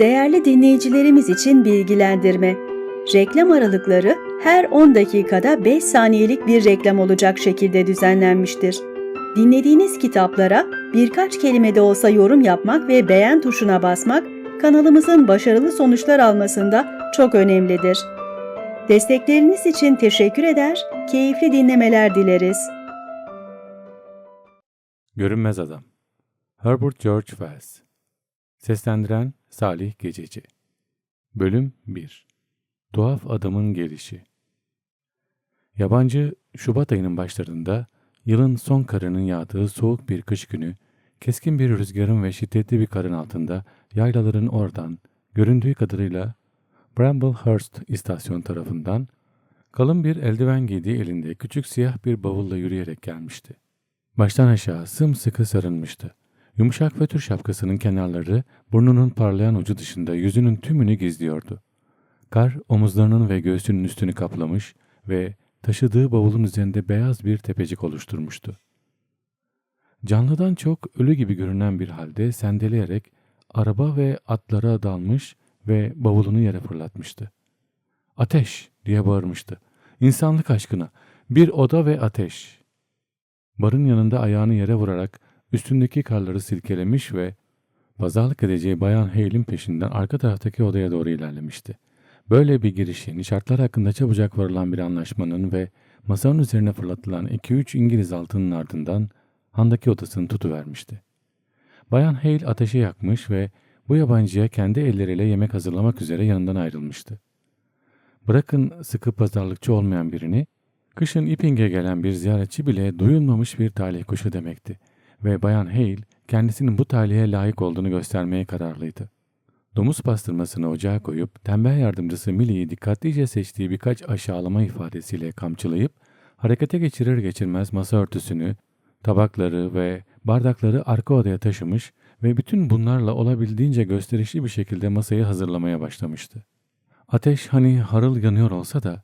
Değerli dinleyicilerimiz için bilgilendirme. Reklam aralıkları her 10 dakikada 5 saniyelik bir reklam olacak şekilde düzenlenmiştir. Dinlediğiniz kitaplara birkaç kelime de olsa yorum yapmak ve beğen tuşuna basmak kanalımızın başarılı sonuçlar almasında çok önemlidir. Destekleriniz için teşekkür eder, keyifli dinlemeler dileriz. Görünmez Adam Herbert George Wells Seslendiren Salih Gececi Bölüm 1 Tuhaf Adamın Gelişi Yabancı, Şubat ayının başlarında, yılın son karının yağdığı soğuk bir kış günü, keskin bir rüzgarın ve şiddetli bir karın altında yaylaların oradan, göründüğü kadarıyla Bramblehurst istasyon tarafından, kalın bir eldiven giydiği elinde küçük siyah bir bavulla yürüyerek gelmişti. Baştan aşağı sımsıkı sarılmıştı. Yumuşak fötür şapkasının kenarları burnunun parlayan ucu dışında yüzünün tümünü gizliyordu. Kar omuzlarının ve göğsünün üstünü kaplamış ve taşıdığı bavulun üzerinde beyaz bir tepecik oluşturmuştu. Canlıdan çok ölü gibi görünen bir halde sendeleyerek araba ve atlara dalmış ve bavulunu yere fırlatmıştı. Ateş diye bağırmıştı. İnsanlık aşkına bir oda ve ateş. Barın yanında ayağını yere vurarak üstündeki karları silkelemiş ve pazarlık edeceği Bayan Hale'in peşinden arka taraftaki odaya doğru ilerlemişti. Böyle bir girişin, şartlar hakkında çabucak varılan bir anlaşmanın ve masanın üzerine fırlatılan 2-3 İngiliz altının ardından handaki odasını tutuvermişti. Bayan Hale ateşi yakmış ve bu yabancıya kendi elleriyle yemek hazırlamak üzere yanından ayrılmıştı. Bırakın sıkı pazarlıkçı olmayan birini, kışın İping'e gelen bir ziyaretçi bile duyulmamış bir talih kuşu demekti ve Bayan Hale kendisinin bu talihe layık olduğunu göstermeye kararlıydı. Domuz pastırmasını ocağa koyup tembel yardımcısı Millie'yi dikkatlice seçtiği birkaç aşağılama ifadesiyle kamçılayıp harekete geçirir geçirmez masa örtüsünü, tabakları ve bardakları arka odaya taşımış ve bütün bunlarla olabildiğince gösterişli bir şekilde masayı hazırlamaya başlamıştı. Ateş hani harıl yanıyor olsa da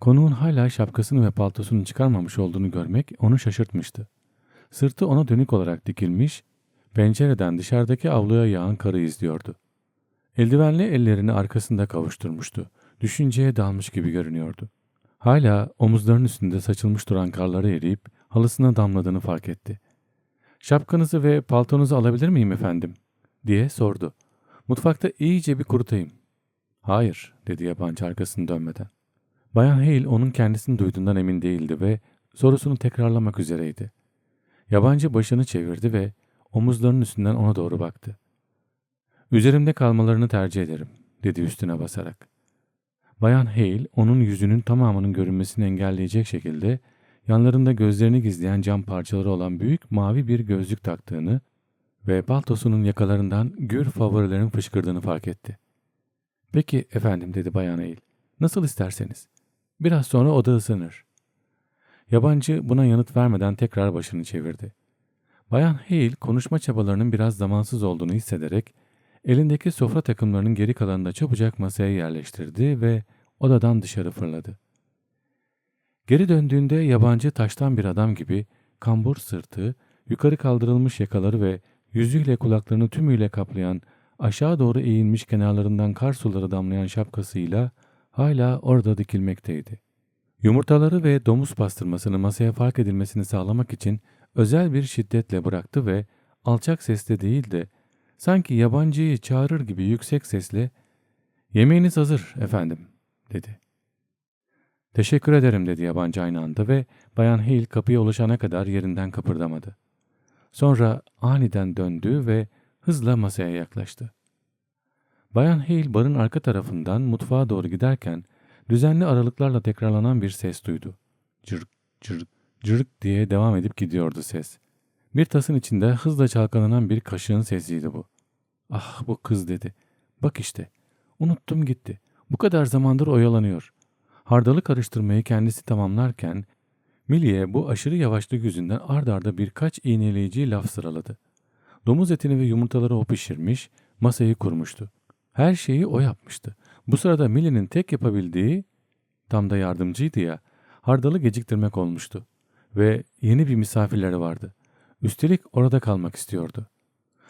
konuğun hala şapkasını ve paltosunu çıkarmamış olduğunu görmek onu şaşırtmıştı. Sırtı ona dönük olarak dikilmiş, pencereden dışarıdaki avluya yağan karı izliyordu. Eldivenli ellerini arkasında kavuşturmuştu. Düşünceye dalmış gibi görünüyordu. Hala omuzlarının üstünde saçılmış duran karları eriyip halısına damladığını fark etti. ''Şapkanızı ve paltonuzu alabilir miyim efendim?'' diye sordu. ''Mutfakta iyice bir kurutayım.'' ''Hayır'' dedi yabancı arkasını dönmeden. Bayan Hale onun kendisini duyduğundan emin değildi ve sorusunu tekrarlamak üzereydi. Yabancı başını çevirdi ve omuzlarının üstünden ona doğru baktı. Üzerimde kalmalarını tercih ederim, dedi üstüne basarak. Bayan Hale, onun yüzünün tamamının görünmesini engelleyecek şekilde yanlarında gözlerini gizleyen cam parçaları olan büyük mavi bir gözlük taktığını ve paltosunun yakalarından gür favorilerin fışkırdığını fark etti. Peki efendim dedi Bayan Hale. Nasıl isterseniz. Biraz sonra oda ısınır. Yabancı buna yanıt vermeden tekrar başını çevirdi. Bayan Hale konuşma çabalarının biraz zamansız olduğunu hissederek elindeki sofra takımlarının geri kalanını çabucak masaya yerleştirdi ve odadan dışarı fırladı. Geri döndüğünde yabancı taştan bir adam gibi kambur sırtı, yukarı kaldırılmış yakaları ve yüzüyle kulaklarını tümüyle kaplayan aşağı doğru eğilmiş kenarlarından kar suları damlayan şapkasıyla hala orada dikilmekteydi. Yumurtaları ve domuz pastırmasını masaya fark edilmesini sağlamak için özel bir şiddetle bıraktı ve alçak sesle değil de sanki yabancıyı çağırır gibi yüksek sesle ''Yemeğiniz hazır efendim'' dedi. ''Teşekkür ederim'' dedi yabancı aynı anda ve Bayan Hale kapıya ulaşana kadar yerinden kıpırdamadı. Sonra aniden döndü ve hızla masaya yaklaştı. Bayan Hale barın arka tarafından mutfağa doğru giderken düzenli aralıklarla tekrarlanan bir ses duydu. Cırk cırk cırk diye devam edip gidiyordu ses. Bir tasın içinde hızla çalkalanan bir kaşığın sesiydi bu. Ah bu kız dedi. Bak işte. Unuttum gitti. Bu kadar zamandır oyalanıyor. Hardalı karıştırmayı kendisi tamamlarken Milliye bu aşırı yavaşlık yüzünden ard arda birkaç iğneleyici laf sıraladı. Domuz etini ve yumurtaları o pişirmiş, masayı kurmuştu. Her şeyi o yapmıştı. Bu sırada Millie'nin tek yapabildiği, tam da yardımcıydı ya, hardalı geciktirmek olmuştu. Ve yeni bir misafirleri vardı. Üstelik orada kalmak istiyordu.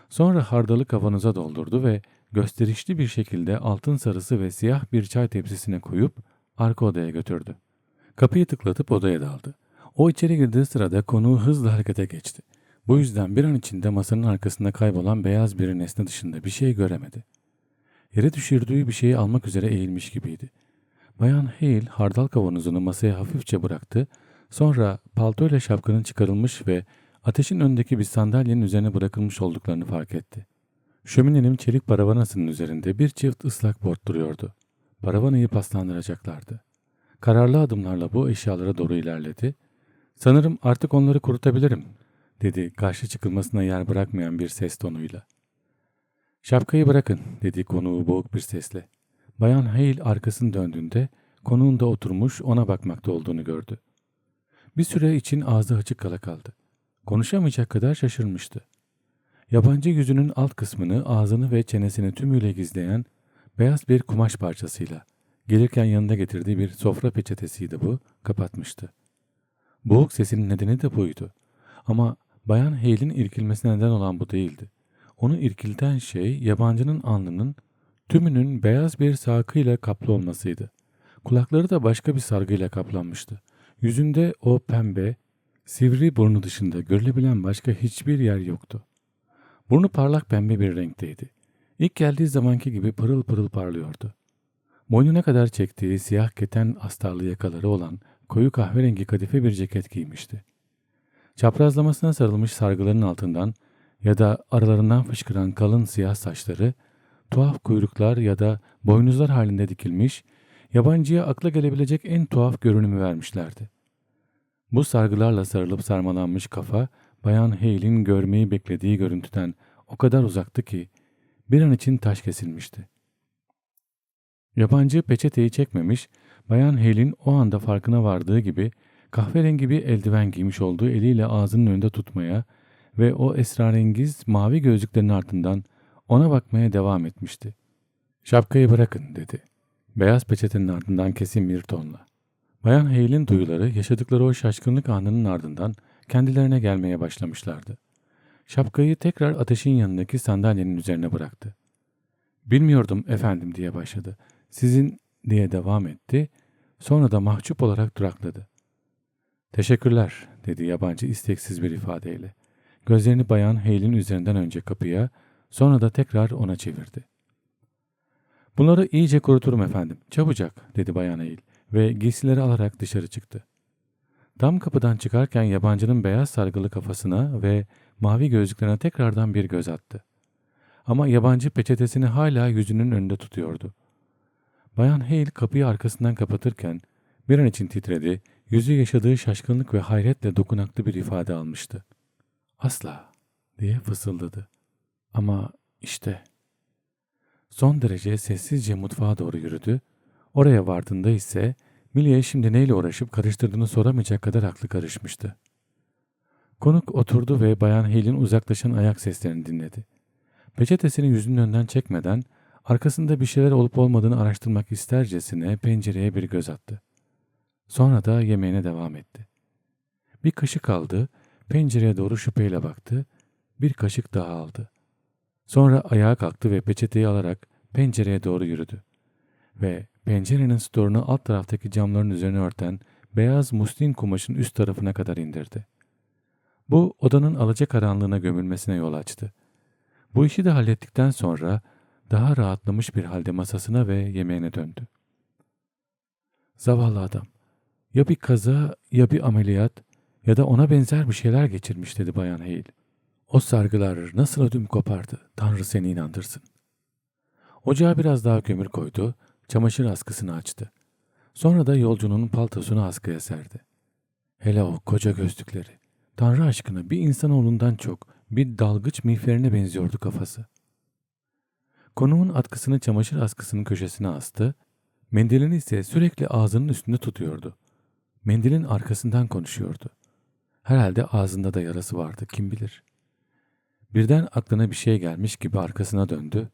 Sonra hardalı kavanoza doldurdu ve gösterişli bir şekilde altın sarısı ve siyah bir çay tepsisine koyup arka odaya götürdü. Kapıyı tıklatıp odaya daldı. O içeri girdiği sırada konuğu hızla harekete geçti. Bu yüzden bir an içinde masanın arkasında kaybolan beyaz bir nesne dışında bir şey göremedi. Yere düşürdüğü bir şeyi almak üzere eğilmiş gibiydi. Bayan Hale hardal kavanozunu masaya hafifçe bıraktı. Sonra paltoyla şapkanın çıkarılmış ve ateşin önündeki bir sandalyenin üzerine bırakılmış olduklarını fark etti. Şöminenin çelik paravanasının üzerinde bir çift ıslak bort duruyordu. Paravanayı paslandıracaklardı. Kararlı adımlarla bu eşyalara doğru ilerledi. Sanırım artık onları kurutabilirim, dedi karşı çıkılmasına yer bırakmayan bir ses tonuyla. Şapkayı bırakın, dedi konuğu boğuk bir sesle. Bayan Hale arkasını döndüğünde konuğun da oturmuş ona bakmakta olduğunu gördü. Bir süre için ağzı açık kala kaldı. Konuşamayacak kadar şaşırmıştı. Yabancı yüzünün alt kısmını, ağzını ve çenesini tümüyle gizleyen beyaz bir kumaş parçasıyla, gelirken yanında getirdiği bir sofra peçetesiydi bu, kapatmıştı. Boğuk sesinin nedeni de buydu. Ama Bayan Hale'in irkilmesine neden olan bu değildi. Onu irkilten şey yabancının alnının tümünün beyaz bir sargıyla kaplı olmasıydı. Kulakları da başka bir sargıyla kaplanmıştı. Yüzünde o pembe, sivri burnu dışında görülebilen başka hiçbir yer yoktu. Burnu parlak pembe bir renkteydi. İlk geldiği zamanki gibi pırıl pırıl parlıyordu. Boynuna kadar çektiği siyah keten astarlı yakaları olan koyu kahverengi kadife bir ceket giymişti. Çaprazlamasına sarılmış sargıların altından ya da aralarından fışkıran kalın siyah saçları, tuhaf kuyruklar ya da boynuzlar halinde dikilmiş, yabancıya akla gelebilecek en tuhaf görünümü vermişlerdi. Bu sargılarla sarılıp sarmalanmış kafa, Bayan Hale'in görmeyi beklediği görüntüden o kadar uzaktı ki bir an için taş kesilmişti. Yabancı peçeteyi çekmemiş, Bayan Hale'in o anda farkına vardığı gibi kahverengi bir eldiven giymiş olduğu eliyle ağzının önünde tutmaya ve o esrarengiz mavi gözlüklerin ardından ona bakmaya devam etmişti. Şapkayı bırakın dedi. Beyaz peçetenin ardından kesin bir tonla. Bayan Hale'in duyuları yaşadıkları o şaşkınlık anının ardından kendilerine gelmeye başlamışlardı. Şapkayı tekrar ateşin yanındaki sandalyenin üzerine bıraktı. Bilmiyordum efendim diye başladı. Sizin diye devam etti. Sonra da mahcup olarak durakladı. Teşekkürler dedi yabancı isteksiz bir ifadeyle. Gözlerini bayan Hale'in üzerinden önce kapıya sonra da tekrar ona çevirdi. Bunları iyice kuruturum efendim. Çabucak dedi bayan Hale ve giysileri alarak dışarı çıktı. Tam kapıdan çıkarken yabancının beyaz sargılı kafasına ve mavi gözlüklerine tekrardan bir göz attı. Ama yabancı peçetesini hala yüzünün önünde tutuyordu. Bayan Hale kapıyı arkasından kapatırken bir an için titredi, yüzü yaşadığı şaşkınlık ve hayretle dokunaklı bir ifade almıştı. Asla diye fısıldadı. Ama işte. Son derece sessizce mutfağa doğru yürüdü. Oraya vardığında ise Millie şimdi neyle uğraşıp karıştırdığını soramayacak kadar aklı karışmıştı. Konuk oturdu ve Bayan Hale'in uzaklaşan ayak seslerini dinledi. Peçetesini yüzünün önünden çekmeden arkasında bir şeyler olup olmadığını araştırmak istercesine pencereye bir göz attı. Sonra da yemeğine devam etti. Bir kaşık aldı, pencereye doğru şüpheyle baktı, bir kaşık daha aldı. Sonra ayağa kalktı ve peçeteyi alarak pencereye doğru yürüdü. Ve pencerenin storunu alt taraftaki camların üzerine örten beyaz muslin kumaşın üst tarafına kadar indirdi. Bu odanın alacakaranlığına gömülmesine yol açtı. Bu işi de hallettikten sonra daha rahatlamış bir halde masasına ve yemeğine döndü. Zavallı adam. Ya bir kaza ya bir ameliyat ya da ona benzer bir şeyler geçirmiş dedi Bayan Hale. O sargılar nasıl ödüm kopardı. Tanrı seni inandırsın. Ocağa biraz daha kömür koydu, çamaşır askısını açtı. Sonra da yolcunun paltosunu askıya serdi. Hele o koca gözlükleri. Tanrı aşkına bir insanoğlundan çok bir dalgıç miğferine benziyordu kafası. Konuğun atkısını çamaşır askısının köşesine astı, mendilini ise sürekli ağzının üstünde tutuyordu. Mendilin arkasından konuşuyordu. Herhalde ağzında da yarası vardı kim bilir. Birden aklına bir şey gelmiş gibi arkasına döndü.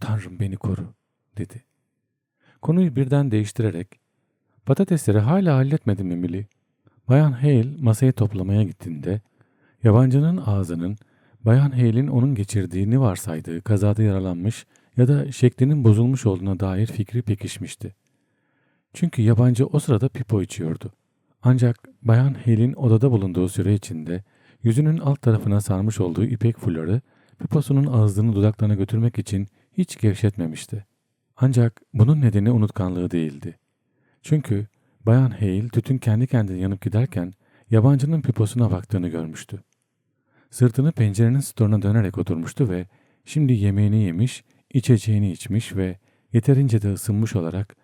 Tanrım beni koru dedi. Konuyu birden değiştirerek patatesleri hala halletmedim mi Millie? Bayan Hale masayı toplamaya gittiğinde yabancının ağzının Bayan Hale'in onun geçirdiğini varsaydığı kazada yaralanmış ya da şeklinin bozulmuş olduğuna dair fikri pekişmişti. Çünkü yabancı o sırada pipo içiyordu. Ancak Bayan Hale'in odada bulunduğu süre içinde yüzünün alt tarafına sarmış olduğu ipek fuları piposunun ağzını dudaklarına götürmek için hiç gevşetmemişti. Ancak bunun nedeni unutkanlığı değildi. Çünkü Bayan Hale tütün kendi kendine yanıp giderken yabancının piposuna baktığını görmüştü. Sırtını pencerenin storuna dönerek oturmuştu ve şimdi yemeğini yemiş, içeceğini içmiş ve yeterince de ısınmış olarak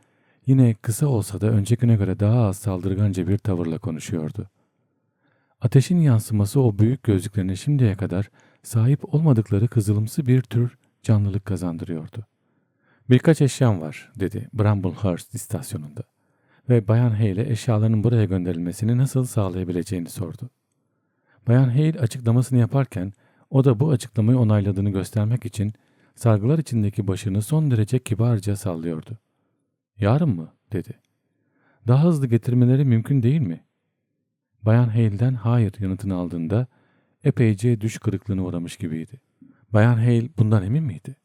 yine kısa olsa da öncekine göre daha az saldırganca bir tavırla konuşuyordu. Ateşin yansıması o büyük gözlüklerine şimdiye kadar sahip olmadıkları kızılımsı bir tür canlılık kazandırıyordu. Birkaç eşyam var, dedi Bramblehurst istasyonunda ve Bayan Hale eşyalarının buraya gönderilmesini nasıl sağlayabileceğini sordu. Bayan Hale açıklamasını yaparken o da bu açıklamayı onayladığını göstermek için sargılar içindeki başını son derece kibarca sallıyordu. Yarın mı? dedi. Daha hızlı getirmeleri mümkün değil mi? Bayan Hale'den hayır yanıtını aldığında epeyce düş kırıklığına uğramış gibiydi. Bayan Hale bundan emin miydi?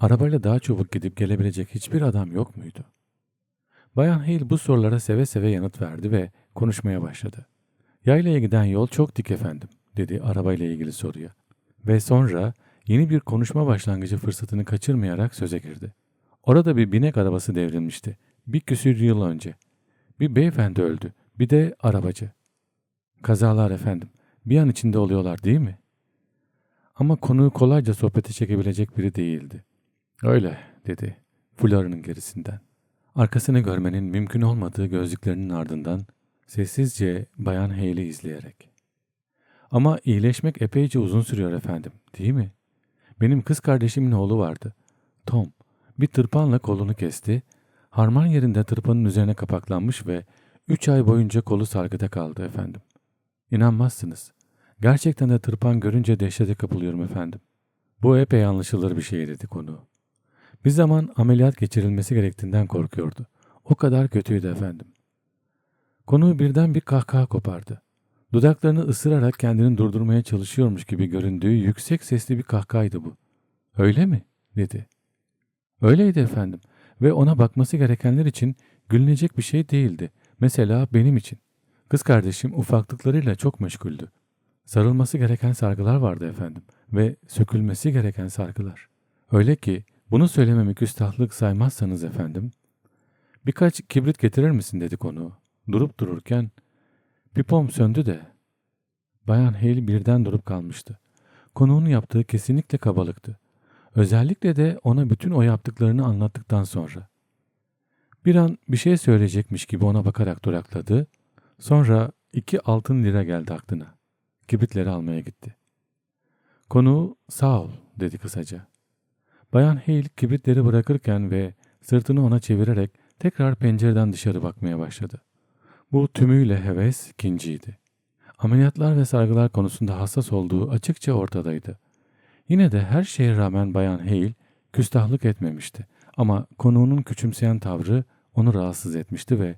Arabayla daha çabuk gidip gelebilecek hiçbir adam yok muydu? Bayan Hale bu sorulara seve seve yanıt verdi ve konuşmaya başladı. Yaylaya giden yol çok dik efendim, dedi arabayla ilgili soruya. Ve sonra yeni bir konuşma başlangıcı fırsatını kaçırmayarak söze girdi. Orada bir binek arabası devrilmişti. Bir küsür yıl önce. Bir beyefendi öldü. Bir de arabacı. Kazalar efendim. Bir an içinde oluyorlar değil mi? Ama konuyu kolayca sohbete çekebilecek biri değildi. Öyle dedi fularının gerisinden. Arkasını görmenin mümkün olmadığı gözlüklerinin ardından sessizce Bayan Hale'i izleyerek. Ama iyileşmek epeyce uzun sürüyor efendim, değil mi? Benim kız kardeşimin oğlu vardı. Tom, bir tırpanla kolunu kesti, harman yerinde tırpanın üzerine kapaklanmış ve üç ay boyunca kolu sargıda kaldı efendim. İnanmazsınız. Gerçekten de tırpan görünce dehşete kapılıyorum efendim. Bu epey anlaşılır bir şey dedi konu. Bir zaman ameliyat geçirilmesi gerektiğinden korkuyordu. O kadar kötüydü efendim. Konu birden bir kahkaha kopardı. Dudaklarını ısırarak kendini durdurmaya çalışıyormuş gibi göründüğü yüksek sesli bir kahkahaydı bu. Öyle mi? dedi. Öyleydi efendim ve ona bakması gerekenler için gülünecek bir şey değildi. Mesela benim için. Kız kardeşim ufaklıklarıyla çok meşguldü. Sarılması gereken sargılar vardı efendim ve sökülmesi gereken sargılar. Öyle ki bunu söylememi küstahlık saymazsanız efendim. Birkaç kibrit getirir misin dedi konu. Durup dururken pipom söndü de. Bayan Hale birden durup kalmıştı. Konuğun yaptığı kesinlikle kabalıktı. Özellikle de ona bütün o yaptıklarını anlattıktan sonra. Bir an bir şey söyleyecekmiş gibi ona bakarak durakladı. Sonra iki altın lira geldi aklına. Kibritleri almaya gitti. Konuğu sağ ol dedi kısaca. Bayan Hale kibritleri bırakırken ve sırtını ona çevirerek tekrar pencereden dışarı bakmaya başladı. Bu tümüyle heves ikinciydi. Ameliyatlar ve sargılar konusunda hassas olduğu açıkça ortadaydı. Yine de her şeye rağmen Bayan Hale küstahlık etmemişti ama konuğunun küçümseyen tavrı onu rahatsız etmişti ve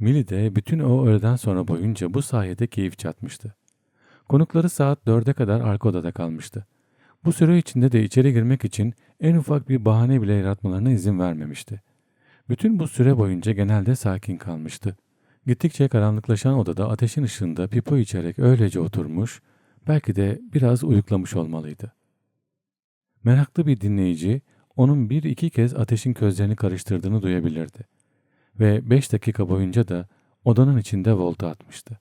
Millie de bütün o öğleden sonra boyunca bu sayede keyif çatmıştı. Konukları saat dörde kadar arka odada kalmıştı. Bu süre içinde de içeri girmek için en ufak bir bahane bile yaratmalarına izin vermemişti. Bütün bu süre boyunca genelde sakin kalmıştı. Gittikçe karanlıklaşan odada ateşin ışığında pipo içerek öylece oturmuş, belki de biraz uyuklamış olmalıydı. Meraklı bir dinleyici, onun bir iki kez ateşin közlerini karıştırdığını duyabilirdi. Ve beş dakika boyunca da odanın içinde volta atmıştı.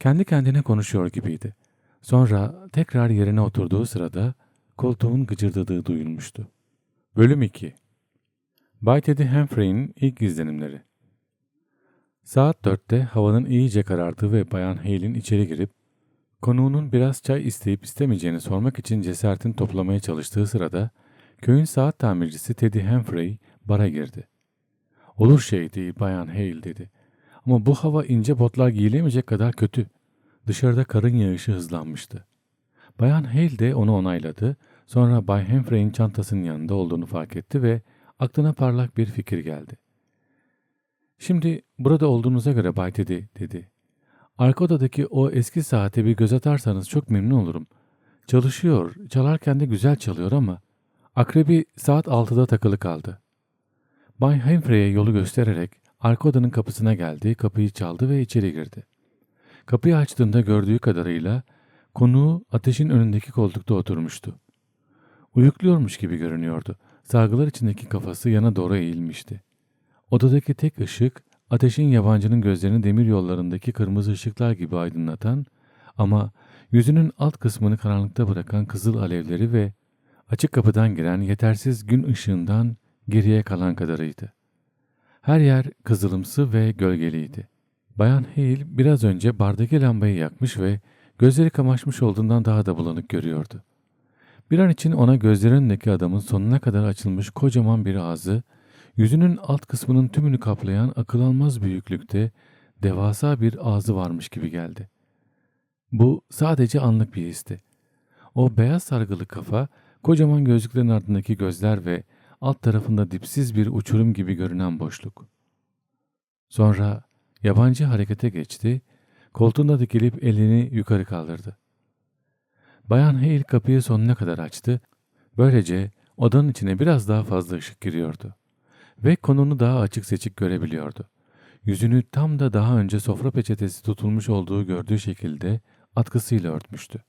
Kendi kendine konuşuyor gibiydi. Sonra tekrar yerine oturduğu sırada koltuğun gıcırdadığı duyulmuştu. Bölüm 2 Bay Teddy Humphrey'in ilk izlenimleri Saat dörtte havanın iyice karardığı ve Bayan Hale'in içeri girip konuğunun biraz çay isteyip istemeyeceğini sormak için cesaretini toplamaya çalıştığı sırada köyün saat tamircisi Teddy Humphrey bara girdi. Olur şey değil Bayan Hale dedi. Ama bu hava ince botlar giyilemeyecek kadar kötü. Dışarıda karın yağışı hızlanmıştı. Bayan Hale de onu onayladı. Sonra Bay Humphrey'in çantasının yanında olduğunu fark etti ve aklına parlak bir fikir geldi. Şimdi burada olduğunuza göre Bay Teddy dedi. Arka odadaki o eski saate bir göz atarsanız çok memnun olurum. Çalışıyor, çalarken de güzel çalıyor ama Akrebi saat 6'da takılı kaldı. Bay Humphrey'e yolu göstererek arka odanın kapısına geldi, kapıyı çaldı ve içeri girdi. Kapıyı açtığında gördüğü kadarıyla konuğu ateşin önündeki koltukta oturmuştu. Uyukluyormuş gibi görünüyordu. Sargılar içindeki kafası yana doğru eğilmişti. Odadaki tek ışık ateşin yabancının gözlerini demir yollarındaki kırmızı ışıklar gibi aydınlatan ama yüzünün alt kısmını karanlıkta bırakan kızıl alevleri ve açık kapıdan giren yetersiz gün ışığından geriye kalan kadarıydı. Her yer kızılımsı ve gölgeliydi. Bayan Hale biraz önce bardaki lambayı yakmış ve gözleri kamaşmış olduğundan daha da bulanık görüyordu. Bir an için ona gözlerindeki adamın sonuna kadar açılmış kocaman bir ağzı, yüzünün alt kısmının tümünü kaplayan akıl almaz büyüklükte devasa bir ağzı varmış gibi geldi. Bu sadece anlık bir histi. O beyaz sargılı kafa, kocaman gözlüklerin ardındaki gözler ve alt tarafında dipsiz bir uçurum gibi görünen boşluk. Sonra yabancı harekete geçti, koltuğunda dikilip elini yukarı kaldırdı. Bayan Hale kapıyı sonuna kadar açtı, böylece odanın içine biraz daha fazla ışık giriyordu. Ve konunu daha açık seçik görebiliyordu. Yüzünü tam da daha önce sofra peçetesi tutulmuş olduğu gördüğü şekilde atkısıyla örtmüştü.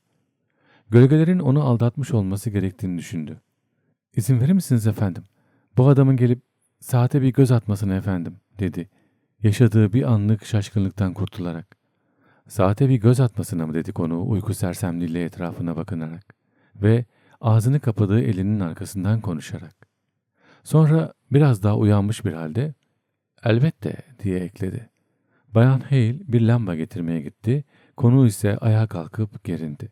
Gölgelerin onu aldatmış olması gerektiğini düşündü. İzin verir misiniz efendim? Bu adamın gelip saate bir göz atmasını efendim, dedi. Yaşadığı bir anlık şaşkınlıktan kurtularak. Saate bir göz atmasına mı dedi konu uyku sersemliğiyle etrafına bakınarak ve ağzını kapadığı elinin arkasından konuşarak. Sonra biraz daha uyanmış bir halde elbette diye ekledi. Bayan Hale bir lamba getirmeye gitti, konu ise ayağa kalkıp gerindi.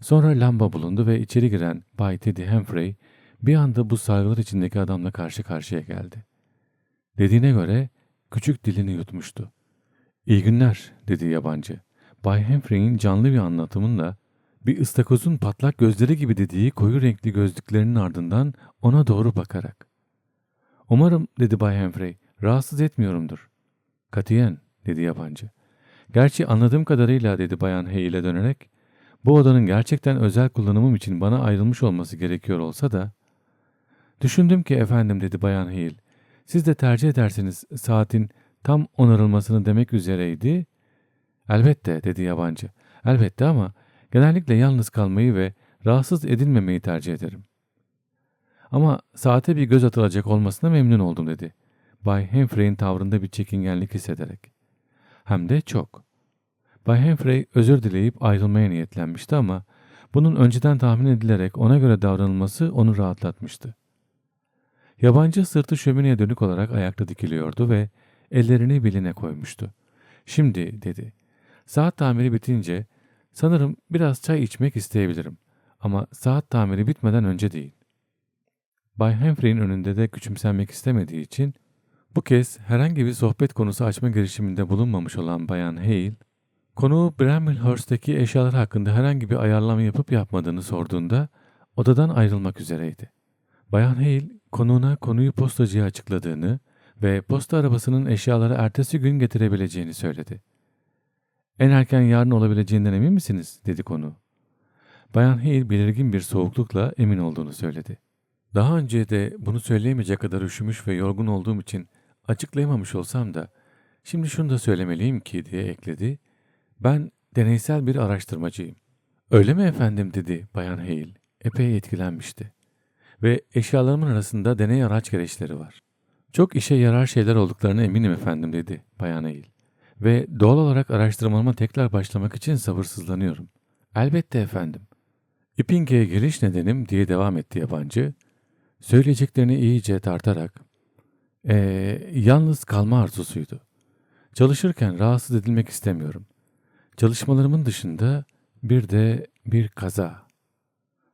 Sonra lamba bulundu ve içeri giren Bay Teddy Humphrey bir anda bu sargılar içindeki adamla karşı karşıya geldi. Dediğine göre küçük dilini yutmuştu. İyi günler dedi yabancı. Bay Humphrey'in canlı bir anlatımında bir ıstakozun patlak gözleri gibi dediği koyu renkli gözlüklerinin ardından ona doğru bakarak. Umarım dedi Bay Humphrey rahatsız etmiyorumdur. Katiyen dedi yabancı. Gerçi anladığım kadarıyla dedi Bayan Hale'e dönerek bu odanın gerçekten özel kullanımım için bana ayrılmış olması gerekiyor olsa da Düşündüm ki efendim dedi Bayan Hale. Siz de tercih ederseniz saatin tam onarılmasını demek üzereydi. Elbette dedi yabancı. Elbette ama genellikle yalnız kalmayı ve rahatsız edilmemeyi tercih ederim. Ama saate bir göz atılacak olmasına memnun oldum dedi. Bay Humphrey'in tavrında bir çekingenlik hissederek. Hem de çok. Bay Humphrey özür dileyip ayrılmaya niyetlenmişti ama bunun önceden tahmin edilerek ona göre davranılması onu rahatlatmıştı. Yabancı sırtı şömineye dönük olarak ayakta dikiliyordu ve ellerini beline koymuştu. Şimdi dedi. Saat tamiri bitince sanırım biraz çay içmek isteyebilirim. Ama saat tamiri bitmeden önce değil. Bay Humphrey'in önünde de küçümsenmek istemediği için bu kez herhangi bir sohbet konusu açma girişiminde bulunmamış olan Bayan Hale, konuğu Bramblehurst'taki eşyalar hakkında herhangi bir ayarlama yapıp yapmadığını sorduğunda odadan ayrılmak üzereydi. Bayan Hale konuğuna konuyu postacıya açıkladığını ve posta arabasının eşyaları ertesi gün getirebileceğini söyledi. En erken yarın olabileceğinden emin misiniz? dedi konu. Bayan Hale belirgin bir soğuklukla emin olduğunu söyledi. Daha önce de bunu söyleyemeyecek kadar üşümüş ve yorgun olduğum için açıklayamamış olsam da şimdi şunu da söylemeliyim ki diye ekledi. Ben deneysel bir araştırmacıyım. Öyle mi efendim dedi Bayan Hale. Epey etkilenmişti. Ve eşyalarımın arasında deney araç gereçleri var. Çok işe yarar şeyler olduklarına eminim efendim dedi Bayan Hale. Ve doğal olarak araştırmalarıma tekrar başlamak için sabırsızlanıyorum. Elbette efendim. İpinge'ye geliş nedenim diye devam etti yabancı. Söyleyeceklerini iyice tartarak. Ee, yalnız kalma arzusuydu. Çalışırken rahatsız edilmek istemiyorum. Çalışmalarımın dışında bir de bir kaza.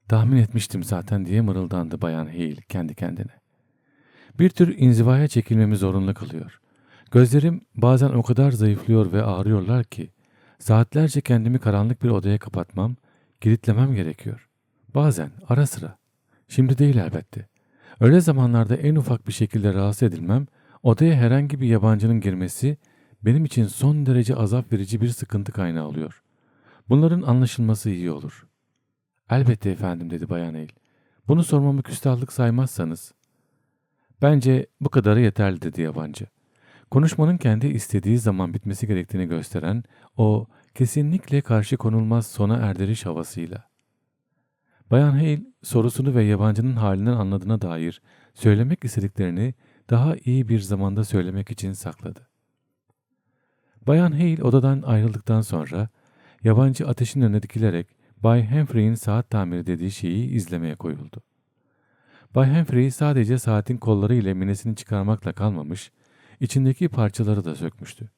Tahmin etmiştim zaten diye mırıldandı Bayan Hale kendi kendine. Bir tür inzivaya çekilmemi zorunlu kılıyor. Gözlerim bazen o kadar zayıflıyor ve ağrıyorlar ki saatlerce kendimi karanlık bir odaya kapatmam, kilitlemem gerekiyor. Bazen, ara sıra. Şimdi değil elbette. Öyle zamanlarda en ufak bir şekilde rahatsız edilmem, odaya herhangi bir yabancının girmesi benim için son derece azap verici bir sıkıntı kaynağı oluyor. Bunların anlaşılması iyi olur. Elbette efendim dedi Bayan Eil. Bunu sormamı küstahlık saymazsanız. Bence bu kadarı yeterli dedi yabancı. Konuşmanın kendi istediği zaman bitmesi gerektiğini gösteren o kesinlikle karşı konulmaz sona erdiriş havasıyla. Bayan Hale sorusunu ve yabancının halinden anladığına dair söylemek istediklerini daha iyi bir zamanda söylemek için sakladı. Bayan Hale odadan ayrıldıktan sonra yabancı ateşin önüne dikilerek Bay Humphrey'in saat tamiri dediği şeyi izlemeye koyuldu. Bay Humphrey sadece saatin kolları ile minesini çıkarmakla kalmamış, içindeki parçaları da sökmüştü.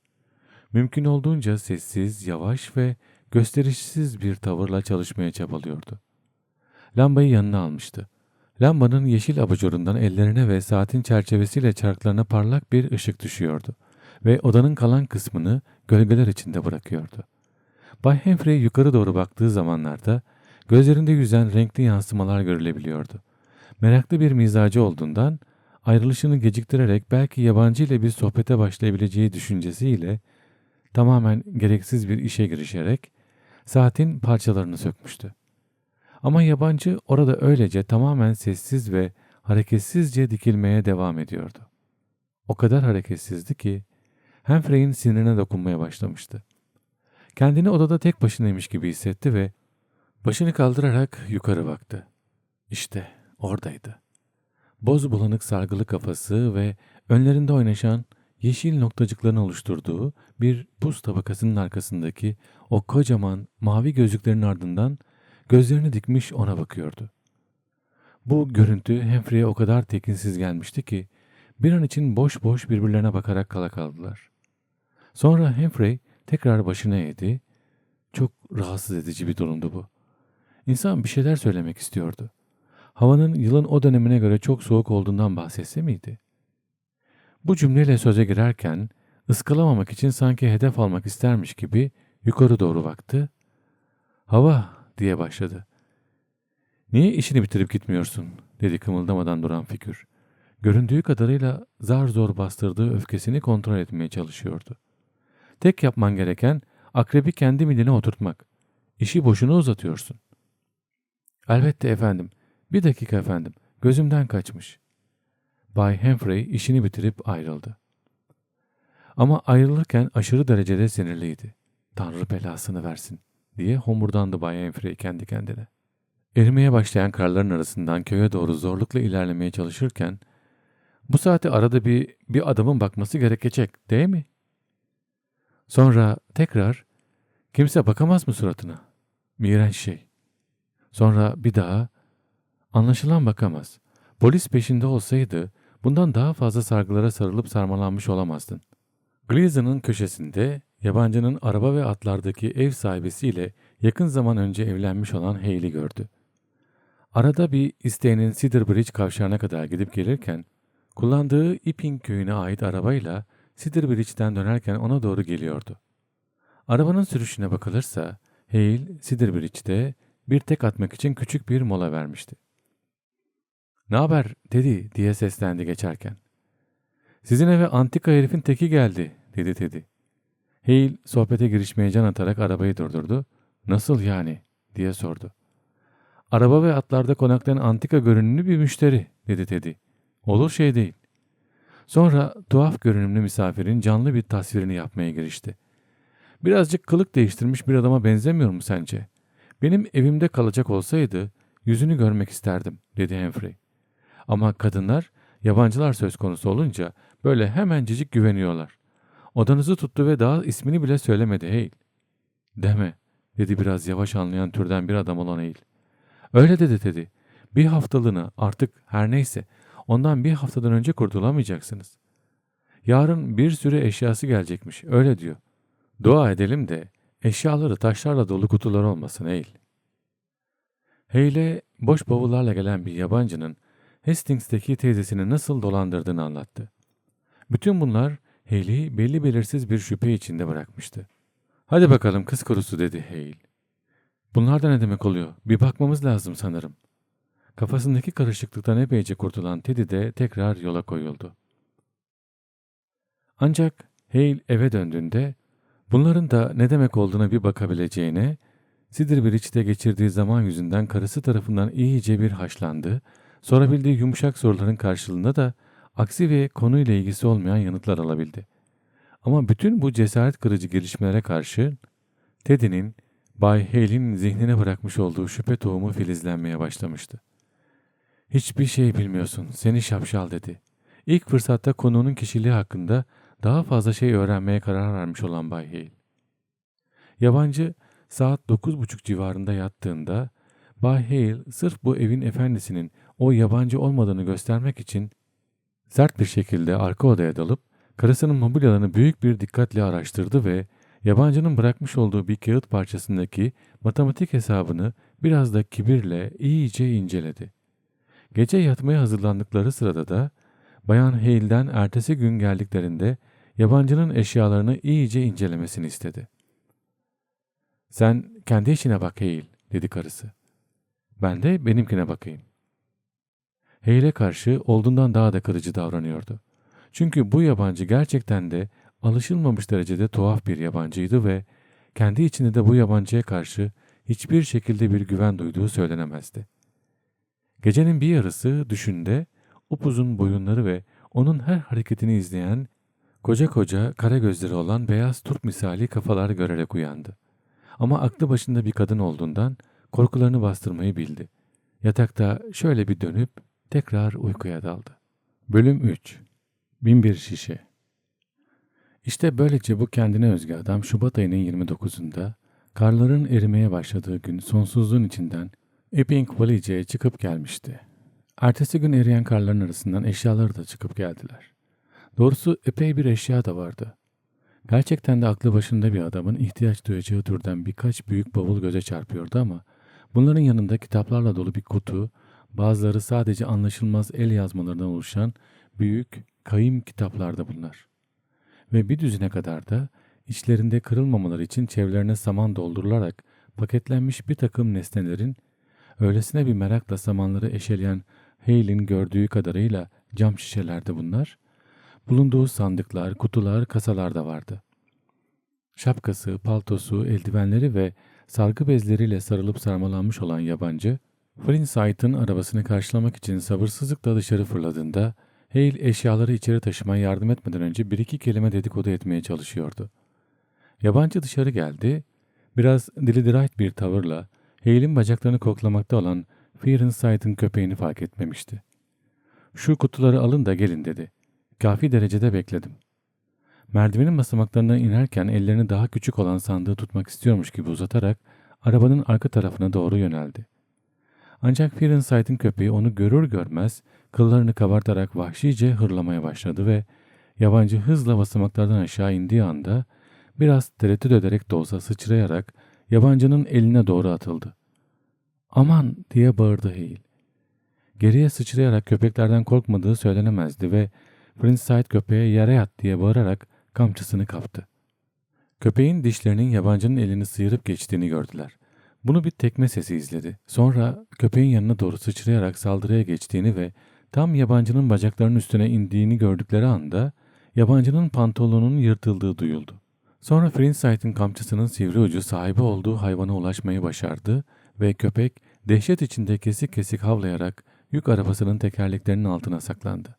Mümkün olduğunca sessiz, yavaş ve gösterişsiz bir tavırla çalışmaya çabalıyordu. Lambayı yanına almıştı. Lambanın yeşil abajurundan ellerine ve saatin çerçevesiyle çarklarına parlak bir ışık düşüyordu ve odanın kalan kısmını gölgeler içinde bırakıyordu. Bay Humphrey yukarı doğru baktığı zamanlarda gözlerinde yüzen renkli yansımalar görülebiliyordu. Meraklı bir mizacı olduğundan ayrılışını geciktirerek belki yabancı ile bir sohbete başlayabileceği düşüncesiyle tamamen gereksiz bir işe girişerek saatin parçalarını sökmüştü. Ama yabancı orada öylece tamamen sessiz ve hareketsizce dikilmeye devam ediyordu. O kadar hareketsizdi ki Humphrey'in sinirine dokunmaya başlamıştı. Kendini odada tek başınaymış gibi hissetti ve başını kaldırarak yukarı baktı. İşte oradaydı. Boz bulanık sargılı kafası ve önlerinde oynaşan yeşil noktacıkların oluşturduğu bir buz tabakasının arkasındaki o kocaman mavi gözlüklerin ardından gözlerini dikmiş ona bakıyordu. Bu görüntü Humphrey'e o kadar tekinsiz gelmişti ki bir an için boş boş birbirlerine bakarak kala kaldılar. Sonra Humphrey tekrar başına eğdi. Çok rahatsız edici bir durumdu bu. İnsan bir şeyler söylemek istiyordu. Havanın yılın o dönemine göre çok soğuk olduğundan bahsetse miydi? Bu cümleyle söze girerken ıskalamamak için sanki hedef almak istermiş gibi yukarı doğru baktı. Hava diye başladı. Niye işini bitirip gitmiyorsun dedi kımıldamadan duran figür. Göründüğü kadarıyla zar zor bastırdığı öfkesini kontrol etmeye çalışıyordu. Tek yapman gereken akrebi kendi miline oturtmak. İşi boşuna uzatıyorsun. Elbette efendim. Bir dakika efendim. Gözümden kaçmış. Bay Humphrey işini bitirip ayrıldı. Ama ayrılırken aşırı derecede sinirliydi. Tanrı belasını versin diye homurdandı Bay Humphrey kendi kendine. Erimeye başlayan karların arasından köye doğru zorlukla ilerlemeye çalışırken bu saate arada bir, bir adamın bakması gerekecek değil mi? Sonra tekrar kimse bakamaz mı suratına? Miren şey. Sonra bir daha anlaşılan bakamaz. Polis peşinde olsaydı bundan daha fazla sargılara sarılıp sarmalanmış olamazdın. Gleason'ın köşesinde yabancının araba ve atlardaki ev sahibesiyle yakın zaman önce evlenmiş olan Haley gördü. Arada bir isteğinin Cedar Bridge kavşağına kadar gidip gelirken kullandığı Iping köyüne ait arabayla Cedar Bridge'den dönerken ona doğru geliyordu. Arabanın sürüşüne bakılırsa Hale Cedar Bridge'de bir tek atmak için küçük bir mola vermişti. ''Ne haber Teddy?'' diye seslendi geçerken. ''Sizin eve antika herifin teki geldi.'' dedi Teddy. Hale sohbete girişmeye can atarak arabayı durdurdu. ''Nasıl yani?'' diye sordu. ''Araba ve atlarda konaklayan antika görünümlü bir müşteri.'' dedi Teddy. ''Olur şey değil.'' Sonra tuhaf görünümlü misafirin canlı bir tasvirini yapmaya girişti. Birazcık kılık değiştirmiş bir adama benzemiyor mu sence? Benim evimde kalacak olsaydı yüzünü görmek isterdim dedi Humphrey. Ama kadınlar yabancılar söz konusu olunca böyle hemencecik güveniyorlar. Odanızı tuttu ve daha ismini bile söylemedi Hale. Deme dedi biraz yavaş anlayan türden bir adam olan Hale. Öyle dedi dedi. Bir haftalığına artık her neyse ondan bir haftadan önce kurtulamayacaksınız. Yarın bir sürü eşyası gelecekmiş öyle diyor. Dua edelim de eşyaları taşlarla dolu kutular olmasın Eğil. Hale boş bavullarla gelen bir yabancının Hastings'teki teyzesini nasıl dolandırdığını anlattı. Bütün bunlar Hale'i belli belirsiz bir şüphe içinde bırakmıştı. Hadi bakalım kız kurusu dedi Hale. Bunlar da ne demek oluyor? Bir bakmamız lazım sanırım. Kafasındaki karışıklıktan epeyce kurtulan Teddy de tekrar yola koyuldu. Ancak Hale eve döndüğünde bunların da ne demek olduğuna bir bakabileceğine Sidir Bridge'de geçirdiği zaman yüzünden karısı tarafından iyice bir haşlandı, sorabildiği yumuşak soruların karşılığında da aksi ve konuyla ilgisi olmayan yanıtlar alabildi. Ama bütün bu cesaret kırıcı gelişmelere karşı Teddy'nin Bay Hale'in zihnine bırakmış olduğu şüphe tohumu filizlenmeye başlamıştı. Hiçbir şey bilmiyorsun, seni şapşal dedi. İlk fırsatta konunun kişiliği hakkında daha fazla şey öğrenmeye karar vermiş olan Bay Hale. Yabancı saat 9.30 civarında yattığında Bay Hale sırf bu evin efendisinin o yabancı olmadığını göstermek için sert bir şekilde arka odaya dalıp karısının mobilyalarını büyük bir dikkatle araştırdı ve yabancının bırakmış olduğu bir kağıt parçasındaki matematik hesabını biraz da kibirle iyice inceledi. Gece yatmaya hazırlandıkları sırada da Bayan Hale'den ertesi gün geldiklerinde yabancının eşyalarını iyice incelemesini istedi. Sen kendi işine bak Hale, dedi karısı. Ben de benimkine bakayım. Hale'e karşı olduğundan daha da kırıcı davranıyordu. Çünkü bu yabancı gerçekten de alışılmamış derecede tuhaf bir yabancıydı ve kendi içinde de bu yabancıya karşı hiçbir şekilde bir güven duyduğu söylenemezdi. Gecenin bir yarısı düşünde upuzun boyunları ve onun her hareketini izleyen koca koca kara gözleri olan beyaz turp misali kafalar görerek uyandı. Ama aklı başında bir kadın olduğundan korkularını bastırmayı bildi. Yatakta şöyle bir dönüp tekrar uykuya daldı. Bölüm 3 Binbir Şişe İşte böylece bu kendine özgü adam Şubat ayının 29'unda karların erimeye başladığı gün sonsuzluğun içinden Epping Valley'ce çıkıp gelmişti. Ertesi gün eriyen karların arasından eşyaları da çıkıp geldiler. Doğrusu epey bir eşya da vardı. Gerçekten de aklı başında bir adamın ihtiyaç duyacağı türden birkaç büyük bavul göze çarpıyordu ama bunların yanında kitaplarla dolu bir kutu, bazıları sadece anlaşılmaz el yazmalarından oluşan büyük, kayım kitaplarda bunlar. Ve bir düzine kadar da içlerinde kırılmamaları için çevrelerine saman doldurularak paketlenmiş bir takım nesnelerin öylesine bir merakla samanları eşeleyen Hale'in gördüğü kadarıyla cam şişelerde bunlar, bulunduğu sandıklar, kutular, kasalar da vardı. Şapkası, paltosu, eldivenleri ve sargı bezleriyle sarılıp sarmalanmış olan yabancı, Flinsight'ın arabasını karşılamak için sabırsızlıkla dışarı fırladığında, Hale eşyaları içeri taşımaya yardım etmeden önce bir iki kelime dedikodu etmeye çalışıyordu. Yabancı dışarı geldi, biraz dilidirayt bir tavırla Hale'in bacaklarını koklamakta olan Fearensight'ın köpeğini fark etmemişti. Şu kutuları alın da gelin dedi. Kafi derecede bekledim. Merdivenin basamaklarından inerken ellerini daha küçük olan sandığı tutmak istiyormuş gibi uzatarak arabanın arka tarafına doğru yöneldi. Ancak Fearensight'ın köpeği onu görür görmez kıllarını kabartarak vahşice hırlamaya başladı ve yabancı hızla basamaklardan aşağı indiği anda biraz tereddüt ederek de olsa sıçrayarak yabancının eline doğru atıldı. Aman diye bağırdı Hale. Geriye sıçrayarak köpeklerden korkmadığı söylenemezdi ve Prince Said köpeğe yere yat diye bağırarak kamçısını kaptı. Köpeğin dişlerinin yabancının elini sıyırıp geçtiğini gördüler. Bunu bir tekme sesi izledi. Sonra köpeğin yanına doğru sıçrayarak saldırıya geçtiğini ve tam yabancının bacaklarının üstüne indiğini gördükleri anda yabancının pantolonunun yırtıldığı duyuldu. Sonra Frinsight'ın kamçısının sivri ucu sahibi olduğu hayvana ulaşmayı başardı ve köpek dehşet içinde kesik kesik havlayarak yük arabasının tekerleklerinin altına saklandı.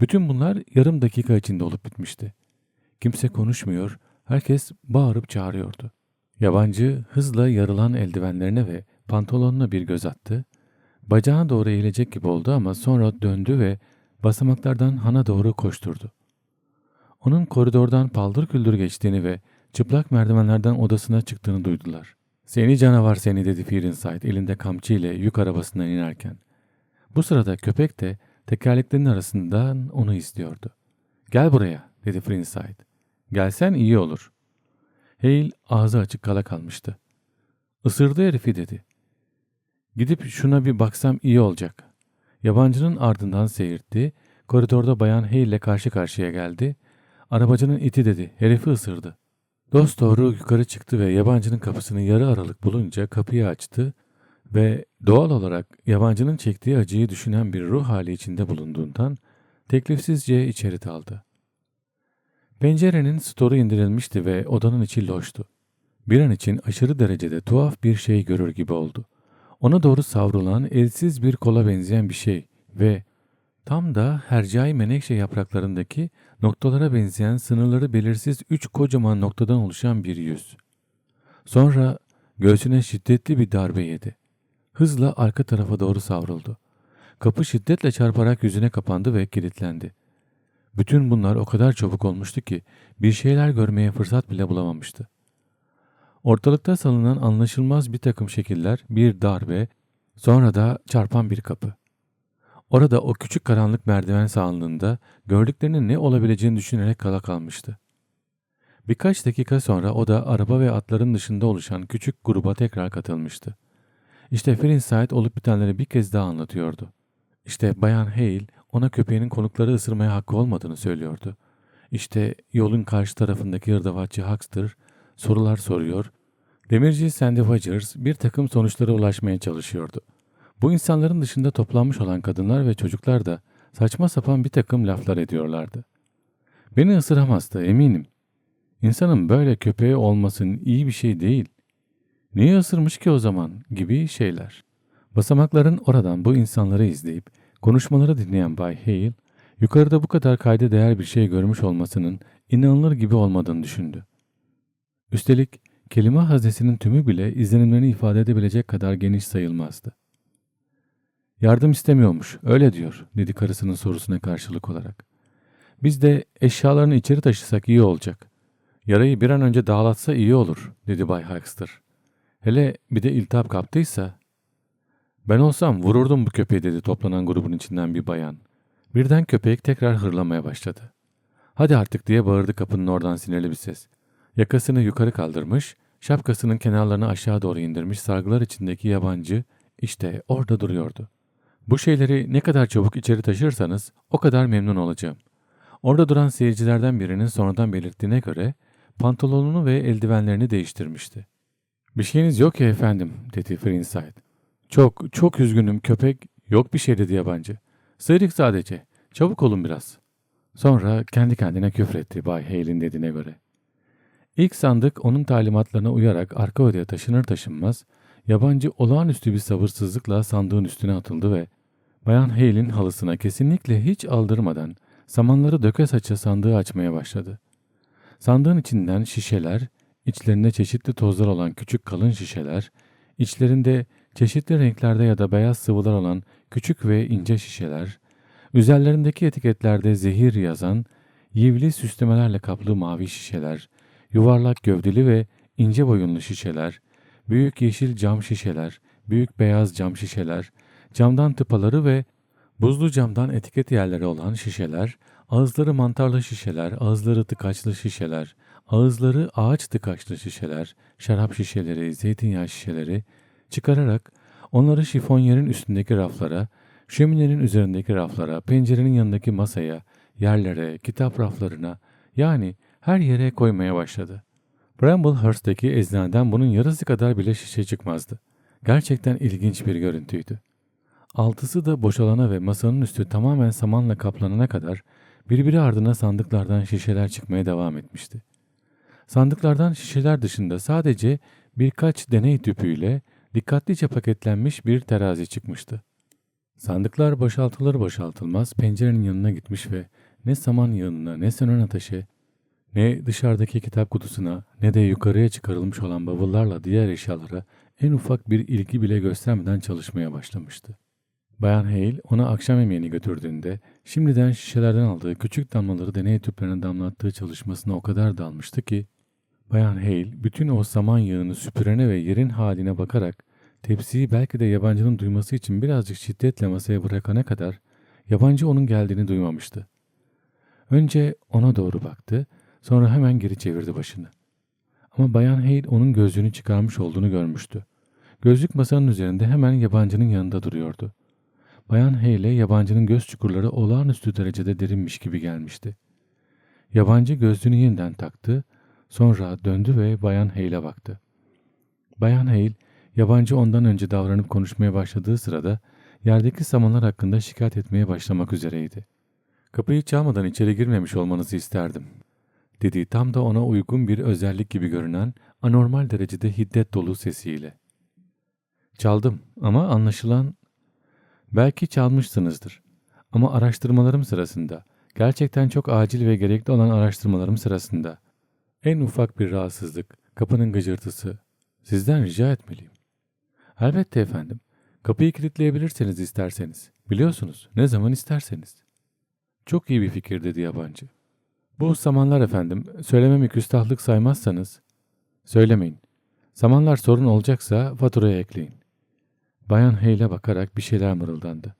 Bütün bunlar yarım dakika içinde olup bitmişti. Kimse konuşmuyor, herkes bağırıp çağırıyordu. Yabancı hızla yarılan eldivenlerine ve pantolonuna bir göz attı. Bacağına doğru eğilecek gibi oldu ama sonra döndü ve basamaklardan hana doğru koşturdu. Onun koridordan paldır küldür geçtiğini ve çıplak merdivenlerden odasına çıktığını duydular. Seni canavar seni dedi Fearensight elinde kamçı ile yük arabasından inerken. Bu sırada köpek de tekerleklerin arasından onu izliyordu. Gel buraya dedi Fearensight. Gelsen iyi olur. Hale ağzı açık kala kalmıştı. Isırdı herifi dedi. Gidip şuna bir baksam iyi olacak. Yabancının ardından seyirtti. Koridorda bayan Hale ile karşı karşıya geldi. Arabacının iti dedi. Herifi ısırdı. Dost doğru yukarı çıktı ve yabancının kapısını yarı aralık bulunca kapıyı açtı ve doğal olarak yabancının çektiği acıyı düşünen bir ruh hali içinde bulunduğundan teklifsizce içeri daldı. Pencerenin storu indirilmişti ve odanın içi loştu. Bir an için aşırı derecede tuhaf bir şey görür gibi oldu. Ona doğru savrulan elsiz bir kola benzeyen bir şey ve tam da hercai menekşe yapraklarındaki noktalara benzeyen sınırları belirsiz üç kocaman noktadan oluşan bir yüz. Sonra göğsüne şiddetli bir darbe yedi. Hızla arka tarafa doğru savruldu. Kapı şiddetle çarparak yüzüne kapandı ve kilitlendi. Bütün bunlar o kadar çabuk olmuştu ki bir şeyler görmeye fırsat bile bulamamıştı. Ortalıkta salınan anlaşılmaz bir takım şekiller, bir darbe, sonra da çarpan bir kapı. Orada o küçük karanlık merdiven sağlığında gördüklerinin ne olabileceğini düşünerek kala kalmıştı. Birkaç dakika sonra o da araba ve atların dışında oluşan küçük gruba tekrar katılmıştı. İşte Frinside olup bitenleri bir kez daha anlatıyordu. İşte Bayan Hale ona köpeğinin konukları ısırmaya hakkı olmadığını söylüyordu. İşte yolun karşı tarafındaki hırdavatçı Huckster sorular soruyor. Demirci Sandy Rogers bir takım sonuçlara ulaşmaya çalışıyordu. Bu insanların dışında toplanmış olan kadınlar ve çocuklar da saçma sapan bir takım laflar ediyorlardı. Beni ısıramazdı eminim. İnsanın böyle köpeği olmasın iyi bir şey değil. Niye ısırmış ki o zaman gibi şeyler. Basamakların oradan bu insanları izleyip konuşmaları dinleyen Bay Hale, yukarıda bu kadar kayda değer bir şey görmüş olmasının inanılır gibi olmadığını düşündü. Üstelik kelime haznesinin tümü bile izlenimlerini ifade edebilecek kadar geniş sayılmazdı. Yardım istemiyormuş, öyle diyor, dedi karısının sorusuna karşılık olarak. Biz de eşyalarını içeri taşısak iyi olacak. Yarayı bir an önce dağlatsa iyi olur, dedi Bay Huckster. Hele bir de iltihap kaptıysa. Ben olsam vururdum bu köpeği dedi toplanan grubun içinden bir bayan. Birden köpek tekrar hırlamaya başladı. Hadi artık diye bağırdı kapının oradan sinirli bir ses. Yakasını yukarı kaldırmış, şapkasının kenarlarını aşağı doğru indirmiş sargılar içindeki yabancı işte orada duruyordu. Bu şeyleri ne kadar çabuk içeri taşırsanız o kadar memnun olacağım. Orada duran seyircilerden birinin sonradan belirttiğine göre pantolonunu ve eldivenlerini değiştirmişti. Bir şeyiniz yok ya efendim dedi Frinside. Çok çok üzgünüm köpek yok bir şey dedi yabancı. Sıyrık sadece çabuk olun biraz. Sonra kendi kendine küfretti Bay Hale'in dediğine göre. İlk sandık onun talimatlarına uyarak arka odaya taşınır taşınmaz yabancı olağanüstü bir sabırsızlıkla sandığın üstüne atıldı ve Bayan Hale'in halısına kesinlikle hiç aldırmadan samanları döke saça sandığı açmaya başladı. Sandığın içinden şişeler, içlerinde çeşitli tozlar olan küçük kalın şişeler, içlerinde çeşitli renklerde ya da beyaz sıvılar olan küçük ve ince şişeler, üzerlerindeki etiketlerde zehir yazan, yivli süslemelerle kaplı mavi şişeler, yuvarlak gövdeli ve ince boyunlu şişeler, büyük yeşil cam şişeler, büyük beyaz cam şişeler, camdan tıpaları ve buzlu camdan etiket yerleri olan şişeler, ağızları mantarlı şişeler, ağızları tıkaçlı şişeler, ağızları ağaç tıkaçlı şişeler, şarap şişeleri, zeytinyağı şişeleri çıkararak onları şifonyerin üstündeki raflara, şöminenin üzerindeki raflara, pencerenin yanındaki masaya, yerlere, kitap raflarına yani her yere koymaya başladı. Bramblehurst'taki eczaneden bunun yarısı kadar bile şişe çıkmazdı. Gerçekten ilginç bir görüntüydü. Altısı da boşalana ve masanın üstü tamamen samanla kaplanana kadar birbiri ardına sandıklardan şişeler çıkmaya devam etmişti. Sandıklardan şişeler dışında sadece birkaç deney tüpüyle dikkatlice paketlenmiş bir terazi çıkmıştı. Sandıklar boşaltılır boşaltılmaz pencerenin yanına gitmiş ve ne saman yığınına ne sönen ateşe ne dışarıdaki kitap kutusuna ne de yukarıya çıkarılmış olan bavullarla diğer eşyalara en ufak bir ilgi bile göstermeden çalışmaya başlamıştı. Bayan Hale ona akşam yemeğini götürdüğünde şimdiden şişelerden aldığı küçük damlaları deney tüplerine damlattığı çalışmasına o kadar dalmıştı ki Bayan Hale bütün o saman yağını süpürene ve yerin haline bakarak tepsiyi belki de yabancının duyması için birazcık şiddetle masaya bırakana kadar yabancı onun geldiğini duymamıştı. Önce ona doğru baktı, sonra hemen geri çevirdi başını. Ama Bayan Hale onun gözlüğünü çıkarmış olduğunu görmüştü. Gözlük masanın üzerinde hemen yabancının yanında duruyordu. Bayan Hale yabancının göz çukurları olağanüstü derecede derinmiş gibi gelmişti. Yabancı gözlüğünü yeniden taktı, sonra döndü ve Bayan Hale'e baktı. Bayan Hale, yabancı ondan önce davranıp konuşmaya başladığı sırada yerdeki samanlar hakkında şikayet etmeye başlamak üzereydi. Kapıyı çalmadan içeri girmemiş olmanızı isterdim, dedi tam da ona uygun bir özellik gibi görünen anormal derecede hiddet dolu sesiyle. Çaldım ama anlaşılan belki çalmışsınızdır. Ama araştırmalarım sırasında, gerçekten çok acil ve gerekli olan araştırmalarım sırasında en ufak bir rahatsızlık, kapının gıcırtısı sizden rica etmeliyim. Elbette efendim. Kapıyı kilitleyebilirseniz isterseniz. Biliyorsunuz ne zaman isterseniz. Çok iyi bir fikir dedi yabancı. Bu samanlar efendim, söylememi küstahlık saymazsanız. Söylemeyin. Samanlar sorun olacaksa faturaya ekleyin. Bayan Hale'e bakarak bir şeyler mırıldandı.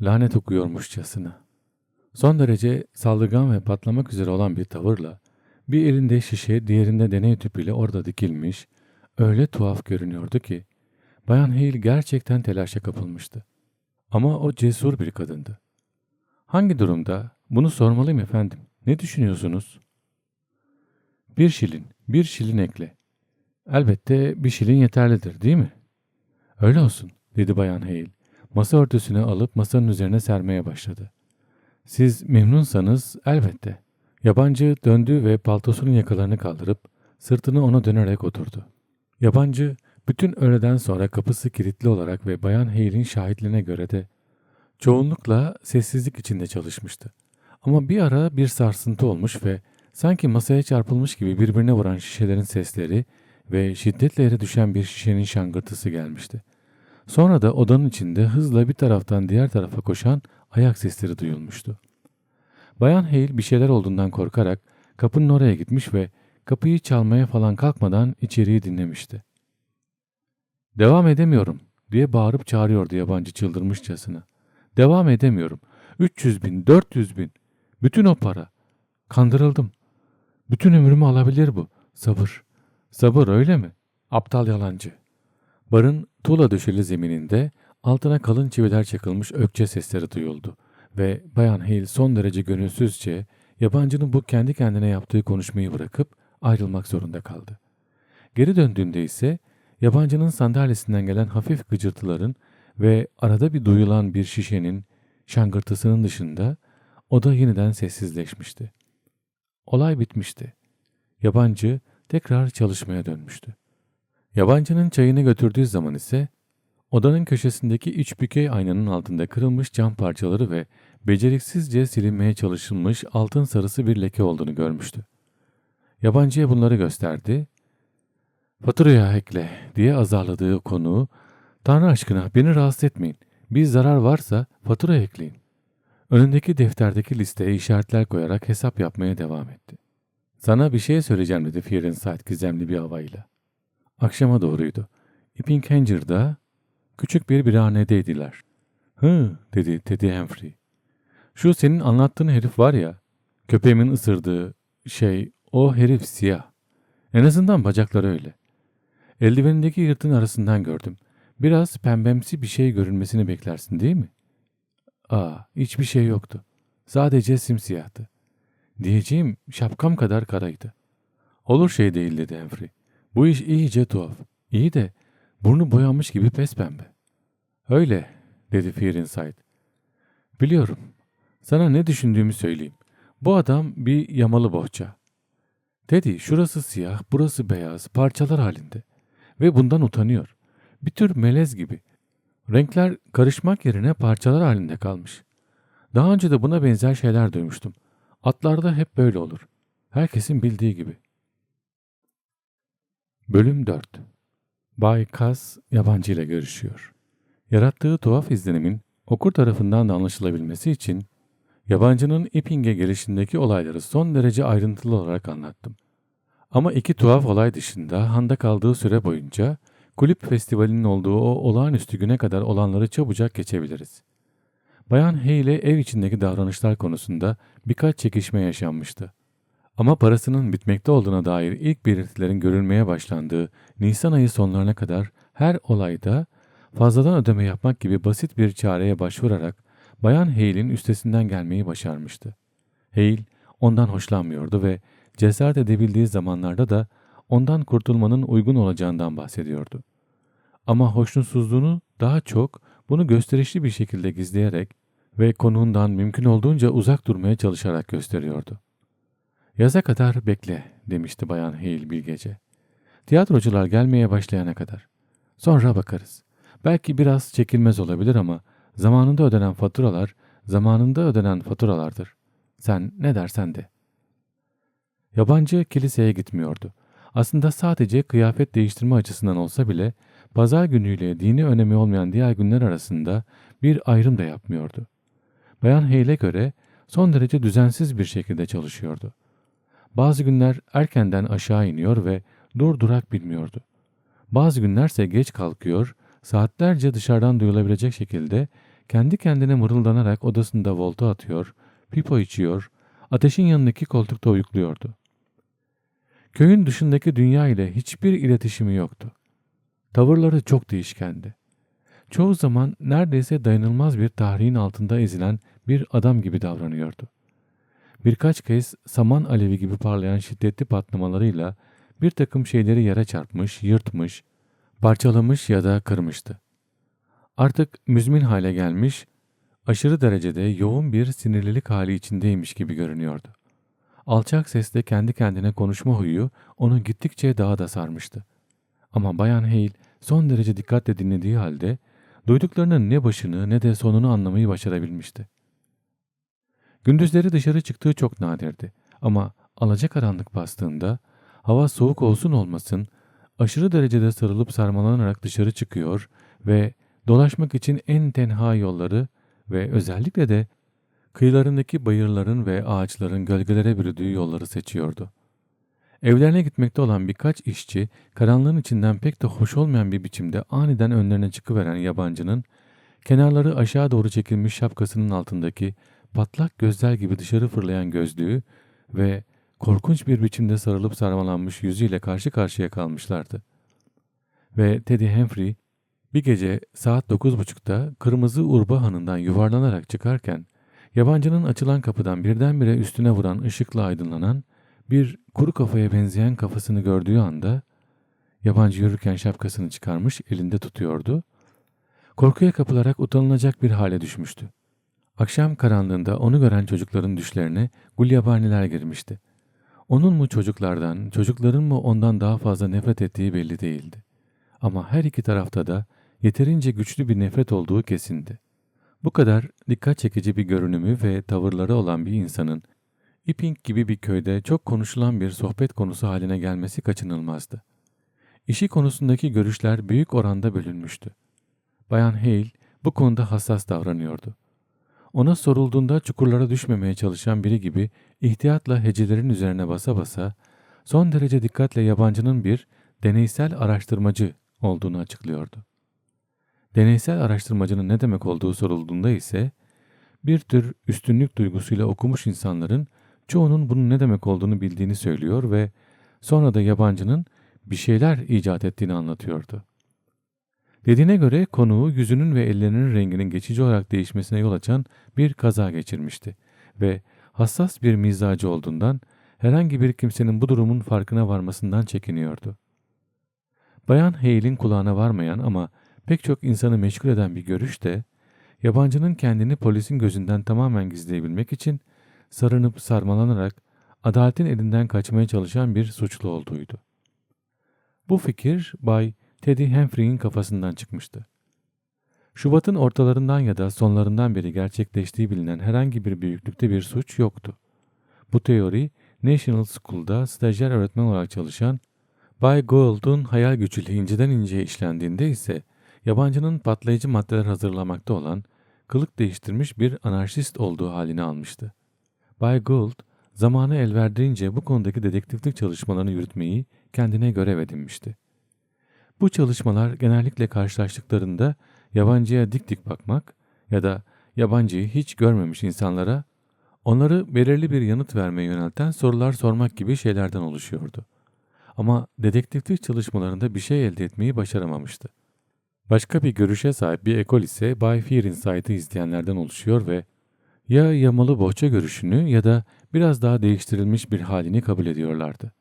Lanet okuyormuşçasına. Son derece saldırgan ve patlamak üzere olan bir tavırla, bir elinde şişe, diğerinde deney tüpüyle orada dikilmiş, öyle tuhaf görünüyordu ki, Bayan Hale gerçekten telaşa kapılmıştı. Ama o cesur bir kadındı. Hangi durumda? Bunu sormalıyım efendim. Ne düşünüyorsunuz? Bir şilin, bir şilin ekle. Elbette bir şilin yeterlidir değil mi? Öyle olsun, dedi Bayan Hale. Masa örtüsünü alıp masanın üzerine sermeye başladı. Siz memnunsanız elbette. Yabancı döndü ve paltosunun yakalarını kaldırıp sırtını ona dönerek oturdu. Yabancı bütün öğleden sonra kapısı kilitli olarak ve Bayan Hale'in şahitliğine göre de çoğunlukla sessizlik içinde çalışmıştı. Ama bir ara bir sarsıntı olmuş ve sanki masaya çarpılmış gibi birbirine vuran şişelerin sesleri ve şiddetle yere düşen bir şişenin şangırtısı gelmişti. Sonra da odanın içinde hızla bir taraftan diğer tarafa koşan ayak sesleri duyulmuştu. Bayan Hale bir şeyler olduğundan korkarak kapının oraya gitmiş ve kapıyı çalmaya falan kalkmadan içeriği dinlemişti. Devam edemiyorum diye bağırıp çağırıyordu yabancı çıldırmışçasına. Devam edemiyorum. 300 bin, 400 bin. Bütün o para. Kandırıldım. Bütün ömrümü alabilir bu. Sabır. Sabır öyle mi? Aptal yalancı. Barın tuğla döşeli zemininde altına kalın çiviler çakılmış ökçe sesleri duyuldu ve Bayan Hale son derece gönülsüzce yabancının bu kendi kendine yaptığı konuşmayı bırakıp ayrılmak zorunda kaldı. Geri döndüğünde ise yabancının sandalyesinden gelen hafif gıcırtıların ve arada bir duyulan bir şişenin şangırtısının dışında oda yeniden sessizleşmişti. Olay bitmişti. Yabancı tekrar çalışmaya dönmüştü. Yabancının çayını götürdüğü zaman ise odanın köşesindeki iç bükey aynanın altında kırılmış cam parçaları ve beceriksizce silinmeye çalışılmış altın sarısı bir leke olduğunu görmüştü. Yabancıya bunları gösterdi. Faturaya ekle diye azarladığı konuğu Tanrı aşkına beni rahatsız etmeyin. Bir zarar varsa fatura ekleyin. Önündeki defterdeki listeye işaretler koyarak hesap yapmaya devam etti. Sana bir şey söyleyeceğim dedi Fearenside gizemli bir havayla. Akşama doğruydu. Epping Hanger'da küçük bir birhanedeydiler. Hı dedi Teddy Humphrey. Şu senin anlattığın herif var ya, köpeğimin ısırdığı şey, o herif siyah. En azından bacakları öyle. Eldivenindeki yırtın arasından gördüm. Biraz pembemsi bir şey görünmesini beklersin değil mi? Aa, hiçbir şey yoktu. Sadece simsiyahtı. Diyeceğim şapkam kadar karaydı. Olur şey değil dedi Humphrey. Bu iş iyice tuhaf. İyi de burnu boyanmış gibi pes pembe. Öyle dedi Fearinside. Biliyorum. Sana ne düşündüğümü söyleyeyim. Bu adam bir yamalı bohça. Teddy şurası siyah, burası beyaz, parçalar halinde. Ve bundan utanıyor. Bir tür melez gibi. Renkler karışmak yerine parçalar halinde kalmış. Daha önce de buna benzer şeyler duymuştum. Atlarda hep böyle olur. Herkesin bildiği gibi. Bölüm 4 Bay Kaz yabancı ile görüşüyor. Yarattığı tuhaf izlenimin okur tarafından da anlaşılabilmesi için yabancının Epping'e gelişindeki olayları son derece ayrıntılı olarak anlattım. Ama iki tuhaf olay dışında Han'da kaldığı süre boyunca kulüp festivalinin olduğu o olağanüstü güne kadar olanları çabucak geçebiliriz. Bayan Hay ile ev içindeki davranışlar konusunda birkaç çekişme yaşanmıştı. Ama parasının bitmekte olduğuna dair ilk belirtilerin görülmeye başlandığı Nisan ayı sonlarına kadar her olayda fazladan ödeme yapmak gibi basit bir çareye başvurarak Bayan Hale'in üstesinden gelmeyi başarmıştı. Hale ondan hoşlanmıyordu ve cesaret edebildiği zamanlarda da ondan kurtulmanın uygun olacağından bahsediyordu. Ama hoşnutsuzluğunu daha çok bunu gösterişli bir şekilde gizleyerek ve konuğundan mümkün olduğunca uzak durmaya çalışarak gösteriyordu. Yaza kadar bekle demişti Bayan Hale bir gece. Tiyatrocular gelmeye başlayana kadar. Sonra bakarız. Belki biraz çekilmez olabilir ama zamanında ödenen faturalar zamanında ödenen faturalardır. Sen ne dersen de. Yabancı kiliseye gitmiyordu. Aslında sadece kıyafet değiştirme açısından olsa bile pazar günüyle dini önemi olmayan diğer günler arasında bir ayrım da yapmıyordu. Bayan Hale'e göre son derece düzensiz bir şekilde çalışıyordu. Bazı günler erkenden aşağı iniyor ve dur durak bilmiyordu. Bazı günlerse geç kalkıyor, saatlerce dışarıdan duyulabilecek şekilde kendi kendine mırıldanarak odasında volta atıyor, pipo içiyor, ateşin yanındaki koltukta uyukluyordu. Köyün dışındaki dünya ile hiçbir iletişimi yoktu. Tavırları çok değişkendi. Çoğu zaman neredeyse dayanılmaz bir tahriğin altında ezilen bir adam gibi davranıyordu. Birkaç kez saman alevi gibi parlayan şiddetli patlamalarıyla bir takım şeyleri yere çarpmış, yırtmış, parçalamış ya da kırmıştı. Artık müzmin hale gelmiş, aşırı derecede yoğun bir sinirlilik hali içindeymiş gibi görünüyordu. Alçak sesle kendi kendine konuşma huyu onu gittikçe daha da sarmıştı. Ama Bayan Hale son derece dikkatle dinlediği halde duyduklarının ne başını ne de sonunu anlamayı başarabilmişti. Gündüzleri dışarı çıktığı çok nadirdi ama alacakaranlık bastığında hava soğuk olsun olmasın aşırı derecede sarılıp sarmalanarak dışarı çıkıyor ve dolaşmak için en tenha yolları ve özellikle de kıyılarındaki bayırların ve ağaçların gölgelere bürüdüğü yolları seçiyordu. Evlerine gitmekte olan birkaç işçi karanlığın içinden pek de hoş olmayan bir biçimde aniden önlerine çıkıveren yabancının kenarları aşağı doğru çekilmiş şapkasının altındaki patlak gözler gibi dışarı fırlayan gözlüğü ve korkunç bir biçimde sarılıp sarmalanmış yüzüyle karşı karşıya kalmışlardı. Ve Teddy Humphrey bir gece saat dokuz buçukta kırmızı urba hanından yuvarlanarak çıkarken yabancının açılan kapıdan birdenbire üstüne vuran ışıkla aydınlanan bir kuru kafaya benzeyen kafasını gördüğü anda yabancı yürürken şapkasını çıkarmış elinde tutuyordu. Korkuya kapılarak utanılacak bir hale düşmüştü. Akşam karanlığında onu gören çocukların düşlerine gulyabaniler girmişti. Onun mu çocuklardan, çocukların mı ondan daha fazla nefret ettiği belli değildi. Ama her iki tarafta da yeterince güçlü bir nefret olduğu kesindi. Bu kadar dikkat çekici bir görünümü ve tavırları olan bir insanın Iping gibi bir köyde çok konuşulan bir sohbet konusu haline gelmesi kaçınılmazdı. İşi konusundaki görüşler büyük oranda bölünmüştü. Bayan Hale bu konuda hassas davranıyordu. Ona sorulduğunda çukurlara düşmemeye çalışan biri gibi ihtiyatla hecelerin üzerine basa basa son derece dikkatle yabancının bir deneysel araştırmacı olduğunu açıklıyordu. Deneysel araştırmacının ne demek olduğu sorulduğunda ise bir tür üstünlük duygusuyla okumuş insanların çoğunun bunun ne demek olduğunu bildiğini söylüyor ve sonra da yabancının bir şeyler icat ettiğini anlatıyordu. Dediğine göre konuğu yüzünün ve ellerinin renginin geçici olarak değişmesine yol açan bir kaza geçirmişti ve hassas bir mizacı olduğundan herhangi bir kimsenin bu durumun farkına varmasından çekiniyordu. Bayan Hale'in kulağına varmayan ama pek çok insanı meşgul eden bir görüş de yabancının kendini polisin gözünden tamamen gizleyebilmek için sarınıp sarmalanarak adaletin elinden kaçmaya çalışan bir suçlu olduğuydu. Bu fikir Bay Teddy Humphrey'in kafasından çıkmıştı. Şubat'ın ortalarından ya da sonlarından beri gerçekleştiği bilinen herhangi bir büyüklükte bir suç yoktu. Bu teori National School'da stajyer öğretmen olarak çalışan Bay Gould'un hayal gücüyle inceden inceye işlendiğinde ise yabancının patlayıcı maddeler hazırlamakta olan kılık değiştirmiş bir anarşist olduğu halini almıştı. Bay Gould, zamanı el verdiğince bu konudaki dedektiflik çalışmalarını yürütmeyi kendine görev edinmişti. Bu çalışmalar genellikle karşılaştıklarında yabancıya dik dik bakmak ya da yabancıyı hiç görmemiş insanlara onları belirli bir yanıt vermeye yönelten sorular sormak gibi şeylerden oluşuyordu. Ama dedektiflik çalışmalarında bir şey elde etmeyi başaramamıştı. Başka bir görüşe sahip bir ekol ise Bay Fear izleyenlerden oluşuyor ve ya yamalı bohça görüşünü ya da biraz daha değiştirilmiş bir halini kabul ediyorlardı.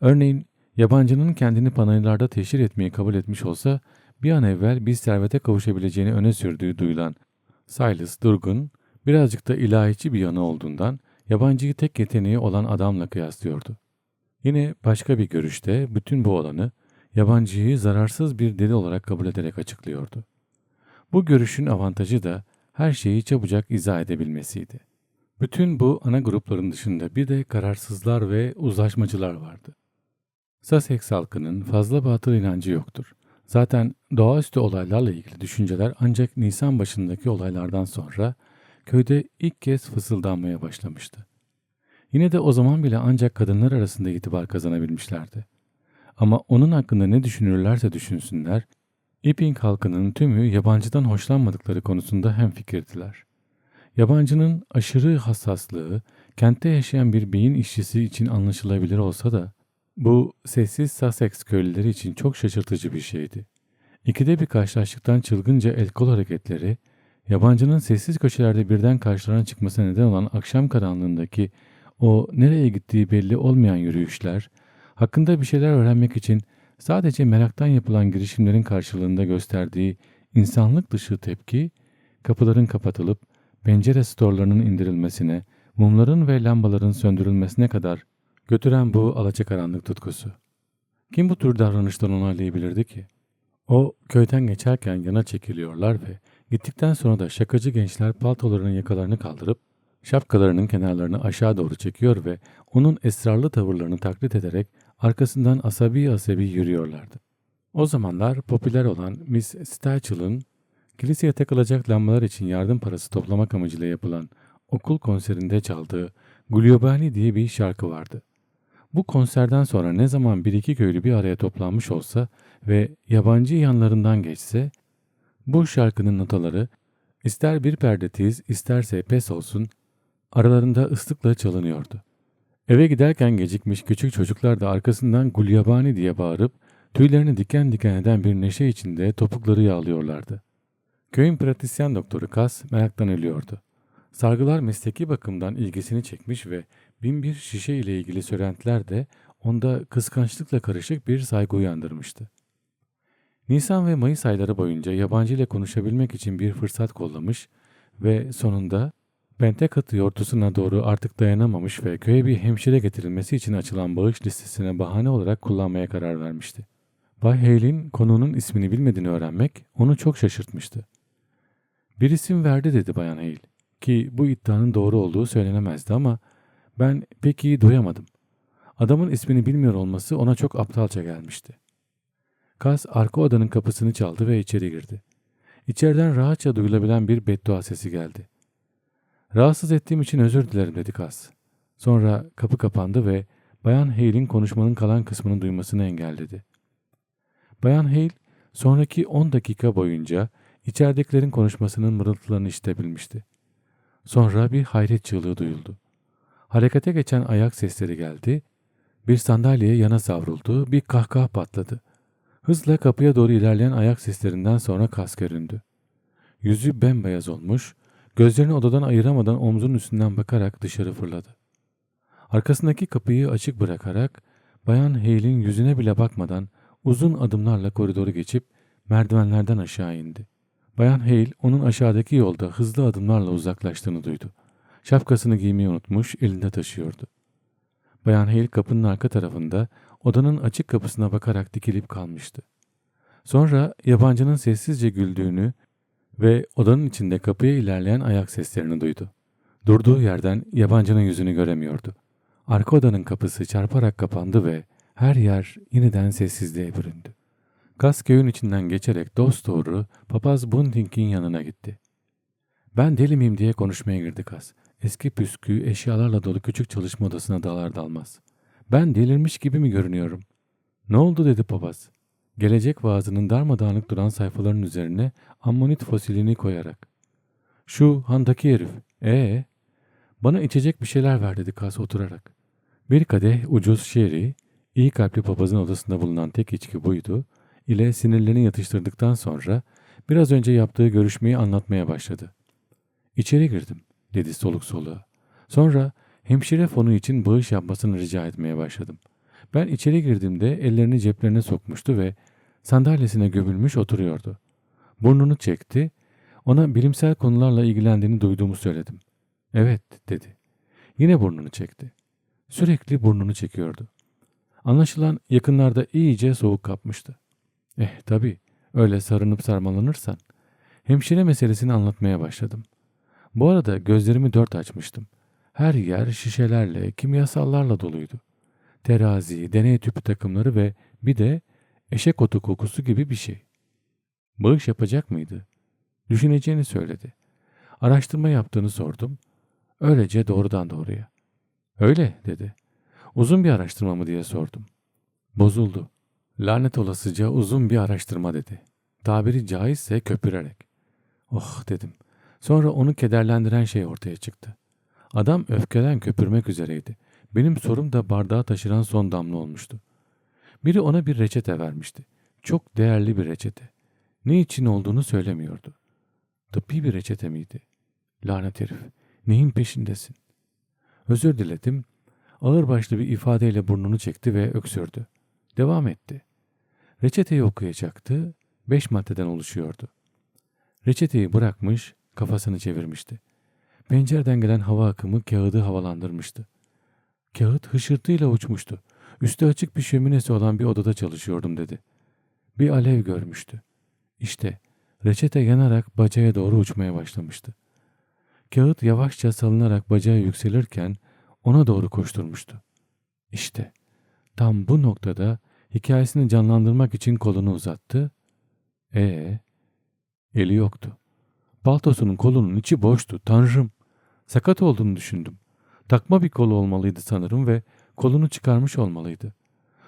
Örneğin yabancının kendini panayırlarda teşhir etmeyi kabul etmiş olsa bir an evvel bir servete kavuşabileceğini öne sürdüğü duyulan Silas Durgun birazcık da ilahiçi bir yanı olduğundan yabancıyı tek yeteneği olan adamla kıyaslıyordu. Yine başka bir görüşte bütün bu olanı yabancıyı zararsız bir deli olarak kabul ederek açıklıyordu. Bu görüşün avantajı da her şeyi çabucak izah edebilmesiydi. Bütün bu ana grupların dışında bir de kararsızlar ve uzlaşmacılar vardı. Sussex halkının fazla batıl inancı yoktur. Zaten doğaüstü olaylarla ilgili düşünceler ancak Nisan başındaki olaylardan sonra köyde ilk kez fısıldanmaya başlamıştı. Yine de o zaman bile ancak kadınlar arasında itibar kazanabilmişlerdi. Ama onun hakkında ne düşünürlerse düşünsünler, Epping halkının tümü yabancıdan hoşlanmadıkları konusunda hemfikirdiler. Yabancının aşırı hassaslığı, kentte yaşayan bir beyin işçisi için anlaşılabilir olsa da, bu sessiz Sussex köylüleri için çok şaşırtıcı bir şeydi. İkide bir karşılaştıktan çılgınca el kol hareketleri, yabancının sessiz köşelerde birden karşılarına çıkmasına neden olan akşam karanlığındaki o nereye gittiği belli olmayan yürüyüşler, hakkında bir şeyler öğrenmek için sadece meraktan yapılan girişimlerin karşılığında gösterdiği insanlık dışı tepki, kapıların kapatılıp pencere storlarının indirilmesine, mumların ve lambaların söndürülmesine kadar götüren bu alacakaranlık tutkusu. Kim bu tür davranıştan onaylayabilirdi ki? O köyden geçerken yana çekiliyorlar ve gittikten sonra da şakacı gençler paltolarının yakalarını kaldırıp şapkalarının kenarlarını aşağı doğru çekiyor ve onun esrarlı tavırlarını taklit ederek arkasından asabi asabi yürüyorlardı. O zamanlar popüler olan Miss Stachel'ın kiliseye takılacak lambalar için yardım parası toplamak amacıyla yapılan okul konserinde çaldığı Gulyabani diye bir şarkı vardı. Bu konserden sonra ne zaman bir iki köylü bir araya toplanmış olsa ve yabancı yanlarından geçse, bu şarkının notaları ister bir perde tiz isterse pes olsun aralarında ıslıkla çalınıyordu. Eve giderken gecikmiş küçük çocuklar da arkasından gulyabani diye bağırıp tüylerini diken diken eden bir neşe içinde topukları yağlıyorlardı. Köyün pratisyen doktoru Kas meraktan ölüyordu. Sargılar mesleki bakımdan ilgisini çekmiş ve bin bir şişe ile ilgili söylentiler de onda kıskançlıkla karışık bir saygı uyandırmıştı. Nisan ve Mayıs ayları boyunca yabancı ile konuşabilmek için bir fırsat kollamış ve sonunda Pentekatı yortusuna doğru artık dayanamamış ve köye bir hemşire getirilmesi için açılan bağış listesine bahane olarak kullanmaya karar vermişti. Bay Hale'in konuğunun ismini bilmediğini öğrenmek onu çok şaşırtmıştı. Bir isim verdi dedi Bayan Hale ki bu iddianın doğru olduğu söylenemezdi ama ben pek iyi duyamadım. Adamın ismini bilmiyor olması ona çok aptalca gelmişti. Kas arka odanın kapısını çaldı ve içeri girdi. İçeriden rahatça duyulabilen bir beddua sesi geldi. Rahatsız ettiğim için özür dilerim dedi Kas. Sonra kapı kapandı ve Bayan Hale'in konuşmanın kalan kısmını duymasını engelledi. Bayan Hale sonraki 10 dakika boyunca içeridekilerin konuşmasının mırıltılarını işitebilmişti. Sonra bir hayret çığlığı duyuldu. Harekete geçen ayak sesleri geldi, bir sandalyeye yana savruldu, bir kahkaha patladı. Hızla kapıya doğru ilerleyen ayak seslerinden sonra kas göründü. Yüzü bembeyaz olmuş, gözlerini odadan ayıramadan omzunun üstünden bakarak dışarı fırladı. Arkasındaki kapıyı açık bırakarak Bayan Hale'in yüzüne bile bakmadan uzun adımlarla koridoru geçip merdivenlerden aşağı indi. Bayan Hale onun aşağıdaki yolda hızlı adımlarla uzaklaştığını duydu. Şapkasını giymeyi unutmuş, elinde taşıyordu. Bayan Hale kapının arka tarafında odanın açık kapısına bakarak dikilip kalmıştı. Sonra yabancının sessizce güldüğünü ve odanın içinde kapıya ilerleyen ayak seslerini duydu. Durduğu yerden yabancının yüzünü göremiyordu. Arka odanın kapısı çarparak kapandı ve her yer yeniden sessizliğe büründü. Gas köyün içinden geçerek dost doğru papaz Bunting'in yanına gitti. Ben deli miyim diye konuşmaya girdi Kas. Eski püskü eşyalarla dolu küçük çalışma odasına dalar dalmaz. Ben delirmiş gibi mi görünüyorum? Ne oldu dedi papaz. Gelecek vaazının darmadağınık duran sayfaların üzerine ammonit fosilini koyarak. Şu handaki herif. Ee, bana içecek bir şeyler ver dedi Kas oturarak. Bir kadeh ucuz şeri, iyi kalpli papazın odasında bulunan tek içki buydu ile sinirlerini yatıştırdıktan sonra biraz önce yaptığı görüşmeyi anlatmaya başladı. İçeri girdim dedi soluk soluğa. Sonra hemşire fonu için bağış yapmasını rica etmeye başladım. Ben içeri girdiğimde ellerini ceplerine sokmuştu ve sandalyesine gömülmüş oturuyordu. Burnunu çekti, ona bilimsel konularla ilgilendiğini duyduğumu söyledim. Evet dedi. Yine burnunu çekti. Sürekli burnunu çekiyordu. Anlaşılan yakınlarda iyice soğuk kapmıştı. Eh tabii öyle sarınıp sarmalanırsan. Hemşire meselesini anlatmaya başladım. Bu arada gözlerimi dört açmıştım. Her yer şişelerle, kimyasallarla doluydu. Terazi, deney tüpü takımları ve bir de eşek otu kokusu gibi bir şey. Bağış yapacak mıydı? Düşüneceğini söyledi. Araştırma yaptığını sordum. Öylece doğrudan doğruya. Öyle dedi. Uzun bir araştırma mı diye sordum. Bozuldu. Lanet olasıca uzun bir araştırma dedi. Tabiri caizse köpürerek. Oh dedim. Sonra onu kederlendiren şey ortaya çıktı. Adam öfkeden köpürmek üzereydi. Benim sorum da bardağı taşıran son damla olmuştu. Biri ona bir reçete vermişti. Çok değerli bir reçete. Ne için olduğunu söylemiyordu. Tıbbi bir reçete miydi? Lanet herif. Neyin peşindesin? Özür diledim. Ağırbaşlı bir ifadeyle burnunu çekti ve öksürdü. Devam etti. Reçeteyi okuyacaktı. Beş maddeden oluşuyordu. Reçeteyi bırakmış, kafasını çevirmişti. Pencereden gelen hava akımı kağıdı havalandırmıştı. Kağıt hışırtıyla uçmuştu. Üstü açık bir şöminesi olan bir odada çalışıyordum dedi. Bir alev görmüştü. İşte reçete yanarak bacaya doğru uçmaya başlamıştı. Kağıt yavaşça salınarak bacaya yükselirken ona doğru koşturmuştu. İşte tam bu noktada hikayesini canlandırmak için kolunu uzattı. Ee, eli yoktu. Paltosunun kolunun içi boştu. Tanrım! Sakat olduğunu düşündüm. Takma bir kolu olmalıydı sanırım ve kolunu çıkarmış olmalıydı.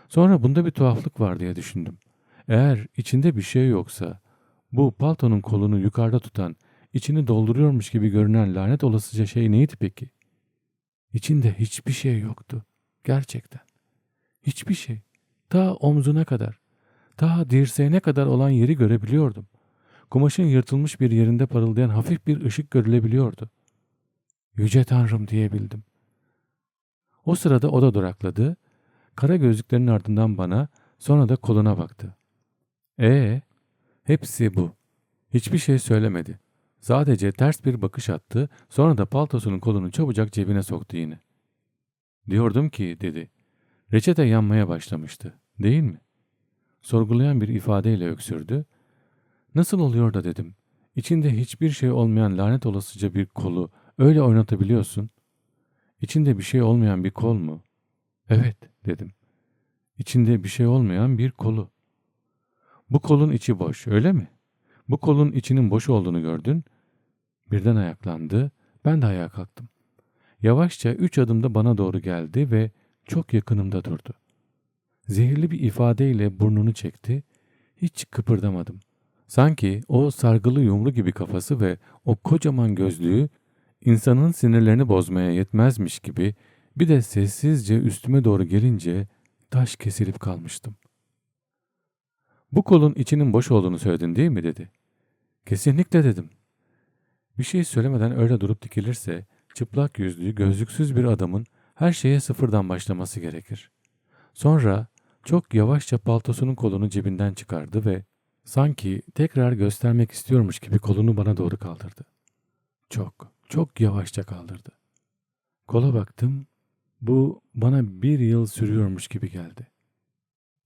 Sonra bunda bir tuhaflık var diye düşündüm. Eğer içinde bir şey yoksa, bu paltonun kolunu yukarıda tutan, içini dolduruyormuş gibi görünen lanet olasıca şey neydi peki? İçinde hiçbir şey yoktu. Gerçekten. Hiçbir şey. Ta omzuna kadar, ta dirseğine kadar olan yeri görebiliyordum. Kumaşın yırtılmış bir yerinde parıldayan hafif bir ışık görülebiliyordu. Yüce Tanrım diyebildim. O sırada o da durakladı. Kara gözlüklerin ardından bana, sonra da koluna baktı. Ee, hepsi bu. Hiçbir şey söylemedi. Sadece ters bir bakış attı, sonra da paltosunun kolunu çabucak cebine soktu yine. Diyordum ki, dedi. Reçete yanmaya başlamıştı, değil mi? Sorgulayan bir ifadeyle öksürdü. Nasıl oluyor da dedim. İçinde hiçbir şey olmayan lanet olasıca bir kolu öyle oynatabiliyorsun. İçinde bir şey olmayan bir kol mu? Evet, dedim. İçinde bir şey olmayan bir kolu. Bu kolun içi boş, öyle mi? Bu kolun içinin boş olduğunu gördün. Birden ayaklandı. Ben de ayağa kalktım. Yavaşça üç adımda bana doğru geldi ve çok yakınımda durdu. Zehirli bir ifadeyle burnunu çekti. Hiç kıpırdamadım. Sanki o sargılı yumru gibi kafası ve o kocaman gözlüğü insanın sinirlerini bozmaya yetmezmiş gibi bir de sessizce üstüme doğru gelince taş kesilip kalmıştım. Bu kolun içinin boş olduğunu söyledin değil mi dedi. Kesinlikle dedim. Bir şey söylemeden öyle durup dikilirse çıplak yüzlü, gözlüksüz bir adamın her şeye sıfırdan başlaması gerekir. Sonra çok yavaşça paltosunun kolunu cebinden çıkardı ve sanki tekrar göstermek istiyormuş gibi kolunu bana doğru kaldırdı. Çok, çok yavaşça kaldırdı. Kola baktım. Bu bana bir yıl sürüyormuş gibi geldi.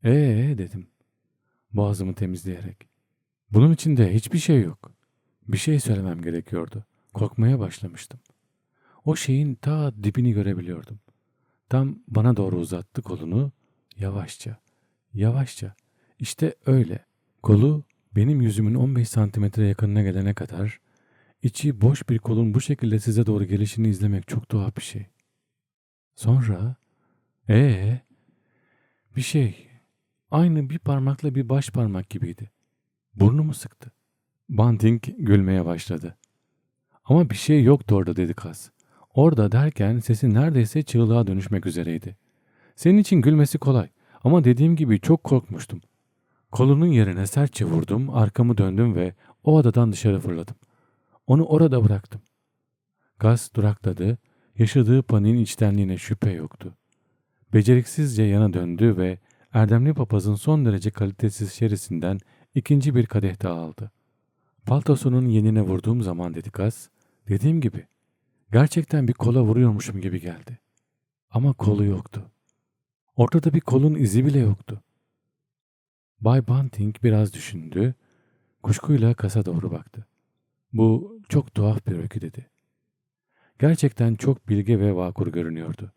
Ee dedim. Boğazımı temizleyerek. Bunun içinde hiçbir şey yok. Bir şey söylemem gerekiyordu. Korkmaya başlamıştım. O şeyin ta dibini görebiliyordum. Tam bana doğru uzattı kolunu. Yavaşça, yavaşça. İşte öyle. Kolu benim yüzümün 15 santimetre yakınına gelene kadar içi boş bir kolun bu şekilde size doğru gelişini izlemek çok tuhaf bir şey. Sonra ee bir şey aynı bir parmakla bir baş parmak gibiydi. Burnumu sıktı. Banting gülmeye başladı. Ama bir şey yoktu orada dedi kaz. Orada derken sesi neredeyse çığlığa dönüşmek üzereydi. Senin için gülmesi kolay ama dediğim gibi çok korkmuştum. Kolunun yerine sertçe vurdum, arkamı döndüm ve o odadan dışarı fırladım. Onu orada bıraktım. Gaz durakladı, yaşadığı paniğin içtenliğine şüphe yoktu. Beceriksizce yana döndü ve erdemli papazın son derece kalitesiz şerisinden ikinci bir kadeh daha aldı. Paltosunun yenine vurduğum zaman dedi Gaz, dediğim gibi gerçekten bir kola vuruyormuşum gibi geldi. Ama kolu yoktu. Ortada bir kolun izi bile yoktu. Bay Bunting biraz düşündü, kuşkuyla kasa doğru baktı. Bu çok tuhaf bir öykü dedi. Gerçekten çok bilge ve vakur görünüyordu.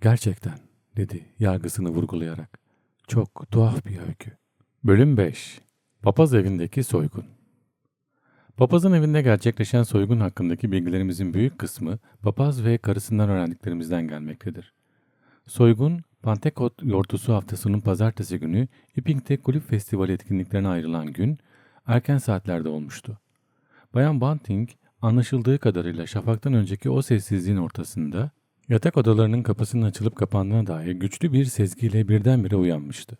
Gerçekten dedi yargısını vurgulayarak. Çok tuhaf bir öykü. Bölüm 5 Papaz evindeki soygun Papazın evinde gerçekleşen soygun hakkındaki bilgilerimizin büyük kısmı papaz ve karısından öğrendiklerimizden gelmektedir. Soygun, Pantekot Yortusu haftasının pazartesi günü Epping'de kulüp festivali etkinliklerine ayrılan gün erken saatlerde olmuştu. Bayan Bunting anlaşıldığı kadarıyla şafaktan önceki o sessizliğin ortasında yatak odalarının kapısının açılıp kapandığına dair güçlü bir sezgiyle birdenbire uyanmıştı.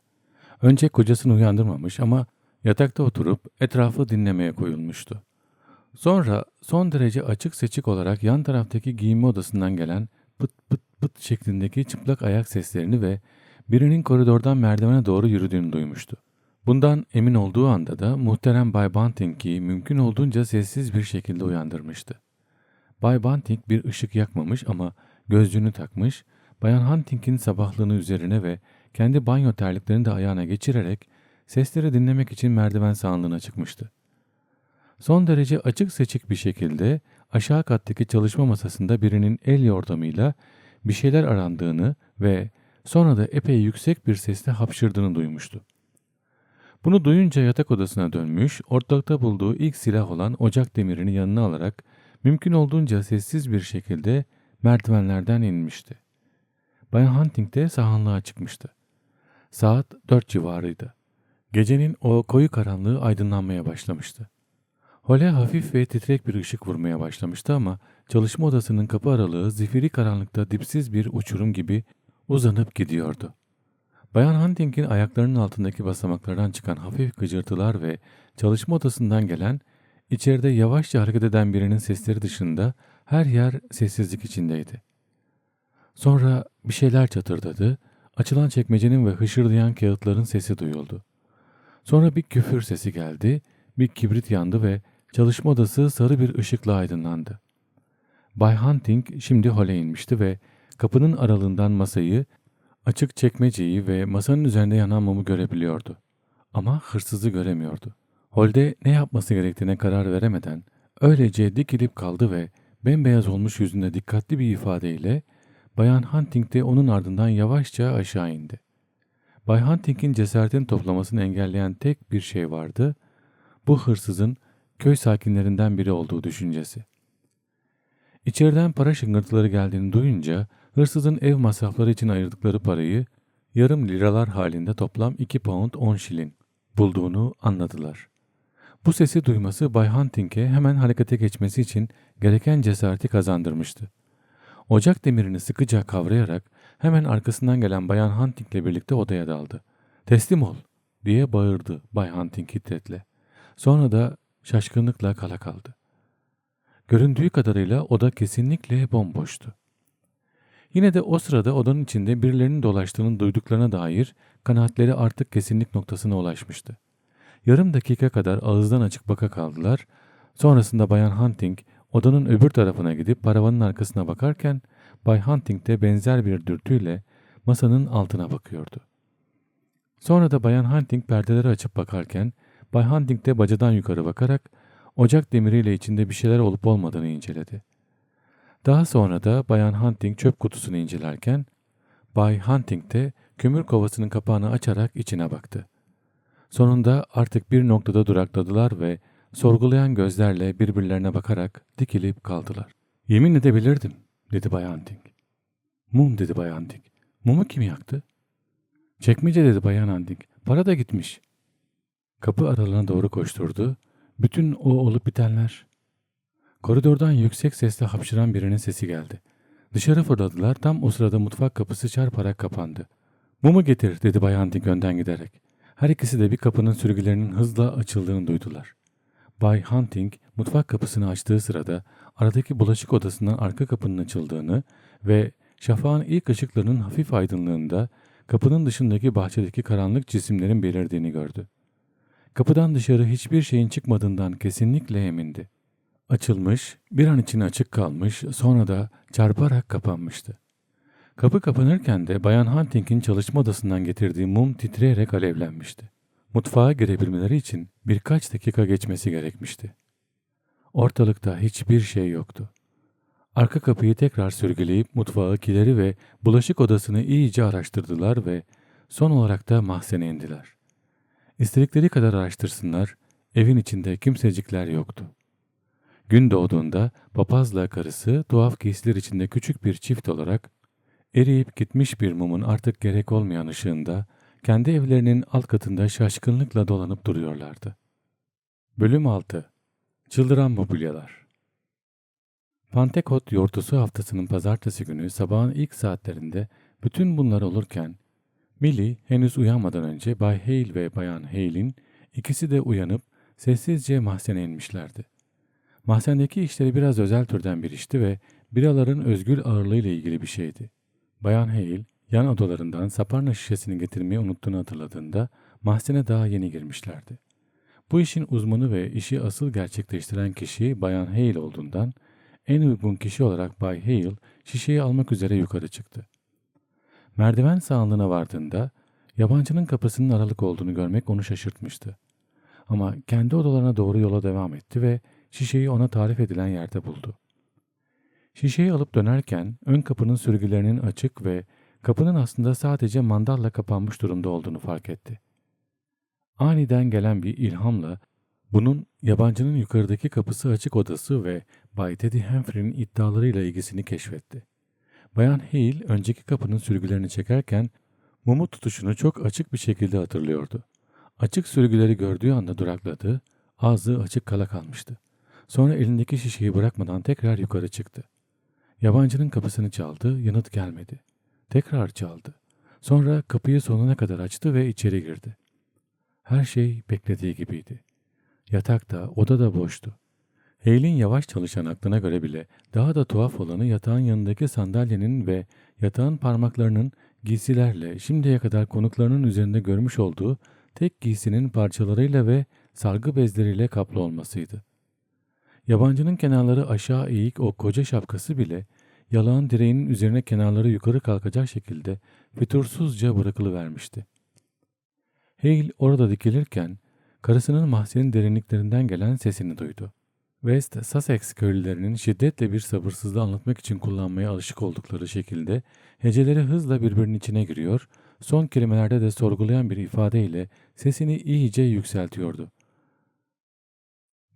Önce kocasını uyandırmamış ama yatakta oturup etrafı dinlemeye koyulmuştu. Sonra son derece açık seçik olarak yan taraftaki giyinme odasından gelen pıt pıt pıt şeklindeki çıplak ayak seslerini ve birinin koridordan merdivene doğru yürüdüğünü duymuştu. Bundan emin olduğu anda da muhterem Bay Bunting'i mümkün olduğunca sessiz bir şekilde uyandırmıştı. Bay Bunting bir ışık yakmamış ama gözlüğünü takmış, Bayan Hunting'in sabahlığını üzerine ve kendi banyo terliklerini de ayağına geçirerek sesleri dinlemek için merdiven sağlığına çıkmıştı. Son derece açık seçik bir şekilde aşağı kattaki çalışma masasında birinin el yordamıyla bir şeyler arandığını ve sonra da epey yüksek bir sesle hapşırdığını duymuştu. Bunu duyunca yatak odasına dönmüş, ortalıkta bulduğu ilk silah olan ocak demirini yanına alarak mümkün olduğunca sessiz bir şekilde merdivenlerden inmişti. Bayan Hunting de sahanlığa çıkmıştı. Saat dört civarıydı. Gecenin o koyu karanlığı aydınlanmaya başlamıştı. Hole hafif ve titrek bir ışık vurmaya başlamıştı ama çalışma odasının kapı aralığı zifiri karanlıkta dipsiz bir uçurum gibi uzanıp gidiyordu. Bayan Hunting'in ayaklarının altındaki basamaklardan çıkan hafif gıcırtılar ve çalışma odasından gelen, içeride yavaşça hareket eden birinin sesleri dışında her yer sessizlik içindeydi. Sonra bir şeyler çatırdadı, açılan çekmecenin ve hışırdayan kağıtların sesi duyuldu. Sonra bir küfür sesi geldi, bir kibrit yandı ve çalışma odası sarı bir ışıkla aydınlandı. Bay Hunting şimdi hole inmişti ve kapının aralığından masayı, açık çekmeceyi ve masanın üzerinde yanan mumu görebiliyordu. Ama hırsızı göremiyordu. Holde ne yapması gerektiğine karar veremeden öylece dikilip kaldı ve bembeyaz olmuş yüzünde dikkatli bir ifadeyle Bayan Hunting de onun ardından yavaşça aşağı indi. Bay Hunting'in cesaretini toplamasını engelleyen tek bir şey vardı. Bu hırsızın köy sakinlerinden biri olduğu düşüncesi. İçeriden para şıngırtıları geldiğini duyunca hırsızın ev masrafları için ayırdıkları parayı yarım liralar halinde toplam 2 pound 10 şilin bulduğunu anladılar. Bu sesi duyması Bay Hunting'e hemen harekete geçmesi için gereken cesareti kazandırmıştı. Ocak demirini sıkıca kavrayarak hemen arkasından gelen Bayan Hunting ile birlikte odaya daldı. Teslim ol diye bağırdı Bay Hunting hiddetle. Sonra da şaşkınlıkla kala kaldı. Göründüğü kadarıyla oda kesinlikle bomboştu. Yine de o sırada odanın içinde birilerinin dolaştığını duyduklarına dair kanaatleri artık kesinlik noktasına ulaşmıştı. Yarım dakika kadar ağızdan açık baka kaldılar. Sonrasında Bayan Hunting odanın öbür tarafına gidip paravanın arkasına bakarken Bay Hunting de benzer bir dürtüyle masanın altına bakıyordu. Sonra da Bayan Hunting perdeleri açıp bakarken Bay Hunting de bacadan yukarı bakarak ocak demiriyle içinde bir şeyler olup olmadığını inceledi. Daha sonra da Bayan Hunting çöp kutusunu incelerken Bay Hunting de kömür kovasının kapağını açarak içine baktı. Sonunda artık bir noktada durakladılar ve sorgulayan gözlerle birbirlerine bakarak dikilip kaldılar. Yemin edebilirdim, dedi Bay Hunting. Mum, dedi Bay Hunting. Mumu kim yaktı? Çekmece, dedi Bayan Hunting. Para da gitmiş. Kapı aralığına doğru koşturdu. Bütün o olup bitenler. Koridordan yüksek sesle hapşıran birinin sesi geldi. Dışarı fırladılar. Tam o sırada mutfak kapısı çarparak kapandı. Mumu getir dedi Bay Hunting önden giderek. Her ikisi de bir kapının sürgülerinin hızla açıldığını duydular. Bay Hunting mutfak kapısını açtığı sırada aradaki bulaşık odasından arka kapının açıldığını ve şafağın ilk ışıklarının hafif aydınlığında kapının dışındaki bahçedeki karanlık cisimlerin belirdiğini gördü. Kapıdan dışarı hiçbir şeyin çıkmadığından kesinlikle emindi. Açılmış, bir an için açık kalmış, sonra da çarparak kapanmıştı. Kapı kapanırken de Bayan Hunting'in çalışma odasından getirdiği mum titreyerek alevlenmişti. Mutfağa girebilmeleri için birkaç dakika geçmesi gerekmişti. Ortalıkta hiçbir şey yoktu. Arka kapıyı tekrar sürgüleyip mutfağı, kileri ve bulaşık odasını iyice araştırdılar ve son olarak da mahzene indiler. İstedikleri kadar araştırsınlar, evin içinde kimsecikler yoktu. Gün doğduğunda papazla karısı tuhaf giysiler içinde küçük bir çift olarak eriyip gitmiş bir mumun artık gerek olmayan ışığında kendi evlerinin alt katında şaşkınlıkla dolanıp duruyorlardı. Bölüm 6 Çıldıran Mobilyalar Pantekot yortusu haftasının pazartesi günü sabahın ilk saatlerinde bütün bunlar olurken Millie henüz uyanmadan önce Bay Hale ve Bayan Hale'in ikisi de uyanıp sessizce mahzene inmişlerdi. Mahzendeki işleri biraz özel türden bir işti ve biraların özgül ağırlığıyla ilgili bir şeydi. Bayan Hale yan odalarından saparna şişesini getirmeyi unuttuğunu hatırladığında mahzene daha yeni girmişlerdi. Bu işin uzmanı ve işi asıl gerçekleştiren kişi Bayan Hale olduğundan en uygun kişi olarak Bay Hale şişeyi almak üzere yukarı çıktı. Merdiven sağlığına vardığında yabancının kapısının aralık olduğunu görmek onu şaşırtmıştı. Ama kendi odalarına doğru yola devam etti ve şişeyi ona tarif edilen yerde buldu. Şişeyi alıp dönerken ön kapının sürgülerinin açık ve kapının aslında sadece mandalla kapanmış durumda olduğunu fark etti. Aniden gelen bir ilhamla bunun yabancının yukarıdaki kapısı açık odası ve Bay Teddy Humphrey'nin iddialarıyla ilgisini keşfetti. Bayan Hale önceki kapının sürgülerini çekerken mumu tutuşunu çok açık bir şekilde hatırlıyordu. Açık sürgüleri gördüğü anda durakladı, ağzı açık kala kalmıştı. Sonra elindeki şişeyi bırakmadan tekrar yukarı çıktı. Yabancının kapısını çaldı, yanıt gelmedi. Tekrar çaldı. Sonra kapıyı sonuna kadar açtı ve içeri girdi. Her şey beklediği gibiydi. Yatak da, oda da boştu. Hale'in yavaş çalışan aklına göre bile daha da tuhaf olanı yatağın yanındaki sandalyenin ve yatağın parmaklarının giysilerle şimdiye kadar konuklarının üzerinde görmüş olduğu tek giysinin parçalarıyla ve sargı bezleriyle kaplı olmasıydı. Yabancının kenarları aşağı eğik o koca şapkası bile yalağın direğinin üzerine kenarları yukarı kalkacak şekilde fütursuzca bırakılıvermişti. Hale orada dikilirken karısının mahzenin derinliklerinden gelen sesini duydu. West Sussex köylülerinin şiddetle bir sabırsızlığı anlatmak için kullanmaya alışık oldukları şekilde heceleri hızla birbirinin içine giriyor, son kelimelerde de sorgulayan bir ifadeyle sesini iyice yükseltiyordu.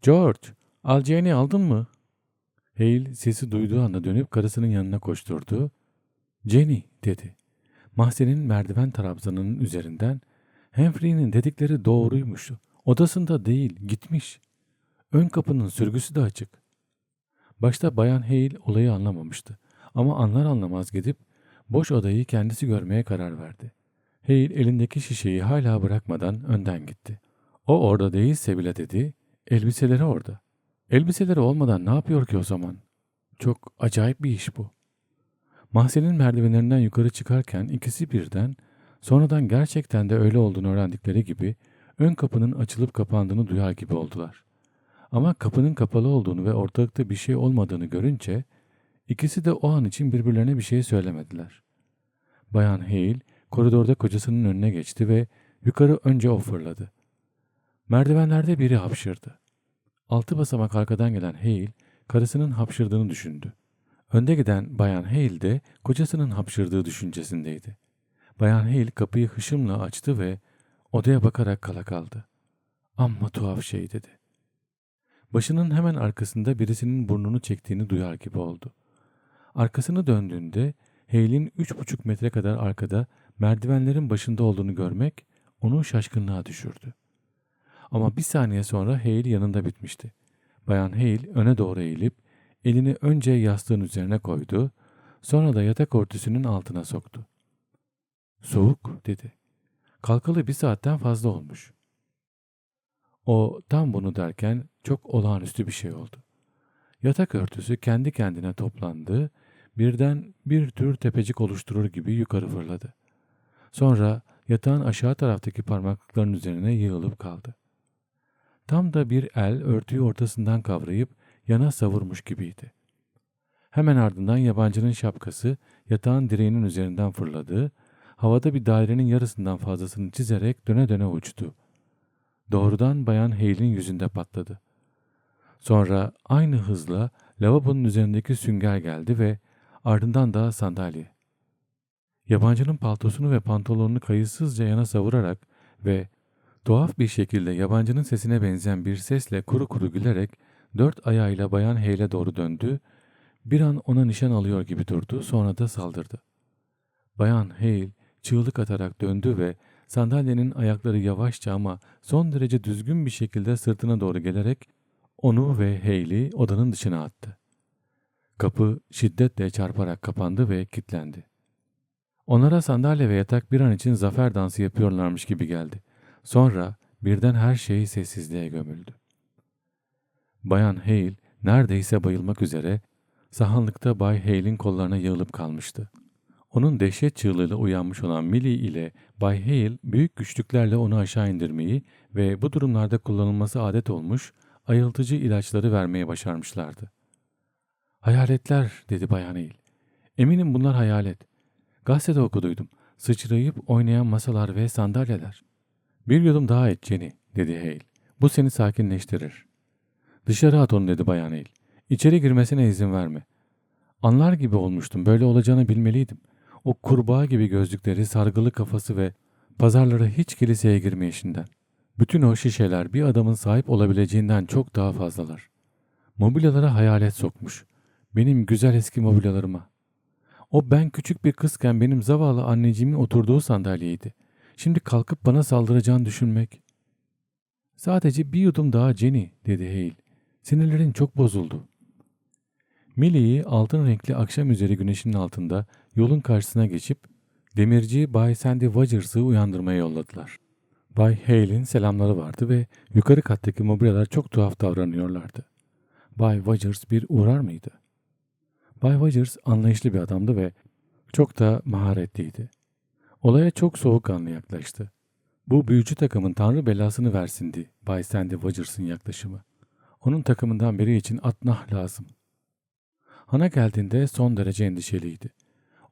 George, alacağını aldın mı? Hale sesi duyduğu anda dönüp karısının yanına koşturdu. Jenny dedi. Mahzenin merdiven trabzanının üzerinden Humphrey'nin dedikleri doğruymuş. Odasında değil, gitmiş. Ön kapının sürgüsü de açık. Başta Bayan Hale olayı anlamamıştı. Ama anlar anlamaz gidip boş odayı kendisi görmeye karar verdi. Hale elindeki şişeyi hala bırakmadan önden gitti. O orada değilse bile dedi, elbiseleri orada. Elbiseleri olmadan ne yapıyor ki o zaman? Çok acayip bir iş bu. Mahzenin merdivenlerinden yukarı çıkarken ikisi birden, sonradan gerçekten de öyle olduğunu öğrendikleri gibi ön kapının açılıp kapandığını duyar gibi oldular. Ama kapının kapalı olduğunu ve ortalıkta bir şey olmadığını görünce ikisi de o an için birbirlerine bir şey söylemediler. Bayan Hale koridorda kocasının önüne geçti ve yukarı önce o fırladı. Merdivenlerde biri hapşırdı. Altı basamak arkadan gelen Hale karısının hapşırdığını düşündü. Önde giden Bayan Hale de kocasının hapşırdığı düşüncesindeydi. Bayan Hale kapıyı hışımla açtı ve odaya bakarak kala kaldı. Amma tuhaf şey dedi. Başının hemen arkasında birisinin burnunu çektiğini duyar gibi oldu. Arkasını döndüğünde Hale'in üç buçuk metre kadar arkada merdivenlerin başında olduğunu görmek onu şaşkınlığa düşürdü. Ama bir saniye sonra Hale yanında bitmişti. Bayan Hale öne doğru eğilip elini önce yastığın üzerine koydu, sonra da yatak örtüsünün altına soktu. Soğuk dedi. Kalkalı bir saatten fazla olmuş. O tam bunu derken çok olağanüstü bir şey oldu. Yatak örtüsü kendi kendine toplandı, birden bir tür tepecik oluşturur gibi yukarı fırladı. Sonra yatağın aşağı taraftaki parmaklıkların üzerine yığılıp kaldı. Tam da bir el örtüyü ortasından kavrayıp yana savurmuş gibiydi. Hemen ardından yabancının şapkası yatağın direğinin üzerinden fırladı, havada bir dairenin yarısından fazlasını çizerek döne döne uçtu. Doğrudan Bayan Hale'in yüzünde patladı. Sonra aynı hızla lavabonun üzerindeki sünger geldi ve ardından da sandalye. Yabancının paltosunu ve pantolonunu kayıtsızca yana savurarak ve tuhaf bir şekilde yabancının sesine benzeyen bir sesle kuru kuru gülerek dört ayağıyla Bayan Hale'e doğru döndü, bir an ona nişan alıyor gibi durdu, sonra da saldırdı. Bayan Hale çığlık atarak döndü ve sandalyenin ayakları yavaşça ama son derece düzgün bir şekilde sırtına doğru gelerek onu ve Hale'i odanın dışına attı. Kapı şiddetle çarparak kapandı ve kilitlendi. Onlara sandalye ve yatak bir an için zafer dansı yapıyorlarmış gibi geldi. Sonra birden her şey sessizliğe gömüldü. Bayan Hale neredeyse bayılmak üzere sahanlıkta Bay Hale'in kollarına yığılıp kalmıştı. Onun dehşet çığlığıyla uyanmış olan Millie ile Bay Hale büyük güçlüklerle onu aşağı indirmeyi ve bu durumlarda kullanılması adet olmuş ayıltıcı ilaçları vermeye başarmışlardı. Hayaletler dedi Bayan Hale. Eminim bunlar hayalet. Gazetede okuduydum. Sıçrayıp oynayan masalar ve sandalyeler. Bir yudum daha et Jenny dedi Hale. Bu seni sakinleştirir. Dışarı at onu dedi Bayan Hale. İçeri girmesine izin verme. Anlar gibi olmuştum. Böyle olacağını bilmeliydim. O kurbağa gibi gözlükleri, sargılı kafası ve pazarlara hiç kiliseye girmeyişinden. Bütün o şişeler bir adamın sahip olabileceğinden çok daha fazlalar. Mobilyalara hayalet sokmuş. Benim güzel eski mobilyalarıma. O ben küçük bir kızken benim zavallı anneciğimin oturduğu sandalyeydi. Şimdi kalkıp bana saldıracağını düşünmek. Sadece bir yudum daha Jenny dedi Hale. Sinirlerin çok bozuldu. Millie'yi altın renkli akşam üzeri güneşinin altında yolun karşısına geçip demirci Bay Sandy Wagers'ı uyandırmaya yolladılar. Bay Hale'in selamları vardı ve yukarı kattaki mobilyalar çok tuhaf davranıyorlardı. Bay Wagers bir uğrar mıydı? Bay Wagers anlayışlı bir adamdı ve çok da maharetliydi. Olaya çok soğukkanlı yaklaştı. Bu büyücü takımın tanrı belasını versindi Bay Sandy Wagers'ın yaklaşımı. Onun takımından biri için atnah lazım. Hana geldiğinde son derece endişeliydi.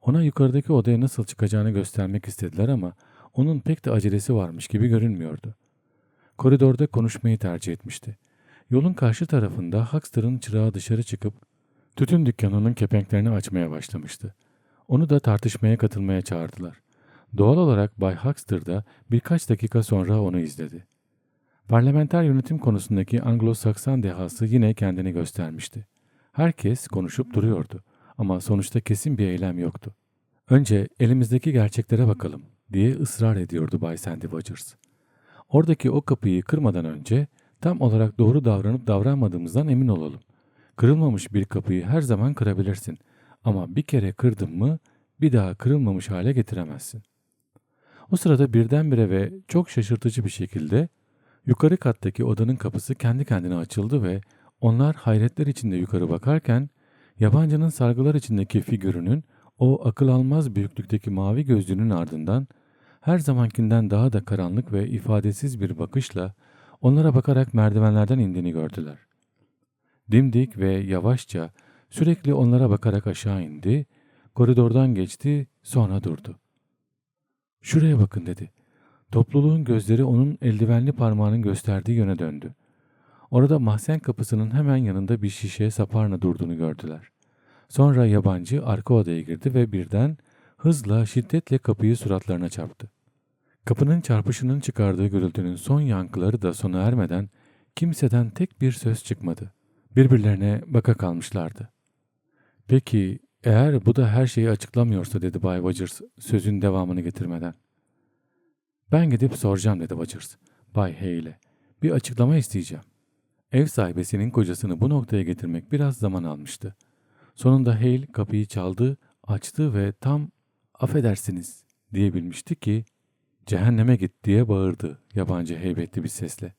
Ona yukarıdaki odaya nasıl çıkacağını göstermek istediler ama onun pek de acelesi varmış gibi görünmüyordu. Koridorda konuşmayı tercih etmişti. Yolun karşı tarafında Huckster'ın çırağı dışarı çıkıp tütün dükkanının kepenklerini açmaya başlamıştı. Onu da tartışmaya katılmaya çağırdılar. Doğal olarak Bay Huckster da birkaç dakika sonra onu izledi. Parlamenter yönetim konusundaki Anglo-Saksan dehası yine kendini göstermişti. Herkes konuşup duruyordu ama sonuçta kesin bir eylem yoktu. Önce elimizdeki gerçeklere bakalım diye ısrar ediyordu Bay Sandy Rogers. Oradaki o kapıyı kırmadan önce tam olarak doğru davranıp davranmadığımızdan emin olalım. Kırılmamış bir kapıyı her zaman kırabilirsin ama bir kere kırdın mı bir daha kırılmamış hale getiremezsin. O sırada birdenbire ve çok şaşırtıcı bir şekilde yukarı kattaki odanın kapısı kendi kendine açıldı ve onlar hayretler içinde yukarı bakarken yabancının sargılar içindeki figürünün o akıl almaz büyüklükteki mavi gözlüğünün ardından her zamankinden daha da karanlık ve ifadesiz bir bakışla onlara bakarak merdivenlerden indiğini gördüler. Dimdik ve yavaşça sürekli onlara bakarak aşağı indi, koridordan geçti, sonra durdu. Şuraya bakın dedi. Topluluğun gözleri onun eldivenli parmağının gösterdiği yöne döndü. Orada mahzen kapısının hemen yanında bir şişe saparna durduğunu gördüler. Sonra yabancı arka odaya girdi ve birden hızla şiddetle kapıyı suratlarına çarptı. Kapının çarpışının çıkardığı gürültünün son yankıları da sona ermeden kimseden tek bir söz çıkmadı. Birbirlerine baka kalmışlardı. Peki eğer bu da her şeyi açıklamıyorsa dedi Bay Rogers sözün devamını getirmeden. Ben gidip soracağım dedi Rogers Bay Hale'e. Bir açıklama isteyeceğim. Ev sahibesinin kocasını bu noktaya getirmek biraz zaman almıştı. Sonunda Hale kapıyı çaldı, açtı ve tam affedersiniz diyebilmişti ki cehenneme git diye bağırdı yabancı heybetli bir sesle.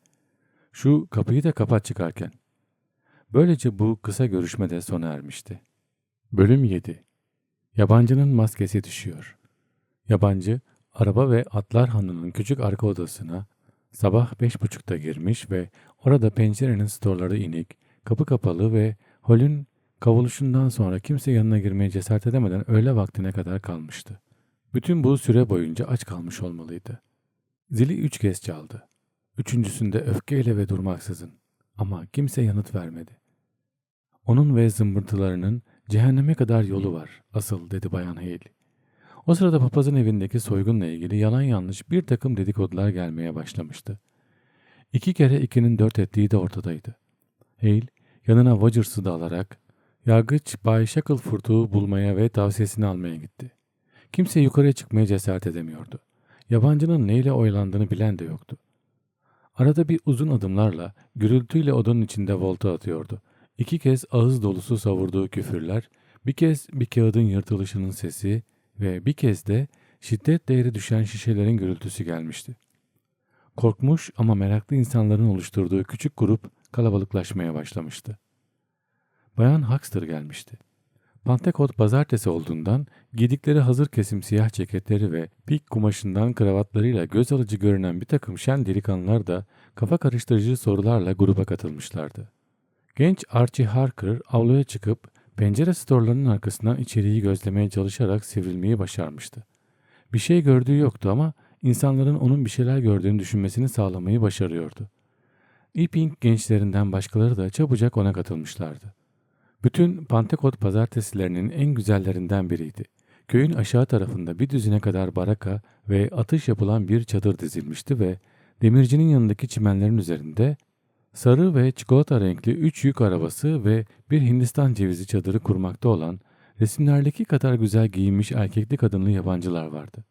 Şu kapıyı da kapat çıkarken. Böylece bu kısa görüşme de sona ermişti. Bölüm 7 Yabancının maskesi düşüyor. Yabancı, araba ve atlar hanının küçük arka odasına sabah beş buçukta girmiş ve orada pencerenin storları inik, kapı kapalı ve holün Kavuluşundan sonra kimse yanına girmeye cesaret edemeden öğle vaktine kadar kalmıştı. Bütün bu süre boyunca aç kalmış olmalıydı. Zili üç kez çaldı. Üçüncüsünde öfkeyle ve durmaksızın. Ama kimse yanıt vermedi. Onun ve zımbırtılarının cehenneme kadar yolu var asıl dedi Bayan Hale. O sırada papazın evindeki soygunla ilgili yalan yanlış bir takım dedikodular gelmeye başlamıştı. İki kere ikinin dört ettiği de ortadaydı. Hale yanına Rogers'ı da alarak yargıç Bay Shackleford'u bulmaya ve tavsiyesini almaya gitti. Kimse yukarıya çıkmaya cesaret edemiyordu. Yabancının neyle oyalandığını bilen de yoktu. Arada bir uzun adımlarla, gürültüyle odanın içinde volta atıyordu. İki kez ağız dolusu savurduğu küfürler, bir kez bir kağıdın yırtılışının sesi ve bir kez de şiddet değeri düşen şişelerin gürültüsü gelmişti. Korkmuş ama meraklı insanların oluşturduğu küçük grup kalabalıklaşmaya başlamıştı. Bayan Huxter gelmişti. Pantekot pazartesi olduğundan giydikleri hazır kesim siyah ceketleri ve pik kumaşından kravatlarıyla göz alıcı görünen bir takım şen delikanlılar da kafa karıştırıcı sorularla gruba katılmışlardı. Genç Archie Harker avluya çıkıp pencere storlarının arkasından içeriği gözlemeye çalışarak sivrilmeyi başarmıştı. Bir şey gördüğü yoktu ama insanların onun bir şeyler gördüğünü düşünmesini sağlamayı başarıyordu. Epping gençlerinden başkaları da çabucak ona katılmışlardı. Bütün Pantekot pazartesilerinin en güzellerinden biriydi. Köyün aşağı tarafında bir düzine kadar baraka ve atış yapılan bir çadır dizilmişti ve demircinin yanındaki çimenlerin üzerinde sarı ve çikolata renkli üç yük arabası ve bir Hindistan cevizi çadırı kurmakta olan resimlerdeki kadar güzel giyinmiş erkekli kadınlı yabancılar vardı.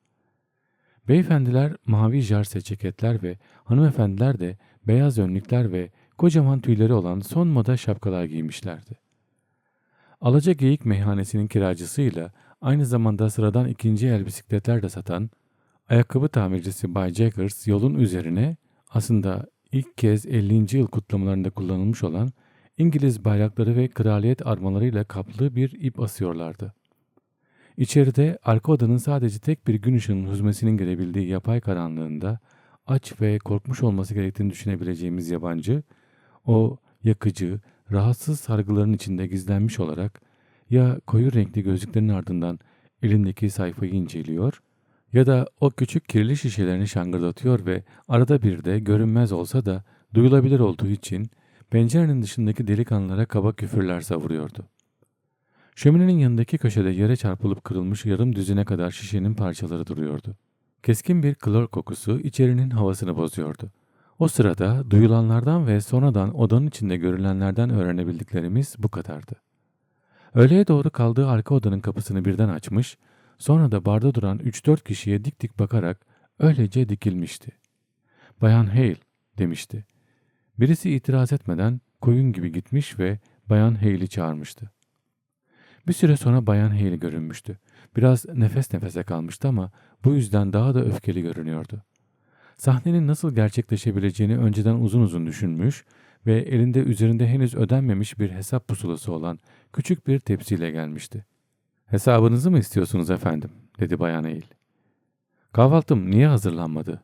Beyefendiler mavi jarse ceketler ve hanımefendiler de beyaz önlükler ve kocaman tüyleri olan son moda şapkalar giymişlerdi. Alaca Geyik meyhanesinin kiracısıyla aynı zamanda sıradan ikinci el bisikletler de satan ayakkabı tamircisi Bay Jaggers yolun üzerine aslında ilk kez 50. yıl kutlamalarında kullanılmış olan İngiliz bayrakları ve kraliyet armalarıyla kaplı bir ip asıyorlardı. İçeride arka odanın sadece tek bir gün ışığının hüzmesinin girebildiği yapay karanlığında aç ve korkmuş olması gerektiğini düşünebileceğimiz yabancı, o yakıcı, rahatsız sargıların içinde gizlenmiş olarak ya koyu renkli gözlüklerin ardından elindeki sayfayı inceliyor ya da o küçük kirli şişelerini şangırdatıyor ve arada bir de görünmez olsa da duyulabilir olduğu için pencerenin dışındaki delikanlılara kaba küfürler savuruyordu. Şöminenin yanındaki köşede yere çarpılıp kırılmış yarım düzine kadar şişenin parçaları duruyordu. Keskin bir klor kokusu içerinin havasını bozuyordu. O sırada duyulanlardan ve sonradan odanın içinde görülenlerden öğrenebildiklerimiz bu kadardı. Öğleye doğru kaldığı arka odanın kapısını birden açmış, sonra da barda duran 3-4 kişiye dik dik bakarak öylece dikilmişti. Bayan Hale demişti. Birisi itiraz etmeden koyun gibi gitmiş ve Bayan Hale'i çağırmıştı. Bir süre sonra Bayan Hale görünmüştü. Biraz nefes nefese kalmıştı ama bu yüzden daha da öfkeli görünüyordu. Sahnenin nasıl gerçekleşebileceğini önceden uzun uzun düşünmüş ve elinde üzerinde henüz ödenmemiş bir hesap pusulası olan küçük bir tepsiyle gelmişti. Hesabınızı mı istiyorsunuz efendim? dedi Bayan Eğil. Kahvaltım niye hazırlanmadı?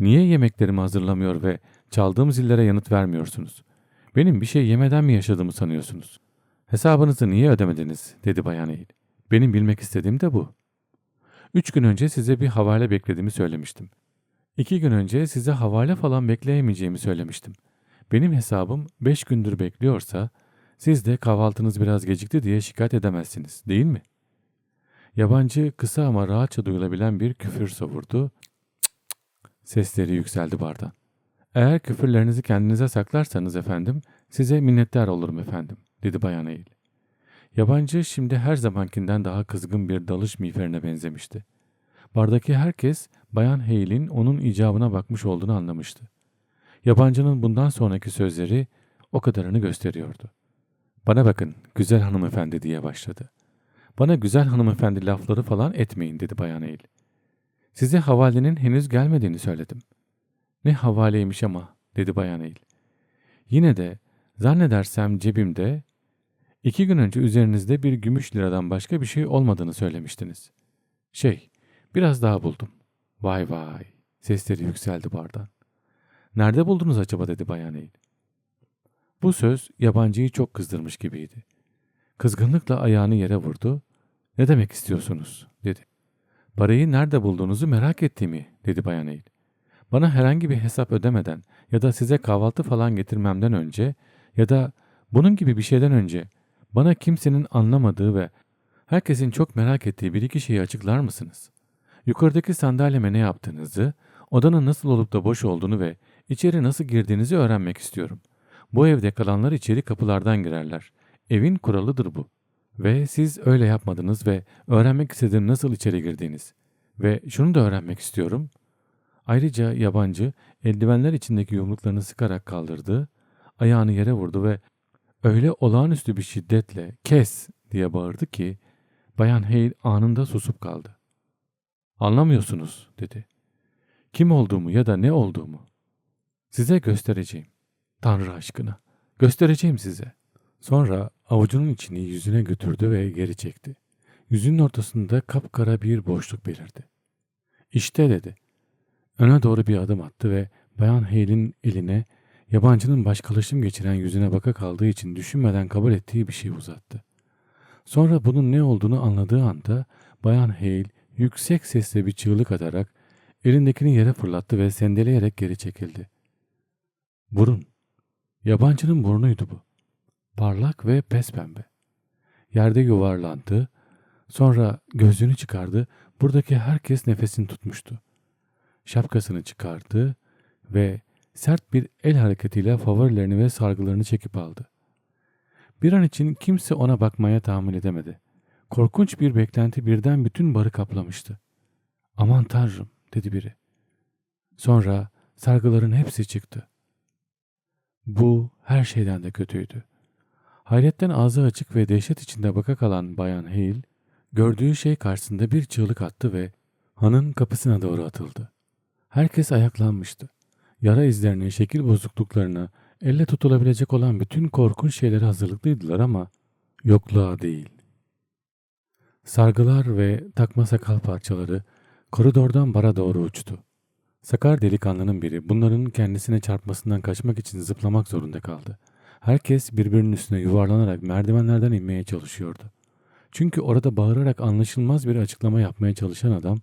Niye yemeklerimi hazırlamıyor ve çaldığım zillere yanıt vermiyorsunuz? Benim bir şey yemeden mi yaşadığımı sanıyorsunuz? Hesabınızı niye ödemediniz? dedi Bayan Eğil. Benim bilmek istediğim de bu. Üç gün önce size bir havale beklediğimi söylemiştim. İki gün önce size havale falan bekleyemeyeceğimi söylemiştim. Benim hesabım beş gündür bekliyorsa siz de kahvaltınız biraz gecikti diye şikayet edemezsiniz değil mi? Yabancı kısa ama rahatça duyulabilen bir küfür savurdu. Sesleri yükseldi bardan. Eğer küfürlerinizi kendinize saklarsanız efendim size minnettar olurum efendim dedi Bayan Eğil. Yabancı şimdi her zamankinden daha kızgın bir dalış miğferine benzemişti. Bardaki herkes Bayan Hale'in onun icabına bakmış olduğunu anlamıştı. Yabancının bundan sonraki sözleri o kadarını gösteriyordu. Bana bakın güzel hanımefendi diye başladı. Bana güzel hanımefendi lafları falan etmeyin dedi Bayan Eğil. Size havalenin henüz gelmediğini söyledim. Ne havaleymiş ama dedi Bayan Eğil. Yine de zannedersem cebimde iki gün önce üzerinizde bir gümüş liradan başka bir şey olmadığını söylemiştiniz. Şey biraz daha buldum. Vay vay sesleri yükseldi bardan. Nerede buldunuz acaba dedi Bayan Eğil. Bu söz yabancıyı çok kızdırmış gibiydi. kızgınlıkla ayağını yere vurdu. Ne demek istiyorsunuz dedi. Parayı nerede bulduğunuzu merak ettiğimi dedi Bayan Eğil. Bana herhangi bir hesap ödemeden ya da size kahvaltı falan getirmemden önce ya da bunun gibi bir şeyden önce bana kimsenin anlamadığı ve herkesin çok merak ettiği bir iki şeyi açıklar mısınız? Yukarıdaki sandalyeme ne yaptığınızı, odanın nasıl olup da boş olduğunu ve içeri nasıl girdiğinizi öğrenmek istiyorum. Bu evde kalanlar içeri kapılardan girerler. Evin kuralıdır bu. Ve siz öyle yapmadınız ve öğrenmek istedim nasıl içeri girdiğiniz. Ve şunu da öğrenmek istiyorum. Ayrıca yabancı eldivenler içindeki yumruklarını sıkarak kaldırdı, ayağını yere vurdu ve öyle olağanüstü bir şiddetle kes diye bağırdı ki Bayan Hale anında susup kaldı. Anlamıyorsunuz dedi. Kim olduğumu ya da ne olduğumu. Size göstereceğim. Tanrı aşkına. Göstereceğim size. Sonra avucunun içini yüzüne götürdü ve geri çekti. Yüzünün ortasında kapkara bir boşluk belirdi. İşte dedi. Öne doğru bir adım attı ve Bayan Hale'in eline yabancının başkalaşım geçiren yüzüne baka kaldığı için düşünmeden kabul ettiği bir şey uzattı. Sonra bunun ne olduğunu anladığı anda Bayan Hale yüksek sesle bir çığlık atarak elindekini yere fırlattı ve sendeleyerek geri çekildi. Burun. Yabancının burnuydu bu. Parlak ve pespembe. Yerde yuvarlandı. Sonra gözünü çıkardı. Buradaki herkes nefesini tutmuştu. Şapkasını çıkardı ve sert bir el hareketiyle favorilerini ve sargılarını çekip aldı. Bir an için kimse ona bakmaya tahammül edemedi. Korkunç bir beklenti birden bütün barı kaplamıştı. Aman tanrım dedi biri. Sonra sargıların hepsi çıktı. Bu her şeyden de kötüydü. Hayretten ağzı açık ve dehşet içinde baka kalan Bayan Hale, gördüğü şey karşısında bir çığlık attı ve hanın kapısına doğru atıldı. Herkes ayaklanmıştı. Yara izlerine, şekil bozukluklarına, elle tutulabilecek olan bütün korkunç şeylere hazırlıklıydılar ama yokluğa değil. Sargılar ve takma sakal parçaları koridordan bara doğru uçtu. Sakar delikanlının biri bunların kendisine çarpmasından kaçmak için zıplamak zorunda kaldı. Herkes birbirinin üstüne yuvarlanarak merdivenlerden inmeye çalışıyordu. Çünkü orada bağırarak anlaşılmaz bir açıklama yapmaya çalışan adam,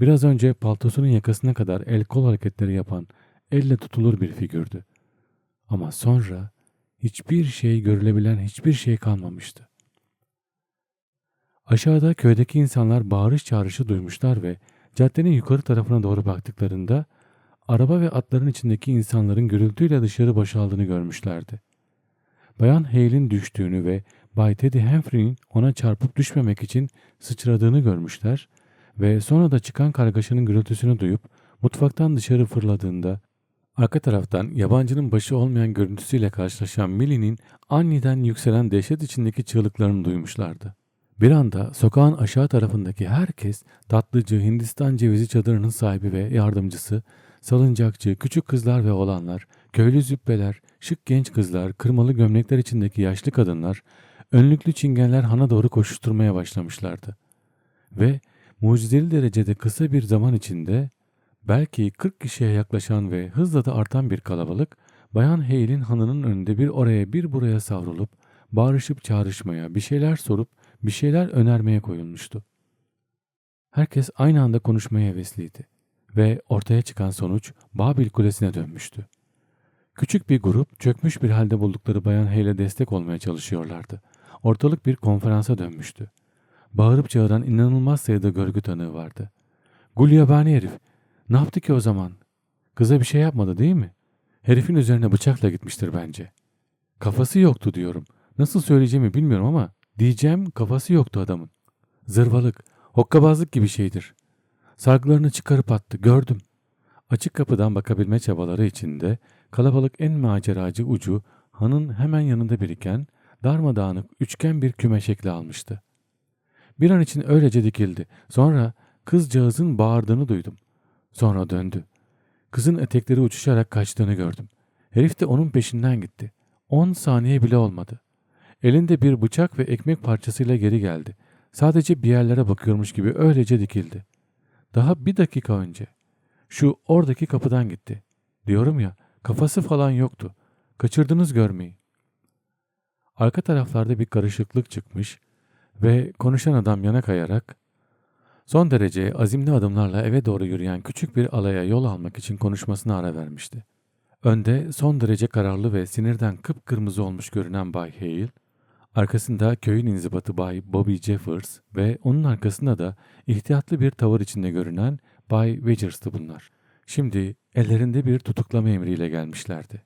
biraz önce paltosunun yakasına kadar el kol hareketleri yapan, elle tutulur bir figürdü. Ama sonra hiçbir şey görülebilen hiçbir şey kalmamıştı. Aşağıda köydeki insanlar bağırış çağrışı duymuşlar ve caddenin yukarı tarafına doğru baktıklarında araba ve atların içindeki insanların gürültüyle dışarı boşaldığını görmüşlerdi. Bayan Hale'in düştüğünü ve Bay Teddy Humphrey'in ona çarpıp düşmemek için sıçradığını görmüşler ve sonra da çıkan kargaşanın gürültüsünü duyup mutfaktan dışarı fırladığında arka taraftan yabancının başı olmayan görüntüsüyle karşılaşan Millie'nin aniden yükselen dehşet içindeki çığlıklarını duymuşlardı. Bir anda sokağın aşağı tarafındaki herkes tatlıcı Hindistan cevizi çadırının sahibi ve yardımcısı, salıncakçı, küçük kızlar ve oğlanlar, köylü züppeler, şık genç kızlar, kırmalı gömlekler içindeki yaşlı kadınlar, önlüklü çingenler hana doğru koşuşturmaya başlamışlardı. Ve mucizeli derecede kısa bir zaman içinde belki 40 kişiye yaklaşan ve hızla da artan bir kalabalık Bayan Hale'in hanının önünde bir oraya bir buraya savrulup bağırışıp çağrışmaya, bir şeyler sorup bir şeyler önermeye koyulmuştu. Herkes aynı anda konuşmaya hevesliydi ve ortaya çıkan sonuç Babil Kulesi'ne dönmüştü. Küçük bir grup çökmüş bir halde buldukları Bayan Hale'e destek olmaya çalışıyorlardı. Ortalık bir konferansa dönmüştü. Bağırıp çağıran inanılmaz sayıda görgü tanığı vardı. Gulyabani herif, ne yaptı ki o zaman? Kıza bir şey yapmadı değil mi? Herifin üzerine bıçakla gitmiştir bence. Kafası yoktu diyorum. Nasıl söyleyeceğimi bilmiyorum ama diyeceğim kafası yoktu adamın. Zırvalık, hokkabazlık gibi şeydir. Sargılarını çıkarıp attı, gördüm. Açık kapıdan bakabilme çabaları içinde kalabalık en maceracı ucu hanın hemen yanında biriken darmadağınık üçgen bir küme şekli almıştı. Bir an için öylece dikildi. Sonra kızcağızın bağırdığını duydum. Sonra döndü. Kızın etekleri uçuşarak kaçtığını gördüm. Herif de onun peşinden gitti. On saniye bile olmadı. Elinde bir bıçak ve ekmek parçasıyla geri geldi. Sadece bir yerlere bakıyormuş gibi öylece dikildi. Daha bir dakika önce. Şu oradaki kapıdan gitti. Diyorum ya kafası falan yoktu. Kaçırdınız görmeyi. Arka taraflarda bir karışıklık çıkmış ve konuşan adam yana kayarak son derece azimli adımlarla eve doğru yürüyen küçük bir alaya yol almak için konuşmasına ara vermişti. Önde son derece kararlı ve sinirden kıpkırmızı olmuş görünen Bay Hale, arkasında köyün inzibatı Bay Bobby Jeffers ve onun arkasında da ihtiyatlı bir tavır içinde görünen Bay Wedgers'tı bunlar. Şimdi ellerinde bir tutuklama emriyle gelmişlerdi.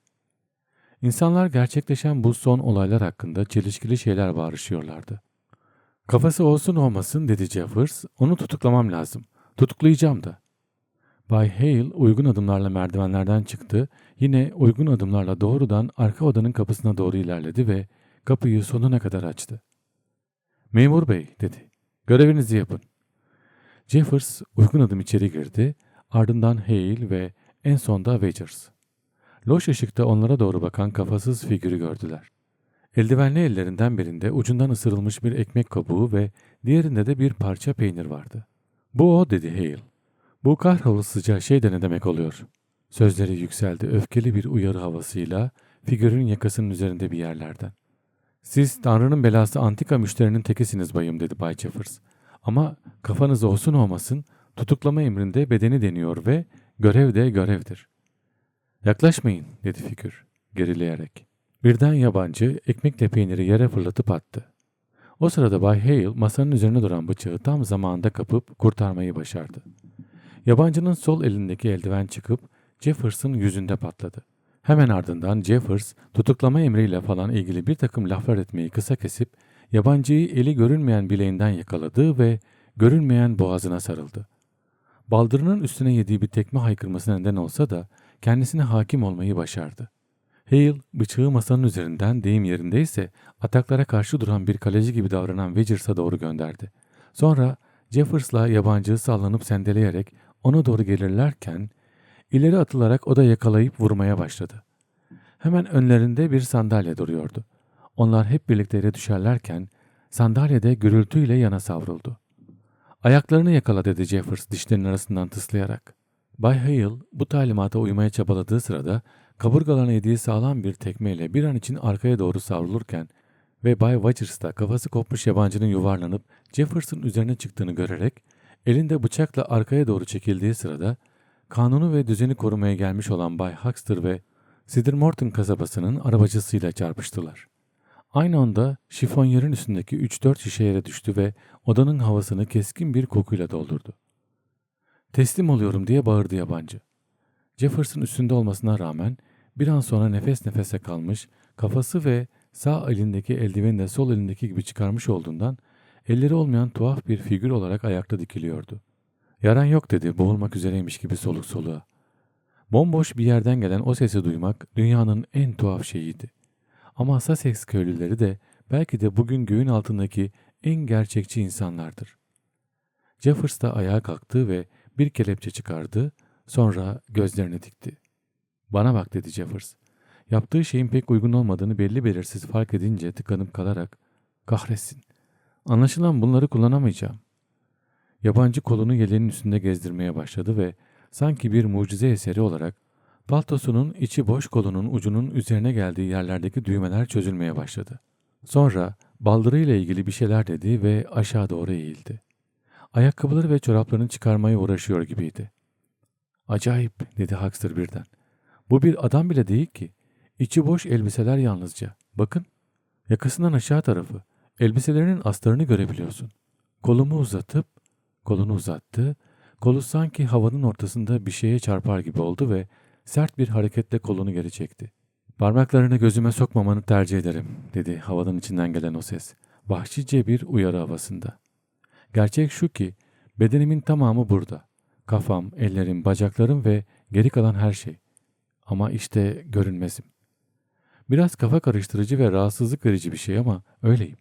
İnsanlar gerçekleşen bu son olaylar hakkında çelişkili şeyler bağırışıyorlardı. Kafası olsun olmasın dedi Jeffers, onu tutuklamam lazım. Tutuklayacağım da. Bay Hale uygun adımlarla merdivenlerden çıktı, yine uygun adımlarla doğrudan arka odanın kapısına doğru ilerledi ve kapıyı sonuna kadar açtı. Memur bey dedi, görevinizi yapın. Jeffers uygun adım içeri girdi, ardından Hale ve en sonda Wedgers. Loş ışıkta onlara doğru bakan kafasız figürü gördüler. Eldivenli ellerinden birinde ucundan ısırılmış bir ekmek kabuğu ve diğerinde de bir parça peynir vardı. Bu o dedi Hale. Bu kahrolısıca şey de ne demek oluyor? Sözleri yükseldi öfkeli bir uyarı havasıyla figürün yakasının üzerinde bir yerlerden. Siz Tanrı'nın belası antika müşterinin tekisiniz bayım dedi Bay Jeffers. Ama kafanız olsun olmasın tutuklama emrinde bedeni deniyor ve görev de görevdir. Yaklaşmayın dedi figür gerileyerek. Birden yabancı ekmekle peyniri yere fırlatıp attı. O sırada Bay Hale masanın üzerine duran bıçağı tam zamanında kapıp kurtarmayı başardı. Yabancının sol elindeki eldiven çıkıp Jeffers'ın yüzünde patladı. Hemen ardından Jeffers tutuklama emriyle falan ilgili bir takım laflar etmeyi kısa kesip yabancıyı eli görünmeyen bileğinden yakaladı ve görünmeyen boğazına sarıldı. Baldırının üstüne yediği bir tekme haykırması neden olsa da kendisine hakim olmayı başardı. Hale bıçağı masanın üzerinden deyim yerindeyse ataklara karşı duran bir kaleci gibi davranan Wedgers'a doğru gönderdi. Sonra Jeffers'la yabancı sallanıp sendeleyerek ona doğru gelirlerken ileri atılarak o da yakalayıp vurmaya başladı. Hemen önlerinde bir sandalye duruyordu. Onlar hep birlikte yere düşerlerken sandalyede gürültüyle yana savruldu. Ayaklarını yakala dedi Jeffers dişlerinin arasından tıslayarak. Bay Hale bu talimata uymaya çabaladığı sırada kaburgalarına yediği sağlam bir tekmeyle bir an için arkaya doğru savrulurken ve Bay Wedgers da kafası kopmuş yabancının yuvarlanıp Jefferson üzerine çıktığını görerek elinde bıçakla arkaya doğru çekildiği sırada kanunu ve düzeni korumaya gelmiş olan Bay Huxter ve Cedar Morton kasabasının arabacısıyla çarpıştılar. Aynı anda şifonyerin üstündeki 3-4 şişe yere düştü ve odanın havasını keskin bir kokuyla doldurdu. Teslim oluyorum diye bağırdı yabancı. Jefferson üstünde olmasına rağmen bir an sonra nefes nefese kalmış, kafası ve sağ elindeki eldiveni de sol elindeki gibi çıkarmış olduğundan elleri olmayan tuhaf bir figür olarak ayakta dikiliyordu. Yaran yok dedi boğulmak üzereymiş gibi soluk soluğa. Bomboş bir yerden gelen o sesi duymak dünyanın en tuhaf şeyiydi. Ama Sussex köylüleri de belki de bugün göğün altındaki en gerçekçi insanlardır. Jeffers da ayağa kalktı ve bir kelepçe çıkardı, sonra gözlerini dikti. Bana bak dedi Jeffers. Yaptığı şeyin pek uygun olmadığını belli belirsiz fark edince tıkanıp kalarak kahretsin. Anlaşılan bunları kullanamayacağım. Yabancı kolunu yeleğinin üstünde gezdirmeye başladı ve sanki bir mucize eseri olarak paltosunun içi boş kolunun ucunun üzerine geldiği yerlerdeki düğmeler çözülmeye başladı. Sonra baldırıyla ilgili bir şeyler dedi ve aşağı doğru eğildi. Ayakkabıları ve çoraplarını çıkarmaya uğraşıyor gibiydi. Acayip dedi Huxter birden. Bu bir adam bile değil ki. İçi boş elbiseler yalnızca. Bakın. Yakasından aşağı tarafı. Elbiselerinin astarını görebiliyorsun. Kolumu uzatıp, kolunu uzattı. Kolu sanki havanın ortasında bir şeye çarpar gibi oldu ve sert bir hareketle kolunu geri çekti. Parmaklarını gözüme sokmamanı tercih ederim, dedi havadan içinden gelen o ses. Vahşice bir uyarı havasında. Gerçek şu ki, bedenimin tamamı burada. Kafam, ellerim, bacaklarım ve geri kalan her şey. Ama işte görünmezim. Biraz kafa karıştırıcı ve rahatsızlık verici bir şey ama öyleyim.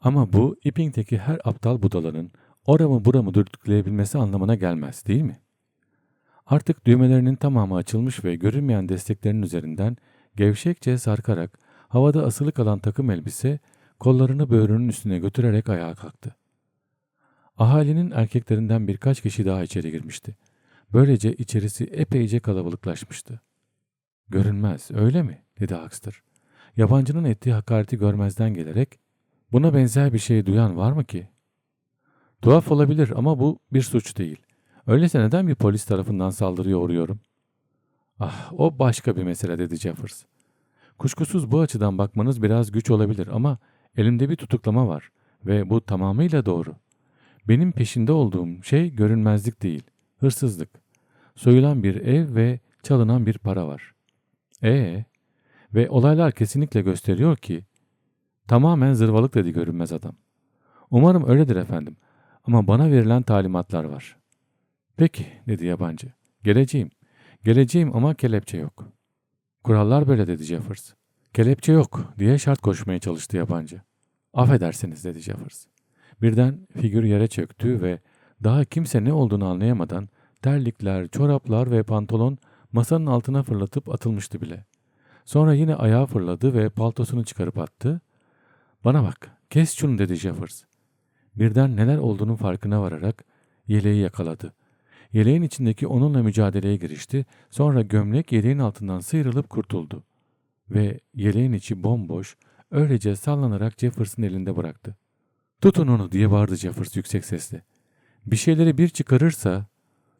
Ama bu ipingteki her aptal budalanın oramı buramı dürtükleyebilmesi anlamına gelmez değil mi? Artık düğmelerinin tamamı açılmış ve görünmeyen desteklerinin üzerinden gevşekçe sarkarak havada asılı kalan takım elbise kollarını böğrünün üstüne götürerek ayağa kalktı. Ahalinin erkeklerinden birkaç kişi daha içeri girmişti. Böylece içerisi epeyce kalabalıklaşmıştı. Görünmez öyle mi? dedi Huxter. yabancının ettiği hakareti görmezden gelerek buna benzer bir şey duyan var mı ki? Tuhaf olabilir ama bu bir suç değil. Öyleyse neden bir polis tarafından saldırıya uğruyorum? Ah o başka bir mesele dedi Jeffers. Kuşkusuz bu açıdan bakmanız biraz güç olabilir ama elimde bir tutuklama var ve bu tamamıyla doğru. Benim peşinde olduğum şey görünmezlik değil, hırsızlık. Soyulan bir ev ve çalınan bir para var. Ee, ve olaylar kesinlikle gösteriyor ki tamamen zırvalık dedi görünmez adam. Umarım öyledir efendim ama bana verilen talimatlar var. Peki dedi yabancı. Geleceğim. Geleceğim ama kelepçe yok. Kurallar böyle dedi Jeffers. Kelepçe yok diye şart koşmaya çalıştı yabancı. Affedersiniz dedi Jeffers. Birden figür yere çöktü ve daha kimse ne olduğunu anlayamadan terlikler, çoraplar ve pantolon masanın altına fırlatıp atılmıştı bile. Sonra yine ayağa fırladı ve paltosunu çıkarıp attı. Bana bak, kes şunu dedi Jeffers. Birden neler olduğunun farkına vararak yeleği yakaladı. Yeleğin içindeki onunla mücadeleye girişti. Sonra gömlek yeleğin altından sıyrılıp kurtuldu. Ve yeleğin içi bomboş, öylece sallanarak Jeffers'ın elinde bıraktı. Tutun onu diye bağırdı Jeffers yüksek sesle. Bir şeyleri bir çıkarırsa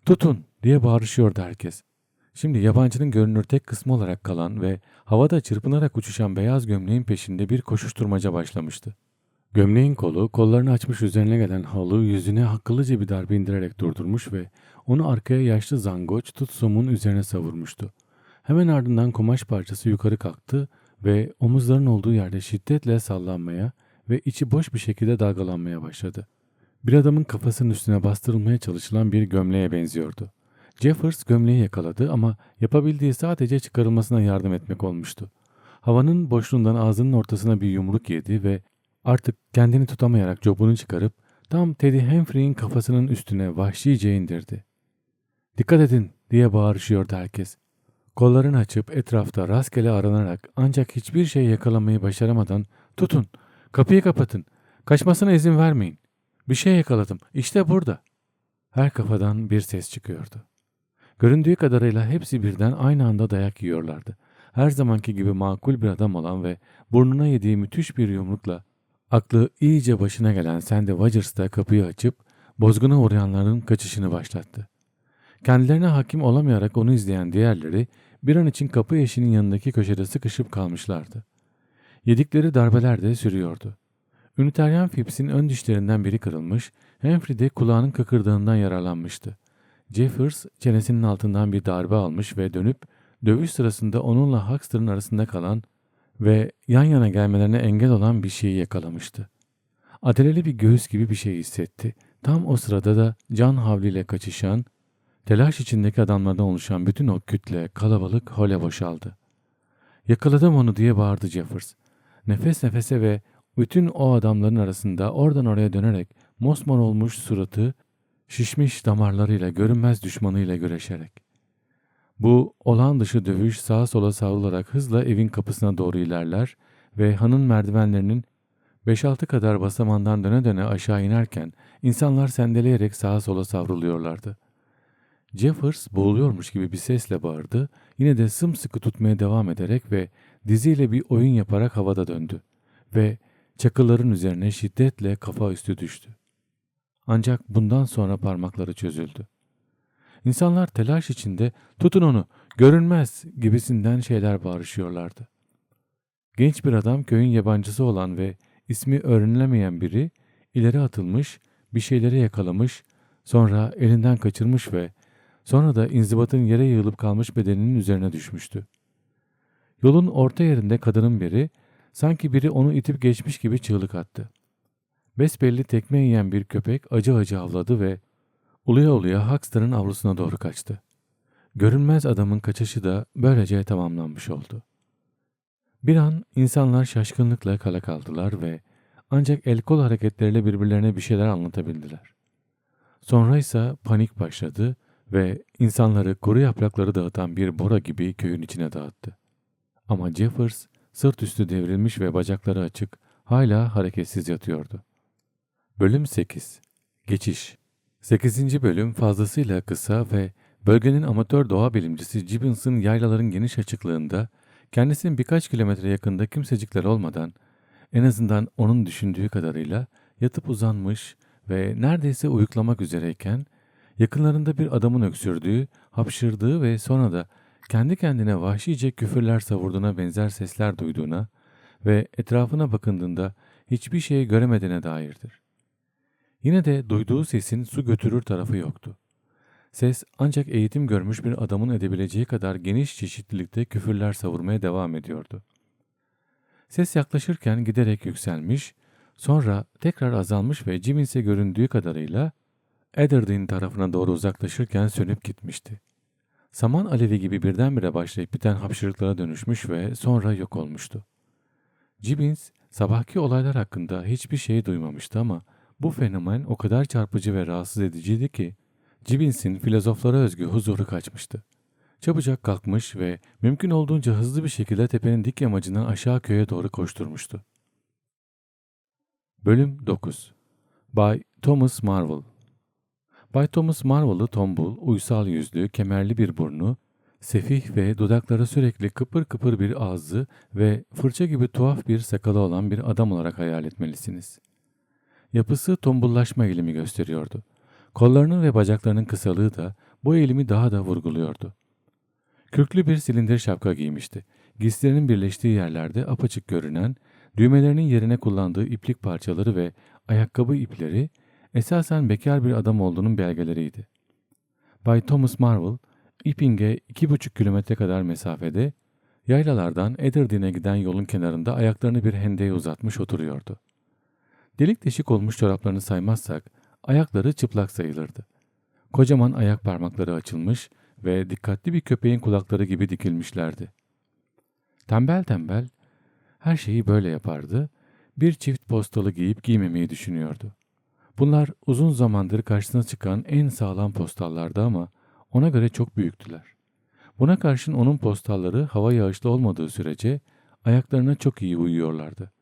tutun diye bağırışıyordu herkes. Şimdi yabancının görünür tek kısmı olarak kalan ve havada çırpınarak uçuşan beyaz gömleğin peşinde bir koşuşturmaca başlamıştı. Gömleğin kolu, kollarını açmış üzerine gelen halı yüzüne akıllıca bir darbe indirerek durdurmuş ve onu arkaya yaşlı zangoç tutsumun üzerine savurmuştu. Hemen ardından kumaş parçası yukarı kalktı ve omuzların olduğu yerde şiddetle sallanmaya ve içi boş bir şekilde dalgalanmaya başladı. Bir adamın kafasının üstüne bastırılmaya çalışılan bir gömleğe benziyordu. Jeffers gömleği yakaladı ama yapabildiği sadece çıkarılmasına yardım etmek olmuştu. Havanın boşluğundan ağzının ortasına bir yumruk yedi ve artık kendini tutamayarak cobunu çıkarıp tam Teddy Humphrey'in kafasının üstüne vahşice indirdi. Dikkat edin diye bağırışıyordu herkes. Kollarını açıp etrafta rastgele aranarak ancak hiçbir şey yakalamayı başaramadan tutun, kapıyı kapatın, kaçmasına izin vermeyin. Bir şey yakaladım, işte burada. Her kafadan bir ses çıkıyordu. Göründüğü kadarıyla hepsi birden aynı anda dayak yiyorlardı. Her zamanki gibi makul bir adam olan ve burnuna yediği müthiş bir yumrukla aklı iyice başına gelen Sandy Rogers da kapıyı açıp bozguna uğrayanların kaçışını başlattı. Kendilerine hakim olamayarak onu izleyen diğerleri bir an için kapı eşinin yanındaki köşede sıkışıp kalmışlardı. Yedikleri darbeler de sürüyordu. Üniteryen Phipps'in ön dişlerinden biri kırılmış, Humphrey de kulağının kıkırdağından yararlanmıştı. Jeffers çenesinin altından bir darbe almış ve dönüp dövüş sırasında onunla Huxter'ın arasında kalan ve yan yana gelmelerine engel olan bir şeyi yakalamıştı. Adeleli bir göğüs gibi bir şey hissetti. Tam o sırada da can havliyle kaçışan, telaş içindeki adamlardan oluşan bütün o kütle, kalabalık hole boşaldı. Yakaladım onu diye bağırdı Jeffers. Nefes nefese ve bütün o adamların arasında oradan oraya dönerek mosmor olmuş suratı, şişmiş damarlarıyla görünmez düşmanıyla güreşerek. Bu olağan dışı dövüş sağa sola savrularak hızla evin kapısına doğru ilerler ve hanın merdivenlerinin 5-6 kadar basamandan döne döne aşağı inerken insanlar sendeleyerek sağa sola savruluyorlardı. Jeffers boğuluyormuş gibi bir sesle bağırdı, yine de sımsıkı tutmaya devam ederek ve diziyle bir oyun yaparak havada döndü ve çakılların üzerine şiddetle kafa üstü düştü. Ancak bundan sonra parmakları çözüldü. İnsanlar telaş içinde tutun onu, görünmez gibisinden şeyler bağırışıyorlardı. Genç bir adam köyün yabancısı olan ve ismi öğrenilemeyen biri ileri atılmış, bir şeyleri yakalamış, sonra elinden kaçırmış ve sonra da inzibatın yere yığılıp kalmış bedeninin üzerine düşmüştü. Yolun orta yerinde kadının biri, sanki biri onu itip geçmiş gibi çığlık attı. Besbelli tekme yiyen bir köpek acı acı havladı ve uluya uluya Huxter'ın avlusuna doğru kaçtı. Görünmez adamın kaçışı da böylece tamamlanmış oldu. Bir an insanlar şaşkınlıkla kala kaldılar ve ancak el kol hareketleriyle birbirlerine bir şeyler anlatabildiler. Sonra ise panik başladı ve insanları kuru yaprakları dağıtan bir bora gibi köyün içine dağıttı. Ama Jeffers sırt üstü devrilmiş ve bacakları açık hala hareketsiz yatıyordu. Bölüm 8 Geçiş 8. bölüm fazlasıyla kısa ve bölgenin amatör doğa bilimcisi Gibbons'ın yaylaların geniş açıklığında kendisinin birkaç kilometre yakında kimsecikler olmadan en azından onun düşündüğü kadarıyla yatıp uzanmış ve neredeyse uyuklamak üzereyken yakınlarında bir adamın öksürdüğü, hapşırdığı ve sonra da kendi kendine vahşice küfürler savurduğuna benzer sesler duyduğuna ve etrafına bakındığında hiçbir şey göremediğine dairdir. Yine de duyduğu sesin su götürür tarafı yoktu. Ses ancak eğitim görmüş bir adamın edebileceği kadar geniş çeşitlilikte küfürler savurmaya devam ediyordu. Ses yaklaşırken giderek yükselmiş, sonra tekrar azalmış ve Jimmins'e göründüğü kadarıyla Ederdin tarafına doğru uzaklaşırken sönüp gitmişti. Saman alevi gibi birdenbire başlayıp biten hapşırıklara dönüşmüş ve sonra yok olmuştu. Gibbons sabahki olaylar hakkında hiçbir şey duymamıştı ama bu fenomen o kadar çarpıcı ve rahatsız ediciydi ki Gibbons'in filozoflara özgü huzuru kaçmıştı. Çabucak kalkmış ve mümkün olduğunca hızlı bir şekilde tepenin dik yamacından aşağı köye doğru koşturmuştu. Bölüm 9 Bay Thomas Marvel Bay Thomas Marvel'ı tombul, uysal yüzlü, kemerli bir burnu, sefih ve dudakları sürekli kıpır kıpır bir ağzı ve fırça gibi tuhaf bir sakalı olan bir adam olarak hayal etmelisiniz. Yapısı tombullaşma eğilimi gösteriyordu. Kollarının ve bacaklarının kısalığı da bu eğilimi daha da vurguluyordu. Kürklü bir silindir şapka giymişti. Giysilerinin birleştiği yerlerde apaçık görünen, düğmelerinin yerine kullandığı iplik parçaları ve ayakkabı ipleri esasen bekar bir adam olduğunun belgeleriydi. Bay Thomas Marvel, Iping'e iki buçuk kilometre kadar mesafede, yaylalardan Ederdin'e giden yolun kenarında ayaklarını bir hendeğe uzatmış oturuyordu. Delik deşik olmuş çoraplarını saymazsak, ayakları çıplak sayılırdı. Kocaman ayak parmakları açılmış ve dikkatli bir köpeğin kulakları gibi dikilmişlerdi. Tembel tembel, her şeyi böyle yapardı, bir çift postalı giyip giymemeyi düşünüyordu. Bunlar uzun zamandır karşısına çıkan en sağlam postallardı ama ona göre çok büyüktüler. Buna karşın onun postalları hava yağışlı olmadığı sürece ayaklarına çok iyi uyuyorlardı.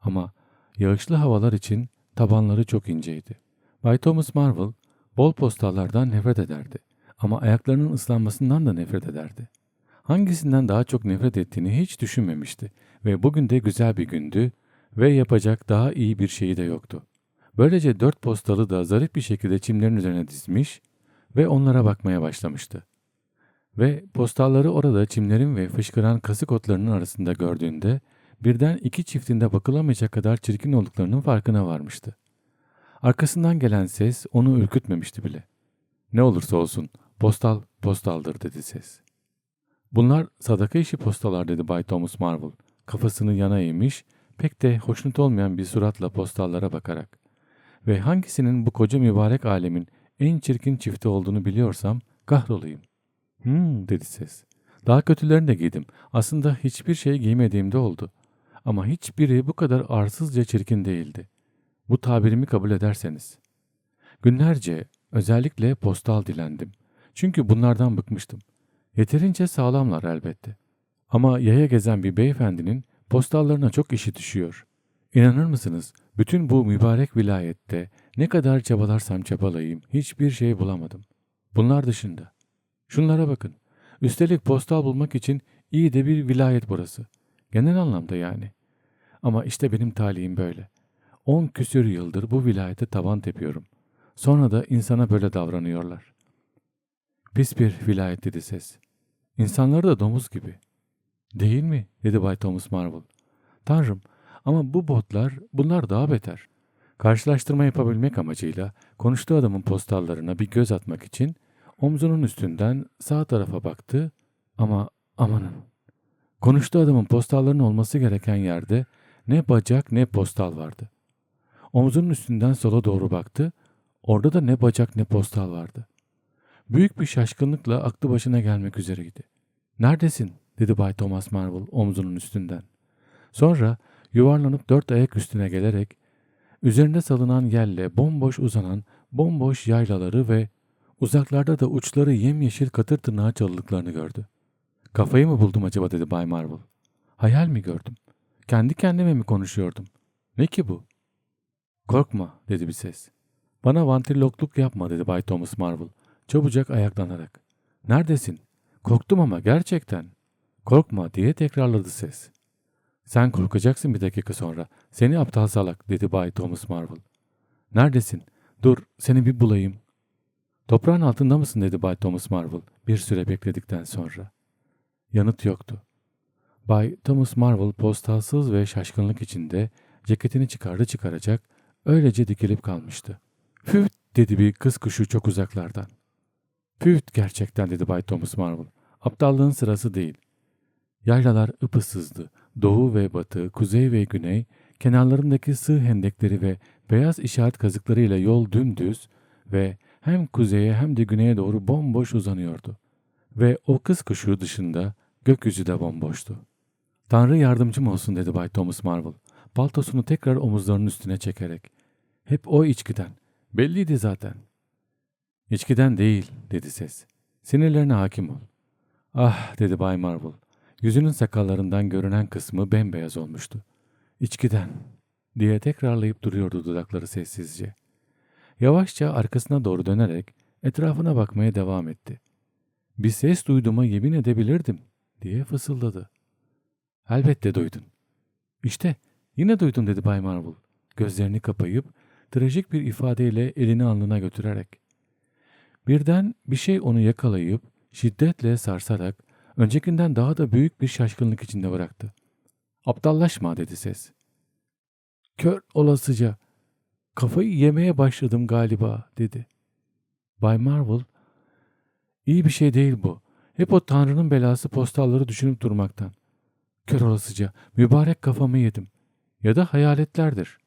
Ama yağışlı havalar için tabanları çok inceydi. Bay Thomas Marvel bol postallardan nefret ederdi ama ayaklarının ıslanmasından da nefret ederdi. Hangisinden daha çok nefret ettiğini hiç düşünmemişti ve bugün de güzel bir gündü ve yapacak daha iyi bir şeyi de yoktu. Böylece dört postalı da zarif bir şekilde çimlerin üzerine dizmiş ve onlara bakmaya başlamıştı. Ve postalları orada çimlerin ve fışkıran kasık otlarının arasında gördüğünde birden iki çiftinde bakılamayacak kadar çirkin olduklarının farkına varmıştı. Arkasından gelen ses onu ürkütmemişti bile. Ne olursa olsun postal postaldır dedi ses. Bunlar sadaka işi postalar dedi Bay Thomas Marvel. Kafasını yana eğmiş, pek de hoşnut olmayan bir suratla postallara bakarak. Ve hangisinin bu koca mübarek alemin en çirkin çifti olduğunu biliyorsam kahrolayım. Hmm dedi ses. Daha kötülerini de giydim. Aslında hiçbir şey giymediğimde oldu. Ama hiçbiri bu kadar arsızca çirkin değildi. Bu tabirimi kabul ederseniz. Günlerce özellikle postal dilendim. Çünkü bunlardan bıkmıştım. Yeterince sağlamlar elbette. Ama yaya gezen bir beyefendinin postallarına çok işi düşüyor. İnanır mısınız? Bütün bu mübarek vilayette ne kadar çabalarsam çabalayayım hiçbir şey bulamadım. Bunlar dışında. Şunlara bakın. Üstelik postal bulmak için iyi de bir vilayet burası. Genel anlamda yani. Ama işte benim talihim böyle. On küsür yıldır bu vilayete taban tepiyorum. Sonra da insana böyle davranıyorlar. Pis bir vilayet dedi ses. İnsanları da domuz gibi. Değil mi? dedi Bay Thomas Marvel. Tanrım ama bu botlar bunlar daha beter. Karşılaştırma yapabilmek amacıyla konuştuğu adamın postallarına bir göz atmak için omzunun üstünden sağ tarafa baktı ama amanın. Konuştuğu adamın postallarının olması gereken yerde ne bacak ne postal vardı. Omzunun üstünden sola doğru baktı. Orada da ne bacak ne postal vardı. Büyük bir şaşkınlıkla aklı başına gelmek üzereydi. Neredesin? dedi Bay Thomas Marvel omzunun üstünden. Sonra yuvarlanıp dört ayak üstüne gelerek üzerinde salınan yelle bomboş uzanan bomboş yaylaları ve uzaklarda da uçları yemyeşil katır tırnağa çalılıklarını gördü. Kafayı mı buldum acaba dedi Bay Marvel. Hayal mi gördüm? Kendi kendime mi konuşuyordum? Ne ki bu? Korkma dedi bir ses. Bana vantillokluk yapma dedi Bay Thomas Marvel çabucak ayaklanarak. Neredesin? Korktum ama gerçekten. Korkma diye tekrarladı ses. Sen korkacaksın bir dakika sonra. Seni aptal salak dedi Bay Thomas Marvel. Neredesin? Dur seni bir bulayım. Toprağın altında mısın dedi Bay Thomas Marvel bir süre bekledikten sonra. Yanıt yoktu. Bay Thomas Marvel postalsız ve şaşkınlık içinde ceketini çıkardı çıkaracak öylece dikilip kalmıştı. Füt dedi bir kız kuşu çok uzaklardan. Füt gerçekten dedi Bay Thomas Marvel. Aptallığın sırası değil. Yaylalar ıpıssızdı. Doğu ve batı, kuzey ve güney, kenarlarındaki sığ hendekleri ve beyaz işaret kazıklarıyla yol dümdüz ve hem kuzeye hem de güneye doğru bomboş uzanıyordu. Ve o kız kuşu dışında gökyüzü de bomboştu. Tanrı yardımcım olsun dedi Bay Thomas Marvel. Paltosunu tekrar omuzlarının üstüne çekerek. Hep o içkiden. Belliydi zaten. İçkiden değil dedi ses. Sinirlerine hakim ol. Ah dedi Bay Marvel. Yüzünün sakallarından görünen kısmı bembeyaz olmuştu. İçkiden diye tekrarlayıp duruyordu dudakları sessizce. Yavaşça arkasına doğru dönerek etrafına bakmaya devam etti. Bir ses duyduğuma yemin edebilirdim diye fısıldadı. Elbette duydun. İşte yine duydun dedi Bay Marvel. Gözlerini kapayıp trajik bir ifadeyle elini alnına götürerek. Birden bir şey onu yakalayıp şiddetle sarsarak öncekinden daha da büyük bir şaşkınlık içinde bıraktı. Aptallaşma dedi ses. Kör olasıca kafayı yemeye başladım galiba dedi. Bay Marvel iyi bir şey değil bu. Hep o Tanrı'nın belası postalları düşünüp durmaktan. Kör olasıca mübarek kafamı yedim. Ya da hayaletlerdir.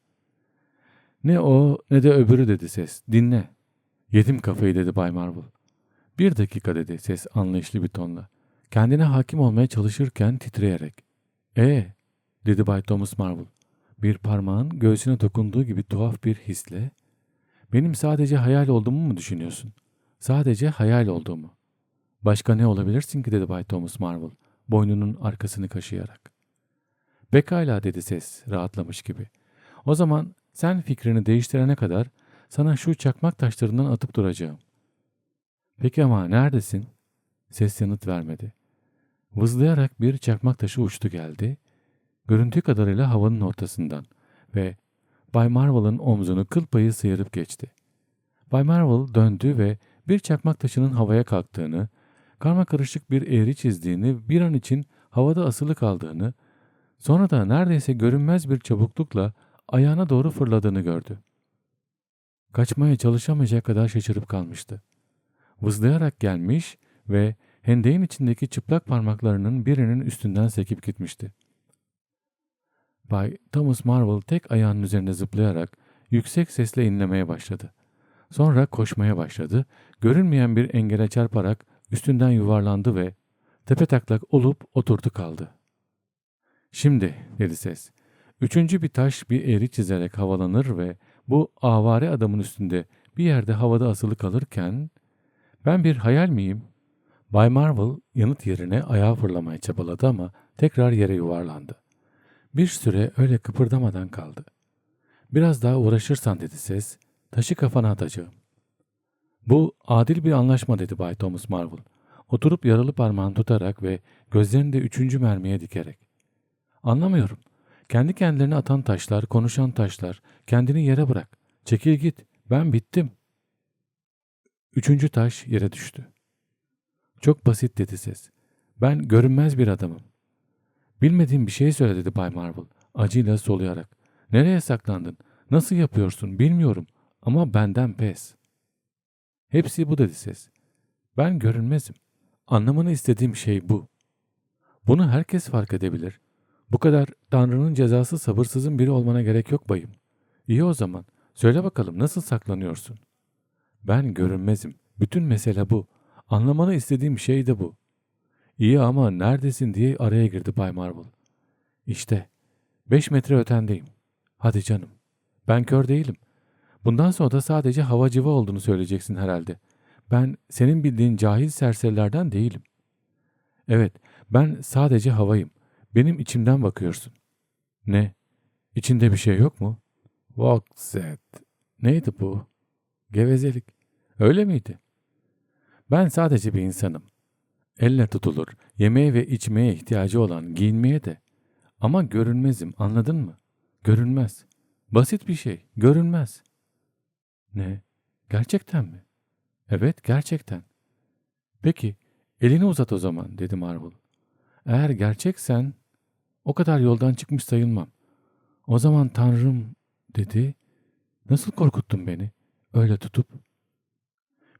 Ne o ne de öbürü dedi ses. Dinle. Yedim kafayı dedi Bay Marvel. Bir dakika dedi ses anlayışlı bir tonla. Kendine hakim olmaya çalışırken titreyerek. E dedi Bay Thomas Marvel. Bir parmağın göğsüne dokunduğu gibi tuhaf bir hisle. Benim sadece hayal olduğumu mu düşünüyorsun? Sadece hayal olduğumu. Başka ne olabilirsin ki dedi Bay Thomas Marvel boynunun arkasını kaşıyarak. Pekala dedi ses rahatlamış gibi. O zaman sen fikrini değiştirene kadar sana şu çakmak taşlarından atıp duracağım. Peki ama neredesin? Ses yanıt vermedi. Vızlayarak bir çakmak taşı uçtu geldi. Görüntü kadarıyla havanın ortasından ve Bay Marvel'ın omzunu kıl payı sıyırıp geçti. Bay Marvel döndü ve bir çakmak taşının havaya kalktığını, karma karışık bir eğri çizdiğini, bir an için havada asılı kaldığını, sonra da neredeyse görünmez bir çabuklukla ayağına doğru fırladığını gördü. Kaçmaya çalışamayacak kadar şaşırıp kalmıştı. Vızlayarak gelmiş ve hendeğin içindeki çıplak parmaklarının birinin üstünden sekip gitmişti. Bay Thomas Marvel tek ayağının üzerinde zıplayarak yüksek sesle inlemeye başladı. Sonra koşmaya başladı, görünmeyen bir engele çarparak üstünden yuvarlandı ve tepe taklak olup oturdu kaldı. Şimdi dedi ses. Üçüncü bir taş bir eğri çizerek havalanır ve bu avare adamın üstünde bir yerde havada asılı kalırken ben bir hayal miyim? Bay Marvel yanıt yerine ayağa fırlamaya çabaladı ama tekrar yere yuvarlandı. Bir süre öyle kıpırdamadan kaldı. Biraz daha uğraşırsan dedi ses, taşı kafana atacağım. Bu adil bir anlaşma dedi Bay Thomas Marvel. Oturup yaralı parmağını tutarak ve gözlerini de üçüncü mermiye dikerek. Anlamıyorum. Kendi kendilerine atan taşlar, konuşan taşlar, kendini yere bırak. Çekil git, ben bittim. Üçüncü taş yere düştü. Çok basit dedi ses. Ben görünmez bir adamım. Bilmediğim bir şey söyle dedi Bay Marvel acıyla soluyarak. Nereye saklandın? Nasıl yapıyorsun bilmiyorum ama benden pes. Hepsi bu dedi ses. Ben görünmezim. Anlamını istediğim şey bu. Bunu herkes fark edebilir. Bu kadar Tanrı'nın cezası sabırsızın biri olmana gerek yok bayım. İyi o zaman. Söyle bakalım nasıl saklanıyorsun? Ben görünmezim. Bütün mesele bu. Anlamanı istediğim şey de bu. İyi ama neredesin diye araya girdi Bay Marvel. İşte beş metre ötendeyim. Hadi canım. Ben kör değilim. Bundan sonra da sadece havacıva olduğunu söyleyeceksin herhalde. Ben senin bildiğin cahil serserilerden değilim. Evet, ben sadece havayım. Benim içimden bakıyorsun. Ne? İçinde bir şey yok mu? Vakset. Neydi bu? Gevezelik. Öyle miydi? Ben sadece bir insanım. Elle tutulur, yemeğe ve içmeye ihtiyacı olan giyinmeye de. Ama görünmezim, anladın mı? Görünmez. Basit bir şey, görünmez. Ne? Gerçekten mi? Evet, gerçekten. Peki, elini uzat o zaman, dedi Marvel. Eğer gerçeksen, o kadar yoldan çıkmış sayılmam. O zaman Tanrım, dedi. Nasıl korkuttun beni? Öyle tutup.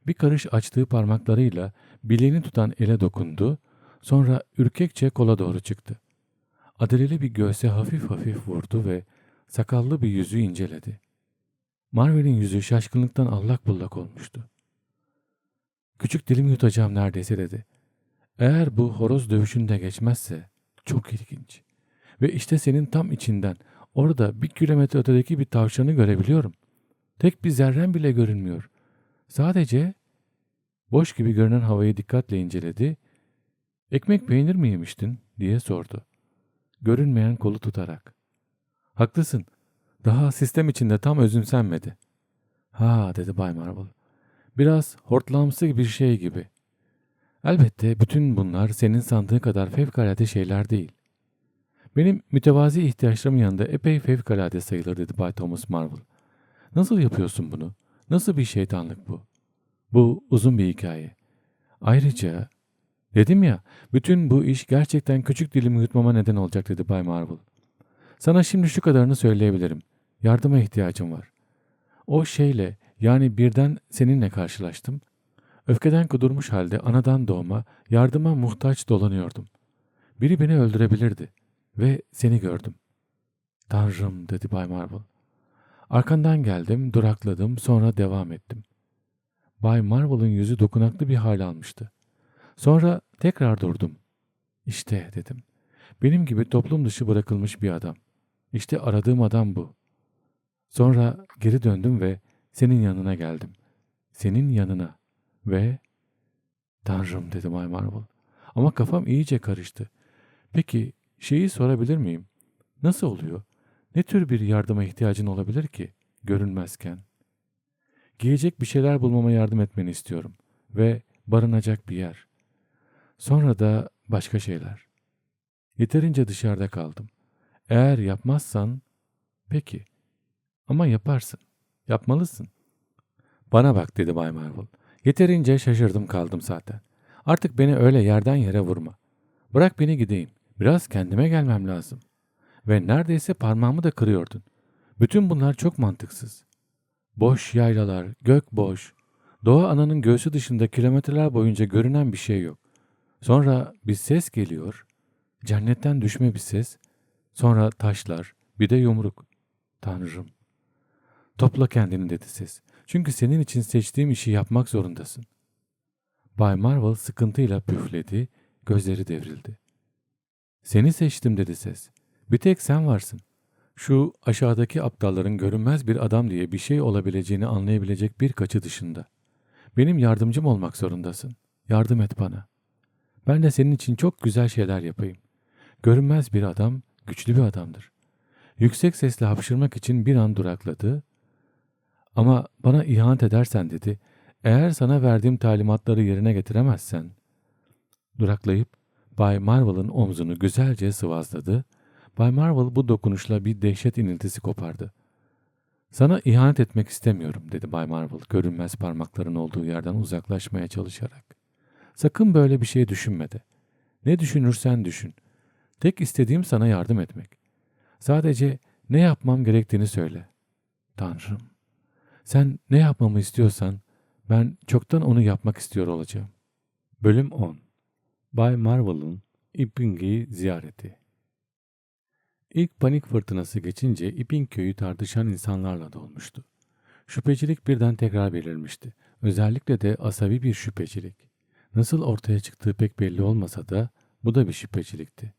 Bir karış açtığı parmaklarıyla bileğini tutan ele dokundu, sonra ürkekçe kola doğru çıktı. Adeleli bir göğse hafif hafif vurdu ve sakallı bir yüzü inceledi. Marvel'in yüzü şaşkınlıktan allak bullak olmuştu. Küçük dilimi yutacağım neredeyse dedi. Eğer bu horoz dövüşünde geçmezse çok ilginç. Ve işte senin tam içinden orada bir kilometre ötedeki bir tavşanı görebiliyorum. Tek bir zerren bile görünmüyor. Sadece boş gibi görünen havayı dikkatle inceledi. Ekmek peynir mi yemiştin diye sordu. Görünmeyen kolu tutarak. Haklısın. Daha sistem içinde tam özümsenmedi. Ha dedi Bay Marvel. Biraz hortlamsı bir şey gibi. Elbette bütün bunlar senin sandığı kadar fevkalade şeyler değil. Benim mütevazi ihtiyaçlarımın yanında epey fevkalade sayılır dedi Bay Thomas Marvel. Nasıl yapıyorsun bunu? Nasıl bir şeytanlık bu? Bu uzun bir hikaye. Ayrıca dedim ya bütün bu iş gerçekten küçük dilimi yutmama neden olacak dedi Bay Marvel. Sana şimdi şu kadarını söyleyebilirim. Yardıma ihtiyacım var. O şeyle yani birden seninle karşılaştım. Öfkeden kudurmuş halde anadan doğma yardıma muhtaç dolanıyordum. Biri beni öldürebilirdi ve seni gördüm. Tanrım dedi Bay Marvel. Arkandan geldim, durakladım, sonra devam ettim. Bay Marvel'ın yüzü dokunaklı bir hal almıştı. Sonra tekrar durdum. İşte dedim. Benim gibi toplum dışı bırakılmış bir adam. İşte aradığım adam bu. Sonra geri döndüm ve senin yanına geldim. Senin yanına. Ve... Tanrım dedim Bay Marvel. Ama kafam iyice karıştı. Peki şeyi sorabilir miyim? Nasıl oluyor? Ne tür bir yardıma ihtiyacın olabilir ki görünmezken? Giyecek bir şeyler bulmama yardım etmeni istiyorum ve barınacak bir yer. Sonra da başka şeyler. Yeterince dışarıda kaldım. Eğer yapmazsan peki. Ama yaparsın. Yapmalısın. Bana bak dedi Bay Marvel. Yeterince şaşırdım kaldım zaten. Artık beni öyle yerden yere vurma. Bırak beni gideyim. Biraz kendime gelmem lazım. Ve neredeyse parmağımı da kırıyordun. Bütün bunlar çok mantıksız. Boş yaylalar, gök boş. Doğa ananın göğsü dışında kilometreler boyunca görünen bir şey yok. Sonra bir ses geliyor. Cennetten düşme bir ses. Sonra taşlar, bir de yumruk. Tanrım. Topla kendini dedi ses. Çünkü senin için seçtiğim işi yapmak zorundasın. Bay Marvel sıkıntıyla püfledi, gözleri devrildi. Seni seçtim dedi ses. Bir tek sen varsın. Şu aşağıdaki aptalların görünmez bir adam diye bir şey olabileceğini anlayabilecek birkaçı dışında. Benim yardımcım olmak zorundasın. Yardım et bana. Ben de senin için çok güzel şeyler yapayım. Görünmez bir adam, güçlü bir adamdır. Yüksek sesle hapşırmak için bir an durakladı. Ama bana ihanet edersen dedi, eğer sana verdiğim talimatları yerine getiremezsen. Duraklayıp Bay Marvel'ın omzunu güzelce sıvazladı. Bay Marvel bu dokunuşla bir dehşet iniltisi kopardı. Sana ihanet etmek istemiyorum dedi Bay Marvel görünmez parmakların olduğu yerden uzaklaşmaya çalışarak. Sakın böyle bir şey düşünme de. Ne düşünürsen düşün. Tek istediğim sana yardım etmek. Sadece ne yapmam gerektiğini söyle. Tanrım. Sen ne yapmamı istiyorsan ben çoktan onu yapmak istiyor olacağım. Bölüm 10 Bay Marvel'ın İpingi'yi ziyareti İlk panik fırtınası geçince İpin köyü tartışan insanlarla dolmuştu. Şüphecilik birden tekrar belirmişti. Özellikle de asabi bir şüphecilik. Nasıl ortaya çıktığı pek belli olmasa da bu da bir şüphecilikti.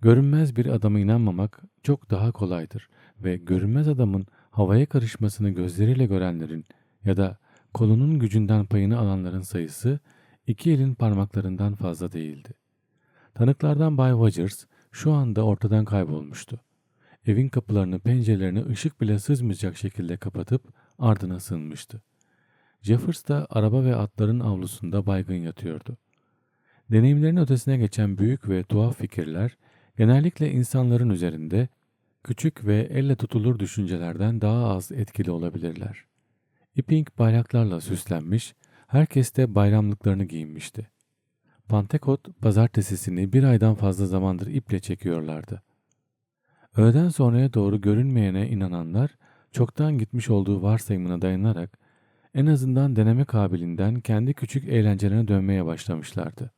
Görünmez bir adama inanmamak çok daha kolaydır ve görünmez adamın havaya karışmasını gözleriyle görenlerin ya da kolunun gücünden payını alanların sayısı iki elin parmaklarından fazla değildi. Tanıklardan Bay Rogers şu anda ortadan kaybolmuştu. Evin kapılarını pencerelerini ışık bile sızmayacak şekilde kapatıp ardına sığınmıştı. Jeffers da araba ve atların avlusunda baygın yatıyordu. Deneyimlerin ötesine geçen büyük ve tuhaf fikirler genellikle insanların üzerinde küçük ve elle tutulur düşüncelerden daha az etkili olabilirler. İping bayraklarla süslenmiş, herkes de bayramlıklarını giyinmişti. Pantekot pazartesisini bir aydan fazla zamandır iple çekiyorlardı. Öğleden sonraya doğru görünmeyene inananlar çoktan gitmiş olduğu varsayımına dayanarak en azından deneme kabilinden kendi küçük eğlencelerine dönmeye başlamışlardı.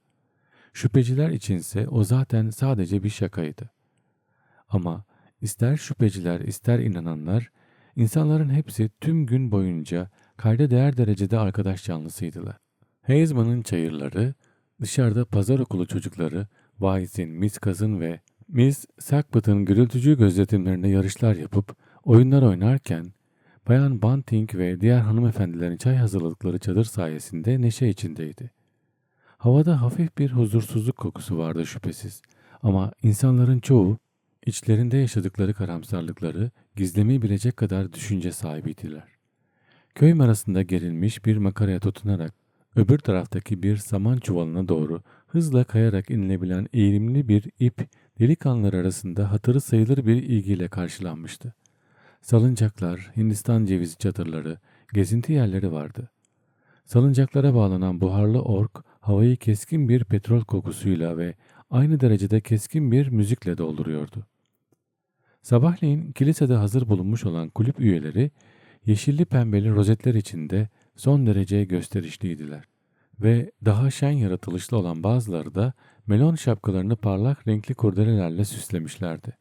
Şüpheciler içinse o zaten sadece bir şakaydı. Ama ister şüpheciler ister inananlar, insanların hepsi tüm gün boyunca kayda değer derecede arkadaş canlısıydılar. Hazeman'ın çayırları, dışarıda pazar okulu çocukları, Wise'in, Miss Kaz'ın ve Miss Sackbut'ın gürültücü gözetimlerinde yarışlar yapıp oyunlar oynarken, Bayan Bunting ve diğer hanımefendilerin çay hazırladıkları çadır sayesinde neşe içindeydi. Havada hafif bir huzursuzluk kokusu vardı şüphesiz. Ama insanların çoğu içlerinde yaşadıkları karamsarlıkları gizlemeyi bilecek kadar düşünce sahibiydiler. Köy arasında gerilmiş bir makaraya tutunarak öbür taraftaki bir saman çuvalına doğru hızla kayarak inilebilen eğilimli bir ip delikanlılar arasında hatırı sayılır bir ilgiyle karşılanmıştı. Salıncaklar, Hindistan cevizi çadırları, gezinti yerleri vardı. Salıncaklara bağlanan buharlı ork havayı keskin bir petrol kokusuyla ve aynı derecede keskin bir müzikle dolduruyordu. Sabahleyin kilisede hazır bulunmuş olan kulüp üyeleri yeşilli pembeli rozetler içinde son derece gösterişliydiler. Ve daha şen yaratılışlı olan bazıları da melon şapkalarını parlak renkli kurdelelerle süslemişlerdi.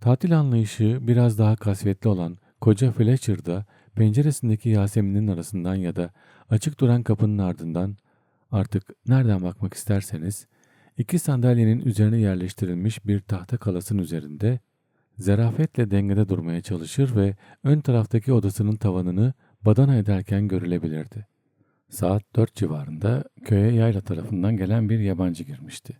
Tatil anlayışı biraz daha kasvetli olan koca Fletcher da penceresindeki Yasemin'in arasından ya da açık duran kapının ardından artık nereden bakmak isterseniz iki sandalyenin üzerine yerleştirilmiş bir tahta kalasın üzerinde zarafetle dengede durmaya çalışır ve ön taraftaki odasının tavanını badana ederken görülebilirdi. Saat dört civarında köye yayla tarafından gelen bir yabancı girmişti.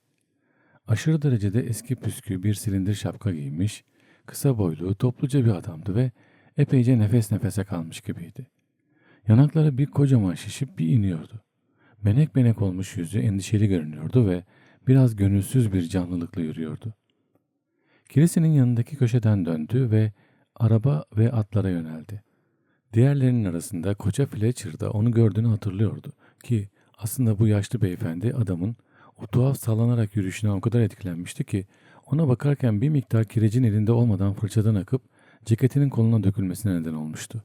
Aşırı derecede eski püskü bir silindir şapka giymiş, kısa boylu, topluca bir adamdı ve epeyce nefes nefese kalmış gibiydi. Yanakları bir kocaman şişip bir iniyordu. Benek benek olmuş yüzü endişeli görünüyordu ve biraz gönülsüz bir canlılıkla yürüyordu. Kilisenin yanındaki köşeden döndü ve araba ve atlara yöneldi. Diğerlerinin arasında koca Fletcher da onu gördüğünü hatırlıyordu ki aslında bu yaşlı beyefendi adamın o tuhaf sallanarak yürüyüşüne o kadar etkilenmişti ki ona bakarken bir miktar kirecin elinde olmadan fırçadan akıp ceketinin koluna dökülmesine neden olmuştu.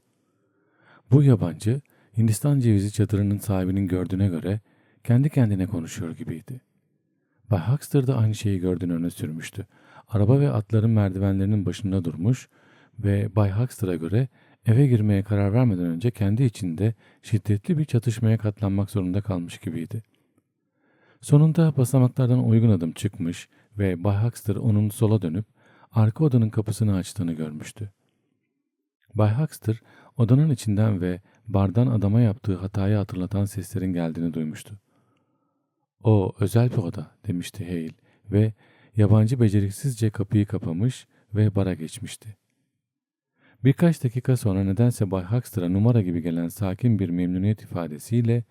Bu yabancı Hindistan cevizi çadırının sahibinin gördüğüne göre kendi kendine konuşuyor gibiydi. Bay Huxter da aynı şeyi gördüğünü öne sürmüştü. Araba ve atların merdivenlerinin başında durmuş ve Bay Huxter'a göre eve girmeye karar vermeden önce kendi içinde şiddetli bir çatışmaya katlanmak zorunda kalmış gibiydi. Sonunda basamaklardan uygun adım çıkmış ve Bay Huxter onun sola dönüp arka odanın kapısını açtığını görmüştü. Bay Huxter odanın içinden ve bardan adama yaptığı hatayı hatırlatan seslerin geldiğini duymuştu. O özel bir oda demişti Hale ve yabancı beceriksizce kapıyı kapamış ve bara geçmişti. Birkaç dakika sonra nedense Bay Huxter'a numara gibi gelen sakin bir memnuniyet ifadesiyle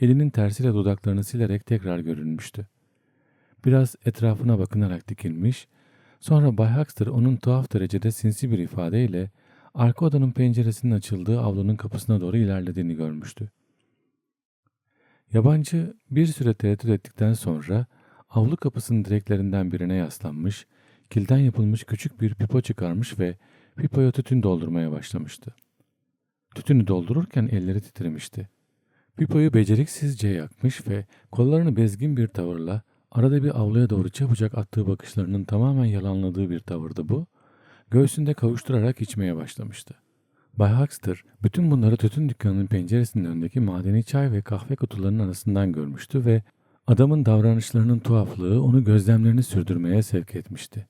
elinin tersiyle dudaklarını silerek tekrar görünmüştü. Biraz etrafına bakınarak dikilmiş, sonra Bay Huxter onun tuhaf derecede sinsi bir ifadeyle arka odanın penceresinin açıldığı avlunun kapısına doğru ilerlediğini görmüştü. Yabancı bir süre tereddüt ettikten sonra avlu kapısının direklerinden birine yaslanmış, kilden yapılmış küçük bir pipo çıkarmış ve pipoya tütün doldurmaya başlamıştı. Tütünü doldururken elleri titremişti. Pipoyu beceriksizce yakmış ve kollarını bezgin bir tavırla arada bir avluya doğru çabucak attığı bakışlarının tamamen yalanladığı bir tavırdı bu göğsünde kavuşturarak içmeye başlamıştı. Bay Huxter bütün bunları tütün dükkanının penceresinin önündeki madeni çay ve kahve kutularının arasından görmüştü ve adamın davranışlarının tuhaflığı onu gözlemlerini sürdürmeye sevk etmişti.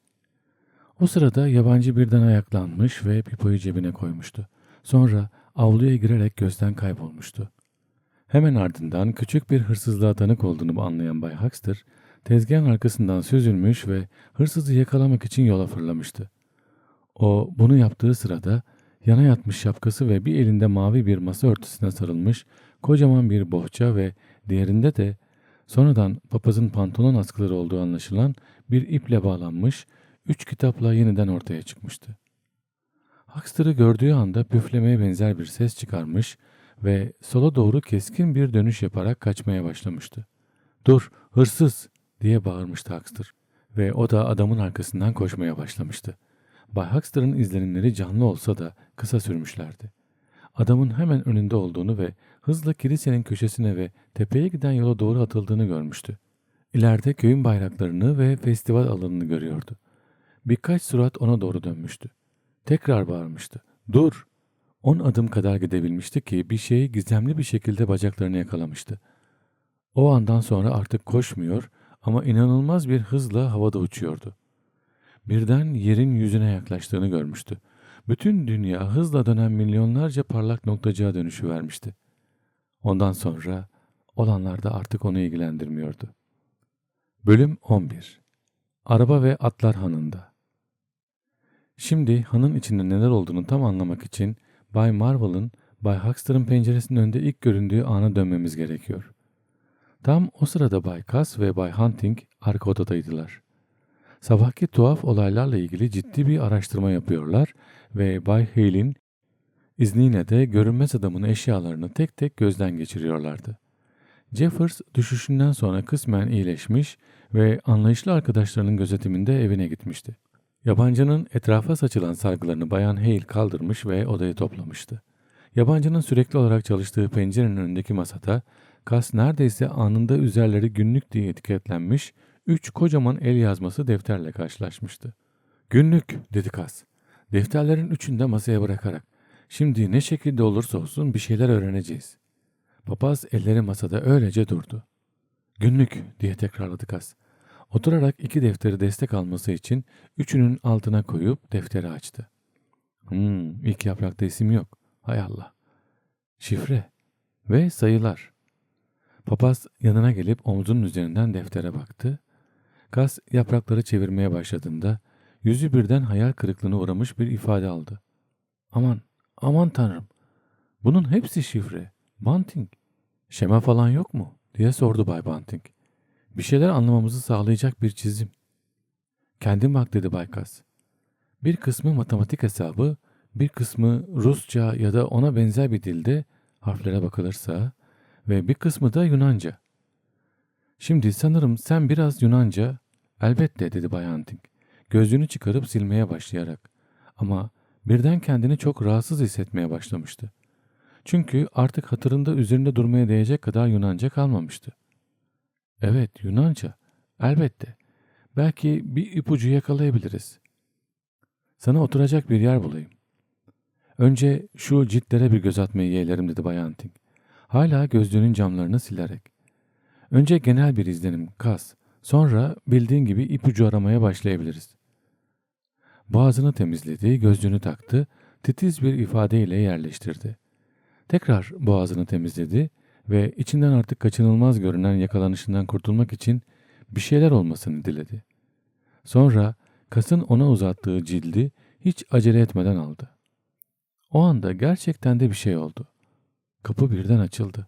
O sırada yabancı birden ayaklanmış ve pipoyu cebine koymuştu. Sonra avluya girerek gözden kaybolmuştu. Hemen ardından küçük bir hırsızlığa tanık olduğunu anlayan Bay Huxter, tezgahın arkasından süzülmüş ve hırsızı yakalamak için yola fırlamıştı. O bunu yaptığı sırada yana yatmış şapkası ve bir elinde mavi bir masa örtüsüne sarılmış kocaman bir bohça ve diğerinde de Sonradan papazın pantolon askıları olduğu anlaşılan bir iple bağlanmış, üç kitapla yeniden ortaya çıkmıştı. Huxter'ı gördüğü anda püflemeye benzer bir ses çıkarmış ve sola doğru keskin bir dönüş yaparak kaçmaya başlamıştı. ''Dur, hırsız!'' diye bağırmıştı Huxter ve o da adamın arkasından koşmaya başlamıştı. Bay Huxter'ın izlenimleri canlı olsa da kısa sürmüşlerdi. Adamın hemen önünde olduğunu ve hızla kilisenin köşesine ve tepeye giden yola doğru atıldığını görmüştü. İleride köyün bayraklarını ve festival alanını görüyordu. Birkaç surat ona doğru dönmüştü. Tekrar bağırmıştı. Dur! On adım kadar gidebilmişti ki bir şeyi gizemli bir şekilde bacaklarını yakalamıştı. O andan sonra artık koşmuyor ama inanılmaz bir hızla havada uçuyordu. Birden yerin yüzüne yaklaştığını görmüştü. Bütün dünya hızla dönen milyonlarca parlak noktacığa dönüşü vermişti. Ondan sonra olanlar da artık onu ilgilendirmiyordu. Bölüm 11 Araba ve Atlar Hanı'nda Şimdi hanın içinde neler olduğunu tam anlamak için Bay Marvel'ın Bay Huxter'ın penceresinin önünde ilk göründüğü ana dönmemiz gerekiyor. Tam o sırada Bay Cass ve Bay Hunting arka odadaydılar. Sabahki tuhaf olaylarla ilgili ciddi bir araştırma yapıyorlar ve Bay Hale'in izniyle de görünmez adamın eşyalarını tek tek gözden geçiriyorlardı. Jeffers düşüşünden sonra kısmen iyileşmiş ve anlayışlı arkadaşlarının gözetiminde evine gitmişti. Yabancının etrafa saçılan sargılarını Bayan Hale kaldırmış ve odayı toplamıştı. Yabancının sürekli olarak çalıştığı pencerenin önündeki masada Kas neredeyse anında üzerleri günlük diye etiketlenmiş üç kocaman el yazması defterle karşılaşmıştı. Günlük dedi Kas. Defterlerin üçünü de masaya bırakarak. Şimdi ne şekilde olursa olsun bir şeyler öğreneceğiz. Papaz elleri masada öylece durdu. Günlük diye tekrarladı Kas. Oturarak iki defteri destek alması için üçünün altına koyup defteri açtı. Hmm, ilk yaprakta isim yok. Hay Allah. Şifre ve sayılar. Papaz yanına gelip omzunun üzerinden deftere baktı. Kas yaprakları çevirmeye başladığında yüzü birden hayal kırıklığına uğramış bir ifade aldı. Aman, aman tanrım. Bunun hepsi şifre. Bunting. Şema falan yok mu? diye sordu Bay Bunting. Bir şeyler anlamamızı sağlayacak bir çizim. Kendin bak dedi Bay Kas. Bir kısmı matematik hesabı, bir kısmı Rusça ya da ona benzer bir dilde harflere bakılırsa ve bir kısmı da Yunanca. Şimdi sanırım sen biraz Yunanca, elbette dedi Bay Hunting, gözlüğünü çıkarıp silmeye başlayarak. Ama birden kendini çok rahatsız hissetmeye başlamıştı. Çünkü artık hatırında üzerinde durmaya değecek kadar Yunanca kalmamıştı. Evet, Yunanca. Elbette. Belki bir ipucu yakalayabiliriz. Sana oturacak bir yer bulayım. Önce şu ciltlere bir göz atmayı yeğlerim dedi Bay Hunting. Hala gözlüğünün camlarını silerek. Önce genel bir izlenim, kas. Sonra bildiğin gibi ipucu aramaya başlayabiliriz. Boğazını temizledi, gözlüğünü taktı, titiz bir ifadeyle yerleştirdi. Tekrar boğazını temizledi ve içinden artık kaçınılmaz görünen yakalanışından kurtulmak için bir şeyler olmasını diledi. Sonra kasın ona uzattığı cildi hiç acele etmeden aldı. O anda gerçekten de bir şey oldu. Kapı birden açıldı.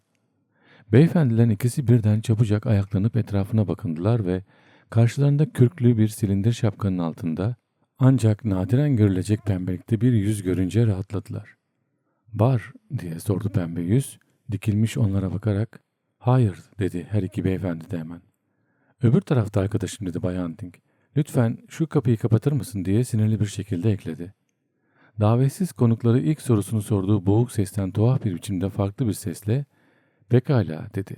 Beyefendilerin ikisi birden çabucak ayaklanıp etrafına bakındılar ve karşılarında kürklü bir silindir şapkanın altında ancak nadiren görülecek pembelikte bir yüz görünce rahatladılar. Bar diye sordu pembe yüz, dikilmiş onlara bakarak. Hayır dedi her iki beyefendi de hemen. Öbür tarafta arkadaşım dedi Bay Hunting. Lütfen şu kapıyı kapatır mısın diye sinirli bir şekilde ekledi. Davetsiz konukları ilk sorusunu sorduğu boğuk sesten tuhaf bir biçimde farklı bir sesle pekala dedi.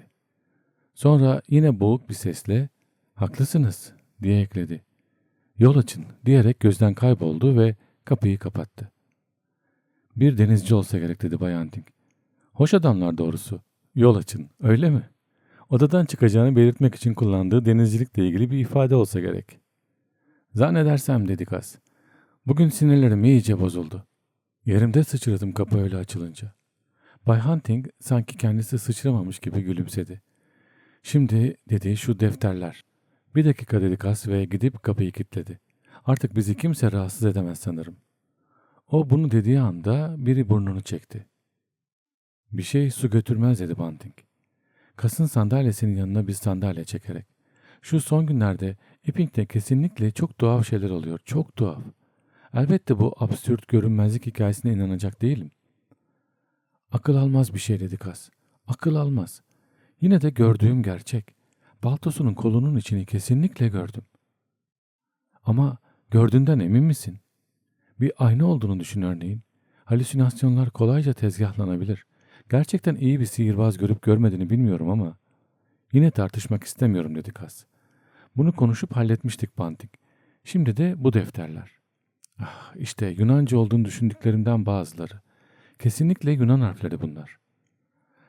Sonra yine boğuk bir sesle haklısınız diye ekledi. Yol açın diyerek gözden kayboldu ve kapıyı kapattı. Bir denizci olsa gerek dedi Bay Hunting. Hoş adamlar doğrusu. Yol açın öyle mi? Odadan çıkacağını belirtmek için kullandığı denizcilikle ilgili bir ifade olsa gerek. Zannedersem dedi Kas. Bugün sinirlerim iyice bozuldu. Yerimde sıçradım kapı öyle açılınca. Bay Hunting sanki kendisi sıçramamış gibi gülümsedi. Şimdi dedi şu defterler. Bir dakika dedi Kas ve gidip kapıyı kilitledi. Artık bizi kimse rahatsız edemez sanırım. O bunu dediği anda biri burnunu çekti. Bir şey su götürmez dedi Bunting. kasın sandalyesinin yanına bir sandalye çekerek. Şu son günlerde Epping'de kesinlikle çok tuhaf şeyler oluyor. Çok tuhaf. Elbette bu absürt görünmezlik hikayesine inanacak değilim. Akıl almaz bir şey dedi Kas. Akıl almaz. Yine de gördüğüm gerçek. Baltosunun kolunun içini kesinlikle gördüm. Ama gördüğünden emin misin? Bir ayna olduğunu düşün örneğin. Halüsinasyonlar kolayca tezgahlanabilir. Gerçekten iyi bir sihirbaz görüp görmediğini bilmiyorum ama yine tartışmak istemiyorum dedi Kas. Bunu konuşup halletmiştik Pantik. Şimdi de bu defterler. Ah, işte Yunanca olduğunu düşündüklerimden bazıları. Kesinlikle Yunan harfleri bunlar.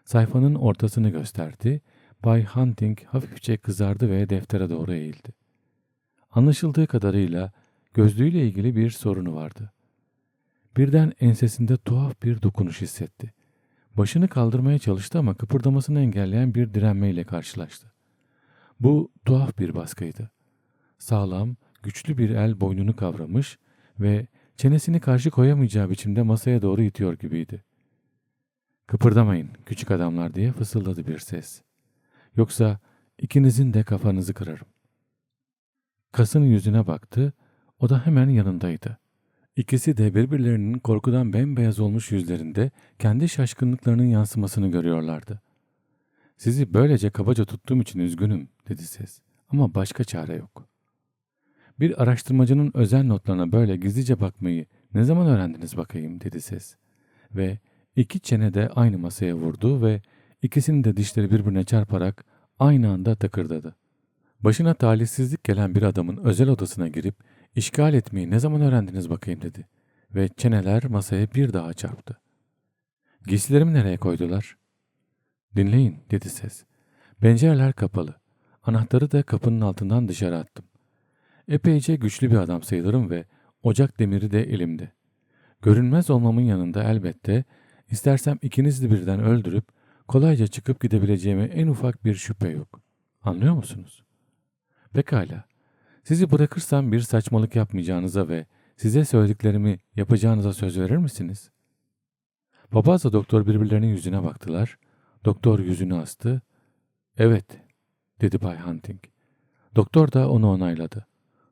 Sayfanın ortasını gösterdi. Bay Hunting hafifçe kızardı ve deftere doğru eğildi. Anlaşıldığı kadarıyla gözlüğüyle ilgili bir sorunu vardı. Birden ensesinde tuhaf bir dokunuş hissetti. Başını kaldırmaya çalıştı ama kıpırdamasını engelleyen bir direnmeyle karşılaştı. Bu tuhaf bir baskıydı. Sağlam, güçlü bir el boynunu kavramış ve çenesini karşı koyamayacağı biçimde masaya doğru itiyor gibiydi. Kıpırdamayın küçük adamlar diye fısıldadı bir ses. Yoksa ikinizin de kafanızı kırarım. Kas'ın yüzüne baktı, o da hemen yanındaydı. İkisi de birbirlerinin korkudan bembeyaz olmuş yüzlerinde kendi şaşkınlıklarının yansımasını görüyorlardı. Sizi böylece kabaca tuttuğum için üzgünüm, dedi ses. Ama başka çare yok. Bir araştırmacının özel notlarına böyle gizlice bakmayı ne zaman öğrendiniz bakayım, dedi ses. Ve iki çene de aynı masaya vurdu ve ikisinin de dişleri birbirine çarparak aynı anda takırdadı. Başına talihsizlik gelen bir adamın özel odasına girip işgal etmeyi ne zaman öğrendiniz bakayım dedi. Ve çeneler masaya bir daha çarptı. Giysilerimi nereye koydular? Dinleyin dedi ses. Pencereler kapalı. Anahtarı da kapının altından dışarı attım. Epeyce güçlü bir adam sayılırım ve ocak demiri de elimde. Görünmez olmamın yanında elbette istersem ikinizi birden öldürüp kolayca çıkıp gidebileceğime en ufak bir şüphe yok. Anlıyor musunuz? Pekala. Sizi bırakırsam bir saçmalık yapmayacağınıza ve size söylediklerimi yapacağınıza söz verir misiniz? Papazla doktor birbirlerinin yüzüne baktılar. Doktor yüzünü astı. Evet, dedi Bay Hunting. Doktor da onu onayladı.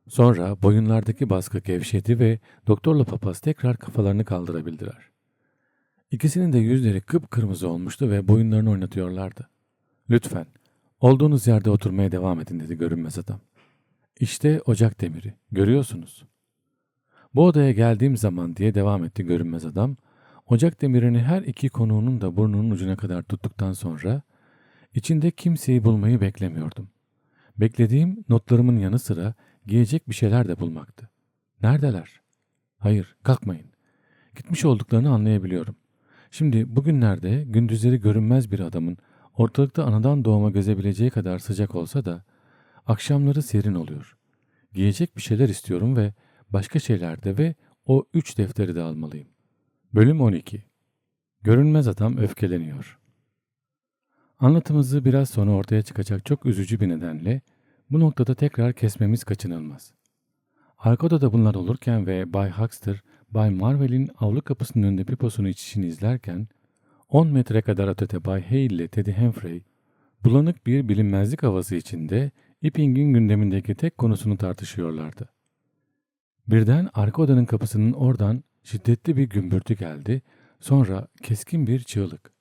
Sonra boyunlardaki baskı gevşedi ve doktorla papaz tekrar kafalarını kaldırabildiler. İkisinin de yüzleri kıpkırmızı olmuştu ve boyunlarını oynatıyorlardı. Lütfen, olduğunuz yerde oturmaya devam edin dedi görünmez adam. İşte ocak demiri, görüyorsunuz. Bu odaya geldiğim zaman diye devam etti görünmez adam, ocak demirini her iki konuğunun da burnunun ucuna kadar tuttuktan sonra, içinde kimseyi bulmayı beklemiyordum. Beklediğim notlarımın yanı sıra giyecek bir şeyler de bulmaktı. Neredeler? Hayır, kalkmayın. Gitmiş olduklarını anlayabiliyorum. Şimdi bugünlerde gündüzleri görünmez bir adamın ortalıkta anadan doğuma gezebileceği kadar sıcak olsa da akşamları serin oluyor. Giyecek bir şeyler istiyorum ve başka şeyler de ve o üç defteri de almalıyım. Bölüm 12 Görünmez adam öfkeleniyor. Anlatımızı biraz sonra ortaya çıkacak çok üzücü bir nedenle bu noktada tekrar kesmemiz kaçınılmaz. Arka odada bunlar olurken ve Bay Huxter, Bay Marvel'in avlu kapısının önünde piposunu içişini izlerken, 10 metre kadar ötede Bay Hale ile Teddy Humphrey, bulanık bir bilinmezlik havası içinde Iping'in gündemindeki tek konusunu tartışıyorlardı. Birden arka odanın kapısının oradan şiddetli bir gümbürtü geldi, sonra keskin bir çığlık.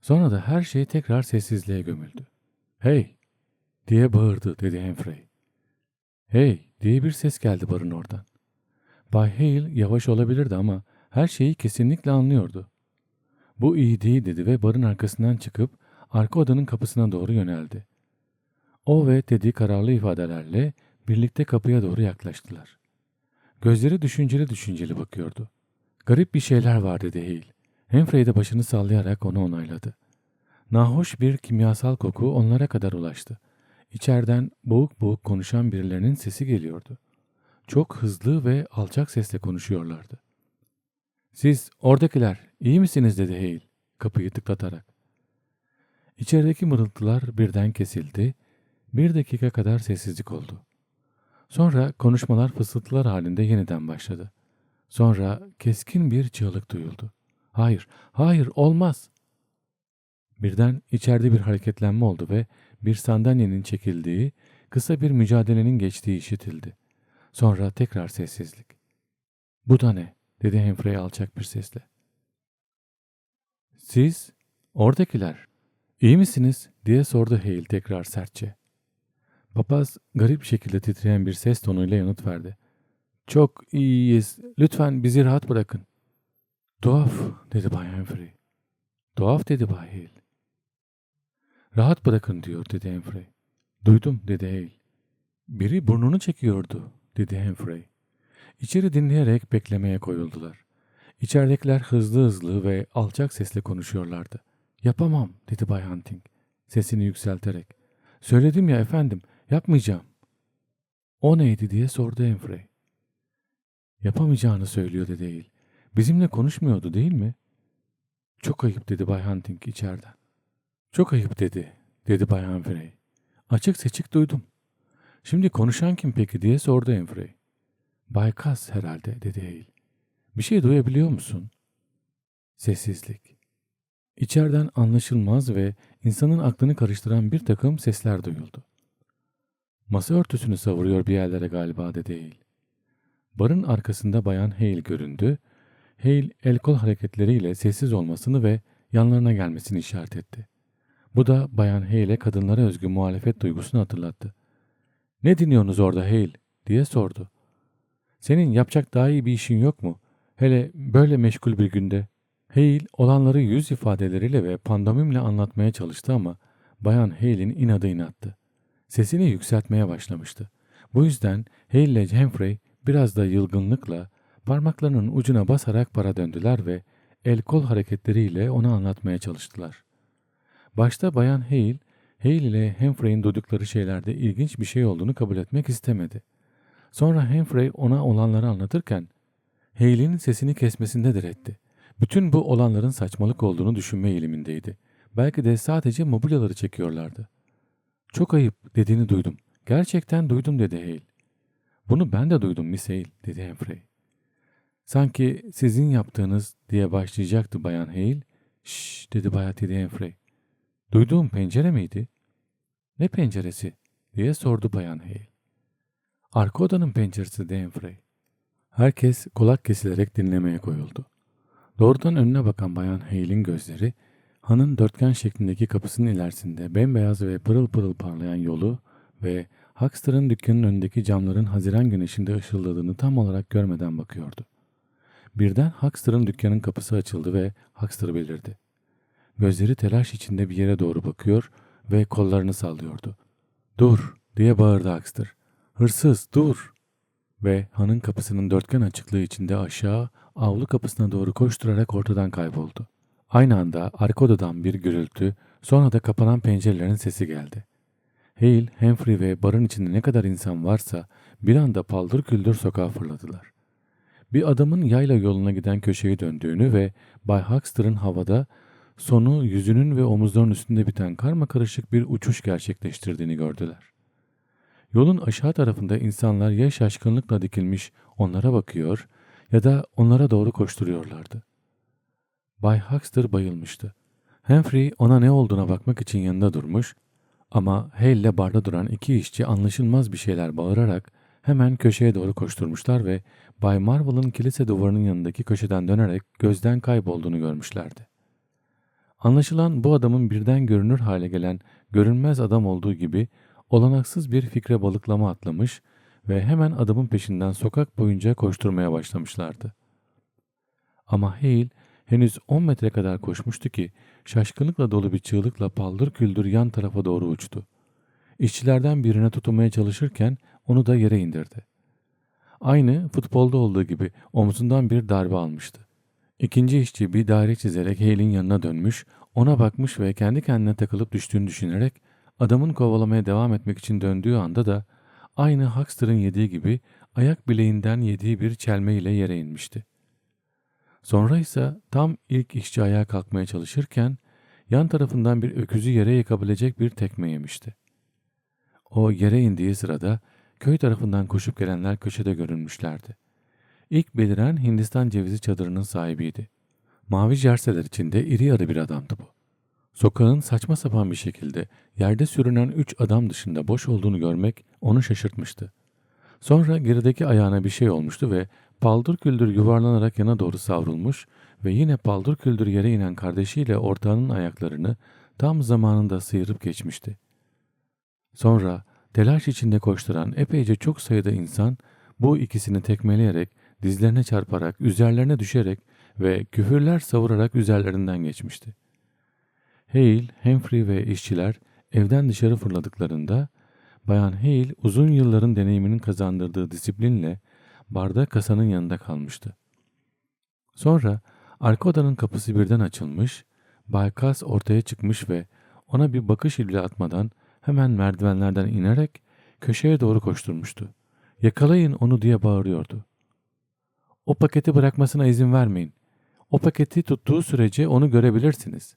Sonra da her şey tekrar sessizliğe gömüldü. ''Hey!'' Diye bağırdı dedi Humphrey. ''Hey!'' diye bir ses geldi barın oradan. Bay Hale yavaş olabilirdi ama her şeyi kesinlikle anlıyordu. Bu iyi değil dedi ve barın arkasından çıkıp arka odanın kapısına doğru yöneldi. O ve Teddy kararlı ifadelerle birlikte kapıya doğru yaklaştılar. Gözleri düşünceli düşünceli bakıyordu. Garip bir şeyler var dedi Hale. Humphrey de başını sallayarak onu onayladı. Nahoş bir kimyasal koku onlara kadar ulaştı. İçeriden boğuk boğuk konuşan birilerinin sesi geliyordu. Çok hızlı ve alçak sesle konuşuyorlardı. Siz oradakiler iyi misiniz dedi Hale kapıyı tıklatarak. İçerideki mırıltılar birden kesildi. Bir dakika kadar sessizlik oldu. Sonra konuşmalar fısıltılar halinde yeniden başladı. Sonra keskin bir çığlık duyuldu. Hayır, hayır olmaz. Birden içeride bir hareketlenme oldu ve bir sandalyenin çekildiği, kısa bir mücadelenin geçtiği işitildi. Sonra tekrar sessizlik. Bu da ne? dedi Humphrey alçak bir sesle. Siz, oradakiler, iyi misiniz? diye sordu Hale tekrar sertçe. Papaz garip şekilde titreyen bir ses tonuyla yanıt verdi. Çok iyiyiz. Lütfen bizi rahat bırakın. Tuhaf, dedi Bay Humphrey. Tuhaf, dedi Bay Hale. Rahat bırakın diyor, dedi Humphrey. Duydum, dedi Hale. Biri burnunu çekiyordu, dedi Humphrey. İçeri dinleyerek beklemeye koyuldular. İçeridekiler hızlı hızlı ve alçak sesle konuşuyorlardı. Yapamam, dedi Bay Hunting, sesini yükselterek. Söyledim ya efendim, yapmayacağım. O neydi diye sordu Humphrey. Yapamayacağını söylüyor dedi değil. Bizimle konuşmuyordu değil mi? Çok ayıp dedi Bay Hunting içeriden. Çok ayıp dedi, dedi Bay Humphrey. Açık seçik duydum. Şimdi konuşan kim peki diye sordu Humphrey. Bay Kaz herhalde dedi Hale. Bir şey duyabiliyor musun? Sessizlik. İçeriden anlaşılmaz ve insanın aklını karıştıran bir takım sesler duyuldu. Masa örtüsünü savuruyor bir yerlere galiba dedi Hale. Barın arkasında bayan Hale göründü. Hale el kol hareketleriyle sessiz olmasını ve yanlarına gelmesini işaret etti. Bu da bayan Hale'e kadınlara özgü muhalefet duygusunu hatırlattı. Ne dinliyorsunuz orada Hale diye sordu. Senin yapacak daha iyi bir işin yok mu? Hele böyle meşgul bir günde. Hale olanları yüz ifadeleriyle ve pandomimle anlatmaya çalıştı ama bayan Hale'in inadı inattı. Sesini yükseltmeye başlamıştı. Bu yüzden Hale ile Humphrey biraz da yılgınlıkla parmaklarının ucuna basarak para döndüler ve el kol hareketleriyle ona anlatmaya çalıştılar. Başta Bayan Hale, Hale ile Humphrey'in duydukları şeylerde ilginç bir şey olduğunu kabul etmek istemedi. Sonra Humphrey ona olanları anlatırken Hale'in sesini kesmesinde diretti. Bütün bu olanların saçmalık olduğunu düşünme eğilimindeydi. Belki de sadece mobilyaları çekiyorlardı. Çok ayıp dediğini duydum. Gerçekten duydum dedi Hale. Bunu ben de duydum Miss Hale dedi Humphrey. Sanki sizin yaptığınız diye başlayacaktı Bayan Hale. Şşş dedi Bayat Humphrey. Duyduğum pencere miydi? Ne penceresi? diye sordu Bayan Hale. Arka odanın penceresi de Humphrey. Herkes kulak kesilerek dinlemeye koyuldu. Doğrudan önüne bakan Bayan Hale'in gözleri, hanın dörtgen şeklindeki kapısının ilerisinde bembeyaz ve pırıl pırıl parlayan yolu ve Huckster'ın dükkanın önündeki camların haziran güneşinde ışıldadığını tam olarak görmeden bakıyordu. Birden Huckster'ın dükkanın kapısı açıldı ve Huckster belirdi. Gözleri telaş içinde bir yere doğru bakıyor ve kollarını sallıyordu. ''Dur!'' diye bağırdı Huckster. ''Hırsız dur!'' Ve hanın kapısının dörtgen açıklığı içinde aşağı avlu kapısına doğru koşturarak ortadan kayboldu. Aynı anda arka odadan bir gürültü, sonra da kapanan pencerelerin sesi geldi. Hale, Humphrey ve barın içinde ne kadar insan varsa bir anda paldır küldür sokağa fırladılar. Bir adamın yayla yoluna giden köşeyi döndüğünü ve Bay Huckster'ın havada sonu yüzünün ve omuzlarının üstünde biten karma karışık bir uçuş gerçekleştirdiğini gördüler. Yolun aşağı tarafında insanlar ya şaşkınlıkla dikilmiş onlara bakıyor ya da onlara doğru koşturuyorlardı. Bay Huckster bayılmıştı. Humphrey ona ne olduğuna bakmak için yanında durmuş ama Hale ile barda duran iki işçi anlaşılmaz bir şeyler bağırarak hemen köşeye doğru koşturmuşlar ve Bay Marvel'ın kilise duvarının yanındaki köşeden dönerek gözden kaybolduğunu görmüşlerdi. Anlaşılan bu adamın birden görünür hale gelen görünmez adam olduğu gibi olanaksız bir fikre balıklama atlamış ve hemen adamın peşinden sokak boyunca koşturmaya başlamışlardı. Ama Hale henüz 10 metre kadar koşmuştu ki şaşkınlıkla dolu bir çığlıkla paldır küldür yan tarafa doğru uçtu. İşçilerden birine tutunmaya çalışırken onu da yere indirdi. Aynı futbolda olduğu gibi omzundan bir darbe almıştı. İkinci işçi bir daire çizerek Hale'in yanına dönmüş, ona bakmış ve kendi kendine takılıp düştüğünü düşünerek adamın kovalamaya devam etmek için döndüğü anda da aynı Huckster'ın yediği gibi ayak bileğinden yediği bir çelme ile yere inmişti. Sonra ise tam ilk işçi ayağa kalkmaya çalışırken yan tarafından bir öküzü yere yıkabilecek bir tekme yemişti. O yere indiği sırada köy tarafından koşup gelenler köşede görünmüşlerdi. İlk beliren Hindistan cevizi çadırının sahibiydi. Mavi jerseler içinde iri yarı bir adamdı bu. Sokağın saçma sapan bir şekilde yerde sürünen üç adam dışında boş olduğunu görmek onu şaşırtmıştı. Sonra gerideki ayağına bir şey olmuştu ve paldır küldür yuvarlanarak yana doğru savrulmuş ve yine paldır küldür yere inen kardeşiyle ortağının ayaklarını tam zamanında sıyırıp geçmişti. Sonra telaş içinde koşturan epeyce çok sayıda insan bu ikisini tekmeleyerek, dizlerine çarparak, üzerlerine düşerek ve küfürler savurarak üzerlerinden geçmişti. Hale, Humphrey ve işçiler evden dışarı fırladıklarında Bayan Hale uzun yılların deneyiminin kazandırdığı disiplinle barda kasanın yanında kalmıştı. Sonra arka odanın kapısı birden açılmış, Bay Cass ortaya çıkmış ve ona bir bakış bile atmadan hemen merdivenlerden inerek köşeye doğru koşturmuştu. Yakalayın onu diye bağırıyordu. O paketi bırakmasına izin vermeyin. O paketi tuttuğu sürece onu görebilirsiniz.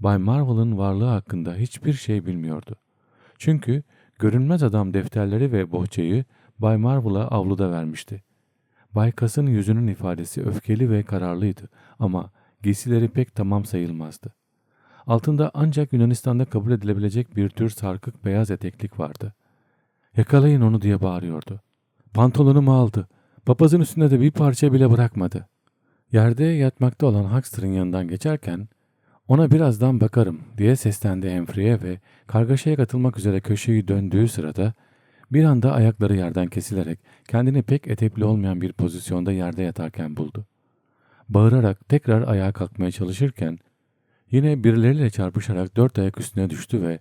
Bay Marvel'ın varlığı hakkında hiçbir şey bilmiyordu. Çünkü görünmez adam defterleri ve bohçayı Bay Marvel'a avluda vermişti. Bay Kas'ın yüzünün ifadesi öfkeli ve kararlıydı ama giysileri pek tamam sayılmazdı. Altında ancak Yunanistan'da kabul edilebilecek bir tür sarkık beyaz eteklik vardı. Yakalayın onu diye bağırıyordu. Pantolonumu aldı. Papazın üstünde de bir parça bile bırakmadı. Yerde yatmakta olan Huckster'ın yanından geçerken ona birazdan bakarım diye seslendi Humphrey'e ve kargaşaya katılmak üzere köşeyi döndüğü sırada bir anda ayakları yerden kesilerek kendini pek etepli olmayan bir pozisyonda yerde yatarken buldu. Bağırarak tekrar ayağa kalkmaya çalışırken yine birileriyle çarpışarak dört ayak üstüne düştü ve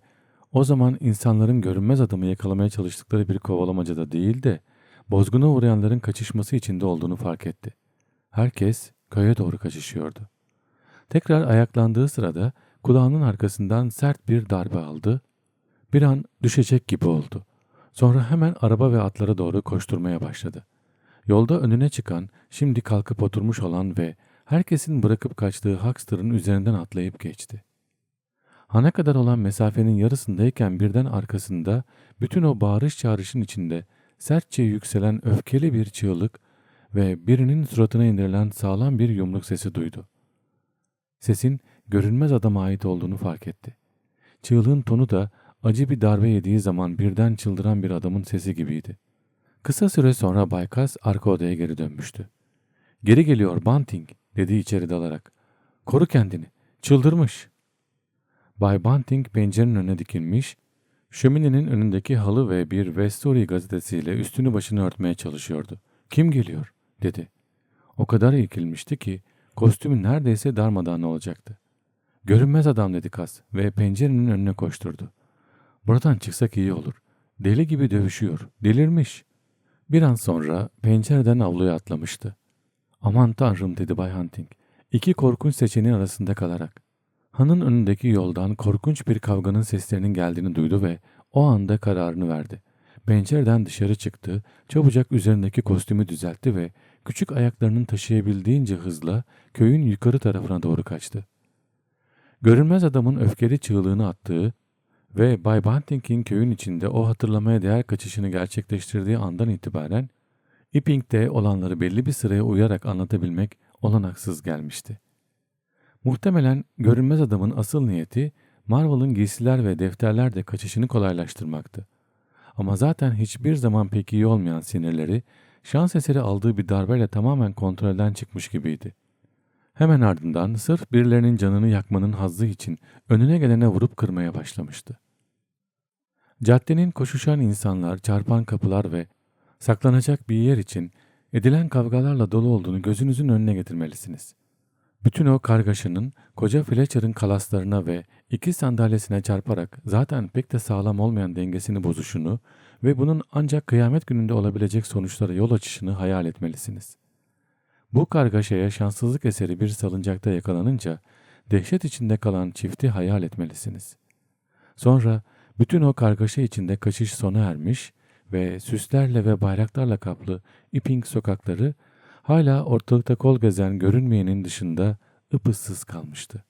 o zaman insanların görünmez adamı yakalamaya çalıştıkları bir kovalamacada değil de bozguna uğrayanların kaçışması içinde olduğunu fark etti. Herkes köye doğru kaçışıyordu. Tekrar ayaklandığı sırada kulağının arkasından sert bir darbe aldı. Bir an düşecek gibi oldu. Sonra hemen araba ve atlara doğru koşturmaya başladı. Yolda önüne çıkan, şimdi kalkıp oturmuş olan ve herkesin bırakıp kaçtığı Huckster'ın üzerinden atlayıp geçti. Hana kadar olan mesafenin yarısındayken birden arkasında bütün o bağırış çağrışın içinde sertçe yükselen öfkeli bir çığlık ve birinin suratına indirilen sağlam bir yumruk sesi duydu. Sesin görünmez adama ait olduğunu fark etti. Çığlığın tonu da acı bir darbe yediği zaman birden çıldıran bir adamın sesi gibiydi. Kısa süre sonra Baykas arka odaya geri dönmüştü. Geri geliyor Bunting dedi içeri dalarak. Koru kendini. Çıldırmış. Bay Bunting pencerenin önüne dikilmiş, şöminenin önündeki halı ve bir West Story gazetesiyle üstünü başını örtmeye çalışıyordu. Kim geliyor? dedi. O kadar ilkilmişti ki kostümü neredeyse darmadağın olacaktı. Görünmez adam dedi Kas ve pencerenin önüne koşturdu. Buradan çıksak iyi olur. Deli gibi dövüşüyor. Delirmiş. Bir an sonra pencereden avluya atlamıştı. Aman tanrım dedi Bay Hunting. İki korkunç seçeneğin arasında kalarak. Hanın önündeki yoldan korkunç bir kavganın seslerinin geldiğini duydu ve o anda kararını verdi. Pencereden dışarı çıktı, çabucak üzerindeki kostümü düzeltti ve küçük ayaklarının taşıyabildiğince hızla köyün yukarı tarafına doğru kaçtı. Görünmez adamın öfkeli çığlığını attığı ve Bay Bunting'in köyün içinde o hatırlamaya değer kaçışını gerçekleştirdiği andan itibaren Epping'de olanları belli bir sıraya uyarak anlatabilmek olanaksız gelmişti. Muhtemelen görünmez adamın asıl niyeti Marvel'ın giysiler ve defterlerde kaçışını kolaylaştırmaktı. Ama zaten hiçbir zaman pek iyi olmayan sinirleri şans eseri aldığı bir darbeyle tamamen kontrolden çıkmış gibiydi. Hemen ardından sırf birilerinin canını yakmanın hazzı için önüne gelene vurup kırmaya başlamıştı. Caddenin koşuşan insanlar, çarpan kapılar ve saklanacak bir yer için edilen kavgalarla dolu olduğunu gözünüzün önüne getirmelisiniz. Bütün o kargaşanın koca Fletcher'ın kalaslarına ve iki sandalyesine çarparak zaten pek de sağlam olmayan dengesini bozuşunu ve bunun ancak kıyamet gününde olabilecek sonuçlara yol açışını hayal etmelisiniz. Bu kargaşaya şanssızlık eseri bir salıncakta yakalanınca dehşet içinde kalan çifti hayal etmelisiniz. Sonra bütün o kargaşa içinde kaçış sona ermiş ve süslerle ve bayraklarla kaplı iping sokakları hala ortalıkta kol gezen görünmeyenin dışında ıpıssız kalmıştı.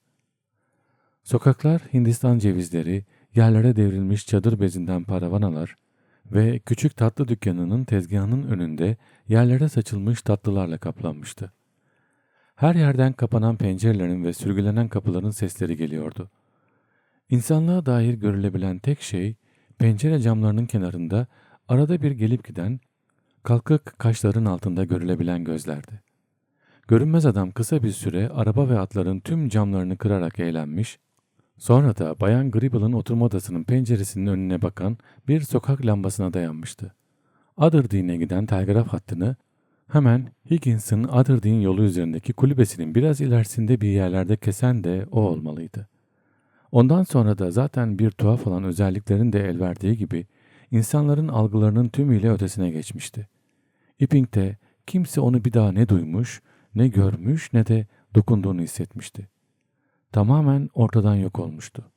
Sokaklar Hindistan cevizleri, yerlere devrilmiş çadır bezinden paravanalar ve küçük tatlı dükkanının tezgahının önünde yerlere saçılmış tatlılarla kaplanmıştı. Her yerden kapanan pencerelerin ve sürgülenen kapıların sesleri geliyordu. İnsanlığa dair görülebilen tek şey pencere camlarının kenarında arada bir gelip giden kalkık kaşların altında görülebilen gözlerdi. Görünmez adam kısa bir süre araba ve atların tüm camlarını kırarak eğlenmiş, sonra da Bayan Gribble'ın oturma odasının penceresinin önüne bakan bir sokak lambasına dayanmıştı. Aberdeen'e giden telgraf hattını hemen Higgins'ın Aberdeen yolu üzerindeki kulübesinin biraz ilerisinde bir yerlerde kesen de o olmalıydı. Ondan sonra da zaten bir tuhaf olan özelliklerin de el verdiği gibi insanların algılarının tümüyle ötesine geçmişti. Epping'de kimse onu bir daha ne duymuş, ne görmüş ne de dokunduğunu hissetmişti. Tamamen ortadan yok olmuştu.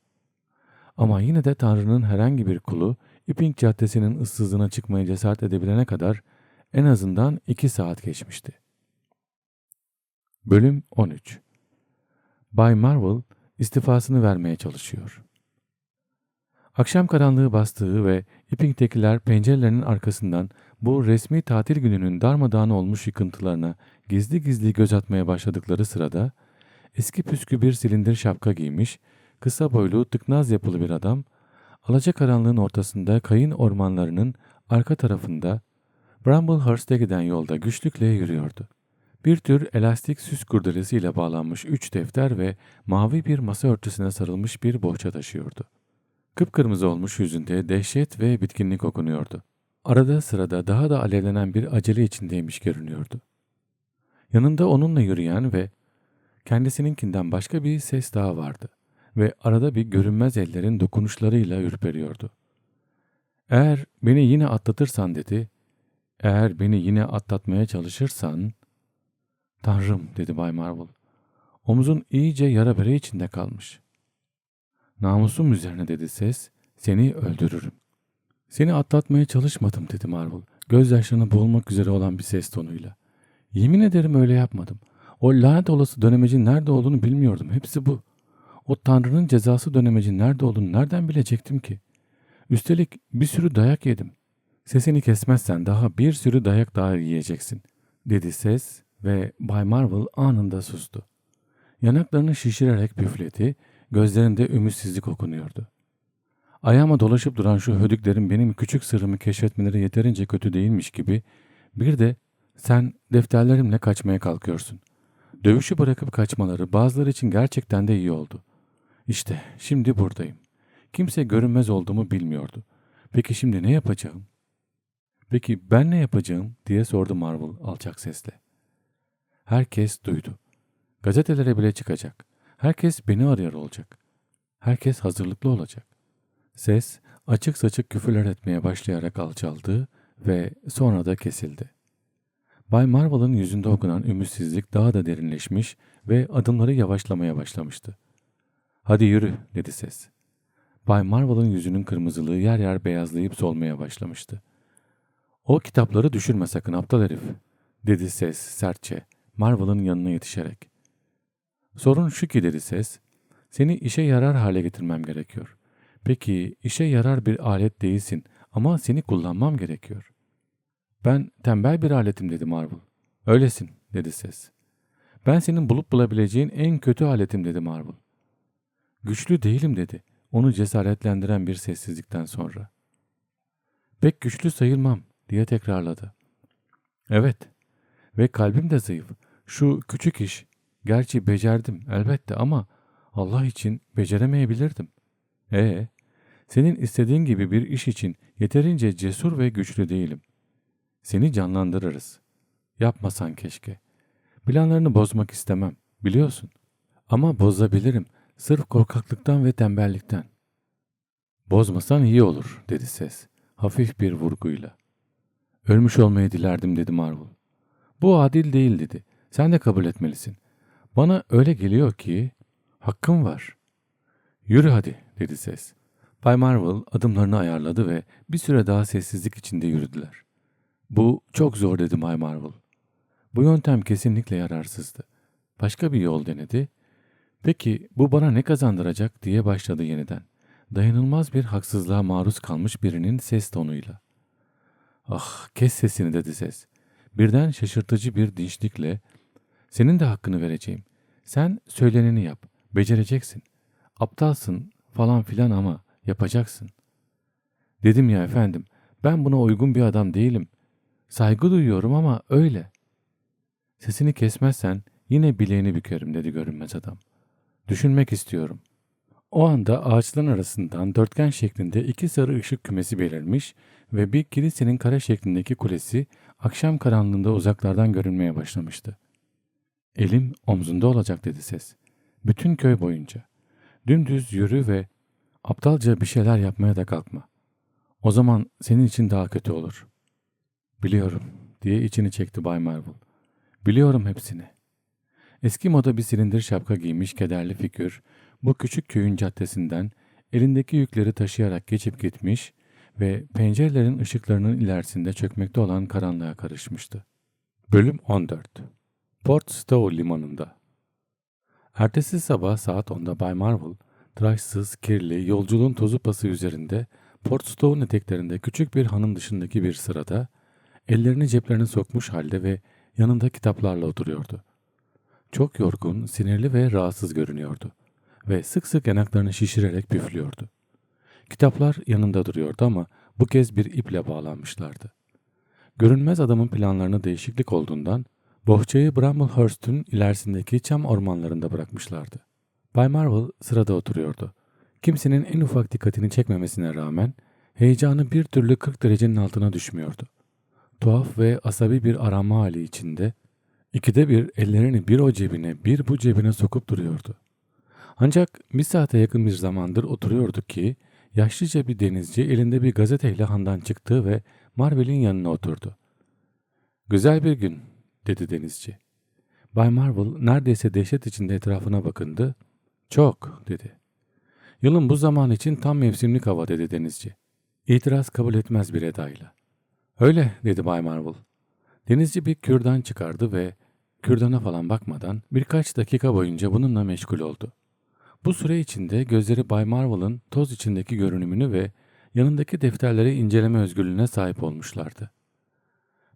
Ama yine de Tanrı'nın herhangi bir kulu Epping Caddesi'nin ıssızlığına çıkmaya cesaret edebilene kadar en azından iki saat geçmişti. Bölüm 13 Bay Marvel istifasını vermeye çalışıyor. Akşam karanlığı bastığı ve Epping'tekiler pencerelerinin arkasından bu resmi tatil gününün darmadağın olmuş yıkıntılarına gizli gizli göz atmaya başladıkları sırada eski püskü bir silindir şapka giymiş, kısa boylu tıknaz yapılı bir adam, alacakaranlığın ortasında kayın ormanlarının arka tarafında Bramblehurst'e giden yolda güçlükle yürüyordu. Bir tür elastik süs kurdelesiyle bağlanmış üç defter ve mavi bir masa örtüsüne sarılmış bir bohça taşıyordu. Kıpkırmızı olmuş yüzünde dehşet ve bitkinlik okunuyordu. Arada sırada daha da alevlenen bir acele içindeymiş görünüyordu. Yanında onunla yürüyen ve kendisininkinden başka bir ses daha vardı ve arada bir görünmez ellerin dokunuşlarıyla ürperiyordu. Eğer beni yine atlatırsan dedi, eğer beni yine atlatmaya çalışırsan... Tanrım dedi Bay Marvel. Omuzun iyice yara bere içinde kalmış. Namusum üzerine dedi ses, seni öldürürüm. Seni atlatmaya çalışmadım dedi Marvel, gözyaşlarına boğulmak üzere olan bir ses tonuyla. Yemin ederim öyle yapmadım. O lanet olası dönemecin nerede olduğunu bilmiyordum. Hepsi bu. O Tanrı'nın cezası dönemecin nerede olduğunu nereden bilecektim ki? Üstelik bir sürü dayak yedim. Sesini kesmezsen daha bir sürü dayak daha yiyeceksin, dedi ses ve Bay Marvel anında sustu. Yanaklarını şişirerek püfledi, gözlerinde ümitsizlik okunuyordu. Ayağıma dolaşıp duran şu hödüklerin benim küçük sırrımı keşfetmeleri yeterince kötü değilmiş gibi bir de sen defterlerimle kaçmaya kalkıyorsun. Dövüşü bırakıp kaçmaları bazıları için gerçekten de iyi oldu. İşte şimdi buradayım. Kimse görünmez olduğumu bilmiyordu. Peki şimdi ne yapacağım? Peki ben ne yapacağım diye sordu Marvel alçak sesle. Herkes duydu. Gazetelere bile çıkacak. Herkes beni arıyor olacak. Herkes hazırlıklı olacak. Ses açık saçık küfürler etmeye başlayarak alçaldı ve sonra da kesildi. Bay Marvel'ın yüzünde okunan ümitsizlik daha da derinleşmiş ve adımları yavaşlamaya başlamıştı. Hadi yürü dedi ses. Bay Marvel'ın yüzünün kırmızılığı yer yer beyazlayıp solmaya başlamıştı. O kitapları düşürme sakın aptal herif dedi ses sertçe Marvel'ın yanına yetişerek. Sorun şu ki dedi ses. Seni işe yarar hale getirmem gerekiyor. Peki işe yarar bir alet değilsin ama seni kullanmam gerekiyor. Ben tembel bir aletim dedi Marvel. Öylesin dedi ses. Ben senin bulup bulabileceğin en kötü aletim dedi Marvel. Güçlü değilim dedi. Onu cesaretlendiren bir sessizlikten sonra. Pek güçlü sayılmam diye tekrarladı. Evet ve kalbim de zayıf. Şu küçük iş gerçi becerdim elbette ama Allah için beceremeyebilirdim. E senin istediğin gibi bir iş için yeterince cesur ve güçlü değilim. Seni canlandırırız. Yapmasan keşke. Planlarını bozmak istemem, biliyorsun. Ama bozabilirim, sırf korkaklıktan ve tembellikten. Bozmasan iyi olur, dedi ses, hafif bir vurguyla. Ölmüş olmayı dilerdim, dedi Marvel. Bu adil değil, dedi. Sen de kabul etmelisin. Bana öyle geliyor ki, hakkım var. Yürü hadi, dedi ses. Bay Marvel adımlarını ayarladı ve bir süre daha sessizlik içinde yürüdüler. Bu çok zor dedi Bay Marvel. Bu yöntem kesinlikle yararsızdı. Başka bir yol denedi. Peki bu bana ne kazandıracak diye başladı yeniden. Dayanılmaz bir haksızlığa maruz kalmış birinin ses tonuyla. Ah kes sesini dedi ses. Birden şaşırtıcı bir dinçlikle senin de hakkını vereceğim. Sen söyleneni yap. Becereceksin. Aptalsın falan filan ama yapacaksın. Dedim ya efendim, ben buna uygun bir adam değilim. Saygı duyuyorum ama öyle. Sesini kesmezsen yine bileğini bükerim dedi görünmez adam. Düşünmek istiyorum. O anda ağaçların arasından dörtgen şeklinde iki sarı ışık kümesi belirmiş ve bir kilisenin kare şeklindeki kulesi akşam karanlığında uzaklardan görünmeye başlamıştı. Elim omzunda olacak dedi ses. Bütün köy boyunca. Dümdüz yürü ve aptalca bir şeyler yapmaya da kalkma. O zaman senin için daha kötü olur. Biliyorum diye içini çekti Bay Marvel. Biliyorum hepsini. Eski moda bir silindir şapka giymiş kederli figür bu küçük köyün caddesinden elindeki yükleri taşıyarak geçip gitmiş ve pencerelerin ışıklarının ilerisinde çökmekte olan karanlığa karışmıştı. Bölüm 14 Port Stowe limanında Ertesi sabah saat 10'da Bay Marvel, tıraşsız, kirli, yolculuğun tozu pası üzerinde Port Stowe'un eteklerinde küçük bir hanım dışındaki bir sırada, ellerini ceplerine sokmuş halde ve yanında kitaplarla oturuyordu. Çok yorgun, sinirli ve rahatsız görünüyordu ve sık sık yanaklarını şişirerek püflüyordu. Kitaplar yanında duruyordu ama bu kez bir iple bağlanmışlardı. Görünmez adamın planlarına değişiklik olduğundan bohçayı Bramblehurst'un ilerisindeki çam ormanlarında bırakmışlardı. Bay Marvel sırada oturuyordu. Kimsenin en ufak dikkatini çekmemesine rağmen heyecanı bir türlü 40 derecenin altına düşmüyordu. Tuhaf ve asabi bir arama hali içinde ikide bir ellerini bir o cebine bir bu cebine sokup duruyordu. Ancak bir saate yakın bir zamandır oturuyordu ki yaşlıca bir denizci elinde bir gazeteyle handan çıktı ve Marvel'in yanına oturdu. Güzel bir gün dedi denizci. Bay Marvel neredeyse dehşet içinde etrafına bakındı. Çok dedi. Yılın bu zaman için tam mevsimlik hava dedi denizci. İtiraz kabul etmez bir edayla. Öyle dedi Bay Marvel. Denizci bir kürdan çıkardı ve kürdana falan bakmadan birkaç dakika boyunca bununla meşgul oldu. Bu süre içinde gözleri Bay Marvel'ın toz içindeki görünümünü ve yanındaki defterleri inceleme özgürlüğüne sahip olmuşlardı.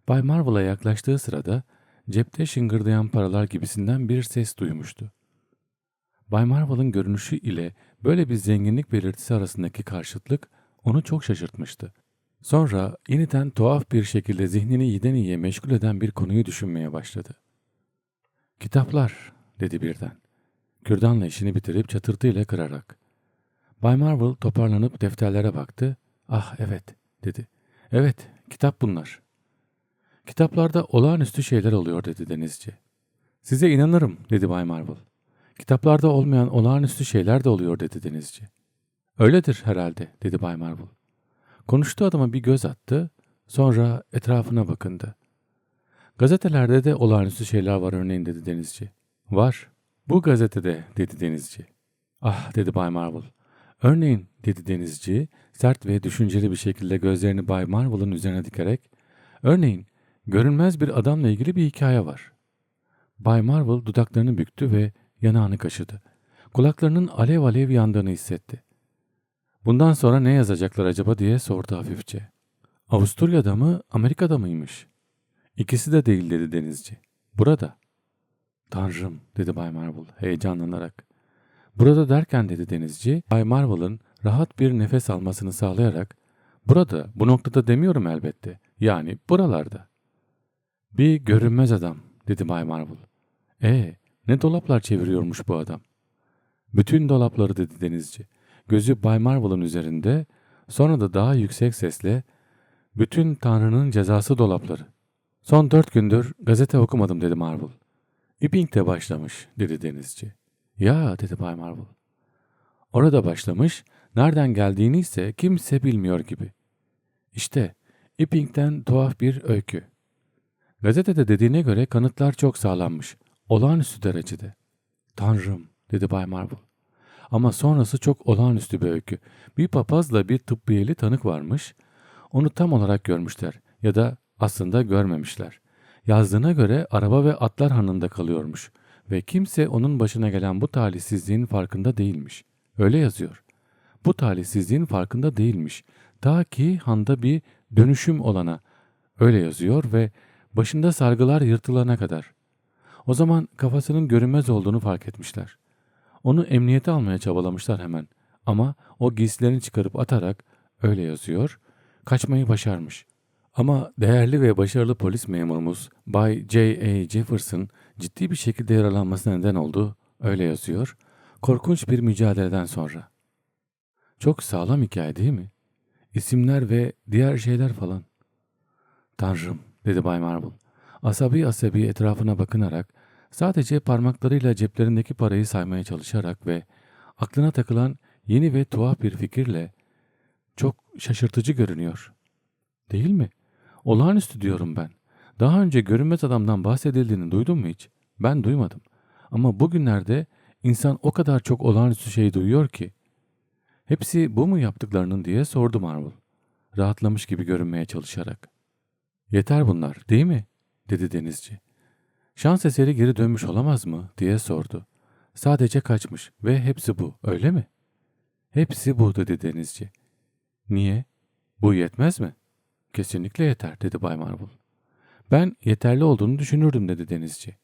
Bay Marvel'a yaklaştığı sırada cepte şıngırdayan paralar gibisinden bir ses duymuştu. Bay Marvel'ın görünüşü ile böyle bir zenginlik belirtisi arasındaki karşıtlık onu çok şaşırtmıştı. Sonra yeniden tuhaf bir şekilde zihnini iyiden iyiye meşgul eden bir konuyu düşünmeye başladı. Kitaplar, dedi birden. Kürdanla işini bitirip çatırtıyla kırarak. Bay Marvel toparlanıp defterlere baktı. Ah evet, dedi. Evet, kitap bunlar. Kitaplarda olağanüstü şeyler oluyor, dedi denizci. Size inanırım, dedi Bay Marvel. Kitaplarda olmayan olağanüstü şeyler de oluyor, dedi denizci. Öyledir herhalde, dedi Bay Marvel. Konuştuğu adama bir göz attı, sonra etrafına bakındı. Gazetelerde de olağanüstü şeyler var örneğin dedi denizci. Var. Bu gazetede dedi denizci. Ah dedi Bay Marvel. Örneğin dedi denizci sert ve düşünceli bir şekilde gözlerini Bay Marvel'ın üzerine dikerek. Örneğin görünmez bir adamla ilgili bir hikaye var. Bay Marvel dudaklarını büktü ve yanağını kaşıdı. Kulaklarının alev alev yandığını hissetti. Bundan sonra ne yazacaklar acaba diye sordu hafifçe. Avusturya'da mı, Amerika'da mıymış? İkisi de değil dedi denizci. Burada. Tanrım dedi Bay Marvel heyecanlanarak. Burada derken dedi denizci, Bay Marvel'ın rahat bir nefes almasını sağlayarak Burada, bu noktada demiyorum elbette. Yani buralarda. Bir görünmez adam, dedi Bay Marvel. E, ne dolaplar çeviriyormuş bu adam. Bütün dolapları dedi denizci. Gözü Bay Marvel'ın üzerinde, sonra da daha yüksek sesle, bütün Tanrı'nın cezası dolapları. Son dört gündür gazete okumadım dedi Marvel. Epping de başlamış dedi denizci. Ya dedi Bay Marvel. Orada başlamış, nereden geldiğini ise kimse bilmiyor gibi. İşte Epping'den tuhaf bir öykü. Gazetede dediğine göre kanıtlar çok sağlanmış. Olağanüstü derecede. Tanrım dedi Bay Marvel. Ama sonrası çok olağanüstü bir öykü. Bir papazla bir tıbbiyeli tanık varmış. Onu tam olarak görmüşler ya da aslında görmemişler. Yazdığına göre araba ve atlar hanında kalıyormuş ve kimse onun başına gelen bu talihsizliğin farkında değilmiş. Öyle yazıyor. Bu talihsizliğin farkında değilmiş. Ta ki handa bir dönüşüm olana. Öyle yazıyor ve başında sargılar yırtılana kadar. O zaman kafasının görünmez olduğunu fark etmişler. Onu emniyete almaya çabalamışlar hemen. Ama o giysilerini çıkarıp atarak öyle yazıyor, kaçmayı başarmış. Ama değerli ve başarılı polis memurumuz Bay J.A. Jefferson ciddi bir şekilde yaralanmasına neden oldu, öyle yazıyor, korkunç bir mücadeleden sonra. Çok sağlam hikaye değil mi? İsimler ve diğer şeyler falan. Tanrım, dedi Bay Marble. Asabi asabi etrafına bakınarak, sadece parmaklarıyla ceplerindeki parayı saymaya çalışarak ve aklına takılan yeni ve tuhaf bir fikirle çok şaşırtıcı görünüyor. Değil mi? Olağanüstü diyorum ben. Daha önce görünmez adamdan bahsedildiğini duydun mu hiç? Ben duymadım. Ama bugünlerde insan o kadar çok olağanüstü şey duyuyor ki. Hepsi bu mu yaptıklarının diye sordu Marvel. Rahatlamış gibi görünmeye çalışarak. Yeter bunlar değil mi? Dedi denizci. Şans eseri geri dönmüş olamaz mı diye sordu. Sadece kaçmış ve hepsi bu öyle mi? Hepsi bu dedi denizci. Niye? Bu yetmez mi? Kesinlikle yeter dedi Bay Marvel. Ben yeterli olduğunu düşünürdüm dedi denizci.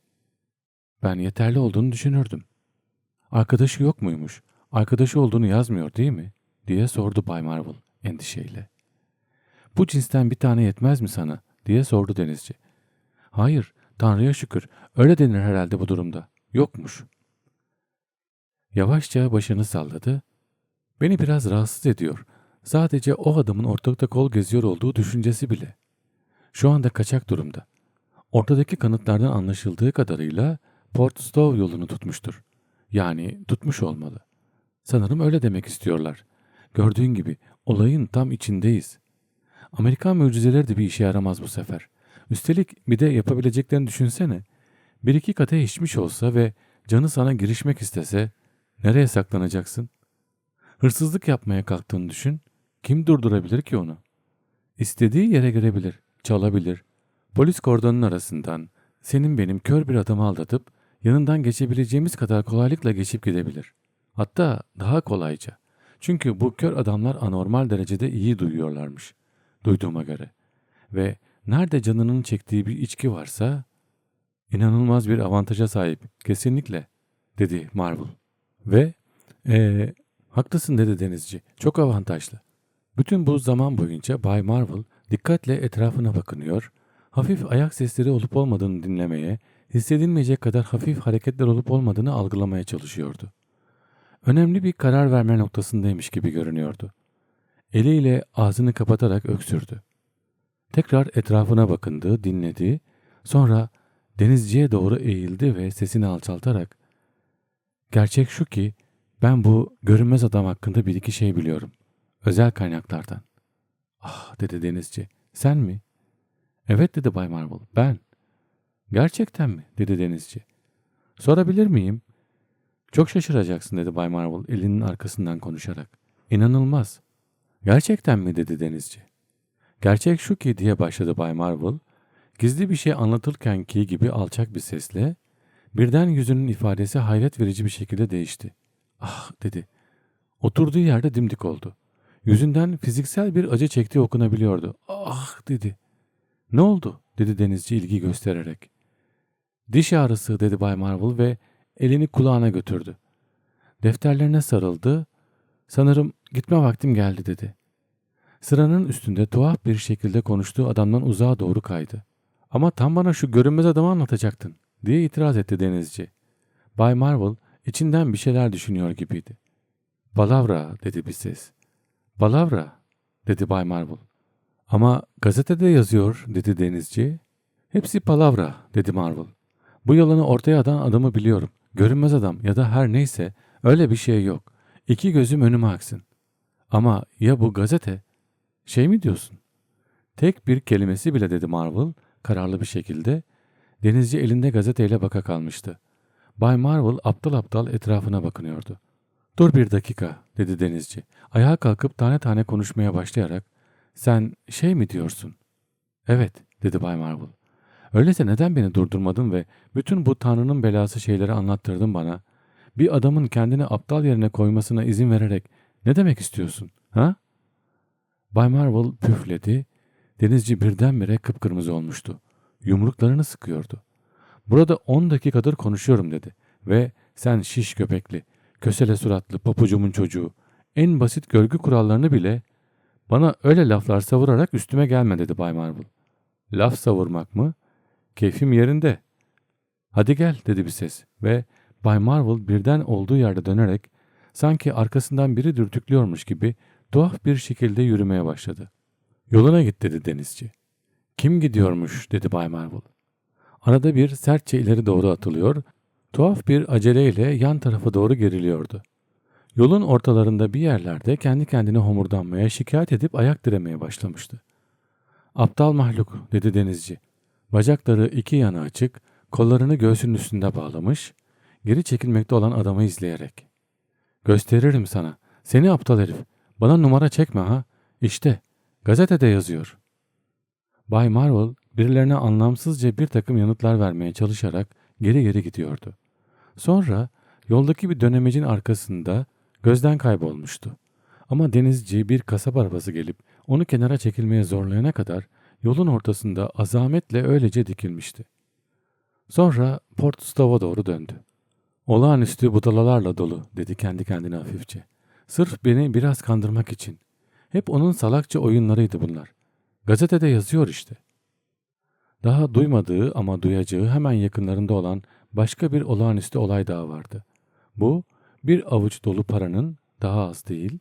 Ben yeterli olduğunu düşünürdüm. Arkadaşı yok muymuş? Arkadaşı olduğunu yazmıyor değil mi? diye sordu Bay Marvel endişeyle. Bu cinsten bir tane yetmez mi sana? diye sordu denizci. Hayır, Tanrı'ya şükür. Öyle denir herhalde bu durumda. Yokmuş. Yavaşça başını salladı. Beni biraz rahatsız ediyor. Sadece o adamın ortalıkta kol geziyor olduğu düşüncesi bile. Şu anda kaçak durumda. Ortadaki kanıtlardan anlaşıldığı kadarıyla Port Stowe yolunu tutmuştur. Yani tutmuş olmalı. Sanırım öyle demek istiyorlar. Gördüğün gibi olayın tam içindeyiz. Amerikan mucizeleri de bir işe yaramaz bu sefer. Üstelik bir de yapabileceklerini düşünsene. Bir iki kate içmiş olsa ve canı sana girişmek istese nereye saklanacaksın? Hırsızlık yapmaya kalktığını düşün. Kim durdurabilir ki onu? İstediği yere girebilir, çalabilir. Polis kordonun arasından senin benim kör bir adamı aldatıp yanından geçebileceğimiz kadar kolaylıkla geçip gidebilir. Hatta daha kolayca. Çünkü bu kör adamlar anormal derecede iyi duyuyorlarmış. Duyduğuma göre. Ve nerede canının çektiği bir içki varsa inanılmaz bir avantaja sahip. Kesinlikle dedi Marvel. Ve ee, haklısın dedi denizci. Çok avantajlı. Bütün bu zaman boyunca Bay Marvel dikkatle etrafına bakınıyor, hafif ayak sesleri olup olmadığını dinlemeye, hissedilmeyecek kadar hafif hareketler olup olmadığını algılamaya çalışıyordu. Önemli bir karar verme noktasındaymış gibi görünüyordu. Eliyle ağzını kapatarak öksürdü. Tekrar etrafına bakındı, dinledi, sonra denizciye doğru eğildi ve sesini alçaltarak ''Gerçek şu ki ben bu görünmez adam hakkında bir iki şey biliyorum. Özel kaynaklardan.'' ''Ah'' dedi denizci. ''Sen mi?'' ''Evet'' dedi Bay Marvel. ''Ben.'' ''Gerçekten mi?'' dedi denizci. ''Sorabilir miyim?'' ''Çok şaşıracaksın'' dedi Bay Marvel elinin arkasından konuşarak. ''İnanılmaz.'' ''Gerçekten mi?'' dedi denizci. ''Gerçek şu ki'' diye başladı Bay Marvel. Gizli bir şey anlatırkenki gibi alçak bir sesle birden yüzünün ifadesi hayret verici bir şekilde değişti. ''Ah'' dedi. Oturduğu yerde dimdik oldu. Yüzünden fiziksel bir acı çektiği okunabiliyordu. ''Ah'' dedi. ''Ne oldu?'' dedi denizci ilgi göstererek. ''Diş ağrısı'' dedi Bay Marvel ve elini kulağına götürdü. Defterlerine sarıldı. ''Sanırım gitme vaktim geldi'' dedi. Sıranın üstünde tuhaf bir şekilde konuştuğu adamdan uzağa doğru kaydı. ''Ama tam bana şu görünmez adamı anlatacaktın.'' diye itiraz etti denizci. Bay Marvel içinden bir şeyler düşünüyor gibiydi. ''Palavra'' dedi bir ses. ''Palavra'' dedi Bay Marvel. ''Ama gazetede yazıyor'' dedi denizci. ''Hepsi palavra'' dedi Marvel. ''Bu yalanı ortaya atan adamı biliyorum. Görünmez adam ya da her neyse öyle bir şey yok. İki gözüm önüme aksın. Ama ya bu gazete? Şey mi diyorsun? Tek bir kelimesi bile dedi Marvel kararlı bir şekilde. Denizci elinde gazeteyle baka kalmıştı. Bay Marvel aptal aptal etrafına bakınıyordu. Dur bir dakika dedi denizci. Ayağa kalkıp tane tane konuşmaya başlayarak sen şey mi diyorsun? Evet dedi Bay Marvel. Öyleyse neden beni durdurmadın ve bütün bu Tanrı'nın belası şeyleri anlattırdın bana? Bir adamın kendini aptal yerine koymasına izin vererek ne demek istiyorsun? Ha? Bay Marvel püfledi. Denizci birdenbire kıpkırmızı olmuştu. Yumruklarını sıkıyordu. Burada on dakikadır konuşuyorum dedi. Ve sen şiş köpekli, kösele suratlı papucumun çocuğu, en basit görgü kurallarını bile bana öyle laflar savurarak üstüme gelme dedi Bay Marvel. Laf savurmak mı? Keyfim yerinde. Hadi gel dedi bir ses ve Bay Marvel birden olduğu yerde dönerek sanki arkasından biri dürtüklüyormuş gibi tuhaf bir şekilde yürümeye başladı. Yoluna git dedi denizci. Kim gidiyormuş dedi Bay Marvel. Arada bir sertçe ileri doğru atılıyor, tuhaf bir aceleyle yan tarafa doğru geriliyordu. Yolun ortalarında bir yerlerde kendi kendine homurdanmaya, şikayet edip ayak diremeye başlamıştı. Aptal mahluk dedi denizci. Bacakları iki yana açık, kollarını göğsünün üstünde bağlamış, geri çekilmekte olan adamı izleyerek. Gösteririm sana. Seni aptal herif. Bana numara çekme ha. İşte gazetede yazıyor. Bay Marvel birilerine anlamsızca bir takım yanıtlar vermeye çalışarak geri geri gidiyordu. Sonra yoldaki bir dönemecin arkasında gözden kaybolmuştu. Ama denizci bir kasaba arabası gelip onu kenara çekilmeye zorlayana kadar yolun ortasında azametle öylece dikilmişti. Sonra Port Stav'a doğru döndü. Olağanüstü budalalarla dolu dedi kendi kendine hafifçe. Sırf beni biraz kandırmak için. Hep onun salakça oyunlarıydı bunlar. Gazetede yazıyor işte. Daha duymadığı ama duyacağı hemen yakınlarında olan başka bir olağanüstü olay daha vardı. Bu bir avuç dolu paranın daha az değil,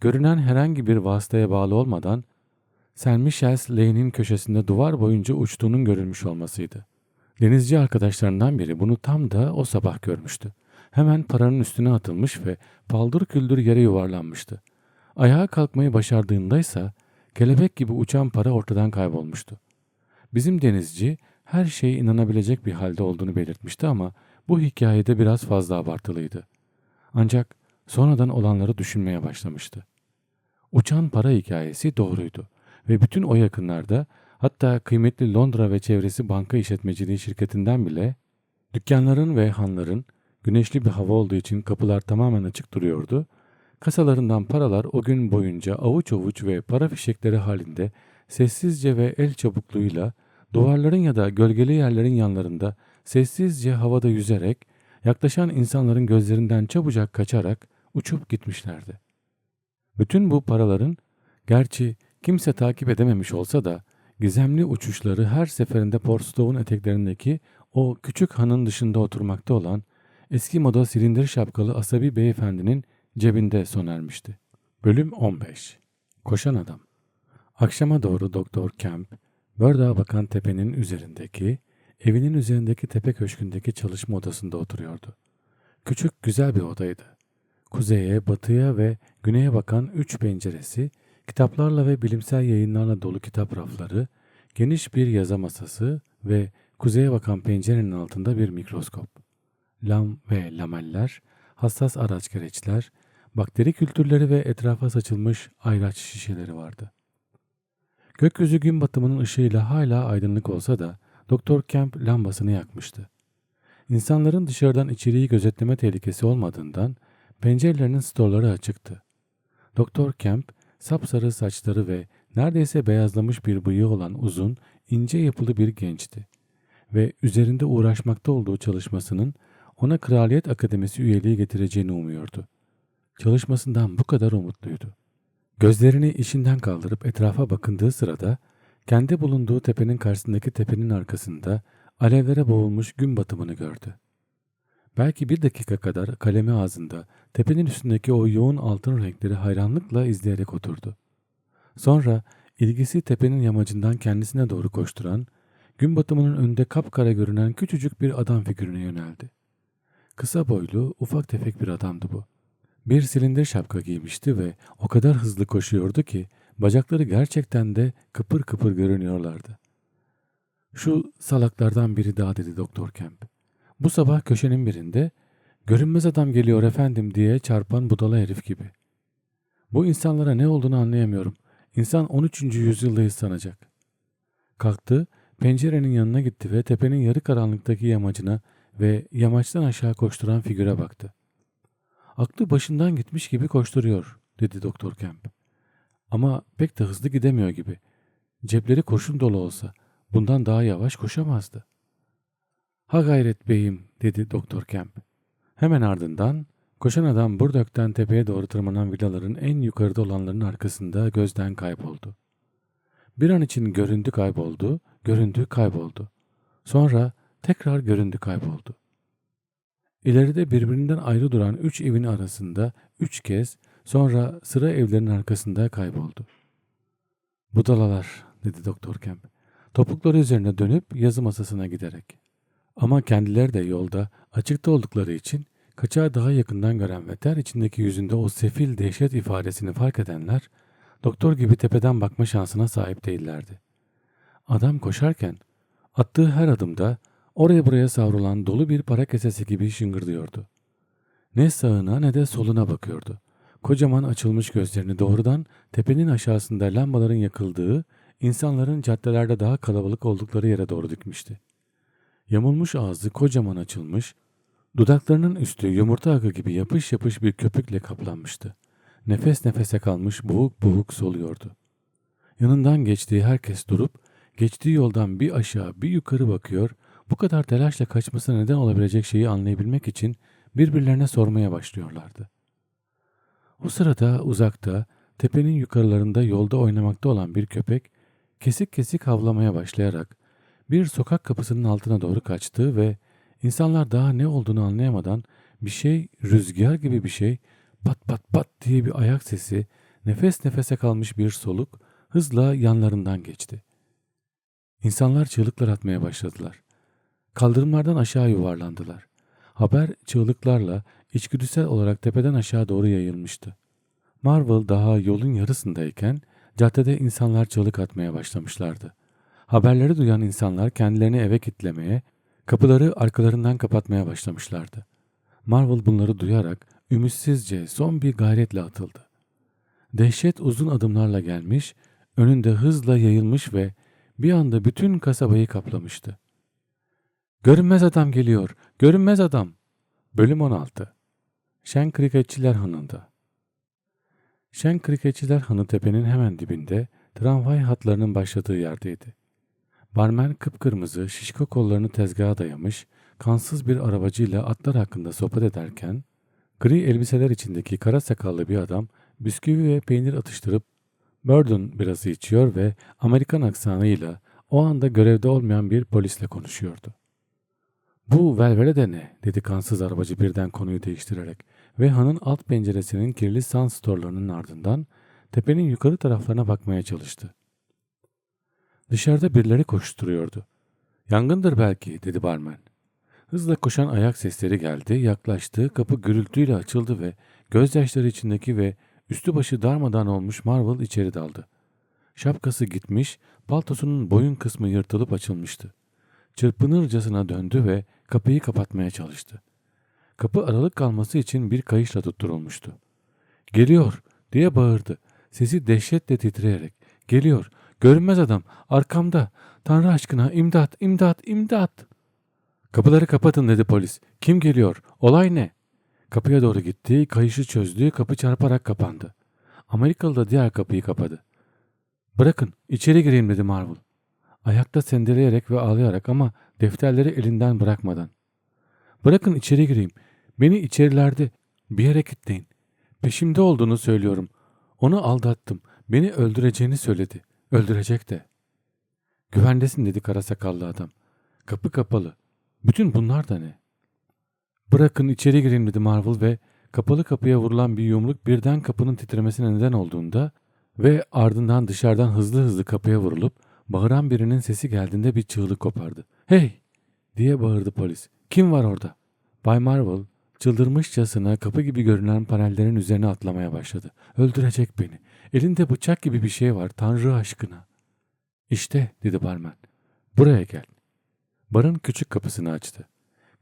görünen herhangi bir vasıtaya bağlı olmadan St. Michael's Lane'in köşesinde duvar boyunca uçtuğunun görülmüş olmasıydı. Denizci arkadaşlarından biri bunu tam da o sabah görmüştü. Hemen paranın üstüne atılmış ve paldır küldür yere yuvarlanmıştı. Ayağa kalkmayı başardığındaysa kelebek gibi uçan para ortadan kaybolmuştu. Bizim denizci her şeye inanabilecek bir halde olduğunu belirtmişti ama bu hikayede biraz fazla abartılıydı. Ancak sonradan olanları düşünmeye başlamıştı. Uçan para hikayesi doğruydu ve bütün o yakınlarda hatta kıymetli Londra ve çevresi banka işletmeciliği şirketinden bile dükkanların ve hanların güneşli bir hava olduğu için kapılar tamamen açık duruyordu. Kasalarından paralar o gün boyunca avuç avuç ve para fişekleri halinde sessizce ve el çabukluğuyla duvarların ya da gölgeli yerlerin yanlarında sessizce havada yüzerek yaklaşan insanların gözlerinden çabucak kaçarak uçup gitmişlerdi. Bütün bu paraların gerçi kimse takip edememiş olsa da gizemli uçuşları her seferinde Portstov'un eteklerindeki o küçük hanın dışında oturmakta olan eski moda silindir şapkalı asabi beyefendinin cebinde sona ermişti. Bölüm 15 Koşan Adam Akşama doğru Doktor Kemp, Bördağa bakan tepenin üzerindeki, evinin üzerindeki tepe köşkündeki çalışma odasında oturuyordu. Küçük güzel bir odaydı. Kuzeye, batıya ve güneye bakan üç penceresi, kitaplarla ve bilimsel yayınlarla dolu kitap rafları, geniş bir yazı masası ve kuzeye bakan pencerenin altında bir mikroskop. Lam ve lameller, hassas araç gereçler, bakteri kültürleri ve etrafa saçılmış ayraç şişeleri vardı. Gökyüzü gün batımının ışığıyla hala aydınlık olsa da Doktor Kemp lambasını yakmıştı. İnsanların dışarıdan içeriği gözetleme tehlikesi olmadığından pencerelerinin storları açıktı. Doktor Kemp sapsarı saçları ve neredeyse beyazlamış bir bıyığı olan uzun, ince yapılı bir gençti. Ve üzerinde uğraşmakta olduğu çalışmasının ona Kraliyet Akademisi üyeliği getireceğini umuyordu. Çalışmasından bu kadar umutluydu. Gözlerini işinden kaldırıp etrafa bakındığı sırada kendi bulunduğu tepenin karşısındaki tepenin arkasında alevlere boğulmuş gün batımını gördü. Belki bir dakika kadar kalemi ağzında tepenin üstündeki o yoğun altın renkleri hayranlıkla izleyerek oturdu. Sonra ilgisi tepenin yamacından kendisine doğru koşturan, gün batımının önünde kapkara görünen küçücük bir adam figürüne yöneldi. Kısa boylu, ufak tefek bir adamdı bu. Bir silindir şapka giymişti ve o kadar hızlı koşuyordu ki bacakları gerçekten de kıpır kıpır görünüyorlardı. Şu salaklardan biri daha dedi Doktor Kemp. Bu sabah köşenin birinde görünmez adam geliyor efendim diye çarpan budala herif gibi. Bu insanlara ne olduğunu anlayamıyorum. İnsan 13. yüzyıldayız sanacak. Kalktı, pencerenin yanına gitti ve tepenin yarı karanlıktaki yamacına ve yamaçtan aşağı koşturan figüre baktı. Aklı başından gitmiş gibi koşturuyor, dedi Doktor Kemp. Ama pek de hızlı gidemiyor gibi. Cepleri kurşun dolu olsa bundan daha yavaş koşamazdı. Ha gayret beyim, dedi Doktor Kemp. Hemen ardından Koşan adam Burdok'tan tepeye doğru tırmanan villaların en yukarıda olanların arkasında gözden kayboldu. Bir an için göründü kayboldu, göründü kayboldu. Sonra tekrar göründü kayboldu. İleride birbirinden ayrı duran üç evin arasında üç kez sonra sıra evlerin arkasında kayboldu. Budalalar dedi Doktor Kemp. Topukları üzerine dönüp yazı masasına giderek. Ama kendileri de yolda açıkta oldukları için kaçağı daha yakından gören ve ter içindeki yüzünde o sefil dehşet ifadesini fark edenler doktor gibi tepeden bakma şansına sahip değillerdi. Adam koşarken attığı her adımda oraya buraya savrulan dolu bir para kesesi gibi şıngırdıyordu. Ne sağına ne de soluna bakıyordu. Kocaman açılmış gözlerini doğrudan tepenin aşağısında lambaların yakıldığı, insanların caddelerde daha kalabalık oldukları yere doğru dikmişti. Yamulmuş ağzı kocaman açılmış, dudaklarının üstü yumurta akı gibi yapış yapış bir köpükle kaplanmıştı. Nefes nefese kalmış boğuk boğuk soluyordu. Yanından geçtiği herkes durup, geçtiği yoldan bir aşağı bir yukarı bakıyor, bu kadar telaşla kaçmasına neden olabilecek şeyi anlayabilmek için birbirlerine sormaya başlıyorlardı. O sırada uzakta, tepenin yukarılarında yolda oynamakta olan bir köpek, kesik kesik havlamaya başlayarak bir sokak kapısının altına doğru kaçtı ve insanlar daha ne olduğunu anlayamadan bir şey, rüzgar gibi bir şey, pat pat pat diye bir ayak sesi, nefes nefese kalmış bir soluk hızla yanlarından geçti. İnsanlar çığlıklar atmaya başladılar. Kaldırımlardan aşağı yuvarlandılar. Haber çığlıklarla içgüdüsel olarak tepeden aşağı doğru yayılmıştı. Marvel daha yolun yarısındayken caddede insanlar çığlık atmaya başlamışlardı. Haberleri duyan insanlar kendilerini eve kitlemeye, kapıları arkalarından kapatmaya başlamışlardı. Marvel bunları duyarak ümitsizce son bir gayretle atıldı. Dehşet uzun adımlarla gelmiş, önünde hızla yayılmış ve bir anda bütün kasabayı kaplamıştı. Görünmez adam geliyor, görünmez adam. Bölüm 16 Şen Kriketçiler Hanı'nda Şen Kriketçiler Hanı tepenin hemen dibinde tramvay hatlarının başladığı yerdeydi. Barmen kıpkırmızı şişko kollarını tezgaha dayamış, kansız bir arabacıyla atlar hakkında sohbet ederken, gri elbiseler içindeki kara sakallı bir adam bisküvi ve peynir atıştırıp Bourbon birası içiyor ve Amerikan aksanıyla o anda görevde olmayan bir polisle konuşuyordu. Bu velvele de ne? dedi kansız arabacı birden konuyu değiştirerek ve hanın alt penceresinin kirli sandstorlarının ardından tepenin yukarı taraflarına bakmaya çalıştı. Dışarıda birileri koşturuyordu. Yangındır belki dedi barmen. Hızla koşan ayak sesleri geldi, yaklaştı, kapı gürültüyle açıldı ve gözyaşları içindeki ve üstü başı darmadan olmuş Marvel içeri daldı. Şapkası gitmiş, paltosunun boyun kısmı yırtılıp açılmıştı. Çırpınırcasına döndü ve kapıyı kapatmaya çalıştı. Kapı aralık kalması için bir kayışla tutturulmuştu. Geliyor diye bağırdı. Sesi dehşetle titreyerek. Geliyor. Görünmez adam. Arkamda. Tanrı aşkına imdat, imdat, imdat. Kapıları kapatın dedi polis. Kim geliyor? Olay ne? Kapıya doğru gitti. Kayışı çözdü. Kapı çarparak kapandı. Amerikalı da diğer kapıyı kapadı. Bırakın içeri gireyim dedi Marvel. Ayakta sendeleyerek ve ağlayarak ama defterleri elinden bırakmadan. Bırakın içeri gireyim. Beni içerilerde bir yere kilitleyin. Peşimde olduğunu söylüyorum. Onu aldattım. Beni öldüreceğini söyledi. Öldürecek de. Güvendesin dedi kara sakallı adam. Kapı kapalı. Bütün bunlar da ne? Bırakın içeri gireyim dedi Marvel ve kapalı kapıya vurulan bir yumruk birden kapının titremesine neden olduğunda ve ardından dışarıdan hızlı hızlı kapıya vurulup bağıran birinin sesi geldiğinde bir çığlık kopardı. Hey! diye bağırdı polis. Kim var orada? Bay Marvel çıldırmışçasına kapı gibi görünen panellerin üzerine atlamaya başladı. Öldürecek beni. Elinde bıçak gibi bir şey var Tanrı aşkına. İşte dedi barmen. Buraya gel. Barın küçük kapısını açtı.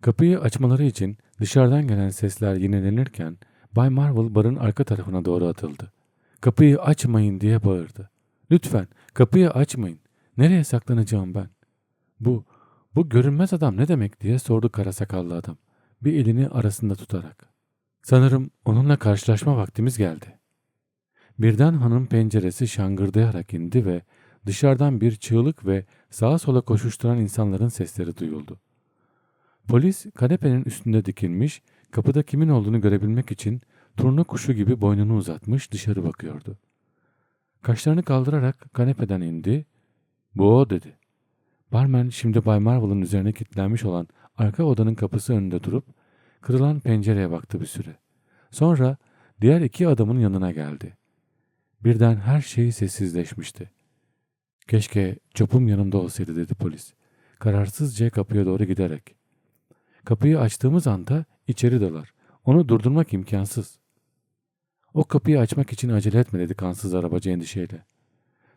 Kapıyı açmaları için dışarıdan gelen sesler yinelenirken Bay Marvel barın arka tarafına doğru atıldı. Kapıyı açmayın diye bağırdı. Lütfen kapıyı açmayın. Nereye saklanacağım ben? Bu, bu görünmez adam ne demek diye sordu kara sakallı adam. Bir elini arasında tutarak. Sanırım onunla karşılaşma vaktimiz geldi. Birden hanım penceresi şangırdayarak indi ve dışarıdan bir çığlık ve sağa sola koşuşturan insanların sesleri duyuldu. Polis kanepenin üstünde dikilmiş, kapıda kimin olduğunu görebilmek için turna kuşu gibi boynunu uzatmış dışarı bakıyordu. Kaşlarını kaldırarak kanepeden indi. Bu o dedi. Barmen şimdi Bay Marvel'ın üzerine kilitlenmiş olan arka odanın kapısı önünde durup kırılan pencereye baktı bir süre. Sonra diğer iki adamın yanına geldi. Birden her şey sessizleşmişti. Keşke çopum yanımda olsaydı dedi polis. Kararsızca kapıya doğru giderek. Kapıyı açtığımız anda içeri dalar. Onu durdurmak imkansız. O kapıyı açmak için acele etme dedi kansız arabacı endişeyle.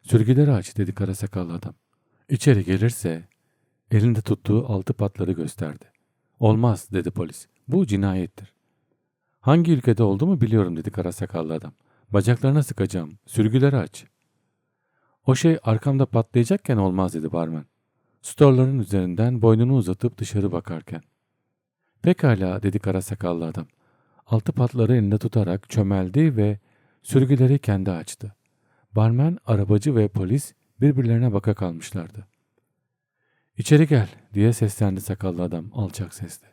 Sürgüleri aç dedi kara sakallı adam. İçeri gelirse elinde tuttuğu altı patları gösterdi. Olmaz dedi polis. Bu cinayettir. Hangi ülkede olduğumu biliyorum dedi kara sakallı adam. Bacaklarına sıkacağım. Sürgüleri aç. O şey arkamda patlayacakken olmaz dedi barmen. Storların üzerinden boynunu uzatıp dışarı bakarken. Pekala dedi kara sakallı adam. Altı patları elinde tutarak çömeldi ve sürgüleri kendi açtı. Barmen, arabacı ve polis birbirlerine baka kalmışlardı. İçeri gel diye seslendi sakallı adam alçak sesle.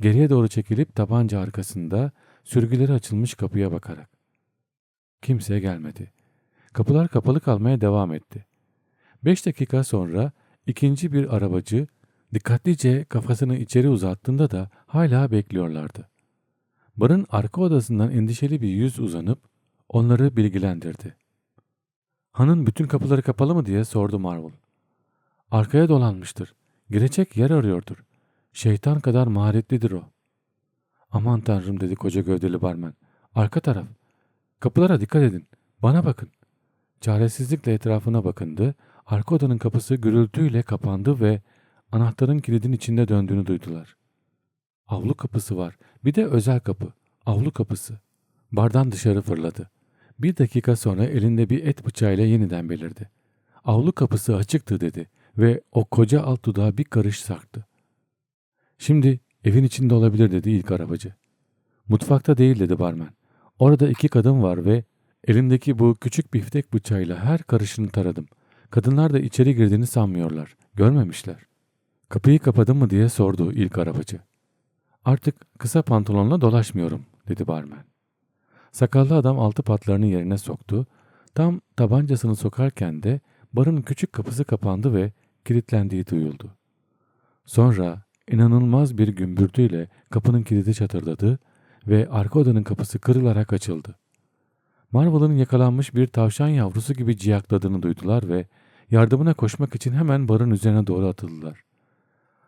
Geriye doğru çekilip tabanca arkasında sürgüleri açılmış kapıya bakarak. Kimse gelmedi. Kapılar kapalı kalmaya devam etti. Beş dakika sonra ikinci bir arabacı dikkatlice kafasını içeri uzattığında da hala bekliyorlardı. Barın arka odasından endişeli bir yüz uzanıp onları bilgilendirdi. Hanın bütün kapıları kapalı mı diye sordu Marvel. Arkaya dolanmıştır. Girecek yer arıyordur. Şeytan kadar maharetlidir o. Aman tanrım dedi koca gövdeli barmen. Arka taraf. Kapılara dikkat edin. Bana bakın. Çaresizlikle etrafına bakındı. Arka odanın kapısı gürültüyle kapandı ve anahtarın kilidin içinde döndüğünü duydular. Avlu kapısı var. Bir de özel kapı. Avlu kapısı. Bardan dışarı fırladı. Bir dakika sonra elinde bir et bıçağıyla yeniden belirdi. Avlu kapısı açıktı dedi ve o koca alt dudağı bir karış sarktı. Şimdi evin içinde olabilir dedi ilk arabacı. Mutfakta değil dedi barmen. Orada iki kadın var ve elimdeki bu küçük biftek bıçağıyla her karışını taradım. Kadınlar da içeri girdiğini sanmıyorlar. Görmemişler. Kapıyı kapadın mı diye sordu ilk arabacı. Artık kısa pantolonla dolaşmıyorum dedi barmen. Sakallı adam altı patlarını yerine soktu. Tam tabancasını sokarken de barın küçük kapısı kapandı ve kilitlendiği duyuldu. Sonra inanılmaz bir gümbürtüyle kapının kilidi çatırdadı ve arka odanın kapısı kırılarak açıldı. Marvel'ın yakalanmış bir tavşan yavrusu gibi ciyakladığını duydular ve yardımına koşmak için hemen barın üzerine doğru atıldılar.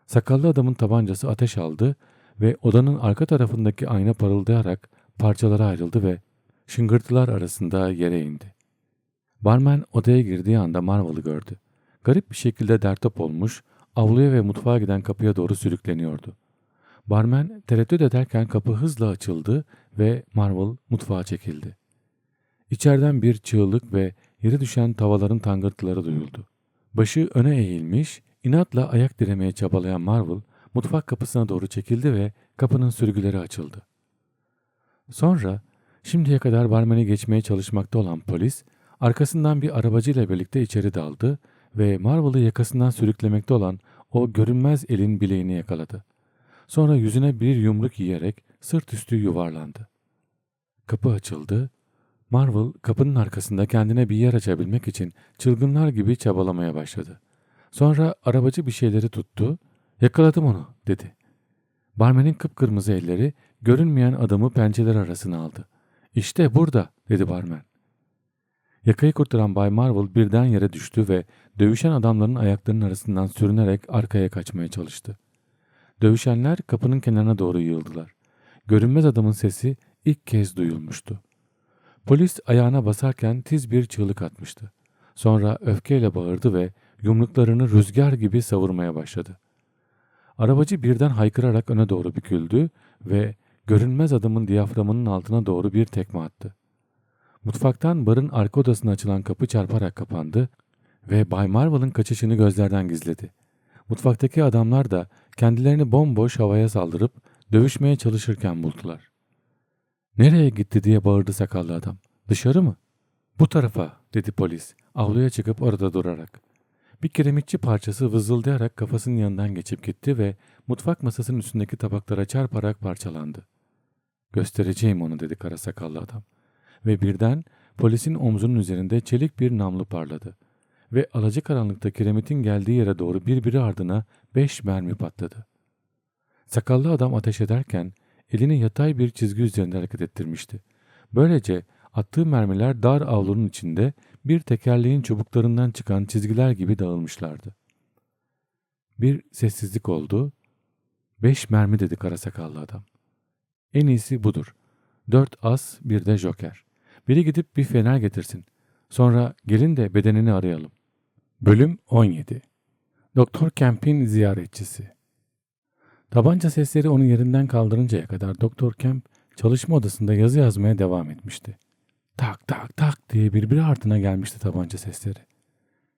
Sakallı adamın tabancası ateş aldı ve odanın arka tarafındaki ayna parıldayarak parçalara ayrıldı ve şıngırtılar arasında yere indi. Barmen odaya girdiği anda Marvel'ı gördü. Garip bir şekilde dertop olmuş, avluya ve mutfağa giden kapıya doğru sürükleniyordu. Barmen tereddüt ederken kapı hızla açıldı ve Marvel mutfağa çekildi. İçeriden bir çığlık ve yere düşen tavaların tangırtıları duyuldu. Başı öne eğilmiş, inatla ayak diremeye çabalayan Marvel, mutfak kapısına doğru çekildi ve kapının sürgüleri açıldı. Sonra şimdiye kadar barmeni geçmeye çalışmakta olan polis arkasından bir arabacıyla birlikte içeri daldı ve Marvel'ı yakasından sürüklemekte olan o görünmez elin bileğini yakaladı. Sonra yüzüne bir yumruk yiyerek sırt üstü yuvarlandı. Kapı açıldı. Marvel kapının arkasında kendine bir yer açabilmek için çılgınlar gibi çabalamaya başladı. Sonra arabacı bir şeyleri tuttu. Yakaladım onu dedi. Barmenin kıpkırmızı elleri görünmeyen adamı pençeler arasına aldı. İşte burada dedi barmen. Yakayı kurtaran Bay Marvel birden yere düştü ve dövüşen adamların ayaklarının arasından sürünerek arkaya kaçmaya çalıştı. Dövüşenler kapının kenarına doğru yığıldılar. Görünmez adamın sesi ilk kez duyulmuştu. Polis ayağına basarken tiz bir çığlık atmıştı. Sonra öfkeyle bağırdı ve yumruklarını rüzgar gibi savurmaya başladı. Arabacı birden haykırarak öne doğru büküldü ve görünmez adamın diyaframının altına doğru bir tekme attı. Mutfaktan barın arka odasına açılan kapı çarparak kapandı ve Bay Marvel'ın kaçışını gözlerden gizledi. Mutfaktaki adamlar da kendilerini bomboş havaya saldırıp dövüşmeye çalışırken buldular. Nereye gitti diye bağırdı sakallı adam. Dışarı mı? Bu tarafa dedi polis avluya çıkıp orada durarak. Bir kiremitçi parçası vızıldayarak kafasının yanından geçip gitti ve mutfak masasının üstündeki tabaklara çarparak parçalandı. Göstereceğim onu dedi kara sakallı adam. Ve birden polisin omzunun üzerinde çelik bir namlu parladı. Ve alacakaranlıkta kiremitin geldiği yere doğru birbiri ardına beş mermi patladı. Sakallı adam ateş ederken elini yatay bir çizgi üzerinde hareket ettirmişti. Böylece attığı mermiler dar avlunun içinde bir tekerleğin çubuklarından çıkan çizgiler gibi dağılmışlardı. Bir sessizlik oldu. Beş mermi dedi kara sakallı adam. En iyisi budur. Dört as bir de joker. Biri gidip bir fener getirsin. Sonra gelin de bedenini arayalım. Bölüm 17 Doktor Kemp'in ziyaretçisi Tabanca sesleri onu yerinden kaldırıncaya kadar Doktor Kemp çalışma odasında yazı yazmaya devam etmişti. Tak tak tak diye birbiri ardına gelmişti tabanca sesleri.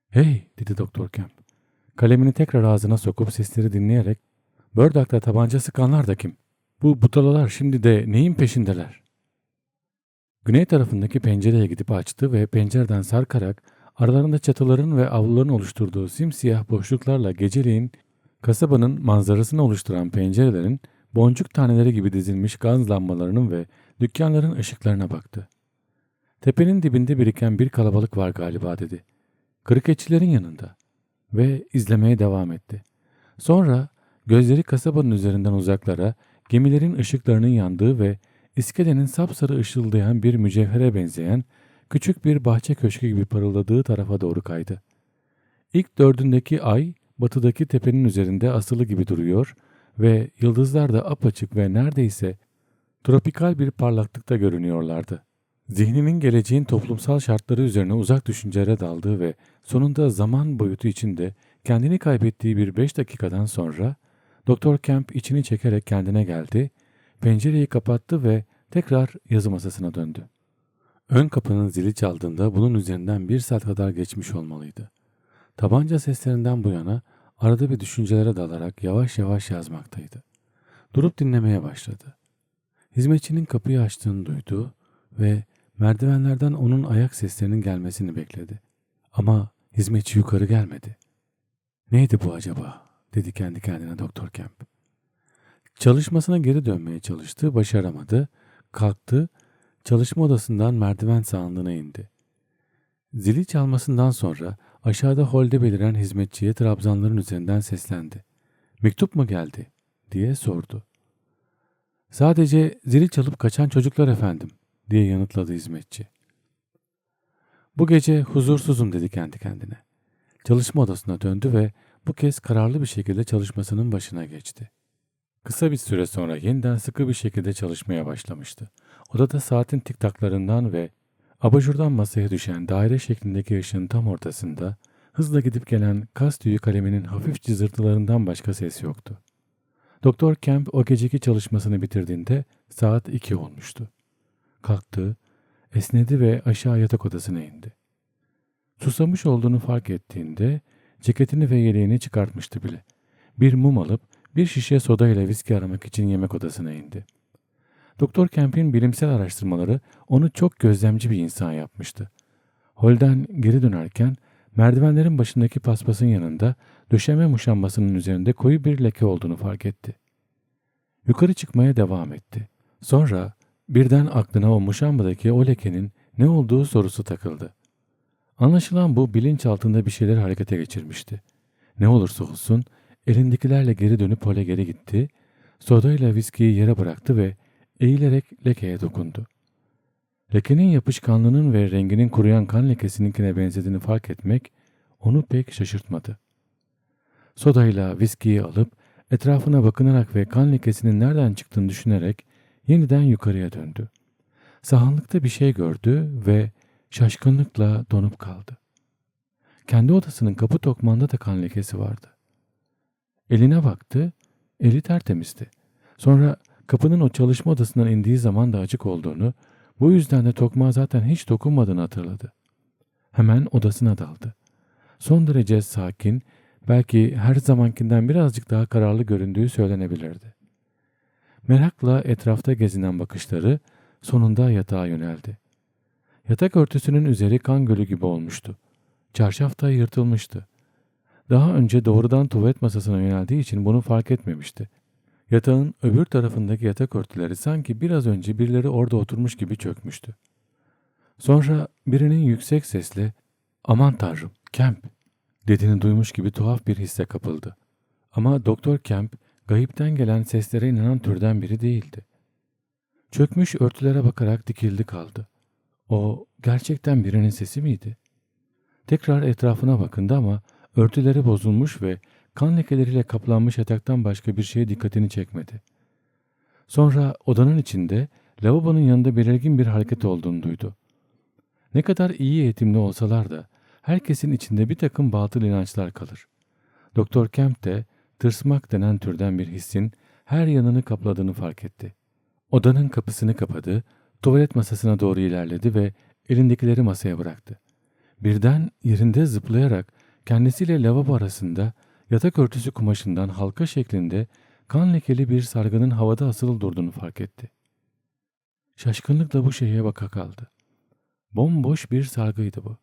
Hey dedi Doktor Kemp. Kalemini tekrar ağzına sokup sesleri dinleyerek Bördak'ta tabanca sıkanlar da kim? Bu butalalar şimdi de neyin peşindeler? Güney tarafındaki pencereye gidip açtı ve pencereden sarkarak aralarında çatıların ve avluların oluşturduğu simsiyah boşluklarla geceleyin kasabanın manzarasını oluşturan pencerelerin boncuk taneleri gibi dizilmiş gaz lambalarının ve dükkanların ışıklarına baktı. Tepenin dibinde biriken bir kalabalık var galiba dedi. Kırıketçilerin yanında. Ve izlemeye devam etti. Sonra gözleri kasabanın üzerinden uzaklara, gemilerin ışıklarının yandığı ve iskelenin sapsarı ışıldayan bir mücevhere benzeyen küçük bir bahçe köşkü gibi parıldadığı tarafa doğru kaydı. İlk dördündeki ay batıdaki tepenin üzerinde asılı gibi duruyor ve yıldızlar da apaçık ve neredeyse tropikal bir parlaklıkta görünüyorlardı. Zihninin geleceğin toplumsal şartları üzerine uzak düşüncelere daldığı ve sonunda zaman boyutu içinde kendini kaybettiği bir beş dakikadan sonra Doktor Kemp içini çekerek kendine geldi, pencereyi kapattı ve tekrar yazı masasına döndü. Ön kapının zili çaldığında bunun üzerinden bir saat kadar geçmiş olmalıydı. Tabanca seslerinden bu yana arada bir düşüncelere dalarak yavaş yavaş yazmaktaydı. Durup dinlemeye başladı. Hizmetçinin kapıyı açtığını duydu ve merdivenlerden onun ayak seslerinin gelmesini bekledi. Ama hizmetçi yukarı gelmedi. Neydi bu acaba? dedi kendi kendine Doktor Kemp. Çalışmasına geri dönmeye çalıştı, başaramadı. Kalktı, çalışma odasından merdiven sağındığına indi. Zili çalmasından sonra aşağıda holde beliren hizmetçiye trabzanların üzerinden seslendi. Mektup mu geldi? diye sordu. Sadece zili çalıp kaçan çocuklar efendim diye yanıtladı hizmetçi. Bu gece huzursuzum dedi kendi kendine. Çalışma odasına döndü ve bu kez kararlı bir şekilde çalışmasının başına geçti. Kısa bir süre sonra yeniden sıkı bir şekilde çalışmaya başlamıştı. Odada saatin tiktaklarından ve abajurdan masaya düşen daire şeklindeki ışığın tam ortasında hızla gidip gelen kas tüyü kaleminin hafif cızırtılarından başka ses yoktu. Doktor Kemp o geceki çalışmasını bitirdiğinde saat iki olmuştu. Kalktı, esnedi ve aşağı yatak odasına indi. Susamış olduğunu fark ettiğinde ceketini ve yeleğini çıkartmıştı bile. Bir mum alıp bir şişe soda ile viski aramak için yemek odasına indi. Doktor Kemp'in bilimsel araştırmaları onu çok gözlemci bir insan yapmıştı. Holden geri dönerken merdivenlerin başındaki paspasın yanında döşeme muşambasının üzerinde koyu bir leke olduğunu fark etti. Yukarı çıkmaya devam etti. Sonra birden aklına o muşambadaki o lekenin ne olduğu sorusu takıldı. Anlaşılan bu bilinç altında bir şeyler harekete geçirmişti. Ne olursa olsun elindekilerle geri dönüp hole geri gitti, sodayla viskiyi yere bıraktı ve eğilerek lekeye dokundu. Lekenin yapışkanlığının ve renginin kuruyan kan lekesininkine benzediğini fark etmek onu pek şaşırtmadı. Sodayla viskiyi alıp etrafına bakınarak ve kan lekesinin nereden çıktığını düşünerek yeniden yukarıya döndü. Sahanlıkta bir şey gördü ve şaşkınlıkla donup kaldı. Kendi odasının kapı tokmağında da kan lekesi vardı. Eline baktı, eli tertemizdi. Sonra kapının o çalışma odasından indiği zaman da açık olduğunu, bu yüzden de tokmağa zaten hiç dokunmadığını hatırladı. Hemen odasına daldı. Son derece sakin, belki her zamankinden birazcık daha kararlı göründüğü söylenebilirdi. Merakla etrafta gezinen bakışları sonunda yatağa yöneldi. Yatak örtüsünün üzeri kan gölü gibi olmuştu. Çarşaf da yırtılmıştı. Daha önce doğrudan tuvalet masasına yöneldiği için bunu fark etmemişti. Yatağın öbür tarafındaki yatak örtüleri sanki biraz önce birileri orada oturmuş gibi çökmüştü. Sonra birinin yüksek sesle ''Aman tanrım, Kemp!'' dediğini duymuş gibi tuhaf bir hisse kapıldı. Ama Doktor Kemp gayipten gelen seslere inanan türden biri değildi. Çökmüş örtülere bakarak dikildi kaldı. O gerçekten birinin sesi miydi? Tekrar etrafına bakındı ama örtüleri bozulmuş ve kan lekeleriyle kaplanmış yataktan başka bir şeye dikkatini çekmedi. Sonra odanın içinde lavabonun yanında belirgin bir hareket olduğunu duydu. Ne kadar iyi eğitimli olsalar da herkesin içinde bir takım batıl inançlar kalır. Doktor Kemp de tırsmak denen türden bir hissin her yanını kapladığını fark etti. Odanın kapısını kapadı, tuvalet masasına doğru ilerledi ve elindekileri masaya bıraktı. Birden yerinde zıplayarak kendisiyle lavabo arasında yatak örtüsü kumaşından halka şeklinde kan lekeli bir sargının havada asılı durduğunu fark etti. Şaşkınlıkla bu şeye baka kaldı. Bomboş bir sargıydı bu.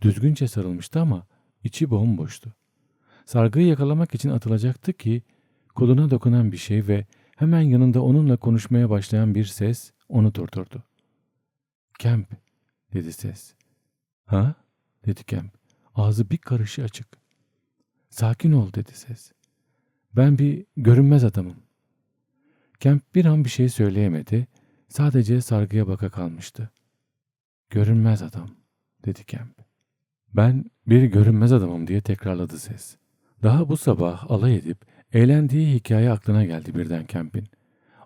Düzgünce sarılmıştı ama içi bomboştu. Sargıyı yakalamak için atılacaktı ki koluna dokunan bir şey ve hemen yanında onunla konuşmaya başlayan bir ses onu durdurdu. Kemp dedi ses. Ha? dedi Kemp. Ağzı bir karışı açık. Sakin ol dedi ses. Ben bir görünmez adamım. Kemp bir an bir şey söyleyemedi. Sadece sargıya baka kalmıştı. Görünmez adam dedi Kemp. Ben bir görünmez adamım diye tekrarladı ses. Daha bu sabah alay edip eğlendiği hikaye aklına geldi birden Kemp'in.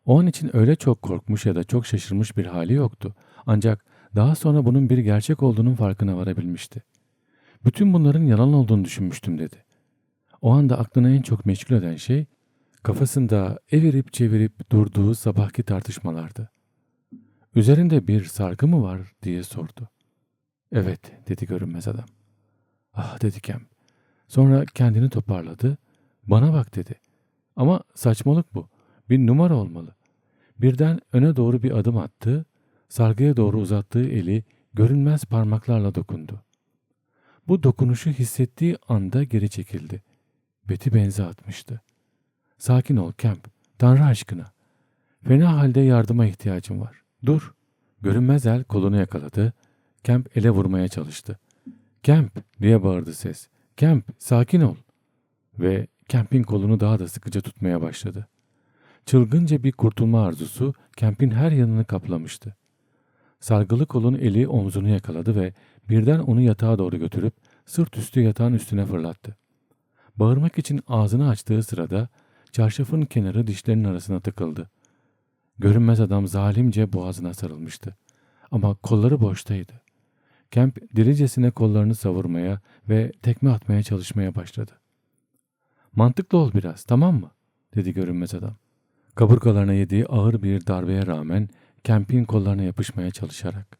O an için öyle çok korkmuş ya da çok şaşırmış bir hali yoktu. Ancak daha sonra bunun bir gerçek olduğunun farkına varabilmişti. Bütün bunların yalan olduğunu düşünmüştüm dedi. O anda aklına en çok meşgul eden şey kafasında evirip çevirip durduğu sabahki tartışmalardı. Üzerinde bir sargı mı var diye sordu. Evet dedi görünmez adam. Ah dedi Kem. Sonra kendini toparladı. Bana bak dedi. Ama saçmalık bu. Bir numara olmalı. Birden öne doğru bir adım attı. Sargıya doğru uzattığı eli görünmez parmaklarla dokundu. Bu dokunuşu hissettiği anda geri çekildi. Beti benze atmıştı. Sakin ol Kemp. Tanrı aşkına. Fena halde yardıma ihtiyacım var. Dur. Görünmez el kolunu yakaladı. Kemp ele vurmaya çalıştı. Kemp diye bağırdı ses. Kemp sakin ol. Ve Kemp'in kolunu daha da sıkıca tutmaya başladı. Çılgınca bir kurtulma arzusu Kemp'in her yanını kaplamıştı. Sargılı kolun eli omzunu yakaladı ve birden onu yatağa doğru götürüp sırt üstü yatağın üstüne fırlattı. Bağırmak için ağzını açtığı sırada çarşafın kenarı dişlerinin arasına tıkıldı. Görünmez adam zalimce boğazına sarılmıştı. Ama kolları boştaydı. Kemp dilicesine kollarını savurmaya ve tekme atmaya çalışmaya başladı. Mantıklı ol biraz tamam mı? dedi görünmez adam. Kaburgalarına yediği ağır bir darbeye rağmen Kemp'in kollarına yapışmaya çalışarak.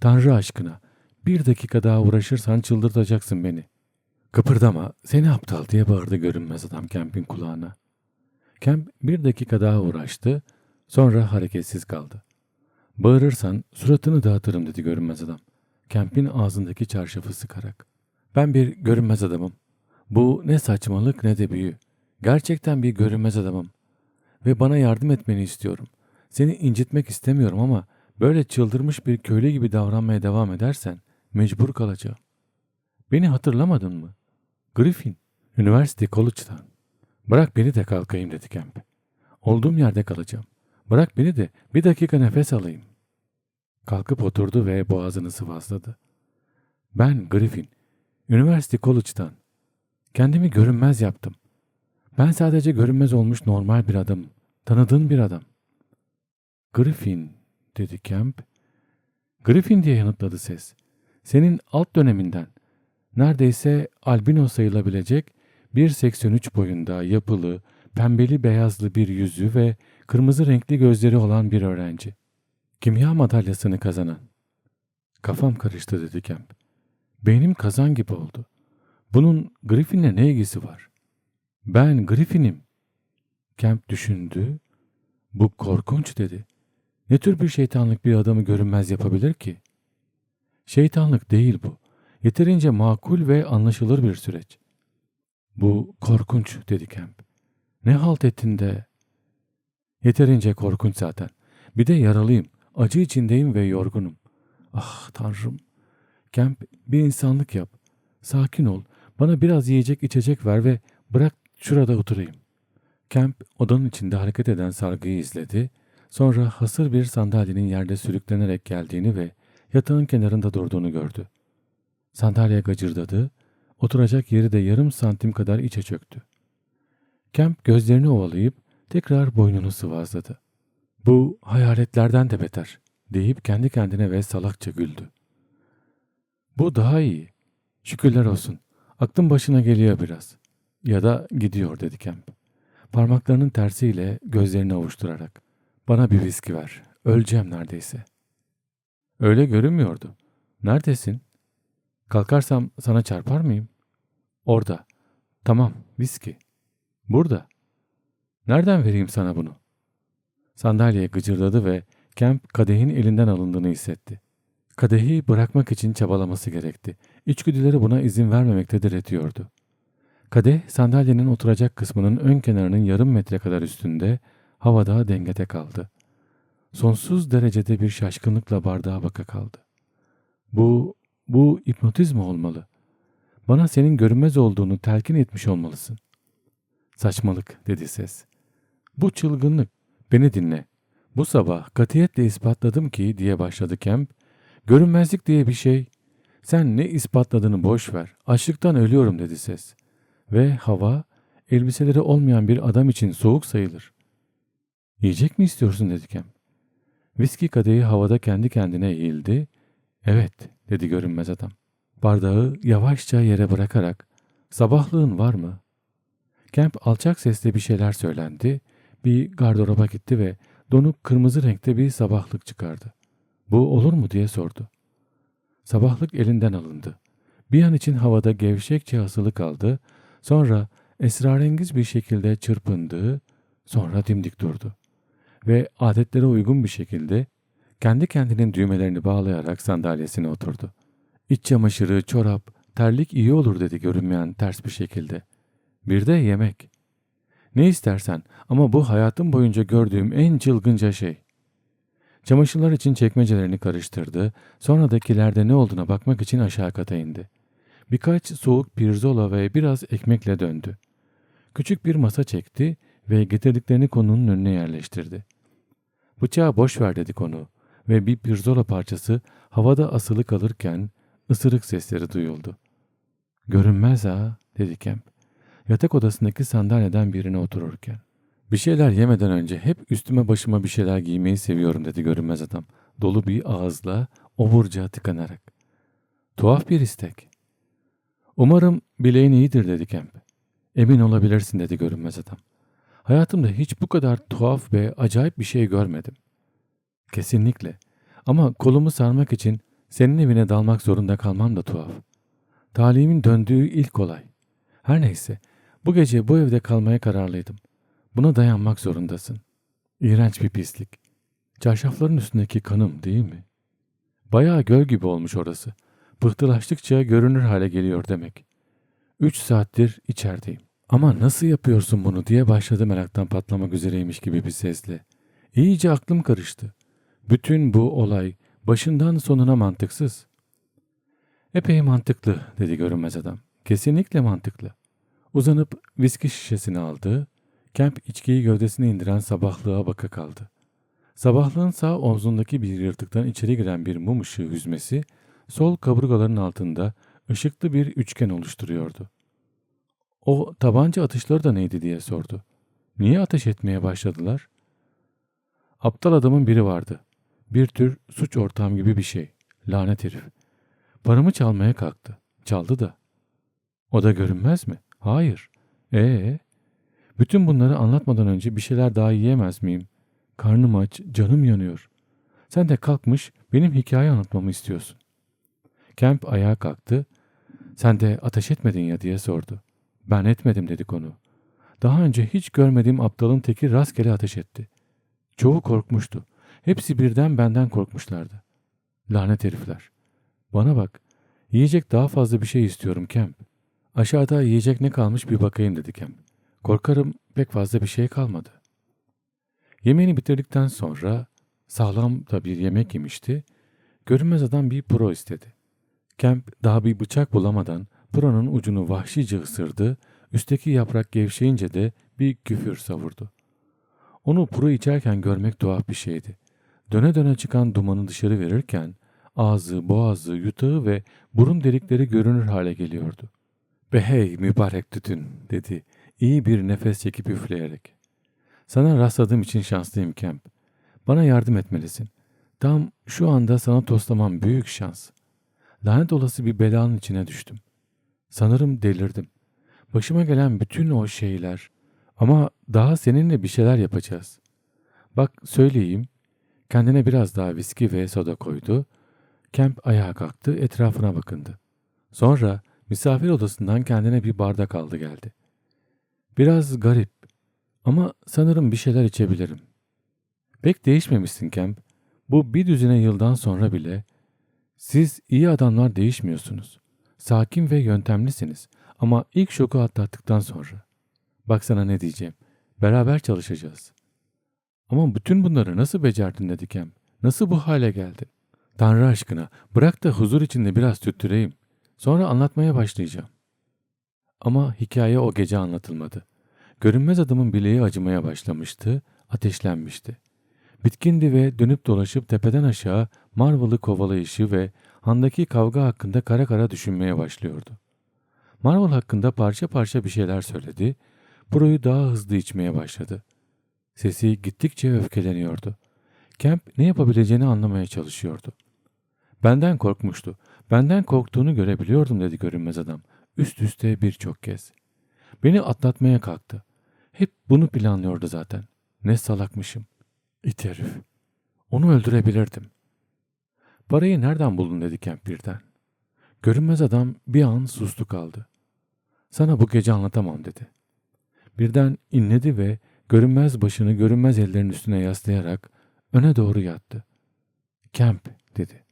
Tanrı aşkına bir dakika daha uğraşırsan çıldırtacaksın beni. Kıpırdama seni aptal diye bağırdı görünmez adam Kemp'in kulağına. Kemp bir dakika daha uğraştı sonra hareketsiz kaldı. Bağırırsan suratını dağıtırım dedi görünmez adam. Kemp'in ağzındaki çarşafı sıkarak. Ben bir görünmez adamım. Bu ne saçmalık ne de büyü. Gerçekten bir görünmez adamım. Ve bana yardım etmeni istiyorum. Seni incitmek istemiyorum ama böyle çıldırmış bir köylü gibi davranmaya devam edersen mecbur kalacağım. Beni hatırlamadın mı? Griffin, üniversite college'dan. Bırak beni de kalkayım dedi Kemp. Olduğum yerde kalacağım. Bırak beni de bir dakika nefes alayım. Kalkıp oturdu ve boğazını sıvazladı. Ben Griffin, üniversite college'dan. Kendimi görünmez yaptım. Ben sadece görünmez olmuş normal bir adamım. Tanıdığın bir adam. Griffin, dedi Kemp. Griffin diye yanıtladı ses. Senin alt döneminden. Neredeyse albino sayılabilecek 1.83 boyunda yapılı, pembeli beyazlı bir yüzü ve kırmızı renkli gözleri olan bir öğrenci. Kimya madalyasını kazanan. Kafam karıştı dedi Kemp. Beynim kazan gibi oldu. Bunun Griffin'le ne ilgisi var? Ben Griffin'im. Kemp düşündü. Bu korkunç dedi. Ne tür bir şeytanlık bir adamı görünmez yapabilir ki? Şeytanlık değil bu. Yeterince makul ve anlaşılır bir süreç. Bu korkunç dedi Kemp. Ne halt ettin de? Yeterince korkunç zaten. Bir de yaralıyım. Acı içindeyim ve yorgunum. Ah tanrım. Kemp bir insanlık yap. Sakin ol. Bana biraz yiyecek içecek ver ve bırak şurada oturayım. Kemp odanın içinde hareket eden sargıyı izledi. Sonra hasır bir sandalyenin yerde sürüklenerek geldiğini ve yatağın kenarında durduğunu gördü. Sandalye gacırdadı. Oturacak yeri de yarım santim kadar içe çöktü. Kemp gözlerini ovalayıp tekrar boynunu sıvazladı. Bu hayaletlerden de beter deyip kendi kendine ve salakça güldü. Bu daha iyi. Şükürler olsun. Aklın başına geliyor biraz. Ya da gidiyor dedi Kemp. Parmaklarının tersiyle gözlerini ovuşturarak. Bana bir viski ver. Öleceğim neredeyse. Öyle görünmüyordu. Neredesin? Kalkarsam sana çarpar mıyım? Orada. Tamam, viski. Burada. Nereden vereyim sana bunu? Sandalyeye gıcırdadı ve Kemp kadehin elinden alındığını hissetti. Kadehi bırakmak için çabalaması gerekti. İçgüdüleri buna izin vermemekte diretiyordu. Kadeh sandalyenin oturacak kısmının ön kenarının yarım metre kadar üstünde havada dengede kaldı. Sonsuz derecede bir şaşkınlıkla bardağa baka kaldı. Bu, bu hipnotizm olmalı. Bana senin görünmez olduğunu telkin etmiş olmalısın. Saçmalık dedi ses. Bu çılgınlık. Beni dinle. Bu sabah katiyetle ispatladım ki diye başladı Kemp. Görünmezlik diye bir şey. Sen ne ispatladığını boş ver. Açlıktan ölüyorum dedi ses. Ve hava elbiseleri olmayan bir adam için soğuk sayılır. Yiyecek mi istiyorsun dedi Kemp. Viski kadehi havada kendi kendine eğildi. Evet dedi görünmez adam. Bardağı yavaşça yere bırakarak sabahlığın var mı? Kemp alçak sesle bir şeyler söylendi. Bir gardıroba gitti ve donuk kırmızı renkte bir sabahlık çıkardı. Bu olur mu diye sordu. Sabahlık elinden alındı. Bir an için havada gevşekçe asılı kaldı. Sonra esrarengiz bir şekilde çırpındı. Sonra dimdik durdu. Ve adetlere uygun bir şekilde kendi kendinin düğmelerini bağlayarak sandalyesine oturdu. İç çamaşırı, çorap, terlik iyi olur dedi görünmeyen ters bir şekilde. Bir de yemek. Ne istersen ama bu hayatım boyunca gördüğüm en çılgınca şey. Çamaşırlar için çekmecelerini karıştırdı, sonradakilerde ne olduğuna bakmak için aşağı kata indi. Birkaç soğuk pirzola ve biraz ekmekle döndü. Küçük bir masa çekti ve getirdiklerini konunun önüne yerleştirdi. Bıçağı boş ver dedi konu ve bir pirzola parçası havada asılı kalırken ısırık sesleri duyuldu. Görünmez ha dedi Kemp. Yatak odasındaki sandalyeden birine otururken. Bir şeyler yemeden önce hep üstüme başıma bir şeyler giymeyi seviyorum dedi görünmez adam. Dolu bir ağızla oburca tıkanarak. Tuhaf bir istek. Umarım bileğin iyidir dedi Kemp. Emin olabilirsin dedi görünmez adam. Hayatımda hiç bu kadar tuhaf ve acayip bir şey görmedim. Kesinlikle. Ama kolumu sarmak için senin evine dalmak zorunda kalmam da tuhaf. Talimin döndüğü ilk olay. Her neyse, bu gece bu evde kalmaya kararlıydım. Buna dayanmak zorundasın. İğrenç bir pislik. Çarşafların üstündeki kanım değil mi? Bayağı göl gibi olmuş orası. Pıhtılaştıkça görünür hale geliyor demek. Üç saattir içerideyim. Ama nasıl yapıyorsun bunu diye başladı meraktan patlamak üzereymiş gibi bir sesle. İyice aklım karıştı. Bütün bu olay başından sonuna mantıksız. Epey mantıklı dedi görünmez adam. Kesinlikle mantıklı. Uzanıp viski şişesini aldı. Kemp içkiyi gövdesine indiren sabahlığa baka kaldı. Sabahlığın sağ omzundaki bir yırtıktan içeri giren bir mum ışığı hüzmesi sol kaburgaların altında ışıklı bir üçgen oluşturuyordu. O tabanca atışları da neydi diye sordu. Niye ateş etmeye başladılar? Aptal adamın biri vardı. Bir tür suç ortağım gibi bir şey. Lanet herif. Paramı çalmaya kalktı. Çaldı da. O da görünmez mi? Hayır. Ee, bütün bunları anlatmadan önce bir şeyler daha yiyemez miyim? Karnım aç, canım yanıyor. Sen de kalkmış benim hikaye anlatmamı istiyorsun. Kemp ayağa kalktı. Sen de ateş etmedin ya diye sordu. Ben etmedim dedi konu. Daha önce hiç görmediğim aptalın teki rastgele ateş etti. Çoğu korkmuştu. Hepsi birden benden korkmuşlardı. Lanet herifler. Bana bak. Yiyecek daha fazla bir şey istiyorum Kemp. Aşağıda yiyecek ne kalmış bir bakayım dedi Kemp. Korkarım pek fazla bir şey kalmadı. Yemeğini bitirdikten sonra sağlam da bir yemek yemişti. Görünmez adam bir pro istedi. Kemp daha bir bıçak bulamadan Pro'nun ucunu vahşice ısırdı, üstteki yaprak gevşeyince de bir küfür savurdu. Onu Pro içerken görmek tuhaf bir şeydi. Döne döne çıkan dumanı dışarı verirken ağzı, boğazı, yutağı ve burun delikleri görünür hale geliyordu. Be hey mübarek tütün dedi iyi bir nefes çekip üfleyerek. Sana rastladığım için şanslıyım Kemp. Bana yardım etmelisin. Tam şu anda sana toslamam büyük şans. Lanet olası bir belanın içine düştüm. Sanırım delirdim. Başıma gelen bütün o şeyler. Ama daha seninle bir şeyler yapacağız. Bak söyleyeyim. Kendine biraz daha viski ve soda koydu. Kemp ayağa kalktı, etrafına bakındı. Sonra misafir odasından kendine bir bardak aldı geldi. Biraz garip ama sanırım bir şeyler içebilirim. Pek değişmemişsin Kemp. Bu bir düzine yıldan sonra bile siz iyi adamlar değişmiyorsunuz. Sakin ve yöntemlisiniz ama ilk şoku atlattıktan sonra. Baksana ne diyeceğim. Beraber çalışacağız. Ama bütün bunları nasıl becerdin dedi Kemp. Nasıl bu hale geldin? Tanrı aşkına bırak da huzur içinde biraz tüttüreyim. Sonra anlatmaya başlayacağım. Ama hikaye o gece anlatılmadı. Görünmez adamın bileği acımaya başlamıştı, ateşlenmişti. Bitkindi ve dönüp dolaşıp tepeden aşağı Marvel'ı kovalayışı ve handaki kavga hakkında kara kara düşünmeye başlıyordu. Marvel hakkında parça parça bir şeyler söyledi, Pro'yu daha hızlı içmeye başladı. Sesi gittikçe öfkeleniyordu. Kemp ne yapabileceğini anlamaya çalışıyordu. Benden korkmuştu. Benden korktuğunu görebiliyordum dedi görünmez adam. Üst üste birçok kez. Beni atlatmaya kalktı. Hep bunu planlıyordu zaten. Ne salakmışım. İt herif. Onu öldürebilirdim. Parayı nereden buldun dedi Kemp birden. Görünmez adam bir an sustu kaldı. Sana bu gece anlatamam dedi. Birden inledi ve görünmez başını görünmez ellerin üstüne yaslayarak öne doğru yattı. Kemp dedi.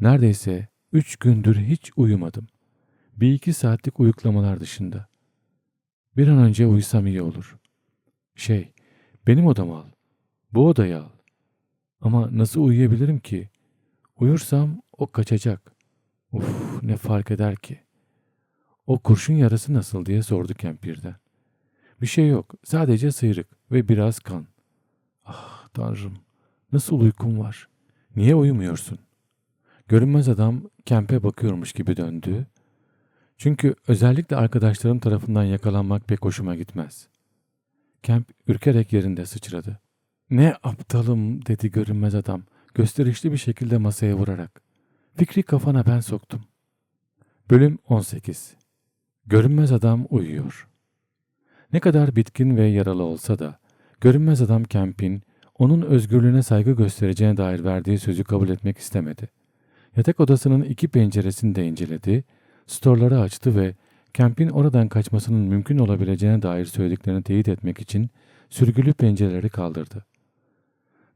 Neredeyse üç gündür hiç uyumadım. Bir iki saatlik uyuklamalar dışında. Bir an önce uyusam iyi olur. Şey, benim odamı al. Bu odayı al. Ama nasıl uyuyabilirim ki? Uyursam o kaçacak. Uf ne fark eder ki? O kurşun yarası nasıl diye sordu Kemp birden. Bir şey yok. Sadece sıyrık ve biraz kan. Ah tanrım. Nasıl uykum var? Niye uyumuyorsun? Görünmez adam Kemp'e bakıyormuş gibi döndü. Çünkü özellikle arkadaşlarım tarafından yakalanmak pek hoşuma gitmez. Kemp ürkerek yerinde sıçradı. Ne aptalım dedi görünmez adam gösterişli bir şekilde masaya vurarak. Fikri kafana ben soktum. Bölüm 18 Görünmez adam uyuyor. Ne kadar bitkin ve yaralı olsa da görünmez adam Kemp'in onun özgürlüğüne saygı göstereceğine dair verdiği sözü kabul etmek istemedi. Yatak odasının iki penceresini de inceledi, storları açtı ve Kemp'in oradan kaçmasının mümkün olabileceğine dair söylediklerini teyit etmek için sürgülü pencereleri kaldırdı.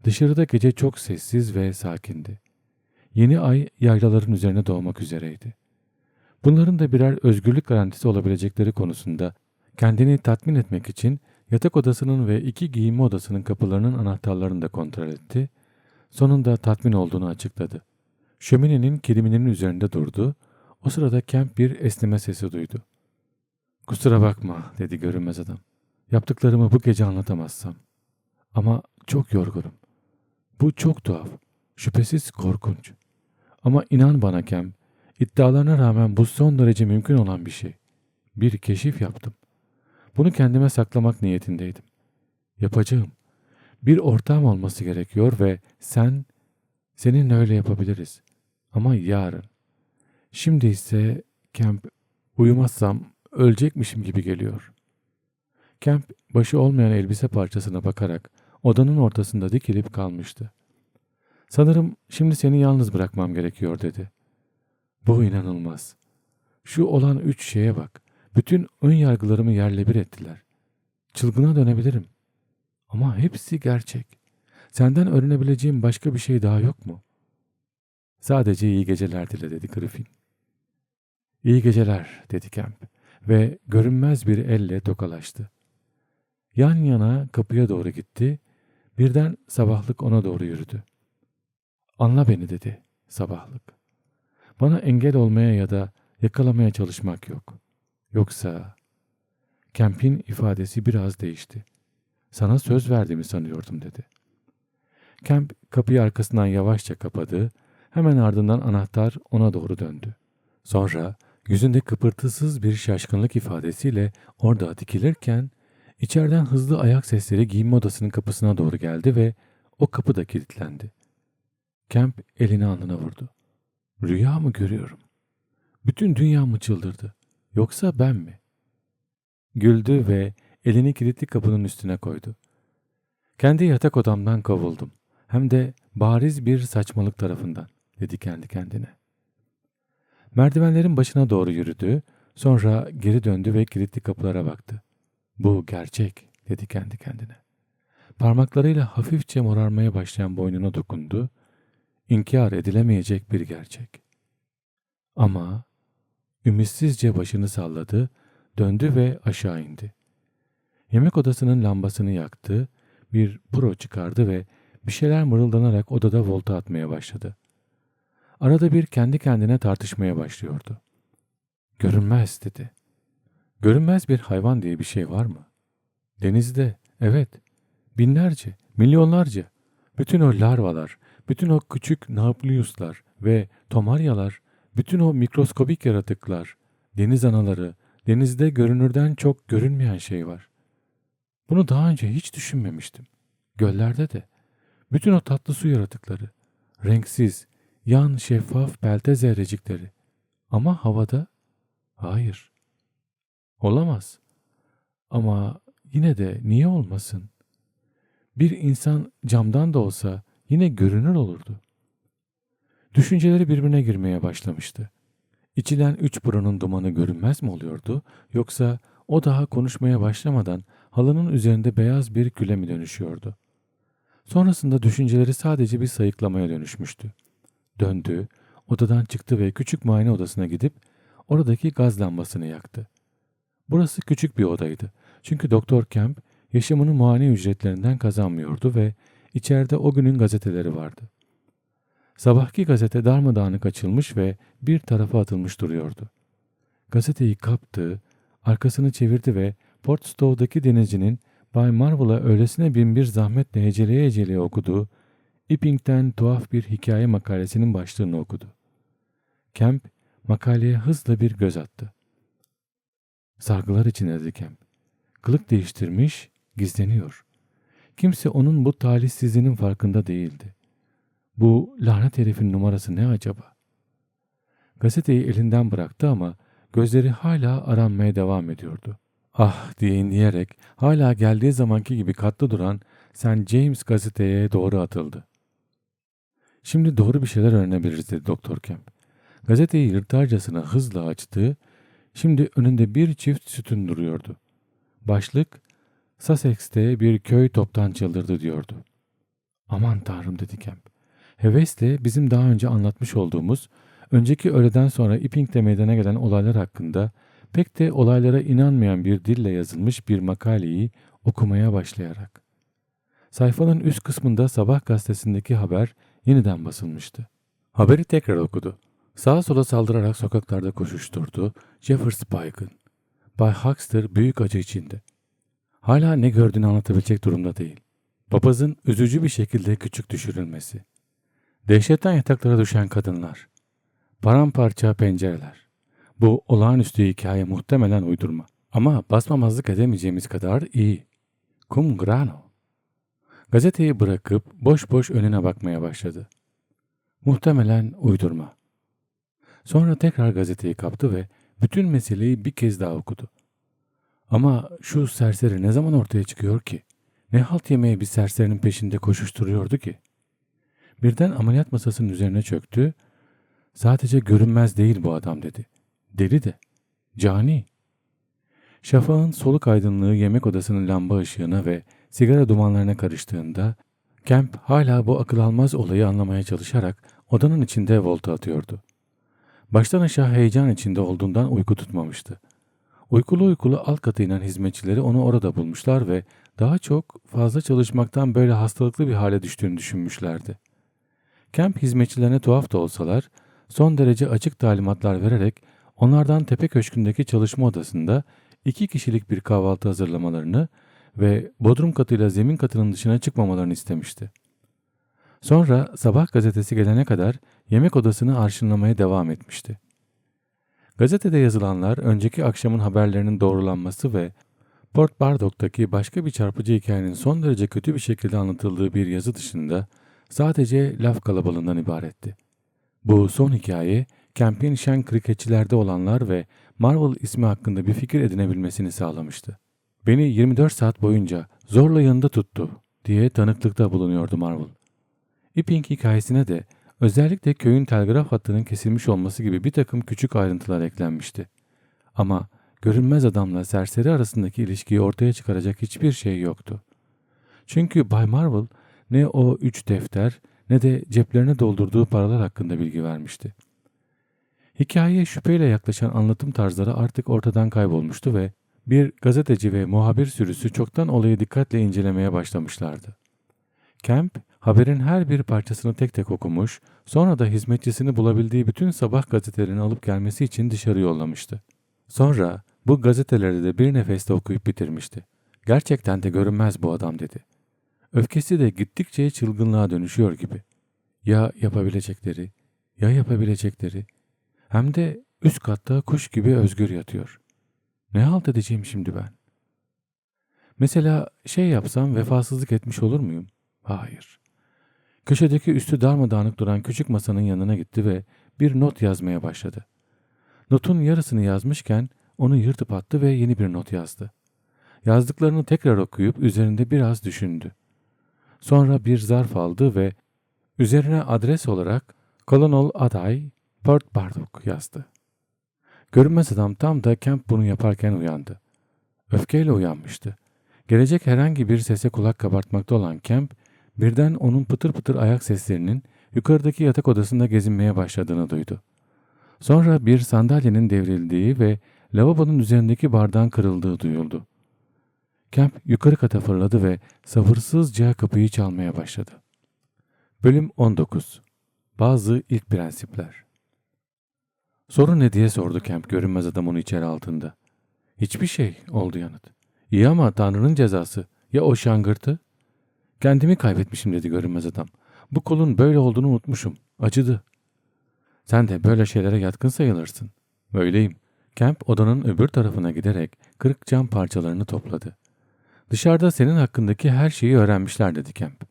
Dışarıda gece çok sessiz ve sakindi. Yeni ay yaylaların üzerine doğmak üzereydi. Bunların da birer özgürlük garantisi olabilecekleri konusunda kendini tatmin etmek için yatak odasının ve iki giyinme odasının kapılarının anahtarlarını da kontrol etti. Sonunda tatmin olduğunu açıkladı. Şöminenin kiliminin üzerinde durdu. O sırada Kemp bir esneme sesi duydu. Kusura bakma dedi görünmez adam. Yaptıklarımı bu gece anlatamazsam. Ama çok yorgunum. Bu çok tuhaf. Şüphesiz korkunç. Ama inan bana Kem, iddialarına rağmen bu son derece mümkün olan bir şey. Bir keşif yaptım. Bunu kendime saklamak niyetindeydim. Yapacağım. Bir ortağım olması gerekiyor ve sen, seninle öyle yapabiliriz. Ama yarın. Şimdi ise Kemp, uyumazsam ölecekmişim gibi geliyor. Kemp, başı olmayan elbise parçasına bakarak odanın ortasında dikilip kalmıştı. Sanırım şimdi seni yalnız bırakmam gerekiyor dedi. Bu inanılmaz. Şu olan üç şeye bak. Bütün ön yargılarımı yerle bir ettiler. Çılgına dönebilirim. Ama hepsi gerçek. Senden öğrenebileceğim başka bir şey daha yok mu? Sadece iyi geceler dile dedi Griffin. İyi geceler dedi Kemp ve görünmez bir elle tokalaştı. Yan yana kapıya doğru gitti. Birden sabahlık ona doğru yürüdü. Anla beni dedi sabahlık. Bana engel olmaya ya da yakalamaya çalışmak yok. Yoksa... Kemp'in ifadesi biraz değişti. Sana söz verdiğimi sanıyordum dedi. Kemp kapıyı arkasından yavaşça kapadı. Hemen ardından anahtar ona doğru döndü. Sonra yüzünde kıpırtısız bir şaşkınlık ifadesiyle orada dikilirken içeriden hızlı ayak sesleri giyinme odasının kapısına doğru geldi ve o kapı da kilitlendi. Kemp elini alnına vurdu. Rüya mı görüyorum? Bütün dünya mı çıldırdı? Yoksa ben mi? Güldü ve elini kilitli kapının üstüne koydu. Kendi yatak odamdan kovuldum. Hem de bariz bir saçmalık tarafından, dedi kendi kendine. Merdivenlerin başına doğru yürüdü, sonra geri döndü ve kilitli kapılara baktı. Bu gerçek, dedi kendi kendine. Parmaklarıyla hafifçe morarmaya başlayan boynuna dokundu. İnkar edilemeyecek bir gerçek. Ama ümitsizce başını salladı, döndü ve aşağı indi. Yemek odasının lambasını yaktı, bir pro çıkardı ve bir şeyler mırıldanarak odada volta atmaya başladı. Arada bir kendi kendine tartışmaya başlıyordu. Görünmez dedi. Görünmez bir hayvan diye bir şey var mı? Denizde, evet. Binlerce, milyonlarca. Bütün o larvalar, bütün o küçük naupliuslar ve tomaryalar, bütün o mikroskobik yaratıklar, deniz anaları, denizde görünürden çok görünmeyen şey var. Bunu daha önce hiç düşünmemiştim. Göllerde de. Bütün o tatlı su yaratıkları. Renksiz, yan şeffaf belte zerrecikleri. Ama havada? Hayır. Olamaz. Ama yine de niye olmasın? Bir insan camdan da olsa yine görünür olurdu. Düşünceleri birbirine girmeye başlamıştı. İçilen üç buranın dumanı görünmez mi oluyordu yoksa o daha konuşmaya başlamadan halının üzerinde beyaz bir küle mi dönüşüyordu? Sonrasında düşünceleri sadece bir sayıklamaya dönüşmüştü. Döndü, odadan çıktı ve küçük muayene odasına gidip oradaki gaz lambasını yaktı. Burası küçük bir odaydı. Çünkü Doktor Kemp yaşamını muayene ücretlerinden kazanmıyordu ve içeride o günün gazeteleri vardı. Sabahki gazete darmadağınık açılmış ve bir tarafa atılmış duruyordu. Gazeteyi kaptı, arkasını çevirdi ve Port Stow'daki denizcinin Bay Marvel'a öylesine binbir zahmetle heceleye heceleye okuduğu Epping'den tuhaf bir hikaye makalesinin başlığını okudu. Kemp makaleye hızla bir göz attı. Sargılar içinde dedi Kemp. Kılık değiştirmiş, gizleniyor. Kimse onun bu talihsizliğinin farkında değildi. Bu lanet herifin numarası ne acaba? Gazeteyi elinden bıraktı ama gözleri hala aranmaya devam ediyordu. Ah diye inleyerek hala geldiği zamanki gibi katlı duran St. James gazeteye doğru atıldı. Şimdi doğru bir şeyler öğrenebiliriz dedi Doktor Kemp. Gazeteyi yırtarcasına hızla açtı. Şimdi önünde bir çift sütun duruyordu. Başlık Sussex'te bir köy toptan çıldırdı diyordu. Aman tanrım dedi Kemp. Hevesle bizim daha önce anlatmış olduğumuz önceki öğleden sonra Iping'de meydana gelen olaylar hakkında pek de olaylara inanmayan bir dille yazılmış bir makaleyi okumaya başlayarak. Sayfanın üst kısmında sabah gazetesindeki haber yeniden basılmıştı. Haberi tekrar okudu. Sağa sola saldırarak sokaklarda koşuşturdu. Jeffers baygın. Bay Huxter büyük acı içinde. Hala ne gördüğünü anlatabilecek durumda değil. Papazın üzücü bir şekilde küçük düşürülmesi. Dehşetten yataklara düşen kadınlar. Paramparça pencereler. Bu olağanüstü hikaye muhtemelen uydurma. Ama basmamazlık edemeyeceğimiz kadar iyi. Cum grano. Gazeteyi bırakıp boş boş önüne bakmaya başladı. Muhtemelen uydurma. Sonra tekrar gazeteyi kaptı ve bütün meseleyi bir kez daha okudu. Ama şu serseri ne zaman ortaya çıkıyor ki? Ne halt yemeye bir serserinin peşinde koşuşturuyordu ki? Birden ameliyat masasının üzerine çöktü. Sadece görünmez değil bu adam dedi. Deli de. Cani. Şafağın soluk aydınlığı yemek odasının lamba ışığına ve sigara dumanlarına karıştığında Kemp hala bu akıl almaz olayı anlamaya çalışarak odanın içinde volta atıyordu. Baştan aşağı heyecan içinde olduğundan uyku tutmamıştı. Uykulu uykulu alt katı inen hizmetçileri onu orada bulmuşlar ve daha çok fazla çalışmaktan böyle hastalıklı bir hale düştüğünü düşünmüşlerdi. Kemp hizmetçilerine tuhaf da olsalar son derece açık talimatlar vererek onlardan tepe köşkündeki çalışma odasında iki kişilik bir kahvaltı hazırlamalarını ve bodrum katıyla zemin katının dışına çıkmamalarını istemişti. Sonra sabah gazetesi gelene kadar yemek odasını arşınlamaya devam etmişti. Gazetede yazılanlar önceki akşamın haberlerinin doğrulanması ve Port Bardock'taki başka bir çarpıcı hikayenin son derece kötü bir şekilde anlatıldığı bir yazı dışında sadece laf kalabalığından ibaretti. Bu son hikaye, Camp'in şen kriketçilerde olanlar ve Marvel ismi hakkında bir fikir edinebilmesini sağlamıştı. Beni 24 saat boyunca zorla yanında tuttu diye tanıklıkta bulunuyordu Marvel. Epping hikayesine de özellikle köyün telgraf hattının kesilmiş olması gibi bir takım küçük ayrıntılar eklenmişti. Ama görünmez adamla serseri arasındaki ilişkiyi ortaya çıkaracak hiçbir şey yoktu. Çünkü Bay Marvel ne o üç defter ne de ceplerine doldurduğu paralar hakkında bilgi vermişti. Hikayeye şüpheyle yaklaşan anlatım tarzları artık ortadan kaybolmuştu ve bir gazeteci ve muhabir sürüsü çoktan olayı dikkatle incelemeye başlamışlardı. Kemp, haberin her bir parçasını tek tek okumuş, sonra da hizmetçisini bulabildiği bütün sabah gazetelerini alıp gelmesi için dışarı yollamıştı. Sonra bu gazeteleri de bir nefeste okuyup bitirmişti. Gerçekten de görünmez bu adam dedi. Öfkesi de gittikçe çılgınlığa dönüşüyor gibi. Ya yapabilecekleri, ya yapabilecekleri. Hem de üst katta kuş gibi özgür yatıyor. Ne halt edeceğim şimdi ben? Mesela şey yapsam vefasızlık etmiş olur muyum? Hayır. Köşedeki üstü darmadağınık duran küçük masanın yanına gitti ve bir not yazmaya başladı. Notun yarısını yazmışken onu yırtıp attı ve yeni bir not yazdı. Yazdıklarını tekrar okuyup üzerinde biraz düşündü. Sonra bir zarf aldı ve üzerine adres olarak Kolonel Aday Port Bardock yazdı. Görünmez adam tam da Kemp bunu yaparken uyandı. Öfkeyle uyanmıştı. Gelecek herhangi bir sese kulak kabartmakta olan Kemp, birden onun pıtır pıtır ayak seslerinin yukarıdaki yatak odasında gezinmeye başladığını duydu. Sonra bir sandalyenin devrildiği ve lavabonun üzerindeki bardağın kırıldığı duyuldu. Kemp yukarı kata fırladı ve sabırsızca kapıyı çalmaya başladı. Bölüm 19 Bazı ilk prensipler Sorun ne diye sordu Kemp görünmez adam onu içeri altında. Hiçbir şey oldu yanıt. İyi ama Tanrı'nın cezası. Ya o şangırtı? Kendimi kaybetmişim dedi görünmez adam. Bu kolun böyle olduğunu unutmuşum. Acıdı. Sen de böyle şeylere yatkın sayılırsın. Öyleyim. Kemp odanın öbür tarafına giderek kırık cam parçalarını topladı. Dışarıda senin hakkındaki her şeyi öğrenmişler dedi Kemp.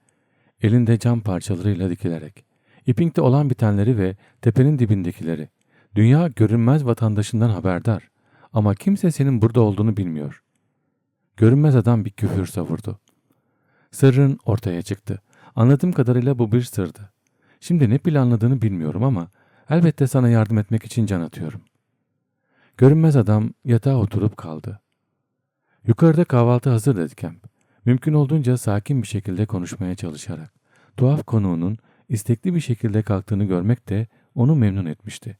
Elinde cam parçalarıyla dikilerek. İping'de olan bitenleri ve tepenin dibindekileri. Dünya görünmez vatandaşından haberdar. Ama kimse senin burada olduğunu bilmiyor. Görünmez adam bir küfür savurdu. Sırrın ortaya çıktı. Anladığım kadarıyla bu bir sırdı. Şimdi ne planladığını bilmiyorum ama elbette sana yardım etmek için can atıyorum. Görünmez adam yatağa oturup kaldı. Yukarıda kahvaltı hazır dedi Kemp. Mümkün olduğunca sakin bir şekilde konuşmaya çalışarak. Tuhaf konuğunun istekli bir şekilde kalktığını görmek de onu memnun etmişti.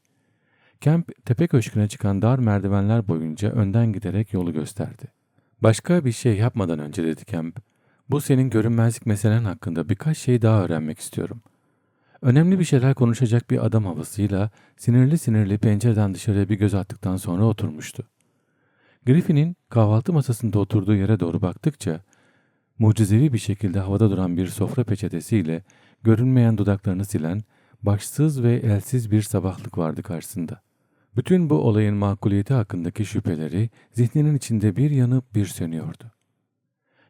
Kemp tepe köşküne çıkan dar merdivenler boyunca önden giderek yolu gösterdi. Başka bir şey yapmadan önce dedi Kemp, bu senin görünmezlik meselen hakkında birkaç şey daha öğrenmek istiyorum. Önemli bir şeyler konuşacak bir adam havasıyla sinirli sinirli pencereden dışarıya bir göz attıktan sonra oturmuştu. Griffin'in kahvaltı masasında oturduğu yere doğru baktıkça mucizevi bir şekilde havada duran bir sofra peçetesiyle görünmeyen dudaklarını silen başsız ve elsiz bir sabahlık vardı karşısında. Bütün bu olayın makuliyeti hakkındaki şüpheleri zihninin içinde bir yanıp bir sönüyordu.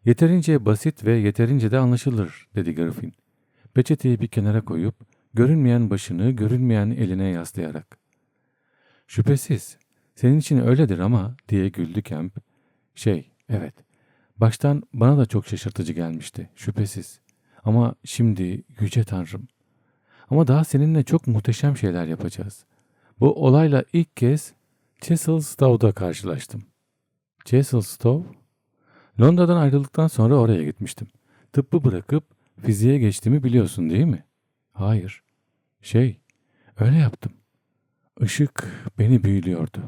Yeterince basit ve yeterince de anlaşılır dedi Griffin. Peçeteyi bir kenara koyup görünmeyen başını görünmeyen eline yaslayarak. Şüphesiz senin için öyledir ama diye güldü Kemp. Şey evet baştan bana da çok şaşırtıcı gelmişti şüphesiz. Ama şimdi yüce tanrım. Ama daha seninle çok muhteşem şeyler yapacağız. Bu olayla ilk kez Chesilstow'da karşılaştım. Chesilstow? Londra'dan ayrıldıktan sonra oraya gitmiştim. Tıbbı bırakıp fiziğe geçtiğimi biliyorsun değil mi? Hayır. Şey, öyle yaptım. Işık beni büyülüyordu.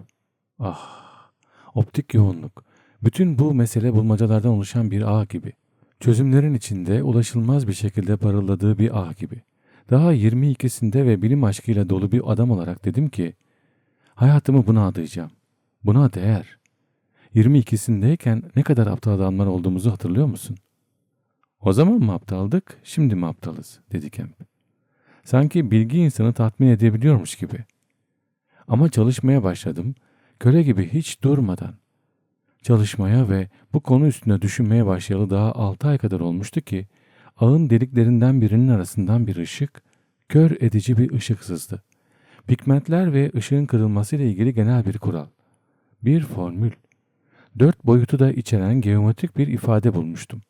Ah, optik yoğunluk. Bütün bu mesele bulmacalardan oluşan bir ağ gibi. Çözümlerin içinde ulaşılmaz bir şekilde parıldadığı bir ağ gibi. Daha 22'sinde ve bilim aşkıyla dolu bir adam olarak dedim ki, hayatımı buna adayacağım. Buna değer. 22'sindeyken ne kadar aptal adamlar olduğumuzu hatırlıyor musun? O zaman mı aptaldık, şimdi mi aptalız, dedi Kemp. Sanki bilgi insanı tatmin edebiliyormuş gibi. Ama çalışmaya başladım, köle gibi hiç durmadan. Çalışmaya ve bu konu üstüne düşünmeye başlayalı daha 6 ay kadar olmuştu ki, ağın deliklerinden birinin arasından bir ışık, kör edici bir ışık sızdı. Pigmentler ve ışığın kırılması ile ilgili genel bir kural. Bir formül. Dört boyutu da içeren geometrik bir ifade bulmuştum.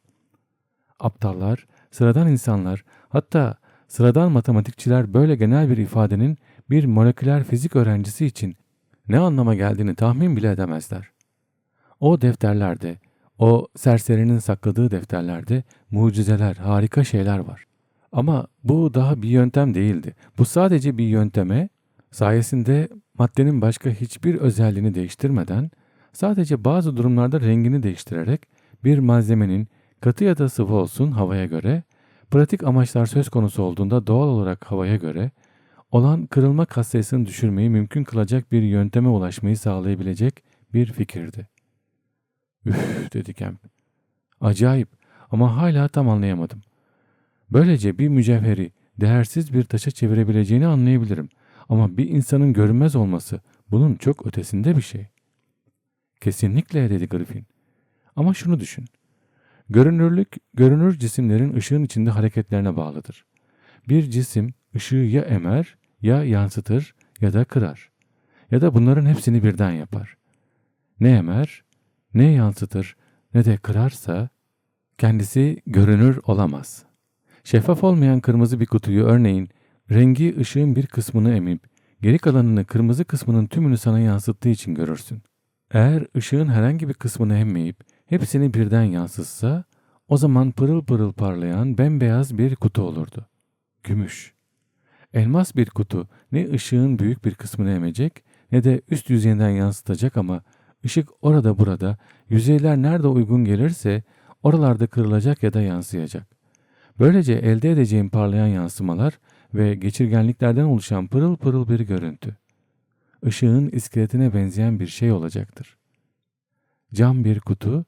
Aptallar, sıradan insanlar, hatta sıradan matematikçiler böyle genel bir ifadenin bir moleküler fizik öğrencisi için ne anlama geldiğini tahmin bile edemezler. O defterlerde, o serserinin sakladığı defterlerde mucizeler, harika şeyler var. Ama bu daha bir yöntem değildi. Bu sadece bir yönteme, sayesinde maddenin başka hiçbir özelliğini değiştirmeden, sadece bazı durumlarda rengini değiştirerek bir malzemenin katı ya da sıvı olsun havaya göre, pratik amaçlar söz konusu olduğunda doğal olarak havaya göre, olan kırılma katsayısını düşürmeyi mümkün kılacak bir yönteme ulaşmayı sağlayabilecek bir fikirdi. Üf dedi Kemp. Acayip ama hala tam anlayamadım. Böylece bir mücevheri değersiz bir taşa çevirebileceğini anlayabilirim. Ama bir insanın görünmez olması bunun çok ötesinde bir şey. Kesinlikle dedi Griffin. Ama şunu düşün. Görünürlük, görünür cisimlerin ışığın içinde hareketlerine bağlıdır. Bir cisim ışığı ya emer, ya yansıtır ya da kırar. Ya da bunların hepsini birden yapar. Ne emer, ne yansıtır ne de kırarsa kendisi görünür olamaz. Şeffaf olmayan kırmızı bir kutuyu örneğin rengi ışığın bir kısmını emip geri kalanını kırmızı kısmının tümünü sana yansıttığı için görürsün. Eğer ışığın herhangi bir kısmını emmeyip hepsini birden yansıtsa o zaman pırıl pırıl parlayan bembeyaz bir kutu olurdu. Gümüş. Elmas bir kutu ne ışığın büyük bir kısmını emecek ne de üst yüzeyinden yansıtacak ama ışık orada burada yüzeyler nerede uygun gelirse oralarda kırılacak ya da yansıyacak. Böylece elde edeceğim parlayan yansımalar ve geçirgenliklerden oluşan pırıl pırıl bir görüntü. Işığın iskeletine benzeyen bir şey olacaktır. Cam bir kutu,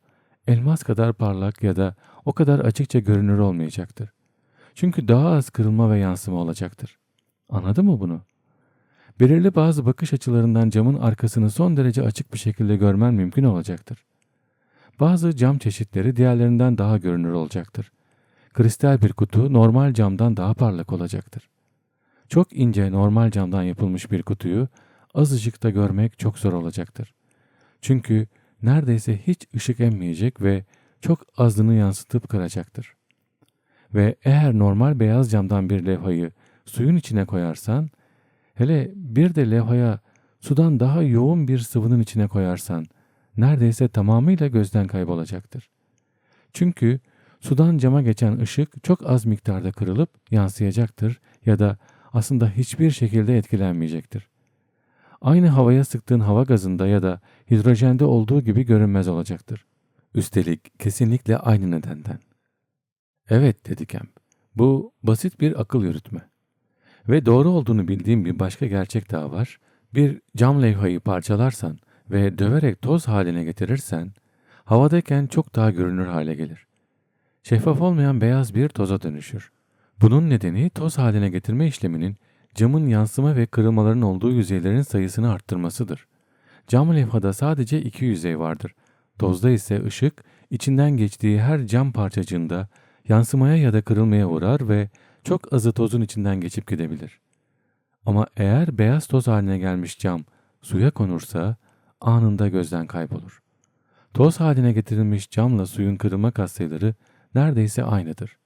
elmas kadar parlak ya da o kadar açıkça görünür olmayacaktır. Çünkü daha az kırılma ve yansıma olacaktır. Anladın mı bunu? Belirli bazı bakış açılarından camın arkasını son derece açık bir şekilde görmen mümkün olacaktır. Bazı cam çeşitleri diğerlerinden daha görünür olacaktır. Kristal bir kutu normal camdan daha parlak olacaktır. Çok ince normal camdan yapılmış bir kutuyu az ışıkta görmek çok zor olacaktır. Çünkü neredeyse hiç ışık emmeyecek ve çok azını yansıtıp kıracaktır. Ve eğer normal beyaz camdan bir levhayı suyun içine koyarsan, hele bir de levhaya sudan daha yoğun bir sıvının içine koyarsan, neredeyse tamamıyla gözden kaybolacaktır. Çünkü sudan cama geçen ışık çok az miktarda kırılıp yansıyacaktır ya da aslında hiçbir şekilde etkilenmeyecektir. Aynı havaya sıktığın hava gazında ya da hidrojende olduğu gibi görünmez olacaktır. Üstelik kesinlikle aynı nedenden. Evet dedi Kemp. Bu basit bir akıl yürütme. Ve doğru olduğunu bildiğim bir başka gerçek daha var. Bir cam levhayı parçalarsan ve döverek toz haline getirirsen, havadayken çok daha görünür hale gelir. Şeffaf olmayan beyaz bir toza dönüşür. Bunun nedeni toz haline getirme işleminin camın yansıma ve kırılmaların olduğu yüzeylerin sayısını arttırmasıdır. Cam levhada sadece iki yüzey vardır. Tozda ise ışık içinden geçtiği her cam parçacığında yansımaya ya da kırılmaya uğrar ve çok azı tozun içinden geçip gidebilir. Ama eğer beyaz toz haline gelmiş cam suya konursa anında gözden kaybolur. Toz haline getirilmiş camla suyun kırılma katsayıları neredeyse aynıdır.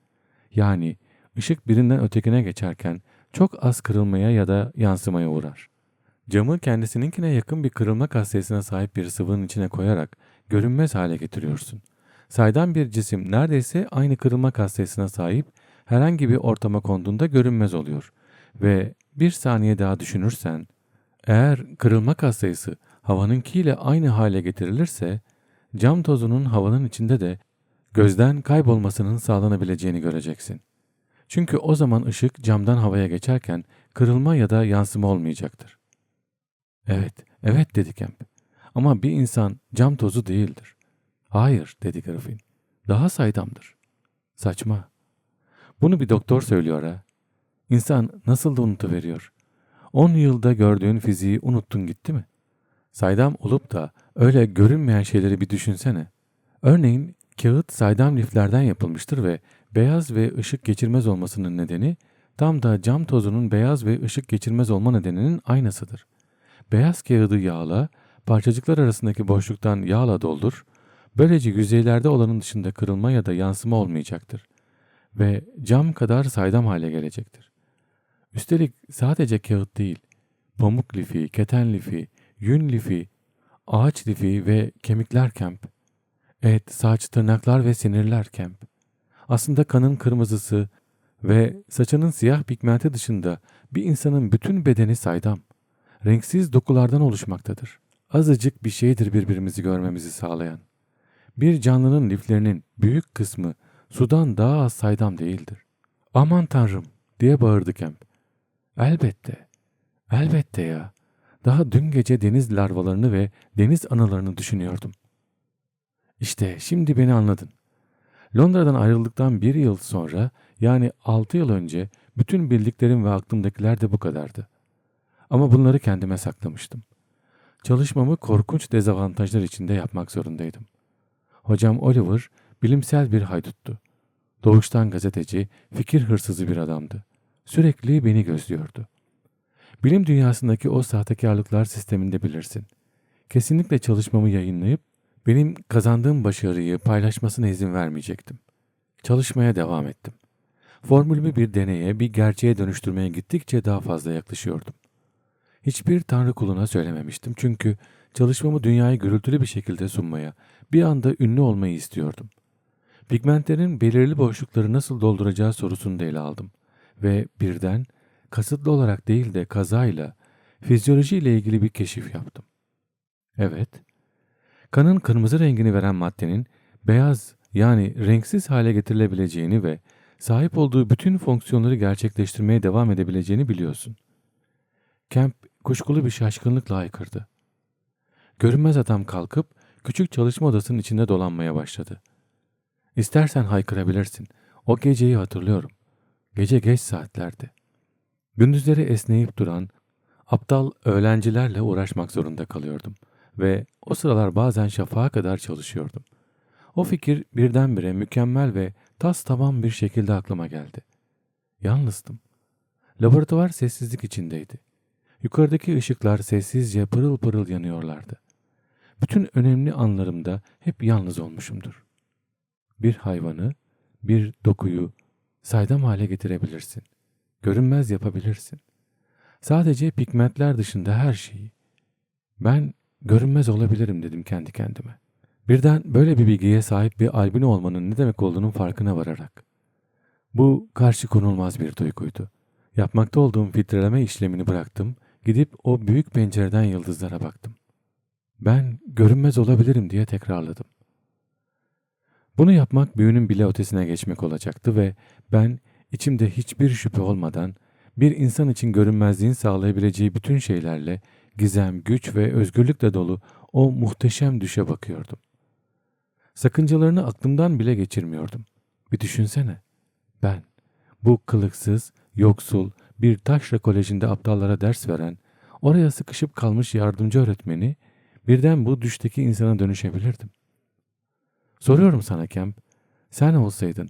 Yani ışık birinden ötekine geçerken çok az kırılmaya ya da yansımaya uğrar. Camı kendisininkine yakın bir kırılma katsayısına sahip bir sıvının içine koyarak görünmez hale getiriyorsun. Saydam bir cisim neredeyse aynı kırılma katsayısına sahip herhangi bir ortama konduğunda görünmez oluyor. Ve bir saniye daha düşünürsen, eğer kırılma katsayısı havanınkiyle aynı hale getirilirse, cam tozunun havanın içinde de gözden kaybolmasının sağlanabileceğini göreceksin. Çünkü o zaman ışık camdan havaya geçerken kırılma ya da yansıma olmayacaktır. Evet, evet dedi Kemp. Ama bir insan cam tozu değildir. Hayır dedi Griffin. Daha saydamdır. Saçma. Bunu bir doktor söylüyor ha. İnsan nasıl da unutuveriyor. 10 yılda gördüğün fiziği unuttun gitti mi? Saydam olup da öyle görünmeyen şeyleri bir düşünsene. Örneğin kağıt saydam liflerden yapılmıştır ve beyaz ve ışık geçirmez olmasının nedeni tam da cam tozunun beyaz ve ışık geçirmez olma nedeninin aynısıdır. Beyaz kağıdı yağla, parçacıklar arasındaki boşluktan yağla doldur, böylece yüzeylerde olanın dışında kırılma ya da yansıma olmayacaktır ve cam kadar saydam hale gelecektir. Üstelik sadece kağıt değil, pamuk lifi, keten lifi, yün lifi, ağaç lifi ve kemikler kemp, et, saç, tırnaklar ve sinirler kemp. Aslında kanın kırmızısı ve saçının siyah pigmenti dışında bir insanın bütün bedeni saydam, renksiz dokulardan oluşmaktadır. Azıcık bir şeydir birbirimizi görmemizi sağlayan. Bir canlının liflerinin büyük kısmı sudan daha az saydam değildir. Aman tanrım diye bağırdı Kemp. Elbette, elbette ya. Daha dün gece deniz larvalarını ve deniz anılarını düşünüyordum. İşte şimdi beni anladın. Londra'dan ayrıldıktan bir yıl sonra yani altı yıl önce bütün bildiklerim ve aklımdakiler de bu kadardı. Ama bunları kendime saklamıştım. Çalışmamı korkunç dezavantajlar içinde yapmak zorundaydım. Hocam Oliver bilimsel bir hayduttu. Doğuştan gazeteci, fikir hırsızı bir adamdı. Sürekli beni gözlüyordu. Bilim dünyasındaki o sahtekarlıklar sisteminde bilirsin. Kesinlikle çalışmamı yayınlayıp benim kazandığım başarıyı paylaşmasına izin vermeyecektim. Çalışmaya devam ettim. Formülümü bir deneye, bir gerçeğe dönüştürmeye gittikçe daha fazla yaklaşıyordum. Hiçbir tanrı kuluna söylememiştim çünkü çalışmamı dünyaya gürültülü bir şekilde sunmaya, bir anda ünlü olmayı istiyordum. Pigmentlerin belirli boşlukları nasıl dolduracağı sorusunu da ele aldım ve birden kasıtlı olarak değil de kazayla fizyoloji ile ilgili bir keşif yaptım. Evet, kanın kırmızı rengini veren maddenin beyaz yani renksiz hale getirilebileceğini ve sahip olduğu bütün fonksiyonları gerçekleştirmeye devam edebileceğini biliyorsun. Kemp kuşkulu bir şaşkınlıkla haykırdı. Görünmez adam kalkıp küçük çalışma odasının içinde dolanmaya başladı. İstersen haykırabilirsin. O geceyi hatırlıyorum. Gece geç saatlerdi. Gündüzleri esneyip duran, aptal öğrencilerle uğraşmak zorunda kalıyordum ve o sıralar bazen şafağa kadar çalışıyordum. O fikir birdenbire mükemmel ve tas tamam bir şekilde aklıma geldi. Yalnızdım. Laboratuvar sessizlik içindeydi. Yukarıdaki ışıklar sessizce pırıl pırıl yanıyorlardı. Bütün önemli anlarımda hep yalnız olmuşumdur. Bir hayvanı, bir dokuyu saydam hale getirebilirsin. Görünmez yapabilirsin. Sadece pigmentler dışında her şeyi. Ben görünmez olabilirim dedim kendi kendime. Birden böyle bir bilgiye sahip bir albino olmanın ne demek olduğunun farkına vararak. Bu karşı konulmaz bir duyguydu. Yapmakta olduğum filtreleme işlemini bıraktım, gidip o büyük pencereden yıldızlara baktım. Ben görünmez olabilirim diye tekrarladım. Bunu yapmak büyünün bile ötesine geçmek olacaktı ve ben içimde hiçbir şüphe olmadan bir insan için görünmezliğin sağlayabileceği bütün şeylerle gizem, güç ve özgürlükle dolu o muhteşem düşe bakıyordum. Sakıncalarını aklımdan bile geçirmiyordum. Bir düşünsene. Ben, bu kılıksız, yoksul, bir taşra kolejinde aptallara ders veren, oraya sıkışıp kalmış yardımcı öğretmeni, birden bu düşteki insana dönüşebilirdim. Soruyorum sana Kemp, sen olsaydın,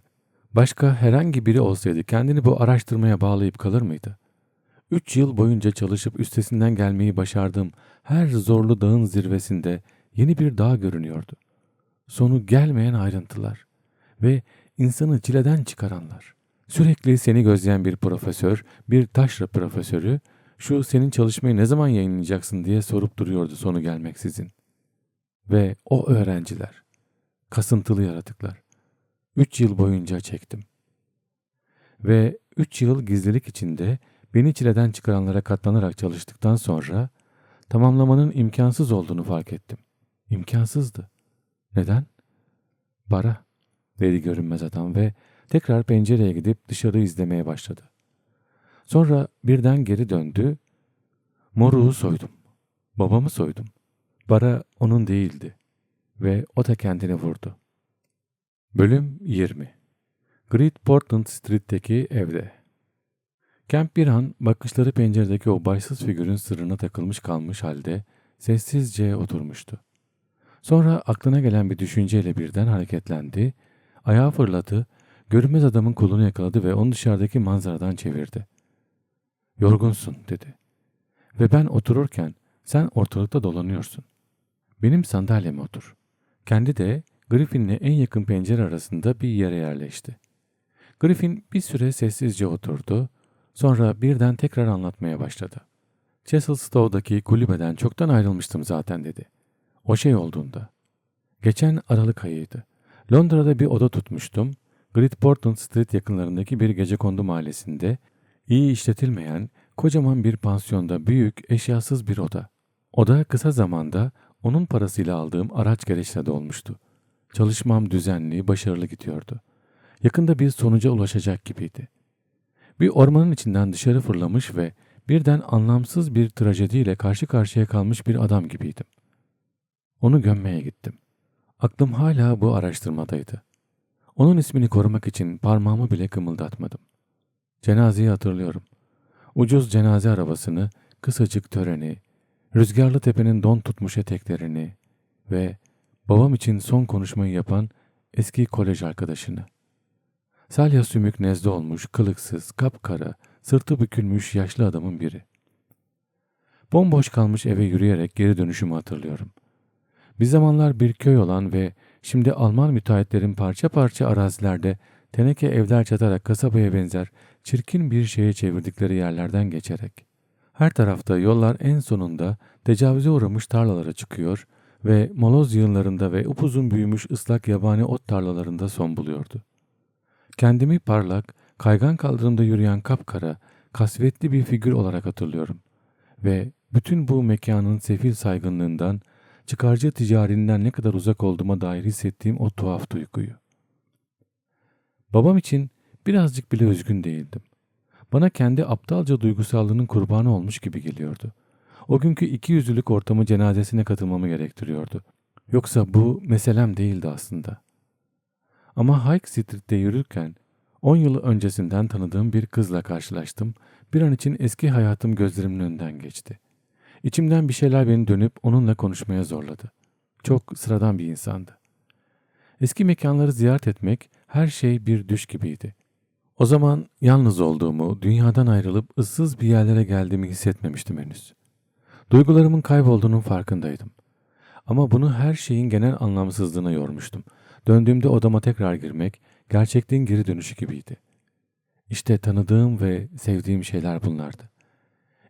başka herhangi biri olsaydı kendini bu araştırmaya bağlayıp kalır mıydı? Üç yıl boyunca çalışıp üstesinden gelmeyi başardığım her zorlu dağın zirvesinde yeni bir dağ görünüyordu. Sonu gelmeyen ayrıntılar ve insanı çileden çıkaranlar. Sürekli seni gözleyen bir profesör, bir taşra profesörü, şu senin çalışmayı ne zaman yayınlayacaksın diye sorup duruyordu sonu gelmeksizin. Ve o öğrenciler, kasıntılı yaratıklar. Üç yıl boyunca çektim. Ve üç yıl gizlilik içinde beni çileden çıkaranlara katlanarak çalıştıktan sonra tamamlamanın imkansız olduğunu fark ettim. İmkansızdı. Neden? Bara, dedi görünmez adam ve tekrar pencereye gidip dışarı izlemeye başladı. Sonra birden geri döndü. Moruğu soydum. Babamı soydum. Bara onun değildi. Ve o da kendini vurdu. Bölüm 20 Great Portland Street'teki evde. Kemp bir an bakışları penceredeki o baysız figürün sırrına takılmış kalmış halde sessizce oturmuştu. Sonra aklına gelen bir düşünceyle birden hareketlendi, ayağı fırladı, görünmez adamın kolunu yakaladı ve onu dışarıdaki manzaradan çevirdi. Yorgunsun dedi. Ve ben otururken sen ortalıkta dolanıyorsun. Benim sandalyeme otur. Kendi de Griffin'le en yakın pencere arasında bir yere yerleşti. Griffin bir süre sessizce oturdu, sonra birden tekrar anlatmaya başladı. Chesilstow'daki kulübeden çoktan ayrılmıştım zaten dedi. O şey olduğunda. Geçen Aralık ayıydı. Londra'da bir oda tutmuştum. Great Portland Street yakınlarındaki bir gecekondu mahallesinde iyi işletilmeyen kocaman bir pansiyonda büyük eşyasız bir oda. Oda kısa zamanda onun parasıyla aldığım araç gereçle dolmuştu. Çalışmam düzenli, başarılı gidiyordu. Yakında bir sonuca ulaşacak gibiydi. Bir ormanın içinden dışarı fırlamış ve birden anlamsız bir trajediyle karşı karşıya kalmış bir adam gibiydim. Onu gömmeye gittim. Aklım hala bu araştırmadaydı. Onun ismini korumak için parmağımı bile kımıldatmadım. Cenazeyi hatırlıyorum. Ucuz cenaze arabasını, kısacık töreni, rüzgarlı tepenin don tutmuş eteklerini ve babam için son konuşmayı yapan eski kolej arkadaşını. Salya sümük nezle olmuş, kılıksız, kapkara, sırtı bükülmüş yaşlı adamın biri. Bomboş kalmış eve yürüyerek geri dönüşümü hatırlıyorum. Bir zamanlar bir köy olan ve şimdi Alman müteahhitlerin parça parça arazilerde teneke evler çatarak kasabaya benzer çirkin bir şeye çevirdikleri yerlerden geçerek. Her tarafta yollar en sonunda tecavüze uğramış tarlalara çıkıyor ve moloz yığınlarında ve upuzun büyümüş ıslak yabani ot tarlalarında son buluyordu. Kendimi parlak, kaygan kaldırımda yürüyen kapkara, kasvetli bir figür olarak hatırlıyorum. Ve bütün bu mekanın sefil saygınlığından, çıkarcı ticarinden ne kadar uzak olduğuma dair hissettiğim o tuhaf duyguyu. Babam için birazcık bile üzgün değildim. Bana kendi aptalca duygusallığının kurbanı olmuş gibi geliyordu. O günkü iki yüzlülük ortamı cenazesine katılmamı gerektiriyordu. Yoksa bu meselem değildi aslında. Ama Hike Street'te yürürken 10 yıl öncesinden tanıdığım bir kızla karşılaştım. Bir an için eski hayatım gözlerimin önünden geçti. İçimden bir şeyler beni dönüp onunla konuşmaya zorladı. Çok sıradan bir insandı. Eski mekanları ziyaret etmek her şey bir düş gibiydi. O zaman yalnız olduğumu, dünyadan ayrılıp ıssız bir yerlere geldiğimi hissetmemiştim henüz. Duygularımın kaybolduğunun farkındaydım. Ama bunu her şeyin genel anlamsızlığına yormuştum. Döndüğümde odama tekrar girmek, gerçekliğin geri dönüşü gibiydi. İşte tanıdığım ve sevdiğim şeyler bunlardı.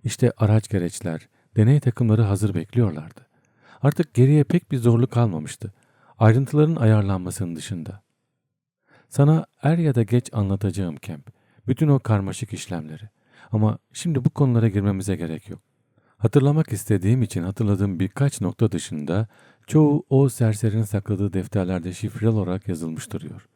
İşte araç gereçler, deney takımları hazır bekliyorlardı. Artık geriye pek bir zorluk kalmamıştı. Ayrıntıların ayarlanmasının dışında. Sana er ya da geç anlatacağım Kemp. Bütün o karmaşık işlemleri. Ama şimdi bu konulara girmemize gerek yok. Hatırlamak istediğim için hatırladığım birkaç nokta dışında çoğu o serserinin sakladığı defterlerde şifreli olarak yazılmış duruyor.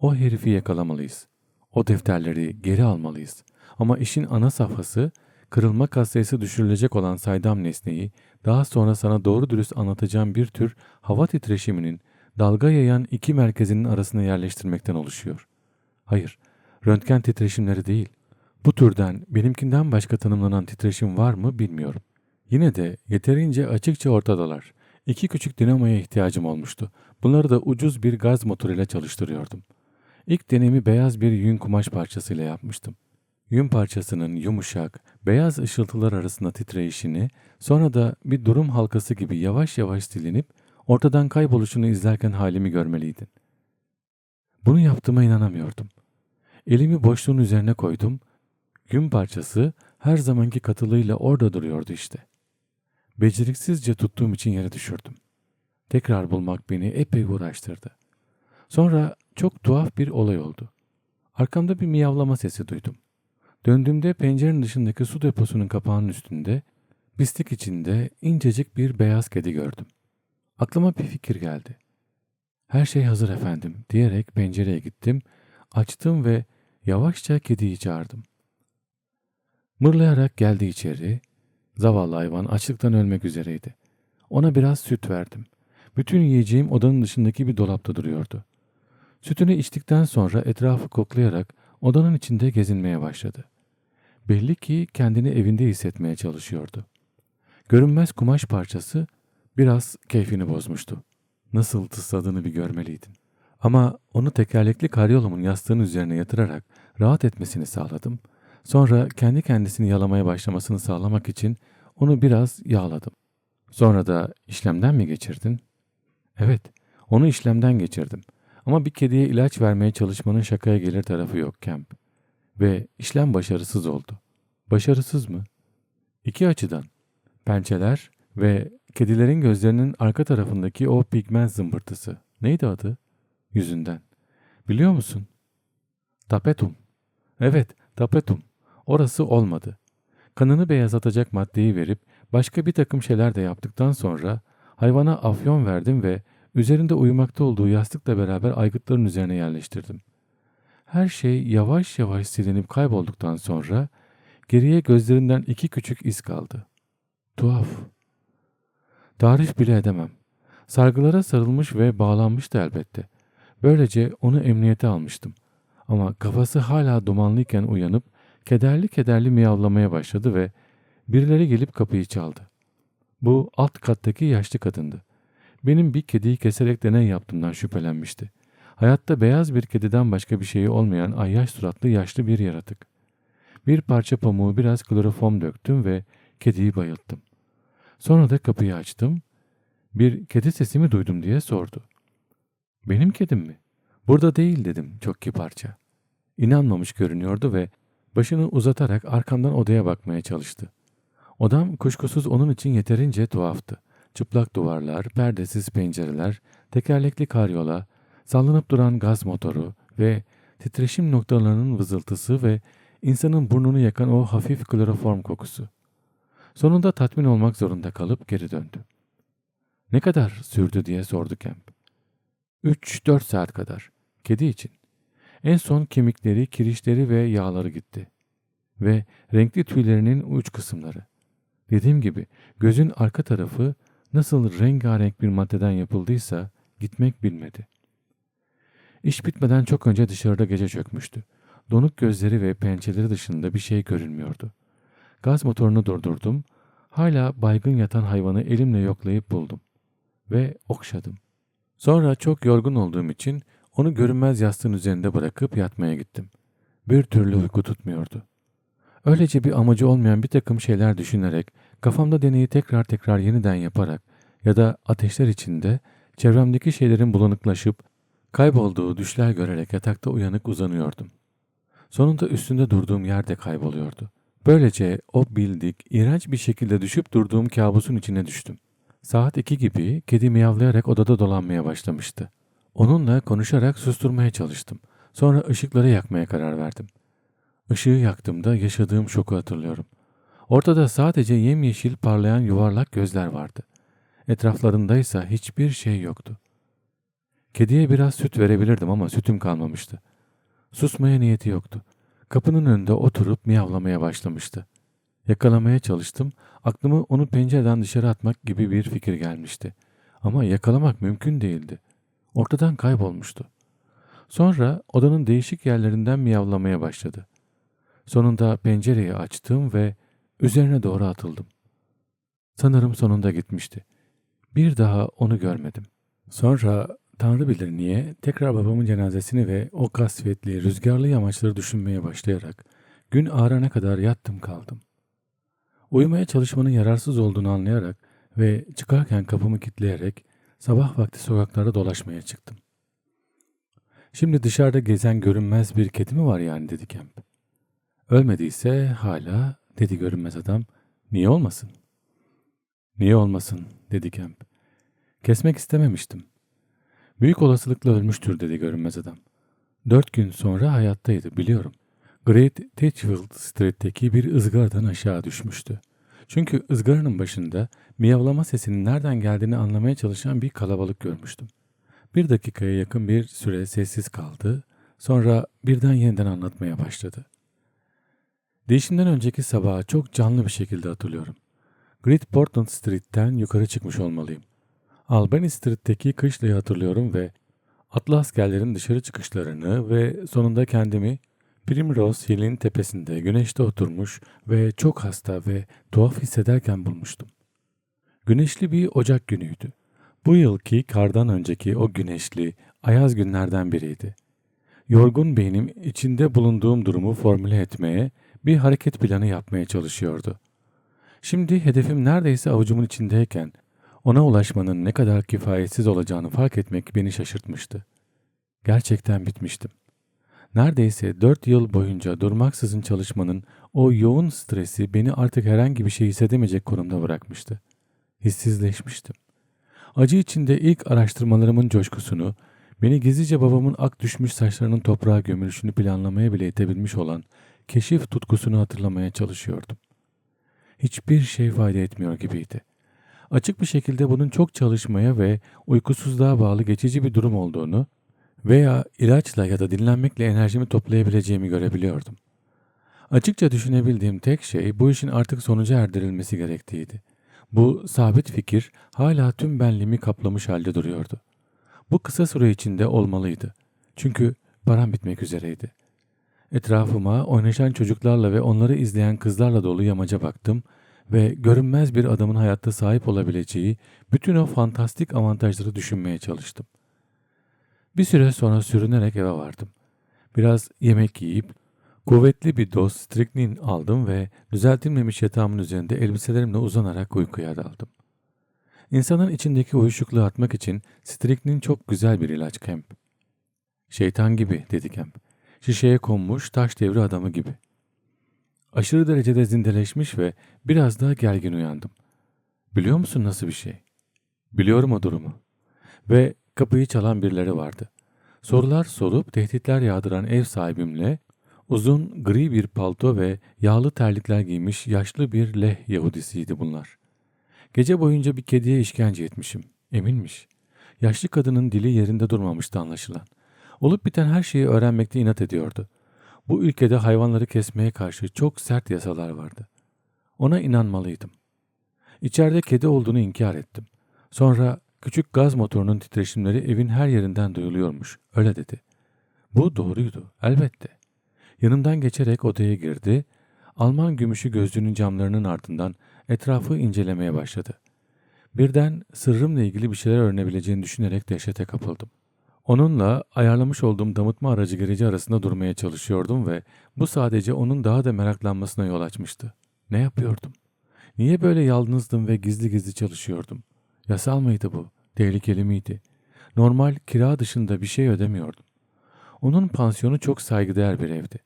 O herifi yakalamalıyız. O defterleri geri almalıyız. Ama işin ana safhası kırılma katsayısı düşürülecek olan saydam nesneyi daha sonra sana doğru dürüst anlatacağım bir tür hava titreşiminin dalga yayan iki merkezinin arasına yerleştirmekten oluşuyor. Hayır, röntgen titreşimleri değil. Bu türden benimkinden başka tanımlanan titreşim var mı bilmiyorum. Yine de yeterince açıkça ortadalar. İki küçük dinamoya ihtiyacım olmuştu. Bunları da ucuz bir gaz motoruyla çalıştırıyordum. İlk deneyimi beyaz bir yün kumaş parçasıyla yapmıştım. Yün parçasının yumuşak, beyaz ışıltılar arasında titreyişini, sonra da bir durum halkası gibi yavaş yavaş silinip ortadan kayboluşunu izlerken halimi görmeliydin. Bunu yaptığıma inanamıyordum. Elimi boşluğun üzerine koydum. Yün parçası her zamanki katılığıyla orada duruyordu işte. Beceriksizce tuttuğum için yere düşürdüm. Tekrar bulmak beni epey uğraştırdı. Sonra çok tuhaf bir olay oldu. Arkamda bir miyavlama sesi duydum. Döndüğümde pencerenin dışındaki su deposunun kapağının üstünde, pislik içinde incecik bir beyaz kedi gördüm. Aklıma bir fikir geldi. Her şey hazır efendim diyerek pencereye gittim, açtım ve yavaşça kediyi çağırdım. Mırlayarak geldi içeri. Zavallı hayvan açlıktan ölmek üzereydi. Ona biraz süt verdim. Bütün yiyeceğim odanın dışındaki bir dolapta duruyordu. Sütünü içtikten sonra etrafı koklayarak odanın içinde gezinmeye başladı. Belli ki kendini evinde hissetmeye çalışıyordu. Görünmez kumaş parçası biraz keyfini bozmuştu. Nasıl tısladığını bir görmeliydin. Ama onu tekerlekli karyolumun yastığının üzerine yatırarak rahat etmesini sağladım. Sonra kendi kendisini yalamaya başlamasını sağlamak için onu biraz yağladım. Sonra da işlemden mi geçirdin? Evet, onu işlemden geçirdim. Ama bir kediye ilaç vermeye çalışmanın şakaya gelir tarafı yok Kemp. Ve işlem başarısız oldu. Başarısız mı? İki açıdan. Pençeler ve kedilerin gözlerinin arka tarafındaki o pigment zımbırtısı. Neydi adı? Yüzünden. Biliyor musun? Tapetum. Evet, tapetum. Orası olmadı. Kanını beyazlatacak maddeyi verip başka bir takım şeyler de yaptıktan sonra hayvana afyon verdim ve üzerinde uyumakta olduğu yastıkla beraber aygıtların üzerine yerleştirdim. Her şey yavaş yavaş silinip kaybolduktan sonra geriye gözlerinden iki küçük iz kaldı. Tuhaf. Tarif bile edemem. Sargılara sarılmış ve bağlanmıştı elbette. Böylece onu emniyete almıştım. Ama kafası hala dumanlıyken uyanıp kederli kederli miyavlamaya başladı ve birileri gelip kapıyı çaldı. Bu alt kattaki yaşlı kadındı. Benim bir kediyi keserek deney yaptığımdan şüphelenmişti. Hayatta beyaz bir kediden başka bir şeyi olmayan ayyaş suratlı yaşlı bir yaratık. Bir parça pamuğu biraz kloroform döktüm ve kediyi bayılttım. Sonra da kapıyı açtım. Bir kedi sesimi duydum diye sordu. Benim kedim mi? Burada değil dedim çok kibarca. İnanmamış görünüyordu ve başını uzatarak arkamdan odaya bakmaya çalıştı. Odam kuşkusuz onun için yeterince tuhaftı. Çıplak duvarlar, perdesiz pencereler, tekerlekli karyola, sallanıp duran gaz motoru ve titreşim noktalarının vızıltısı ve insanın burnunu yakan o hafif kloroform kokusu. Sonunda tatmin olmak zorunda kalıp geri döndü. Ne kadar sürdü diye sordu Kemp. 3-4 saat kadar. Kedi için. En son kemikleri, kirişleri ve yağları gitti. Ve renkli tüylerinin uç kısımları. Dediğim gibi gözün arka tarafı nasıl rengarenk bir maddeden yapıldıysa gitmek bilmedi. İş bitmeden çok önce dışarıda gece çökmüştü. Donuk gözleri ve pençeleri dışında bir şey görünmüyordu. Gaz motorunu durdurdum. Hala baygın yatan hayvanı elimle yoklayıp buldum. Ve okşadım. Sonra çok yorgun olduğum için onu görünmez yastığın üzerinde bırakıp yatmaya gittim. Bir türlü uyku tutmuyordu. Öylece bir amacı olmayan bir takım şeyler düşünerek, kafamda deneyi tekrar tekrar yeniden yaparak ya da ateşler içinde çevremdeki şeylerin bulanıklaşıp kaybolduğu düşler görerek yatakta uyanık uzanıyordum. Sonunda üstünde durduğum yerde kayboluyordu. Böylece o bildik, iğrenç bir şekilde düşüp durduğum kabusun içine düştüm. Saat iki gibi kedi miyavlayarak odada dolanmaya başlamıştı. Onunla konuşarak susturmaya çalıştım. Sonra ışıkları yakmaya karar verdim. Işığı yaktığımda yaşadığım şoku hatırlıyorum. Ortada sadece yemyeşil parlayan yuvarlak gözler vardı. Etraflarındaysa hiçbir şey yoktu. Kediye biraz süt verebilirdim ama sütüm kalmamıştı. Susmaya niyeti yoktu. Kapının önünde oturup miyavlamaya başlamıştı. Yakalamaya çalıştım. Aklıma onu pencereden dışarı atmak gibi bir fikir gelmişti. Ama yakalamak mümkün değildi. Ortadan kaybolmuştu. Sonra odanın değişik yerlerinden miyavlamaya başladı. Sonunda pencereyi açtım ve üzerine doğru atıldım. Sanırım sonunda gitmişti. Bir daha onu görmedim. Sonra Tanrı bilir niye tekrar babamın cenazesini ve o kasvetli, rüzgarlı yamaçları düşünmeye başlayarak gün ağarana kadar yattım kaldım. Uyumaya çalışmanın yararsız olduğunu anlayarak ve çıkarken kapımı kilitleyerek sabah vakti sokaklarda dolaşmaya çıktım. Şimdi dışarıda gezen görünmez bir kedi mi var yani dedi Kemp. Ölmediyse hala dedi görünmez adam. Niye olmasın? Niye olmasın dedi Kemp. Kesmek istememiştim. Büyük olasılıkla ölmüştür dedi görünmez adam. Dört gün sonra hayattaydı biliyorum. Great Titchfield Street'teki bir ızgaradan aşağı düşmüştü. Çünkü ızgaranın başında miyavlama sesinin nereden geldiğini anlamaya çalışan bir kalabalık görmüştüm. Bir dakikaya yakın bir süre sessiz kaldı. Sonra birden yeniden anlatmaya başladı. Değişimden önceki sabahı çok canlı bir şekilde hatırlıyorum. Great Portland Street'ten yukarı çıkmış olmalıyım. Albany Street'teki kışlayı hatırlıyorum ve atlı askerlerin dışarı çıkışlarını ve sonunda kendimi Primrose Hill'in tepesinde güneşte oturmuş ve çok hasta ve tuhaf hissederken bulmuştum. Güneşli bir Ocak günüydü. Bu yılki kardan önceki o güneşli, ayaz günlerden biriydi. Yorgun beynim içinde bulunduğum durumu formüle etmeye, bir hareket planı yapmaya çalışıyordu. Şimdi hedefim neredeyse avucumun içindeyken ona ulaşmanın ne kadar kifayetsiz olacağını fark etmek beni şaşırtmıştı. Gerçekten bitmiştim. Neredeyse dört yıl boyunca durmaksızın çalışmanın o yoğun stresi beni artık herhangi bir şey hissedemeyecek konumda bırakmıştı. Hissizleşmiştim. Acı içinde ilk araştırmalarımın coşkusunu, beni gizlice babamın ak düşmüş saçlarının toprağa gömülüşünü planlamaya bile itebilmiş olan keşif tutkusunu hatırlamaya çalışıyordum. Hiçbir şey fayda etmiyor gibiydi. Açık bir şekilde bunun çok çalışmaya ve uykusuzluğa bağlı geçici bir durum olduğunu veya ilaçla ya da dinlenmekle enerjimi toplayabileceğimi görebiliyordum. Açıkça düşünebildiğim tek şey bu işin artık sonuca erdirilmesi gerektiğiydi. Bu sabit fikir hala tüm benliğimi kaplamış halde duruyordu. Bu kısa süre içinde olmalıydı. Çünkü param bitmek üzereydi. Etrafıma oynaşan çocuklarla ve onları izleyen kızlarla dolu yamaca baktım ve görünmez bir adamın hayatta sahip olabileceği bütün o fantastik avantajları düşünmeye çalıştım. Bir süre sonra sürünerek eve vardım. Biraz yemek yiyip kuvvetli bir doz striknin aldım ve düzeltilmemiş yatağımın üzerinde elbiselerimle uzanarak uykuya daldım. İnsanın içindeki uyuşukluğu atmak için striknin çok güzel bir ilaç Kemp. Şeytan gibi dedi Kemp. Şişeye konmuş taş devri adamı gibi. Aşırı derecede zindeleşmiş ve biraz daha gergin uyandım. Biliyor musun nasıl bir şey? Biliyorum o durumu. Ve kapıyı çalan birileri vardı. Sorular sorup tehditler yağdıran ev sahibimle uzun gri bir palto ve yağlı terlikler giymiş yaşlı bir leh Yahudisiydi bunlar. Gece boyunca bir kediye işkence etmişim. Eminmiş. Yaşlı kadının dili yerinde durmamıştı anlaşılan. Olup biten her şeyi öğrenmekte inat ediyordu. Bu ülkede hayvanları kesmeye karşı çok sert yasalar vardı. Ona inanmalıydım. İçeride kedi olduğunu inkar ettim. Sonra küçük gaz motorunun titreşimleri evin her yerinden duyuluyormuş. Öyle dedi. Bu doğruydu. Elbette. Yanımdan geçerek odaya girdi. Alman gümüşü gözlüğünün camlarının ardından etrafı incelemeye başladı. Birden sırrımla ilgili bir şeyler öğrenebileceğini düşünerek dehşete kapıldım. Onunla ayarlamış olduğum damıtma aracı gereci arasında durmaya çalışıyordum ve bu sadece onun daha da meraklanmasına yol açmıştı. Ne yapıyordum? Niye böyle yalnızdım ve gizli gizli çalışıyordum? Yasal mıydı bu? Tehlikeli miydi? Normal kira dışında bir şey ödemiyordum. Onun pansiyonu çok saygıdeğer bir evdi.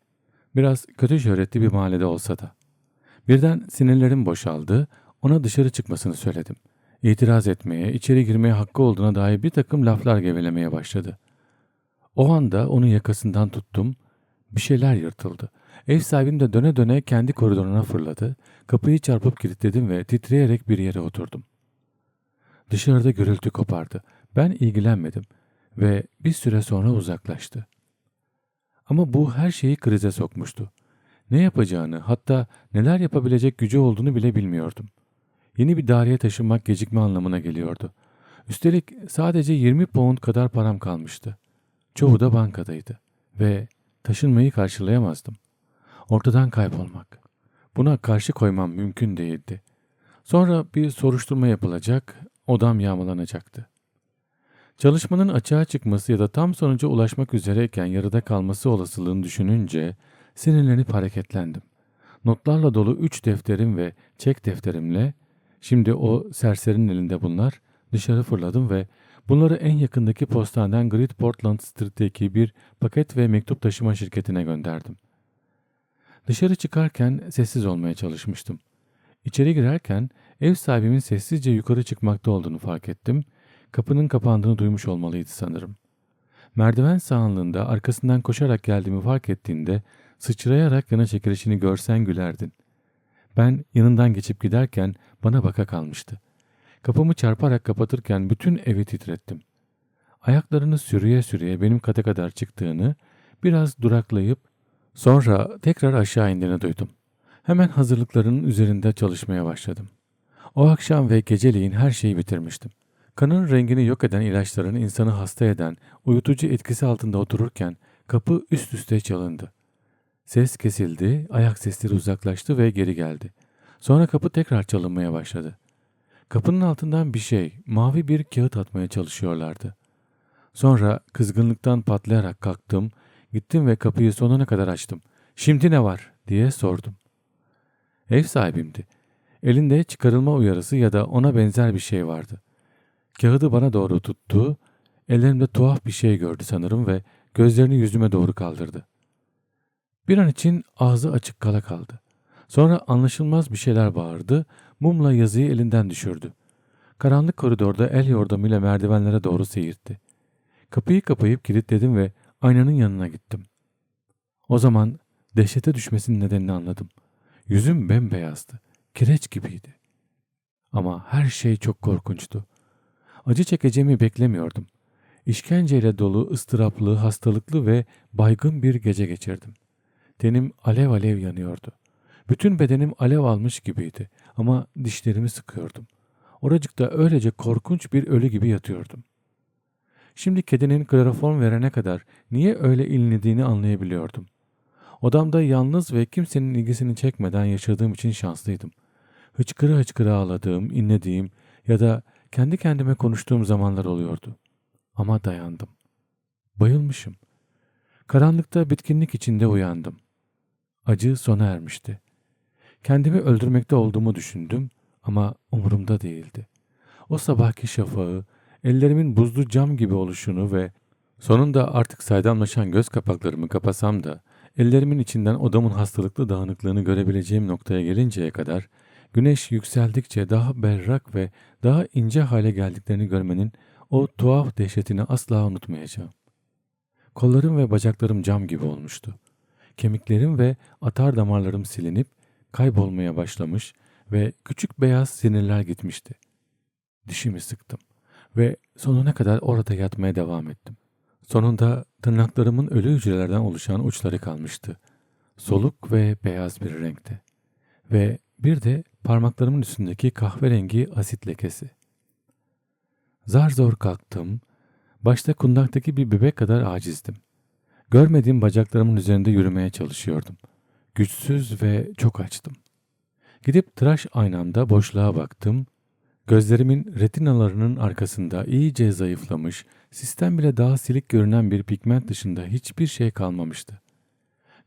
Biraz kötü şöhretli bir mahallede olsa da. Birden sinirlerim boşaldı, ona dışarı çıkmasını söyledim. İtiraz etmeye, içeri girmeye hakkı olduğuna dair bir takım laflar gevelemeye başladı. O anda onun yakasından tuttum, bir şeyler yırtıldı. Ev sahibim de döne döne kendi koridoruna fırladı, kapıyı çarpıp kilitledim ve titreyerek bir yere oturdum. Dışarıda gürültü kopardı. Ben ilgilenmedim ve bir süre sonra uzaklaştı. Ama bu her şeyi krize sokmuştu. Ne yapacağını hatta neler yapabilecek gücü olduğunu bile bilmiyordum. Yeni bir daireye taşınmak gecikme anlamına geliyordu. Üstelik sadece 20 pound kadar param kalmıştı. Çoğu da bankadaydı ve taşınmayı karşılayamazdım. Ortadan kaybolmak. Buna karşı koymam mümkün değildi. Sonra bir soruşturma yapılacak, odam yağmalanacaktı. Çalışmanın açığa çıkması ya da tam sonuca ulaşmak üzereyken yarıda kalması olasılığını düşününce sinirlenip hareketlendim. Notlarla dolu üç defterim ve çek defterimle, şimdi o serserinin elinde bunlar, dışarı fırladım ve bunları en yakındaki postaneden Great Portland Street'teki bir paket ve mektup taşıma şirketine gönderdim. Dışarı çıkarken sessiz olmaya çalışmıştım. İçeri girerken ev sahibimin sessizce yukarı çıkmakta olduğunu fark ettim. Kapının kapandığını duymuş olmalıydı sanırım. Merdiven sağanlığında arkasından koşarak geldiğimi fark ettiğinde sıçrayarak yana çekilişini görsen gülerdin. Ben yanından geçip giderken bana baka kalmıştı. Kapımı çarparak kapatırken bütün evi titrettim. ayaklarını sürüye sürüye benim kata kadar çıktığını, biraz duraklayıp sonra tekrar aşağı indiğini duydum. Hemen hazırlıklarının üzerinde çalışmaya başladım. O akşam ve geceliğin her şeyi bitirmiştim. Kanın rengini yok eden ilaçların insanı hasta eden, uyutucu etkisi altında otururken kapı üst üste çalındı. Ses kesildi, ayak sesleri uzaklaştı ve geri geldi. Sonra kapı tekrar çalınmaya başladı. Kapının altından bir şey, mavi bir kağıt atmaya çalışıyorlardı. Sonra kızgınlıktan patlayarak kalktım, gittim ve kapıyı sonuna kadar açtım. Şimdi ne var diye sordum. Ev sahibimdi. Elinde çıkarılma uyarısı ya da ona benzer bir şey vardı. Kağıdı bana doğru tuttu, ellerimde tuhaf bir şey gördü sanırım ve gözlerini yüzüme doğru kaldırdı. Bir an için ağzı açık kala kaldı. Sonra anlaşılmaz bir şeyler bağırdı, mumla yazıyı elinden düşürdü. Karanlık koridorda el yordamıyla merdivenlere doğru seyirtti. Kapıyı kapayıp kilitledim ve aynanın yanına gittim. O zaman dehşete düşmesinin nedenini anladım. Yüzüm bembeyazdı, kireç gibiydi. Ama her şey çok korkunçtu. Acı çekeceğimi beklemiyordum. İşkenceyle dolu, ıstıraplı, hastalıklı ve baygın bir gece geçirdim. Tenim alev alev yanıyordu. Bütün bedenim alev almış gibiydi ama dişlerimi sıkıyordum. Oracıkta öylece korkunç bir ölü gibi yatıyordum. Şimdi kedinin kloroform verene kadar niye öyle inlediğini anlayabiliyordum. Odamda yalnız ve kimsenin ilgisini çekmeden yaşadığım için şanslıydım. Hıçkıra hıçkıra ağladığım, inlediğim ya da kendi kendime konuştuğum zamanlar oluyordu. Ama dayandım. Bayılmışım. Karanlıkta bitkinlik içinde uyandım. Acı sona ermişti. Kendimi öldürmekte olduğumu düşündüm ama umurumda değildi. O sabahki şafağı, ellerimin buzlu cam gibi oluşunu ve sonunda artık saydamlaşan göz kapaklarımı kapasam da ellerimin içinden odamın hastalıklı dağınıklığını görebileceğim noktaya gelinceye kadar güneş yükseldikçe daha berrak ve daha ince hale geldiklerini görmenin o tuhaf dehşetini asla unutmayacağım. Kollarım ve bacaklarım cam gibi olmuştu. Kemiklerim ve atar damarlarım silinip kaybolmaya başlamış ve küçük beyaz sinirler gitmişti. Dişimi sıktım ve sonuna kadar orada yatmaya devam ettim. Sonunda tırnaklarımın ölü hücrelerden oluşan uçları kalmıştı. Soluk ve beyaz bir renkte. Ve bir de parmaklarımın üstündeki kahverengi asit lekesi. Zar zor kalktım. Başta kundaktaki bir bebek kadar acizdim. Görmediğim bacaklarımın üzerinde yürümeye çalışıyordum. Güçsüz ve çok açtım. Gidip tıraş aynamda boşluğa baktım. Gözlerimin retinalarının arkasında iyice zayıflamış, sistem bile daha silik görünen bir pigment dışında hiçbir şey kalmamıştı.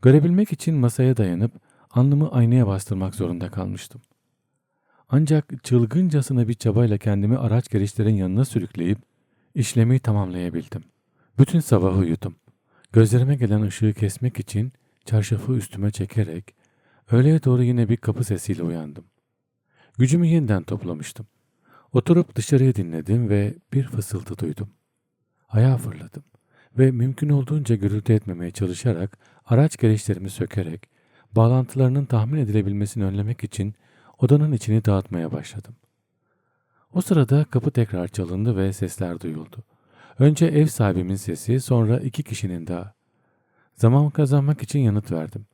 Görebilmek için masaya dayanıp alnımı aynaya bastırmak zorunda kalmıştım. Ancak çılgıncasına bir çabayla kendimi araç gereçlerin yanına sürükleyip işlemi tamamlayabildim. Bütün sabahı uyudum. Gözlerime gelen ışığı kesmek için çarşafı üstüme çekerek öğleye doğru yine bir kapı sesiyle uyandım. Gücümü yeniden toplamıştım. Oturup dışarıyı dinledim ve bir fısıltı duydum. Ayağa fırladım ve mümkün olduğunca gürültü etmemeye çalışarak araç gereçlerimi sökerek bağlantılarının tahmin edilebilmesini önlemek için odanın içini dağıtmaya başladım. O sırada kapı tekrar çalındı ve sesler duyuldu. Önce ev sahibimin sesi, sonra iki kişinin daha. Zaman kazanmak için yanıt verdim.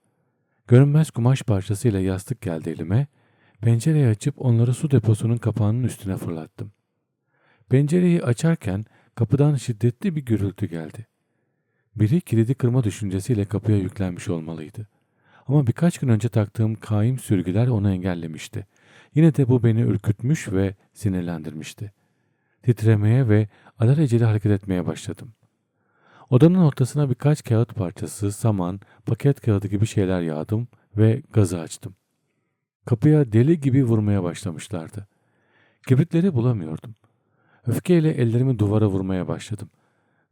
Görünmez kumaş parçasıyla yastık geldi elime. Pencereyi açıp onları su deposunun kapağının üstüne fırlattım. Pencereyi açarken kapıdan şiddetli bir gürültü geldi. Biri kilidi kırma düşüncesiyle kapıya yüklenmiş olmalıydı. Ama birkaç gün önce taktığım kaim sürgüler onu engellemişti. Yine de bu beni ürkütmüş ve sinirlendirmişti. Titremeye ve alelacele hareket etmeye başladım. Odanın ortasına birkaç kağıt parçası, saman, paket kağıdı gibi şeyler yağdım ve gazı açtım. Kapıya deli gibi vurmaya başlamışlardı. Kibritleri bulamıyordum. Öfkeyle ellerimi duvara vurmaya başladım.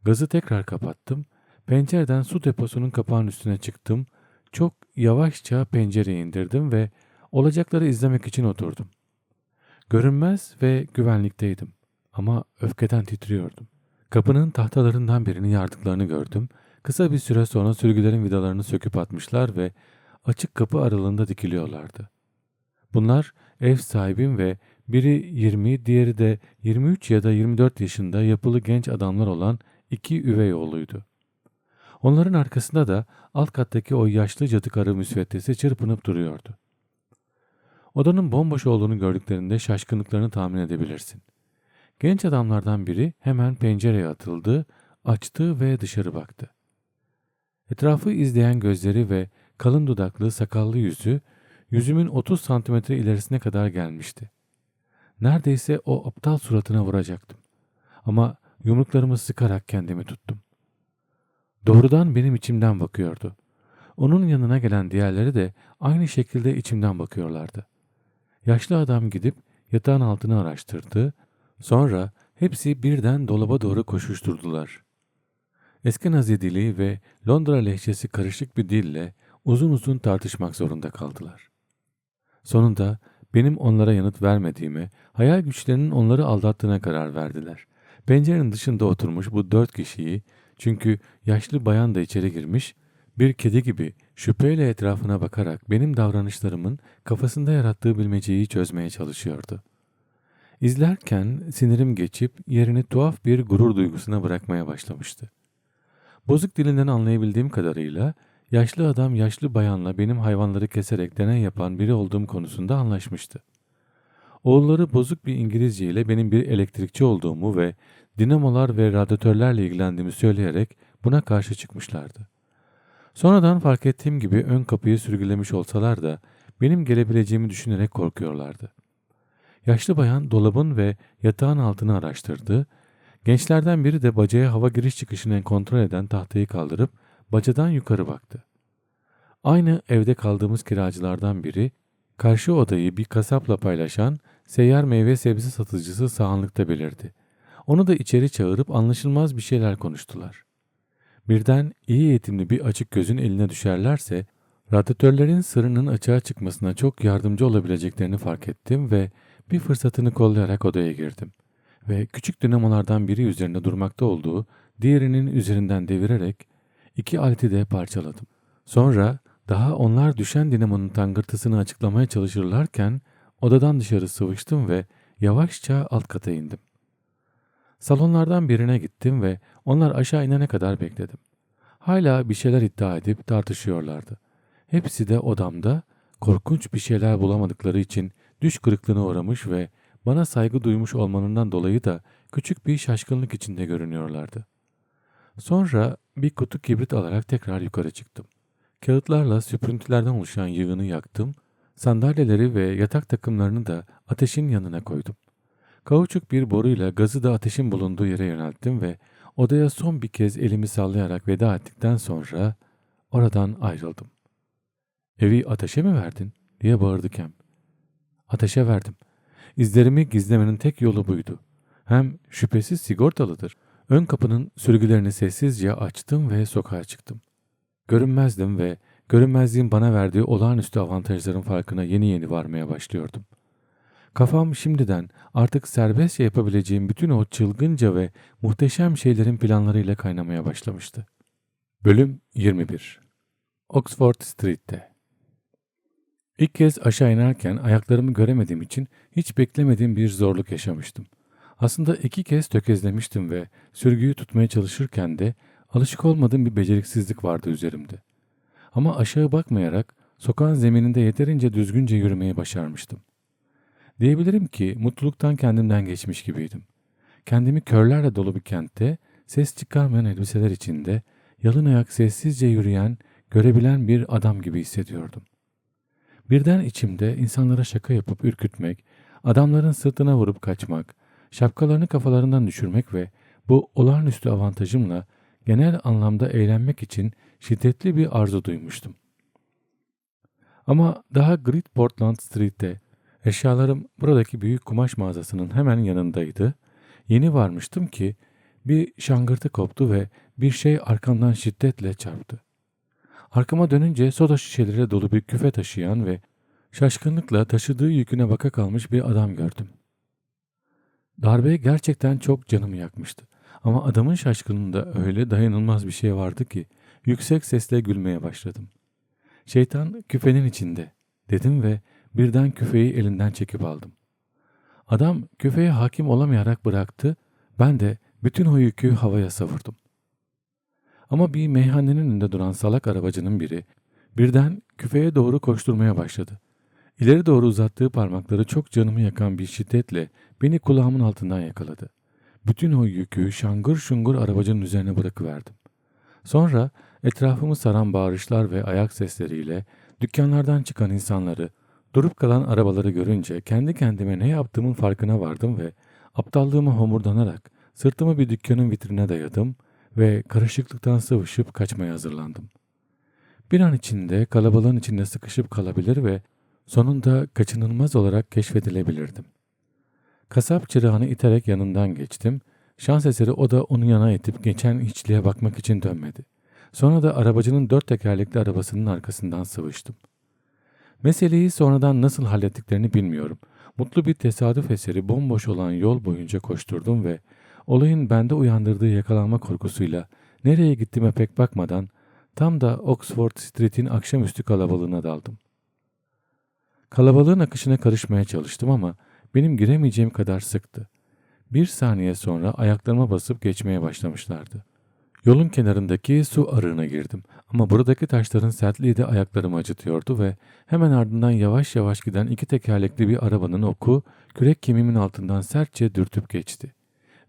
Gazı tekrar kapattım. Pencereden su deposunun kapağının üstüne çıktım. Çok yavaşça pencereyi indirdim ve olacakları izlemek için oturdum. Görünmez ve güvenlikteydim ama öfkeden titriyordum. Kapının tahtalarından birini yardıklarını gördüm. Kısa bir süre sonra sürgülerin vidalarını söküp atmışlar ve açık kapı aralığında dikiliyorlardı. Bunlar ev sahibim ve biri 20, diğeri de 23 ya da 24 yaşında yapılı genç adamlar olan iki üvey oğluydu. Onların arkasında da alt kattaki o yaşlı cadı karı müsveddesi çırpınıp duruyordu. Odanın bomboş olduğunu gördüklerinde şaşkınlıklarını tahmin edebilirsin. Genç adamlardan biri hemen pencereye atıldı, açtı ve dışarı baktı. Etrafı izleyen gözleri ve kalın dudaklı sakallı yüzü yüzümün 30 santimetre ilerisine kadar gelmişti. Neredeyse o aptal suratına vuracaktım. Ama yumruklarımı sıkarak kendimi tuttum. Doğrudan benim içimden bakıyordu. Onun yanına gelen diğerleri de aynı şekilde içimden bakıyorlardı. Yaşlı adam gidip yatağın altını araştırdı. Sonra hepsi birden dolaba doğru koşuşturdular. Eskenazi dili ve Londra lehçesi karışık bir dille uzun uzun tartışmak zorunda kaldılar. Sonunda benim onlara yanıt vermediğime, hayal güçlerinin onları aldattığına karar verdiler. Pencerenin dışında oturmuş bu dört kişiyi, çünkü yaşlı bayan da içeri girmiş, bir kedi gibi şüpheyle etrafına bakarak benim davranışlarımın kafasında yarattığı bilmeceyi çözmeye çalışıyordu. İzlerken sinirim geçip yerini tuhaf bir gurur duygusuna bırakmaya başlamıştı. Bozuk dilinden anlayabildiğim kadarıyla yaşlı adam yaşlı bayanla benim hayvanları keserek deney yapan biri olduğum konusunda anlaşmıştı. Oğulları bozuk bir İngilizce ile benim bir elektrikçi olduğumu ve dinamolar ve radyatörlerle ilgilendiğimi söyleyerek buna karşı çıkmışlardı. Sonradan fark ettiğim gibi ön kapıyı sürgülemiş olsalar da benim gelebileceğimi düşünerek korkuyorlardı. Yaşlı bayan dolabın ve yatağın altını araştırdı. Gençlerden biri de bacaya hava giriş çıkışını kontrol eden tahtayı kaldırıp bacadan yukarı baktı. Aynı evde kaldığımız kiracılardan biri karşı odayı bir kasapla paylaşan seyyar meyve sebze satıcısı sağanlıkta belirdi. Onu da içeri çağırıp anlaşılmaz bir şeyler konuştular. Birden iyi eğitimli bir açık gözün eline düşerlerse radyatörlerin sırrının açığa çıkmasına çok yardımcı olabileceklerini fark ettim ve bir fırsatını kollayarak odaya girdim. Ve küçük dinamolardan biri üzerinde durmakta olduğu diğerinin üzerinden devirerek iki aleti de parçaladım. Sonra daha onlar düşen dinamonun tangırtısını açıklamaya çalışırlarken odadan dışarı sıvıştım ve yavaşça alt kata indim. Salonlardan birine gittim ve onlar aşağı inene kadar bekledim. Hala bir şeyler iddia edip tartışıyorlardı. Hepsi de odamda korkunç bir şeyler bulamadıkları için düş kırıklığına uğramış ve bana saygı duymuş olmanından dolayı da küçük bir şaşkınlık içinde görünüyorlardı. Sonra bir kutu kibrit alarak tekrar yukarı çıktım. Kağıtlarla süprüntülerden oluşan yığını yaktım, sandalyeleri ve yatak takımlarını da ateşin yanına koydum. Kauçuk bir boruyla gazı da ateşin bulunduğu yere yönelttim ve odaya son bir kez elimi sallayarak veda ettikten sonra oradan ayrıldım. Evi ateşe mi verdin? diye bağırdı Kem. Ateşe verdim. İzlerimi gizlemenin tek yolu buydu. Hem şüphesiz sigortalıdır. Ön kapının sürgülerini sessizce açtım ve sokağa çıktım. Görünmezdim ve görünmezliğin bana verdiği olağanüstü avantajların farkına yeni yeni varmaya başlıyordum. Kafam şimdiden artık serbestçe yapabileceğim bütün o çılgınca ve muhteşem şeylerin planlarıyla kaynamaya başlamıştı. Bölüm 21 Oxford Street'te İlk kez aşağı inerken ayaklarımı göremediğim için hiç beklemediğim bir zorluk yaşamıştım. Aslında iki kez tökezlemiştim ve sürgüyü tutmaya çalışırken de alışık olmadığım bir beceriksizlik vardı üzerimde. Ama aşağı bakmayarak sokağın zemininde yeterince düzgünce yürümeyi başarmıştım. Diyebilirim ki mutluluktan kendimden geçmiş gibiydim. Kendimi körlerle dolu bir kentte, ses çıkarmayan elbiseler içinde, yalın ayak sessizce yürüyen, görebilen bir adam gibi hissediyordum. Birden içimde insanlara şaka yapıp ürkütmek, adamların sırtına vurup kaçmak, şapkalarını kafalarından düşürmek ve bu olağanüstü avantajımla genel anlamda eğlenmek için şiddetli bir arzu duymuştum. Ama daha Great Portland Street'te eşyalarım buradaki büyük kumaş mağazasının hemen yanındaydı. Yeni varmıştım ki bir şangırtı koptu ve bir şey arkamdan şiddetle çarptı. Arkama dönünce soda şişeleriyle dolu bir küfe taşıyan ve şaşkınlıkla taşıdığı yüküne baka kalmış bir adam gördüm. Darbe gerçekten çok canımı yakmıştı. Ama adamın şaşkınlığında öyle dayanılmaz bir şey vardı ki yüksek sesle gülmeye başladım. Şeytan küfenin içinde dedim ve birden küfeyi elinden çekip aldım. Adam küfeye hakim olamayarak bıraktı. Ben de bütün o yükü havaya savurdum. Ama bir meyhanenin önünde duran salak arabacının biri birden küfeye doğru koşturmaya başladı. İleri doğru uzattığı parmakları çok canımı yakan bir şiddetle beni kulağımın altından yakaladı. Bütün o yükü şangır şungur arabacının üzerine bırakıverdim. Sonra etrafımı saran bağırışlar ve ayak sesleriyle dükkanlardan çıkan insanları, durup kalan arabaları görünce kendi kendime ne yaptığımın farkına vardım ve aptallığımı homurdanarak sırtımı bir dükkanın vitrine dayadım ve karışıklıktan sıvışıp kaçmaya hazırlandım. Bir an içinde kalabalığın içinde sıkışıp kalabilir ve sonunda kaçınılmaz olarak keşfedilebilirdim. Kasap çırağını iterek yanından geçtim. Şans eseri o da onu yana itip geçen hiçliğe bakmak için dönmedi. Sonra da arabacının dört tekerlekli arabasının arkasından sıvıştım. Meseleyi sonradan nasıl hallettiklerini bilmiyorum. Mutlu bir tesadüf eseri bomboş olan yol boyunca koşturdum ve olayın bende uyandırdığı yakalanma korkusuyla nereye gittiğime pek bakmadan tam da Oxford Street'in akşamüstü kalabalığına daldım. Kalabalığın akışına karışmaya çalıştım ama benim giremeyeceğim kadar sıktı. Bir saniye sonra ayaklarıma basıp geçmeye başlamışlardı. Yolun kenarındaki su arığına girdim ama buradaki taşların sertliği de ayaklarımı acıtıyordu ve hemen ardından yavaş yavaş giden iki tekerlekli bir arabanın oku kürek kemiğimin altından sertçe dürtüp geçti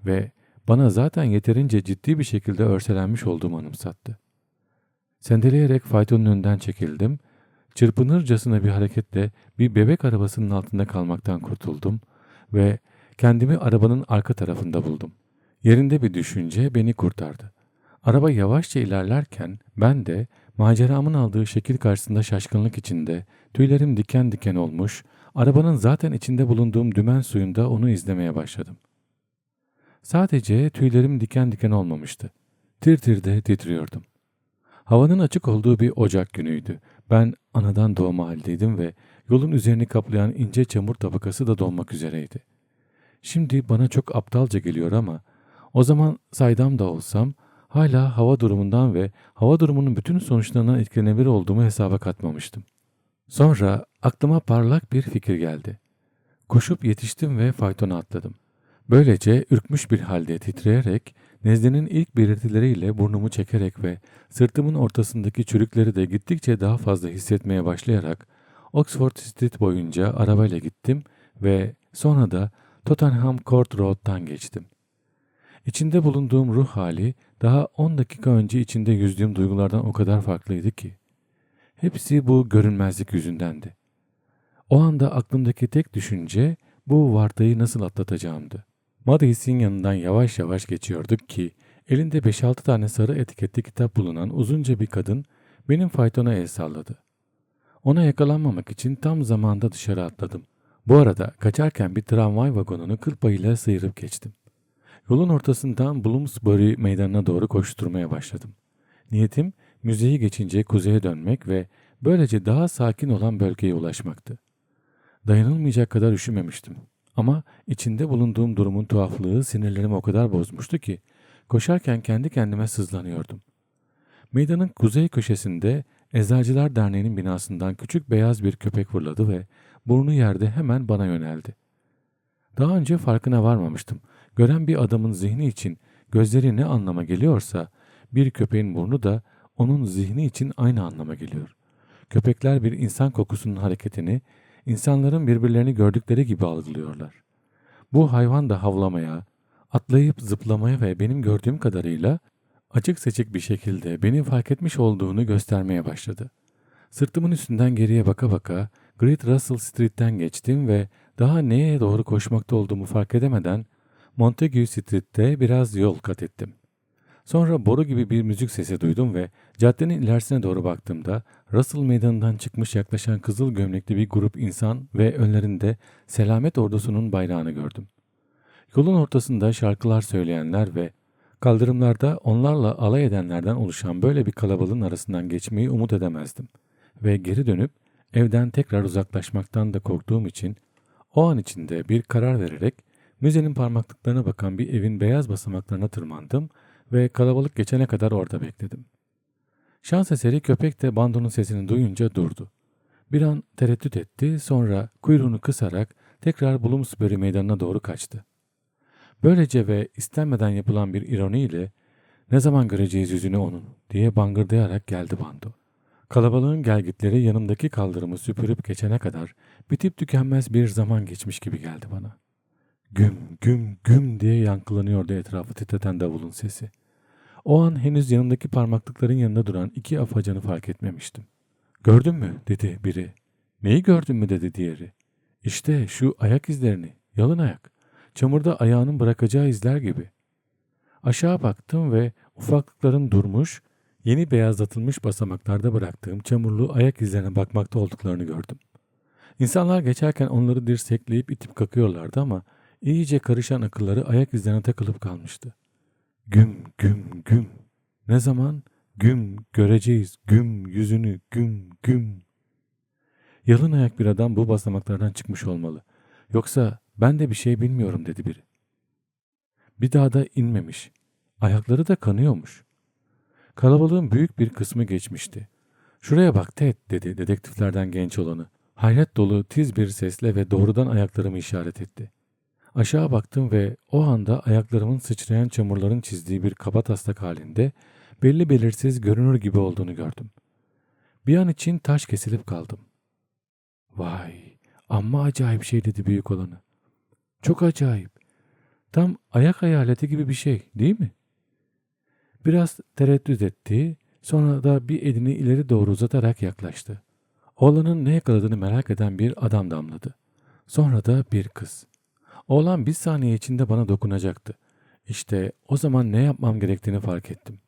ve bana zaten yeterince ciddi bir şekilde örselenmiş olduğumu anımsattı. Sendeleyerek faytonun önünden çekildim, çırpınırcasına bir hareketle bir bebek arabasının altında kalmaktan kurtuldum ve kendimi arabanın arka tarafında buldum. Yerinde bir düşünce beni kurtardı. Araba yavaşça ilerlerken ben de maceramın aldığı şekil karşısında şaşkınlık içinde tüylerim diken diken olmuş, arabanın zaten içinde bulunduğum dümen suyunda onu izlemeye başladım. Sadece tüylerim diken diken olmamıştı. Tir tir de titriyordum. Havanın açık olduğu bir ocak günüydü. Ben anadan doğma haldeydim ve yolun üzerini kaplayan ince çamur tabakası da dolmak üzereydi. Şimdi bana çok aptalca geliyor ama o zaman saydam da olsam hala hava durumundan ve hava durumunun bütün sonuçlarından etkilenebilir olduğumu hesaba katmamıştım. Sonra aklıma parlak bir fikir geldi. Koşup yetiştim ve faytona atladım. Böylece ürkmüş bir halde titreyerek, nezlenin ilk belirtileriyle burnumu çekerek ve sırtımın ortasındaki çürükleri de gittikçe daha fazla hissetmeye başlayarak Oxford Street boyunca arabayla gittim ve sonra da Tottenham Court Road'dan geçtim. İçinde bulunduğum ruh hali daha 10 dakika önce içinde yüzdüğüm duygulardan o kadar farklıydı ki. Hepsi bu görünmezlik yüzündendi. O anda aklımdaki tek düşünce bu vartayı nasıl atlatacağımdı. Madis'in yanından yavaş yavaş geçiyorduk ki elinde 5-6 tane sarı etiketli kitap bulunan uzunca bir kadın benim faytona el salladı. Ona yakalanmamak için tam zamanda dışarı atladım. Bu arada kaçarken bir tramvay vagonunu kıl payıyla sıyırıp geçtim. Yolun ortasından Bloomsbury meydanına doğru koşturmaya başladım. Niyetim müzeyi geçince kuzeye dönmek ve böylece daha sakin olan bölgeye ulaşmaktı. Dayanılmayacak kadar üşümemiştim. Ama içinde bulunduğum durumun tuhaflığı sinirlerimi o kadar bozmuştu ki koşarken kendi kendime sızlanıyordum. Meydanın kuzey köşesinde Eczacılar Derneği'nin binasından küçük beyaz bir köpek fırladı ve burnu yerde hemen bana yöneldi. Daha önce farkına varmamıştım. Gören bir adamın zihni için gözleri ne anlama geliyorsa bir köpeğin burnu da onun zihni için aynı anlama geliyor. Köpekler bir insan kokusunun hareketini insanların birbirlerini gördükleri gibi algılıyorlar. Bu hayvan da havlamaya, atlayıp zıplamaya ve benim gördüğüm kadarıyla açık seçik bir şekilde beni fark etmiş olduğunu göstermeye başladı. Sırtımın üstünden geriye baka baka Great Russell Street'ten geçtim ve daha neye doğru koşmakta olduğumu fark edemeden Montague Street'te biraz yol kat ettim. Sonra boru gibi bir müzik sesi duydum ve caddenin ilerisine doğru baktığımda Russell meydanından çıkmış yaklaşan kızıl gömlekli bir grup insan ve önlerinde Selamet Ordusu'nun bayrağını gördüm. Yolun ortasında şarkılar söyleyenler ve kaldırımlarda onlarla alay edenlerden oluşan böyle bir kalabalığın arasından geçmeyi umut edemezdim. Ve geri dönüp evden tekrar uzaklaşmaktan da korktuğum için o an içinde bir karar vererek müzenin parmaklıklarına bakan bir evin beyaz basamaklarına tırmandım ve kalabalık geçene kadar orada bekledim. Şans eseri köpek de bandonun sesini duyunca durdu. Bir an tereddüt etti sonra kuyruğunu kısarak tekrar Bloomsbury meydanına doğru kaçtı. Böylece ve istenmeden yapılan bir ironiyle ne zaman göreceğiz yüzünü onun diye bangırdayarak geldi bando. Kalabalığın gelgitleri yanımdaki kaldırımı süpürüp geçene kadar bitip tükenmez bir zaman geçmiş gibi geldi bana. Güm güm güm diye yankılanıyordu etrafı titreten davulun sesi. O an henüz yanındaki parmaklıkların yanında duran iki afacanı fark etmemiştim. Gördün mü dedi biri. Neyi gördün mü dedi diğeri. İşte şu ayak izlerini, yalın ayak. Çamurda ayağının bırakacağı izler gibi. Aşağı baktım ve ufaklıkların durmuş, yeni beyazlatılmış basamaklarda bıraktığım çamurlu ayak izlerine bakmakta olduklarını gördüm. İnsanlar geçerken onları dirsekleyip itip kakıyorlardı ama iyice karışan akılları ayak izlerine takılıp kalmıştı. Güm güm güm. Ne zaman? Güm göreceğiz. Güm yüzünü güm güm. Yalın ayak bir adam bu basamaklardan çıkmış olmalı. Yoksa ben de bir şey bilmiyorum dedi biri. Bir daha da inmemiş. Ayakları da kanıyormuş. Kalabalığın büyük bir kısmı geçmişti. Şuraya bak Ted dedi dedektiflerden genç olanı. Hayret dolu tiz bir sesle ve doğrudan ayaklarımı işaret etti. Aşağı baktım ve o anda ayaklarımın sıçrayan çamurların çizdiği bir kaba taslak halinde belli belirsiz görünür gibi olduğunu gördüm. Bir an için taş kesilip kaldım. Vay, amma acayip şey dedi büyük olanı. Çok acayip. Tam ayak hayaleti gibi bir şey değil mi? Biraz tereddüt etti, sonra da bir elini ileri doğru uzatarak yaklaştı. Oğlanın ne yakaladığını merak eden bir adam damladı. Sonra da bir kız. Oğlan bir saniye içinde bana dokunacaktı. İşte o zaman ne yapmam gerektiğini fark ettim.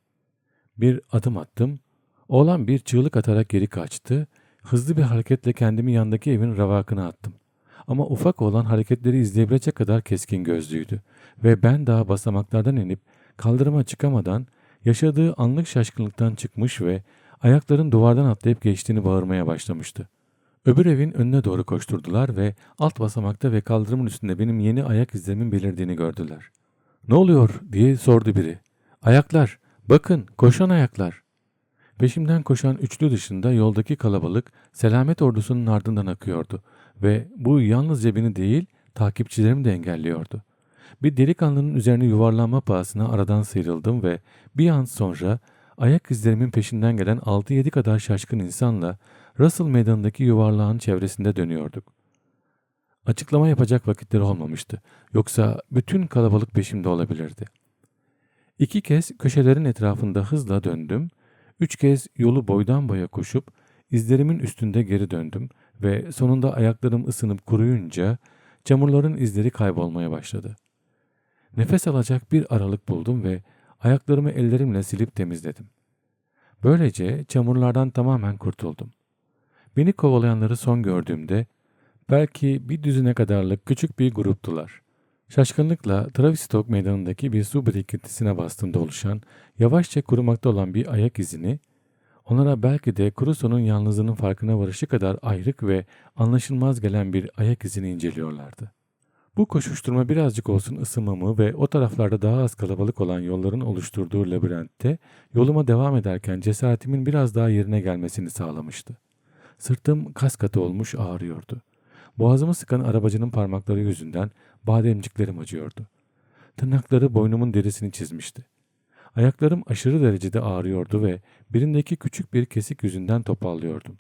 Bir adım attım. Oğlan bir çığlık atarak geri kaçtı. Hızlı bir hareketle kendimi yandaki evin ravakına attım. Ama ufak olan hareketleri izleyebilecek kadar keskin gözlüydü. Ve ben daha basamaklardan inip kaldırıma çıkamadan yaşadığı anlık şaşkınlıktan çıkmış ve ayakların duvardan atlayıp geçtiğini bağırmaya başlamıştı. Öbür evin önüne doğru koşturdular ve alt basamakta ve kaldırımın üstünde benim yeni ayak izlerimin belirdiğini gördüler. Ne oluyor diye sordu biri. Ayaklar, bakın koşan ayaklar. Peşimden koşan üçlü dışında yoldaki kalabalık selamet ordusunun ardından akıyordu ve bu yalnızca beni değil takipçilerimi de engelliyordu. Bir delikanlının üzerine yuvarlanma pahasına aradan sıyrıldım ve bir an sonra ayak izlerimin peşinden gelen 6-7 kadar şaşkın insanla Russell meydanındaki yuvarlağın çevresinde dönüyorduk. Açıklama yapacak vakitleri olmamıştı. Yoksa bütün kalabalık peşimde olabilirdi. İki kez köşelerin etrafında hızla döndüm. Üç kez yolu boydan boya koşup izlerimin üstünde geri döndüm ve sonunda ayaklarım ısınıp kuruyunca çamurların izleri kaybolmaya başladı. Nefes alacak bir aralık buldum ve ayaklarımı ellerimle silip temizledim. Böylece çamurlardan tamamen kurtuldum. Beni kovalayanları son gördüğümde belki bir düzine kadarlık küçük bir gruptular. Şaşkınlıkla Tavistock meydanındaki bir su birikintisine bastığımda oluşan, yavaşça kurumakta olan bir ayak izini, onlara belki de Crusoe'nun yalnızlığının farkına varışı kadar ayrık ve anlaşılmaz gelen bir ayak izini inceliyorlardı. Bu koşuşturma birazcık olsun ısınmamı ve o taraflarda daha az kalabalık olan yolların oluşturduğu labirentte yoluma devam ederken cesaretimin biraz daha yerine gelmesini sağlamıştı. Sırtım kas katı olmuş ağrıyordu. Boğazımı sıkan arabacının parmakları yüzünden bademciklerim acıyordu. Tırnakları boynumun derisini çizmişti. Ayaklarım aşırı derecede ağrıyordu ve birindeki küçük bir kesik yüzünden topallıyordum.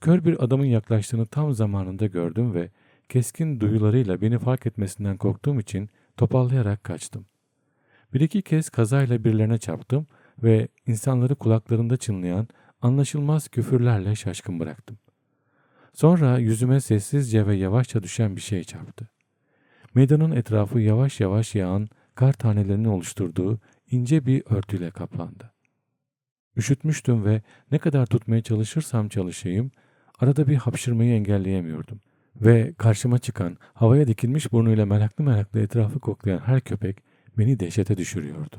Kör bir adamın yaklaştığını tam zamanında gördüm ve keskin duyularıyla beni fark etmesinden korktuğum için topallayarak kaçtım. Bir iki kez kazayla birilerine çarptım ve insanları kulaklarında çınlayan anlaşılmaz küfürlerle şaşkın bıraktım. Sonra yüzüme sessizce ve yavaşça düşen bir şey çarptı. Meydanın etrafı yavaş yavaş yağan kar tanelerinin oluşturduğu ince bir örtüyle kaplandı. Üşütmüştüm ve ne kadar tutmaya çalışırsam çalışayım, arada bir hapşırmayı engelleyemiyordum. Ve karşıma çıkan, havaya dikilmiş burnuyla meraklı meraklı etrafı koklayan her köpek beni dehşete düşürüyordu.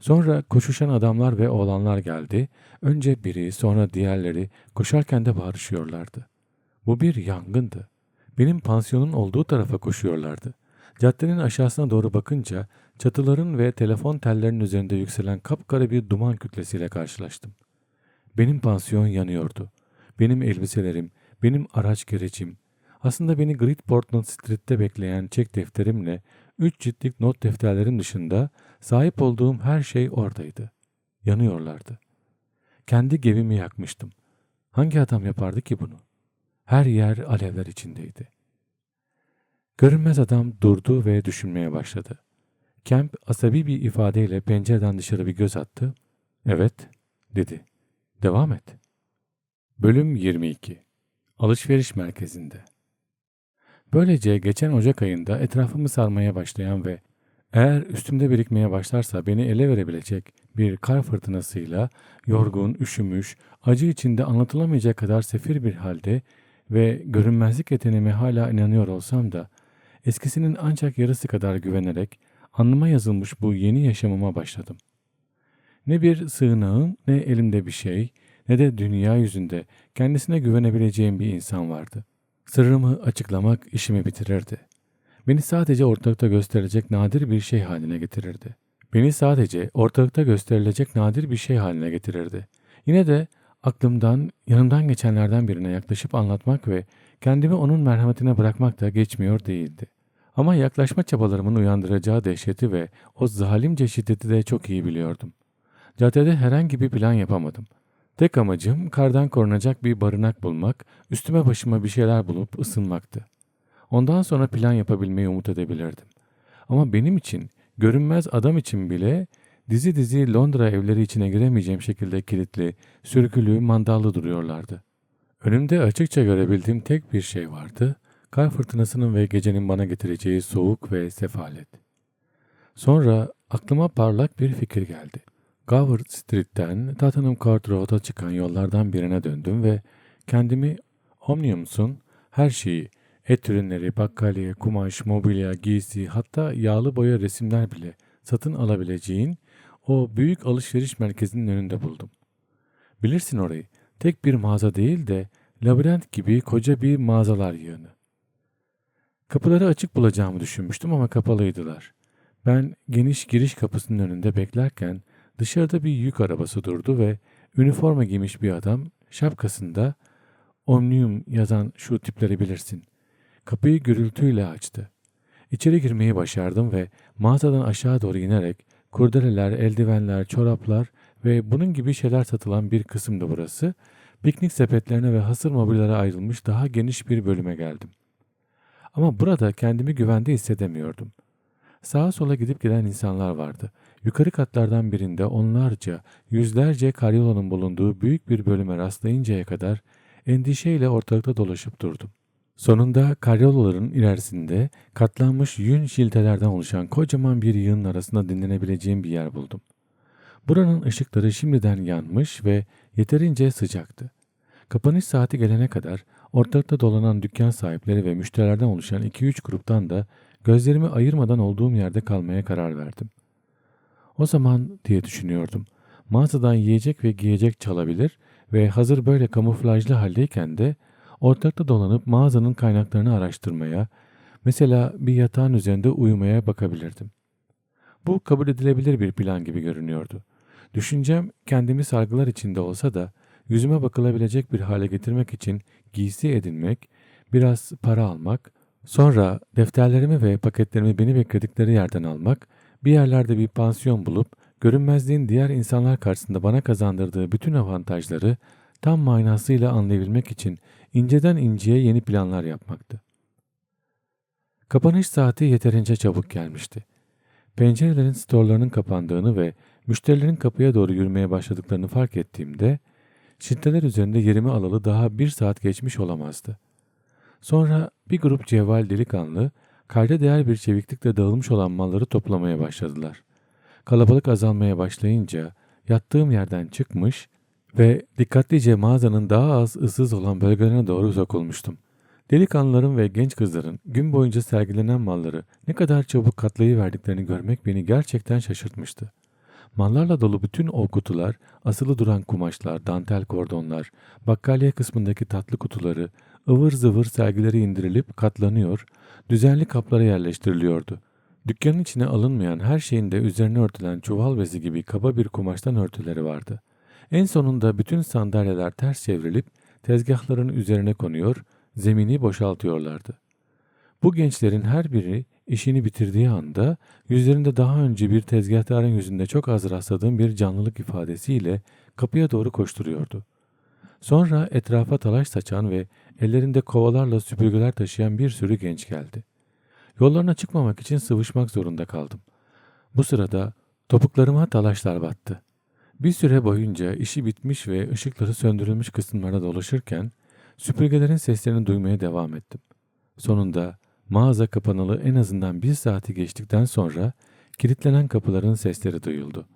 Sonra koşuşan adamlar ve oğlanlar geldi. Önce biri sonra diğerleri koşarken de bağırışıyorlardı. Bu bir yangındı. Benim pansiyonun olduğu tarafa koşuyorlardı. Caddenin aşağısına doğru bakınca çatıların ve telefon tellerinin üzerinde yükselen kapkara bir duman kütlesiyle karşılaştım. Benim pansiyon yanıyordu. Benim elbiselerim, benim araç gerecim, Aslında beni Great Portland Street'te bekleyen çek defterimle üç ciltlik not defterlerim dışında sahip olduğum her şey oradaydı. Yanıyorlardı. Kendi gemimi yakmıştım. Hangi adam yapardı ki bunu? Her yer alevler içindeydi. Görünmez adam durdu ve düşünmeye başladı. Kemp asabi bir ifadeyle pencereden dışarı bir göz attı. Evet, dedi. Devam et. Bölüm 22 Alışveriş merkezinde Böylece geçen Ocak ayında etrafımı sarmaya başlayan ve eğer üstümde birikmeye başlarsa beni ele verebilecek bir kar fırtınasıyla yorgun, üşümüş, acı içinde anlatılamayacak kadar sefir bir halde ve görünmezlik yeteneğime hala inanıyor olsam da eskisinin ancak yarısı kadar güvenerek anlıma yazılmış bu yeni yaşamıma başladım. Ne bir sığınağım, ne elimde bir şey, ne de dünya yüzünde kendisine güvenebileceğim bir insan vardı. Sırrımı açıklamak işimi bitirirdi. Beni sadece ortalıkta gösterilecek nadir bir şey haline getirirdi. Beni sadece ortalıkta gösterilecek nadir bir şey haline getirirdi. Yine de aklımdan, yanımdan geçenlerden birine yaklaşıp anlatmak ve kendimi onun merhametine bırakmak da geçmiyor değildi. Ama yaklaşma çabalarımın uyandıracağı dehşeti ve o zalimce şiddeti de çok iyi biliyordum. Caddede herhangi bir plan yapamadım. Tek amacım kardan korunacak bir barınak bulmak, üstüme başıma bir şeyler bulup ısınmaktı. Ondan sonra plan yapabilmeyi umut edebilirdim. Ama benim için, görünmez adam için bile dizi dizi Londra evleri içine giremeyeceğim şekilde kilitli, sürgülü, mandallı duruyorlardı. Önümde açıkça görebildiğim tek bir şey vardı. Kar fırtınasının ve gecenin bana getireceği soğuk ve sefalet. Sonra aklıma parlak bir fikir geldi. Gower Street'ten Tottenham Court Road'a çıkan yollardan birine döndüm ve kendimi Omniums'un her şeyi, et ürünleri, bakkaliye, kumaş, mobilya, giysi hatta yağlı boya resimler bile satın alabileceğin o büyük alışveriş merkezinin önünde buldum. Bilirsin orayı, tek bir mağaza değil de labirent gibi koca bir mağazalar yığını. Kapıları açık bulacağımı düşünmüştüm ama kapalıydılar. Ben geniş giriş kapısının önünde beklerken Dışarıda bir yük arabası durdu ve üniforma giymiş bir adam şapkasında Omnium yazan şu tipleri bilirsin. Kapıyı gürültüyle açtı. İçeri girmeyi başardım ve mağazadan aşağı doğru inerek kurdeleler, eldivenler, çoraplar ve bunun gibi şeyler satılan bir kısımdı burası. Piknik sepetlerine ve hasır mobilyara ayrılmış daha geniş bir bölüme geldim. Ama burada kendimi güvende hissedemiyordum. Sağa sola gidip gelen insanlar vardı. Yukarı katlardan birinde onlarca, yüzlerce karyolanın bulunduğu büyük bir bölüme rastlayıncaya kadar endişeyle ortalıkta dolaşıp durdum. Sonunda karyolaların ilerisinde katlanmış yün şiltelerden oluşan kocaman bir yığın arasında dinlenebileceğim bir yer buldum. Buranın ışıkları şimdiden yanmış ve yeterince sıcaktı. Kapanış saati gelene kadar ortalıkta dolanan dükkan sahipleri ve müşterilerden oluşan 2-3 gruptan da gözlerimi ayırmadan olduğum yerde kalmaya karar verdim. O zaman diye düşünüyordum. Mağazadan yiyecek ve giyecek çalabilir ve hazır böyle kamuflajlı haldeyken de ortakta dolanıp mağazanın kaynaklarını araştırmaya, mesela bir yatağın üzerinde uyumaya bakabilirdim. Bu kabul edilebilir bir plan gibi görünüyordu. Düşüncem kendimi sargılar içinde olsa da yüzüme bakılabilecek bir hale getirmek için giysi edinmek, biraz para almak, sonra defterlerimi ve paketlerimi beni bekledikleri yerden almak bir yerlerde bir pansiyon bulup görünmezliğin diğer insanlar karşısında bana kazandırdığı bütün avantajları tam manasıyla anlayabilmek için inceden inceye yeni planlar yapmaktı. Kapanış saati yeterince çabuk gelmişti. Pencerelerin storlarının kapandığını ve müşterilerin kapıya doğru yürümeye başladıklarını fark ettiğimde şiddeler üzerinde yerimi alalı daha bir saat geçmiş olamazdı. Sonra bir grup cevval delikanlı Kayda değer bir çeviklikle dağılmış olan malları toplamaya başladılar. Kalabalık azalmaya başlayınca yattığım yerden çıkmış ve dikkatlice mağazanın daha az ıssız olan bölgelerine doğru sokulmuştum. Delikanlıların ve genç kızların gün boyunca sergilenen malları ne kadar çabuk katlayıverdiklerini görmek beni gerçekten şaşırtmıştı. Mallarla dolu bütün o kutular, asılı duran kumaşlar, dantel kordonlar, bakkaliye kısmındaki tatlı kutuları, ıvır zıvır sergileri indirilip katlanıyor, düzenli kaplara yerleştiriliyordu. Dükkanın içine alınmayan her şeyin de üzerine örtülen çuval bezi gibi kaba bir kumaştan örtüleri vardı. En sonunda bütün sandalyeler ters çevrilip tezgahların üzerine konuyor, zemini boşaltıyorlardı. Bu gençlerin her biri işini bitirdiği anda yüzlerinde daha önce bir tezgahtarın yüzünde çok az rastladığım bir canlılık ifadesiyle kapıya doğru koşturuyordu. Sonra etrafa talaş saçan ve ellerinde kovalarla süpürgeler taşıyan bir sürü genç geldi. Yollarına çıkmamak için sıvışmak zorunda kaldım. Bu sırada topuklarıma talaşlar battı. Bir süre boyunca işi bitmiş ve ışıkları söndürülmüş kısımlarda dolaşırken süpürgelerin seslerini duymaya devam ettim. Sonunda mağaza kapanalı en azından bir saati geçtikten sonra kilitlenen kapıların sesleri duyuldu.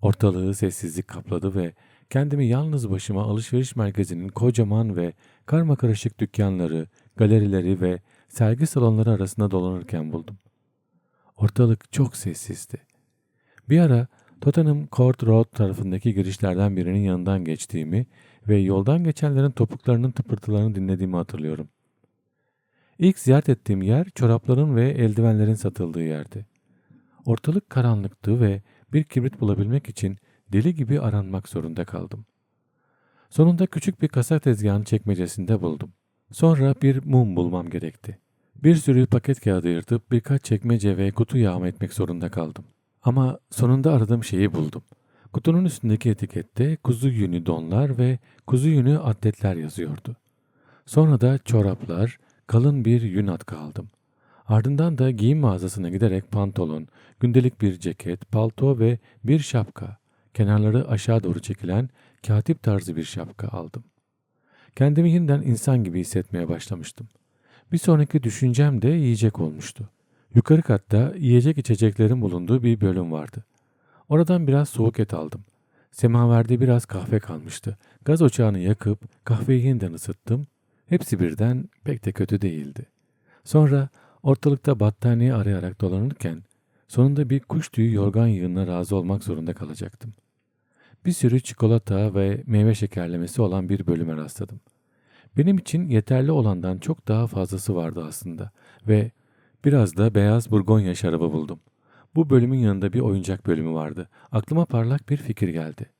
Ortalığı sessizlik kapladı ve kendimi yalnız başıma alışveriş merkezinin kocaman ve karmakarışık dükkanları, galerileri ve sergi salonları arasında dolanırken buldum. Ortalık çok sessizdi. Bir ara Tottenham Court Road tarafındaki girişlerden birinin yanından geçtiğimi ve yoldan geçenlerin topuklarının tıpırtılarını dinlediğimi hatırlıyorum. İlk ziyaret ettiğim yer çorapların ve eldivenlerin satıldığı yerdi. Ortalık karanlıktı ve bir kibrit bulabilmek için deli gibi aranmak zorunda kaldım. Sonunda küçük bir kasa tezgahının çekmecesinde buldum. Sonra bir mum bulmam gerekti. Bir sürü paket kağıdı yırtıp birkaç çekmece ve kutu yağma etmek zorunda kaldım. Ama sonunda aradığım şeyi buldum. Kutunun üstündeki etikette kuzu yünü donlar ve kuzu yünü atletler yazıyordu. Sonra da çoraplar, kalın bir yün atkı aldım. Ardından da giyim mağazasına giderek pantolon, gündelik bir ceket, palto ve bir şapka, kenarları aşağı doğru çekilen katip tarzı bir şapka aldım. Kendimi yeniden insan gibi hissetmeye başlamıştım. Bir sonraki düşüncem de yiyecek olmuştu. Yukarı katta yiyecek içeceklerin bulunduğu bir bölüm vardı. Oradan biraz soğuk et aldım. Semaverde biraz kahve kalmıştı. Gaz ocağını yakıp kahveyi yeniden ısıttım. Hepsi birden pek de kötü değildi. Sonra ortalıkta battaniye arayarak dolanırken sonunda bir kuş tüyü yorgan yığınına razı olmak zorunda kalacaktım. Bir sürü çikolata ve meyve şekerlemesi olan bir bölüme rastladım. Benim için yeterli olandan çok daha fazlası vardı aslında ve biraz da beyaz burgonya şarabı buldum. Bu bölümün yanında bir oyuncak bölümü vardı. Aklıma parlak bir fikir geldi.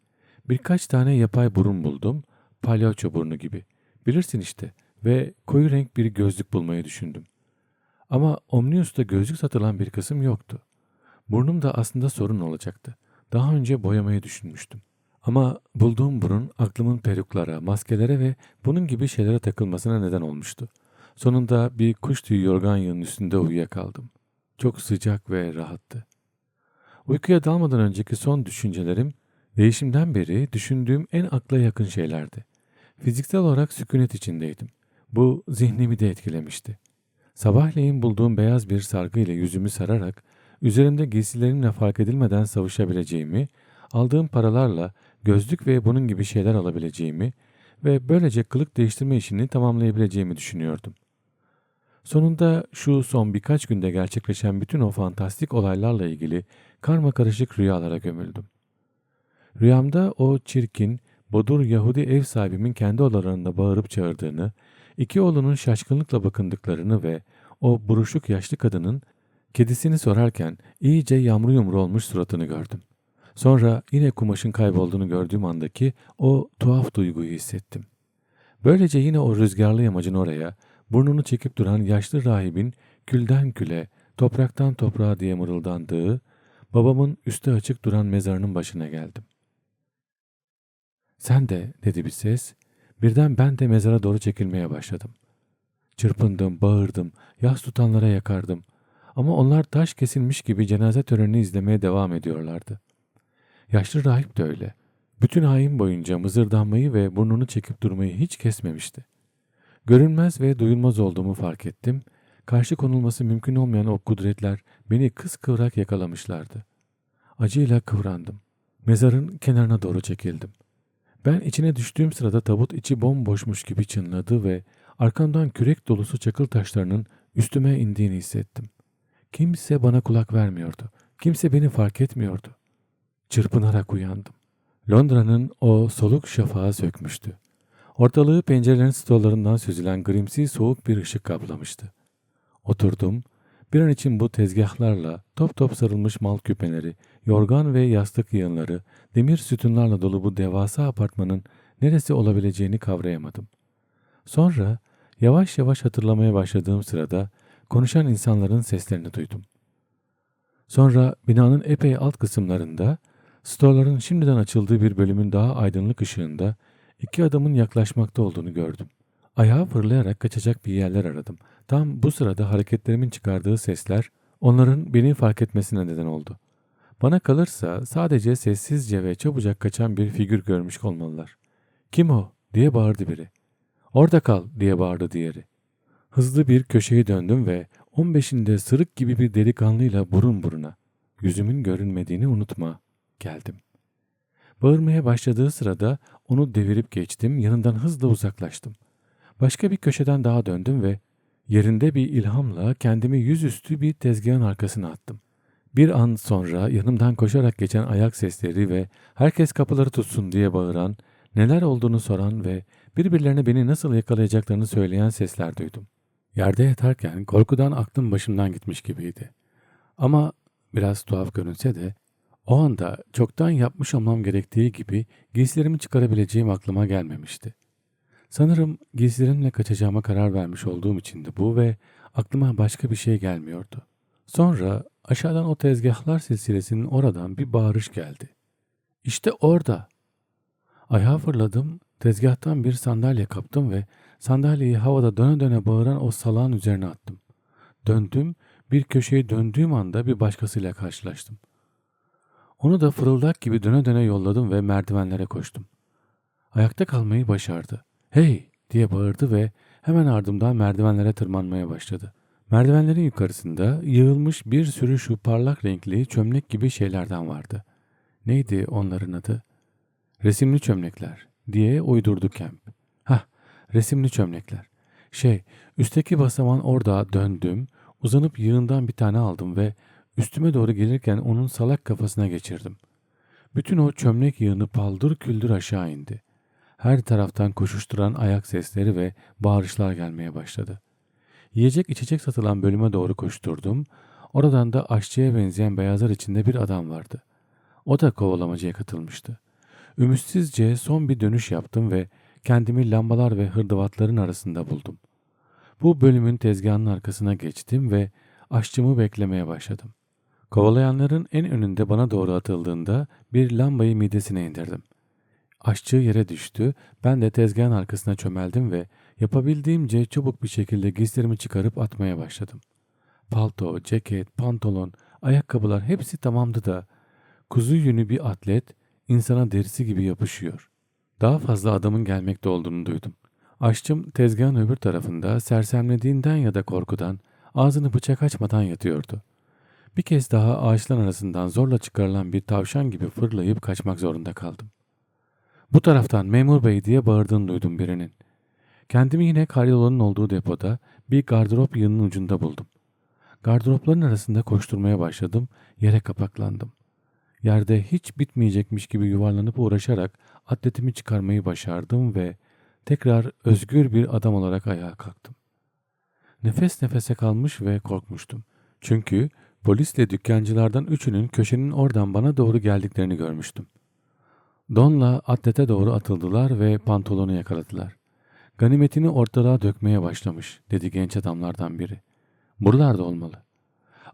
Birkaç tane yapay burun buldum. Palyaço burnu gibi. Bilirsin işte. Ve koyu renk bir gözlük bulmayı düşündüm. Ama Omnius'ta gözlük satılan bir kısım yoktu. Burnum da aslında sorun olacaktı. Daha önce boyamayı düşünmüştüm. Ama bulduğum burun aklımın peruklara, maskelere ve bunun gibi şeylere takılmasına neden olmuştu. Sonunda bir kuş tüyü yorgan yığının üstünde uyuyakaldım. Çok sıcak ve rahattı. Uykuya dalmadan önceki son düşüncelerim değişimden beri düşündüğüm en akla yakın şeylerdi. Fiziksel olarak sükunet içindeydim. Bu zihnimi de etkilemişti. Sabahleyin bulduğum beyaz bir sargı ile yüzümü sararak üzerimde giysilerimle fark edilmeden savuşabileceğimi, aldığım paralarla gözlük ve bunun gibi şeyler alabileceğimi ve böylece kılık değiştirme işini tamamlayabileceğimi düşünüyordum. Sonunda şu son birkaç günde gerçekleşen bütün o fantastik olaylarla ilgili karma karışık rüyalara gömüldüm. Rüyamda o çirkin, bodur Yahudi ev sahibimin kendi odalarında bağırıp çağırdığını, iki oğlunun şaşkınlıkla bakındıklarını ve o buruşuk yaşlı kadının kedisini sorarken iyice yamru yumru olmuş suratını gördüm. Sonra yine kumaşın kaybolduğunu gördüğüm andaki o tuhaf duyguyu hissettim. Böylece yine o rüzgarlı yamacın oraya, burnunu çekip duran yaşlı rahibin külden küle, topraktan toprağa diye mırıldandığı, babamın üstü açık duran mezarının başına geldim. Sen de, dedi bir ses, birden ben de mezara doğru çekilmeye başladım. Çırpındım, bağırdım, yas tutanlara yakardım. Ama onlar taş kesilmiş gibi cenaze törenini izlemeye devam ediyorlardı. Yaşlı rahip de öyle. Bütün hain boyunca mızırdanmayı ve burnunu çekip durmayı hiç kesmemişti. Görünmez ve duyulmaz olduğumu fark ettim. Karşı konulması mümkün olmayan o kudretler beni kıskıvrak yakalamışlardı. Acıyla kıvrandım. Mezarın kenarına doğru çekildim. Ben içine düştüğüm sırada tabut içi bomboşmuş gibi çınladı ve arkamdan kürek dolusu çakıl taşlarının üstüme indiğini hissettim. Kimse bana kulak vermiyordu. Kimse beni fark etmiyordu. Çırpınarak uyandım. Londra'nın o soluk şafağı sökmüştü. Ortalığı pencerelerin stollarından süzülen grimsi soğuk bir ışık kaplamıştı. Oturdum. Bir an için bu tezgahlarla, top top sarılmış mal küpeleri, yorgan ve yastık yığınları, demir sütunlarla dolu bu devasa apartmanın neresi olabileceğini kavrayamadım. Sonra Yavaş yavaş hatırlamaya başladığım sırada konuşan insanların seslerini duydum. Sonra binanın epey alt kısımlarında, storların şimdiden açıldığı bir bölümün daha aydınlık ışığında iki adamın yaklaşmakta olduğunu gördüm. Ayağa fırlayarak kaçacak bir yerler aradım. Tam bu sırada hareketlerimin çıkardığı sesler onların beni fark etmesine neden oldu. Bana kalırsa sadece sessizce ve çabucak kaçan bir figür görmüş olmalılar. Kim o? diye bağırdı biri. Orada kal diye bağırdı diğeri. Hızlı bir köşeyi döndüm ve 15'inde sırık gibi bir delikanlıyla burun buruna. Yüzümün görünmediğini unutma. Geldim. Bağırmaya başladığı sırada onu devirip geçtim, yanından hızla uzaklaştım. Başka bir köşeden daha döndüm ve yerinde bir ilhamla kendimi yüzüstü bir tezgahın arkasına attım. Bir an sonra yanımdan koşarak geçen ayak sesleri ve herkes kapıları tutsun diye bağıran, neler olduğunu soran ve birbirlerine beni nasıl yakalayacaklarını söyleyen sesler duydum. Yerde yatarken korkudan aklım başımdan gitmiş gibiydi. Ama biraz tuhaf görünse de o anda çoktan yapmış olmam gerektiği gibi giysilerimi çıkarabileceğim aklıma gelmemişti. Sanırım giysilerimle kaçacağıma karar vermiş olduğum için de bu ve aklıma başka bir şey gelmiyordu. Sonra aşağıdan o tezgahlar silsilesinin oradan bir bağırış geldi. İşte orada. Ayağa fırladım, tezgahtan bir sandalye kaptım ve sandalyeyi havada döne döne bağıran o salağın üzerine attım. Döndüm, bir köşeyi döndüğüm anda bir başkasıyla karşılaştım. Onu da fırıldak gibi döne döne yolladım ve merdivenlere koştum. Ayakta kalmayı başardı. Hey diye bağırdı ve hemen ardımdan merdivenlere tırmanmaya başladı. Merdivenlerin yukarısında yığılmış bir sürü şu parlak renkli çömlek gibi şeylerden vardı. Neydi onların adı? Resimli çömlekler diye uydurdu Kemp. Hah, resimli çömlekler. Şey, üstteki basaman orada döndüm, uzanıp yığından bir tane aldım ve üstüme doğru gelirken onun salak kafasına geçirdim. Bütün o çömlek yığını paldır küldür aşağı indi. Her taraftan koşuşturan ayak sesleri ve bağırışlar gelmeye başladı. Yiyecek içecek satılan bölüme doğru koşturdum. Oradan da aşçıya benzeyen beyazlar içinde bir adam vardı. O da kovalamacaya katılmıştı. Ümitsizce son bir dönüş yaptım ve kendimi lambalar ve hırdavatların arasında buldum. Bu bölümün tezgahının arkasına geçtim ve aşçımı beklemeye başladım. Kovalayanların en önünde bana doğru atıldığında bir lambayı midesine indirdim. Aşçı yere düştü, ben de tezgahın arkasına çömeldim ve yapabildiğimce çabuk bir şekilde giysilerimi çıkarıp atmaya başladım. Palto, ceket, pantolon, ayakkabılar hepsi tamamdı da kuzu yünü bir atlet insana derisi gibi yapışıyor. Daha fazla adamın gelmekte olduğunu duydum. Aşçım tezgahın öbür tarafında sersemlediğinden ya da korkudan ağzını bıçak açmadan yatıyordu. Bir kez daha ağaçlar arasından zorla çıkarılan bir tavşan gibi fırlayıp kaçmak zorunda kaldım. Bu taraftan memur bey diye bağırdığını duydum birinin. Kendimi yine karyolanın olduğu depoda bir gardırop yığının ucunda buldum. Gardıropların arasında koşturmaya başladım, yere kapaklandım. Yerde hiç bitmeyecekmiş gibi yuvarlanıp uğraşarak atletimi çıkarmayı başardım ve tekrar özgür bir adam olarak ayağa kalktım. Nefes nefese kalmış ve korkmuştum. Çünkü polisle dükkancılardan üçünün köşenin oradan bana doğru geldiklerini görmüştüm. Don'la atlete doğru atıldılar ve pantolonu yakaladılar. Ganimetini ortalığa dökmeye başlamış dedi genç adamlardan biri. Buralarda olmalı.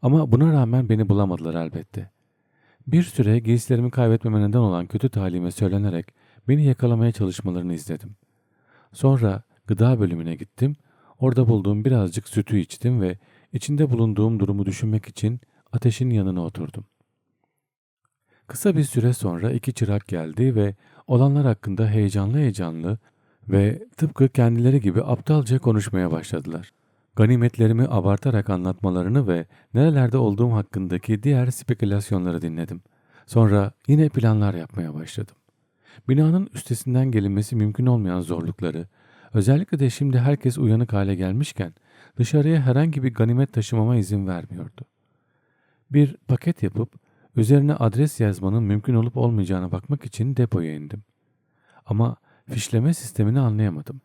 Ama buna rağmen beni bulamadılar elbette. Bir süre giysilerimi kaybetmeme neden olan kötü talime söylenerek beni yakalamaya çalışmalarını izledim. Sonra gıda bölümüne gittim. Orada bulduğum birazcık sütü içtim ve içinde bulunduğum durumu düşünmek için ateşin yanına oturdum. Kısa bir süre sonra iki çırak geldi ve olanlar hakkında heyecanlı heyecanlı ve tıpkı kendileri gibi aptalca konuşmaya başladılar. Ganimetlerimi abartarak anlatmalarını ve nerelerde olduğum hakkındaki diğer spekülasyonları dinledim. Sonra yine planlar yapmaya başladım. Binanın üstesinden gelinmesi mümkün olmayan zorlukları, özellikle de şimdi herkes uyanık hale gelmişken dışarıya herhangi bir ganimet taşımama izin vermiyordu. Bir paket yapıp üzerine adres yazmanın mümkün olup olmayacağına bakmak için depoya indim. Ama fişleme sistemini anlayamadım.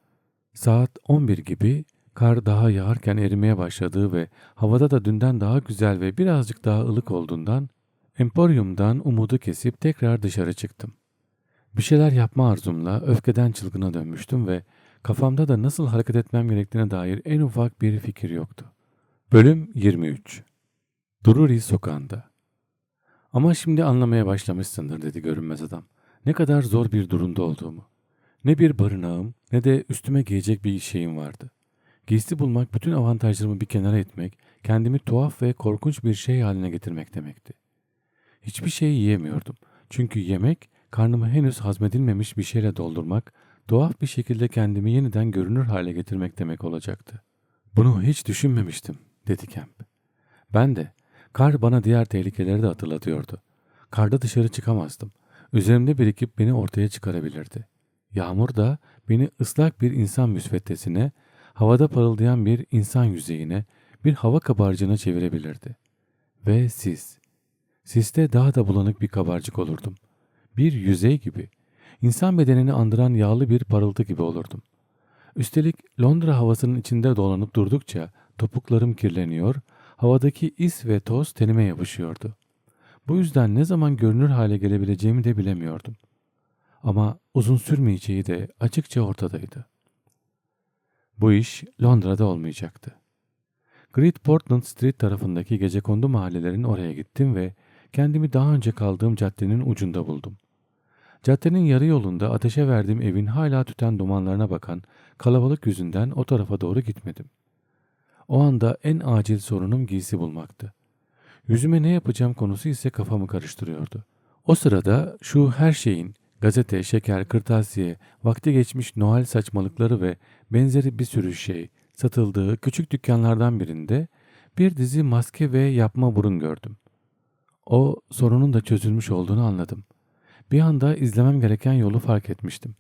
Saat 11 gibi kar daha yağarken erimeye başladığı ve havada da dünden daha güzel ve birazcık daha ılık olduğundan Emporium'dan umudu kesip tekrar dışarı çıktım. Bir şeyler yapma arzumla öfkeden çılgına dönmüştüm ve Kafamda da nasıl hareket etmem gerektiğine dair en ufak bir fikir yoktu. Bölüm 23 Drury sokağında Ama şimdi anlamaya başlamışsındır dedi görünmez adam. Ne kadar zor bir durumda olduğumu. Ne bir barınağım ne de üstüme giyecek bir şeyim vardı. Giysi bulmak bütün avantajlarımı bir kenara etmek, kendimi tuhaf ve korkunç bir şey haline getirmek demekti. Hiçbir şey yiyemiyordum. Çünkü yemek, karnımı henüz hazmedilmemiş bir şeyle doldurmak, tuhaf bir şekilde kendimi yeniden görünür hale getirmek demek olacaktı. Bunu hiç düşünmemiştim, dedi Kemp. Ben de. Kar bana diğer tehlikeleri de hatırlatıyordu. Karda dışarı çıkamazdım. Üzerimde birikip beni ortaya çıkarabilirdi. Yağmur da beni ıslak bir insan müsveddesine, havada parıldayan bir insan yüzeyine, bir hava kabarcığına çevirebilirdi. Ve siz. Siste daha da bulanık bir kabarcık olurdum. Bir yüzey gibi. İnsan bedenini andıran yağlı bir parıltı gibi olurdum. Üstelik Londra havasının içinde dolanıp durdukça topuklarım kirleniyor, havadaki is ve toz tenime yapışıyordu. Bu yüzden ne zaman görünür hale gelebileceğimi de bilemiyordum. Ama uzun sürmeyeceği de açıkça ortadaydı. Bu iş Londra'da olmayacaktı. Great Portland Street tarafındaki gecekondu mahallelerin oraya gittim ve kendimi daha önce kaldığım caddenin ucunda buldum. Caddenin yarı yolunda ateşe verdiğim evin hala tüten dumanlarına bakan kalabalık yüzünden o tarafa doğru gitmedim. O anda en acil sorunum giysi bulmaktı. Yüzüme ne yapacağım konusu ise kafamı karıştırıyordu. O sırada şu her şeyin gazete, şeker, kırtasiye, vakti geçmiş Noel saçmalıkları ve benzeri bir sürü şey satıldığı küçük dükkanlardan birinde bir dizi maske ve yapma burun gördüm. O sorunun da çözülmüş olduğunu anladım. Bir anda izlemem gereken yolu fark etmiştim.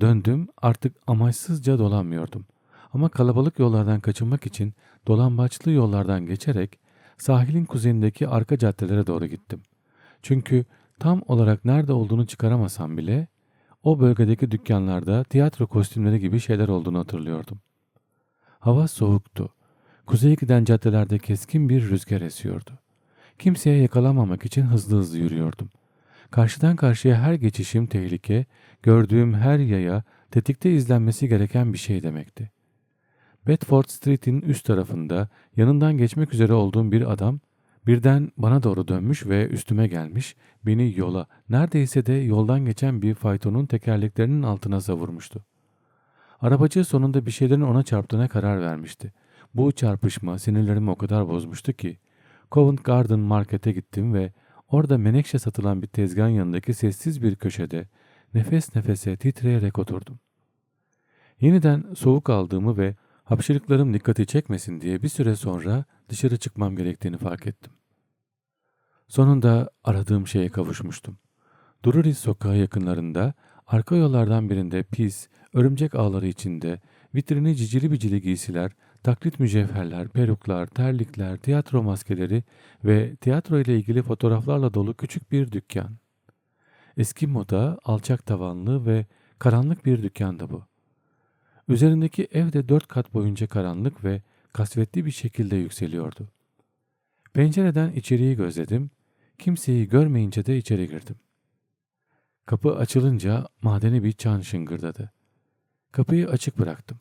Döndüm artık amaçsızca dolanmıyordum. Ama kalabalık yollardan kaçınmak için dolambaçlı yollardan geçerek sahilin kuzeyindeki arka caddelere doğru gittim. Çünkü tam olarak nerede olduğunu çıkaramasam bile o bölgedeki dükkanlarda tiyatro kostümleri gibi şeyler olduğunu hatırlıyordum. Hava soğuktu. Kuzeye giden caddelerde keskin bir rüzgar esiyordu. Kimseye yakalanmamak için hızlı hızlı yürüyordum. Karşıdan karşıya her geçişim tehlike, gördüğüm her yaya tetikte izlenmesi gereken bir şey demekti. Bedford Street'in üst tarafında yanından geçmek üzere olduğum bir adam birden bana doğru dönmüş ve üstüme gelmiş, beni yola, neredeyse de yoldan geçen bir faytonun tekerleklerinin altına savurmuştu. Arabacı sonunda bir şeylerin ona çarptığına karar vermişti. Bu çarpışma sinirlerimi o kadar bozmuştu ki Covent Garden Market'e gittim ve orada menekşe satılan bir tezgahın yanındaki sessiz bir köşede nefes nefese titreyerek oturdum. Yeniden soğuk aldığımı ve hapşırıklarım dikkati çekmesin diye bir süre sonra dışarı çıkmam gerektiğini fark ettim. Sonunda aradığım şeye kavuşmuştum. Drury sokağı yakınlarında arka yollardan birinde pis, örümcek ağları içinde vitrini cicili bicili giysiler, taklit mücevherler, peruklar, terlikler, tiyatro maskeleri ve tiyatro ile ilgili fotoğraflarla dolu küçük bir dükkan. Eski moda, alçak tavanlı ve karanlık bir dükkandı bu. Üzerindeki ev de dört kat boyunca karanlık ve kasvetli bir şekilde yükseliyordu. Pencereden içeriği gözledim, kimseyi görmeyince de içeri girdim. Kapı açılınca madeni bir çan şıngırdadı. Kapıyı açık bıraktım.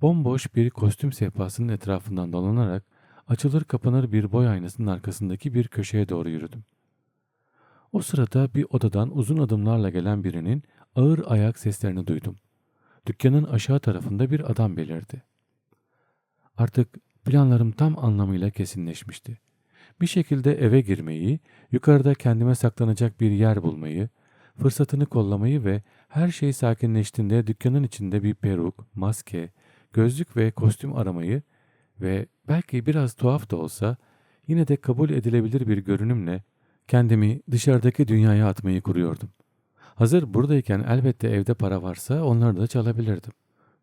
Bomboş bir kostüm sehpasının etrafından dolanarak açılır kapanır bir boy aynasının arkasındaki bir köşeye doğru yürüdüm. O sırada bir odadan uzun adımlarla gelen birinin ağır ayak seslerini duydum. Dükkanın aşağı tarafında bir adam belirdi. Artık planlarım tam anlamıyla kesinleşmişti. Bir şekilde eve girmeyi, yukarıda kendime saklanacak bir yer bulmayı, fırsatını kollamayı ve her şey sakinleştiğinde dükkanın içinde bir peruk, maske, gözlük ve kostüm aramayı ve belki biraz tuhaf da olsa yine de kabul edilebilir bir görünümle kendimi dışarıdaki dünyaya atmayı kuruyordum. Hazır buradayken elbette evde para varsa onları da çalabilirdim.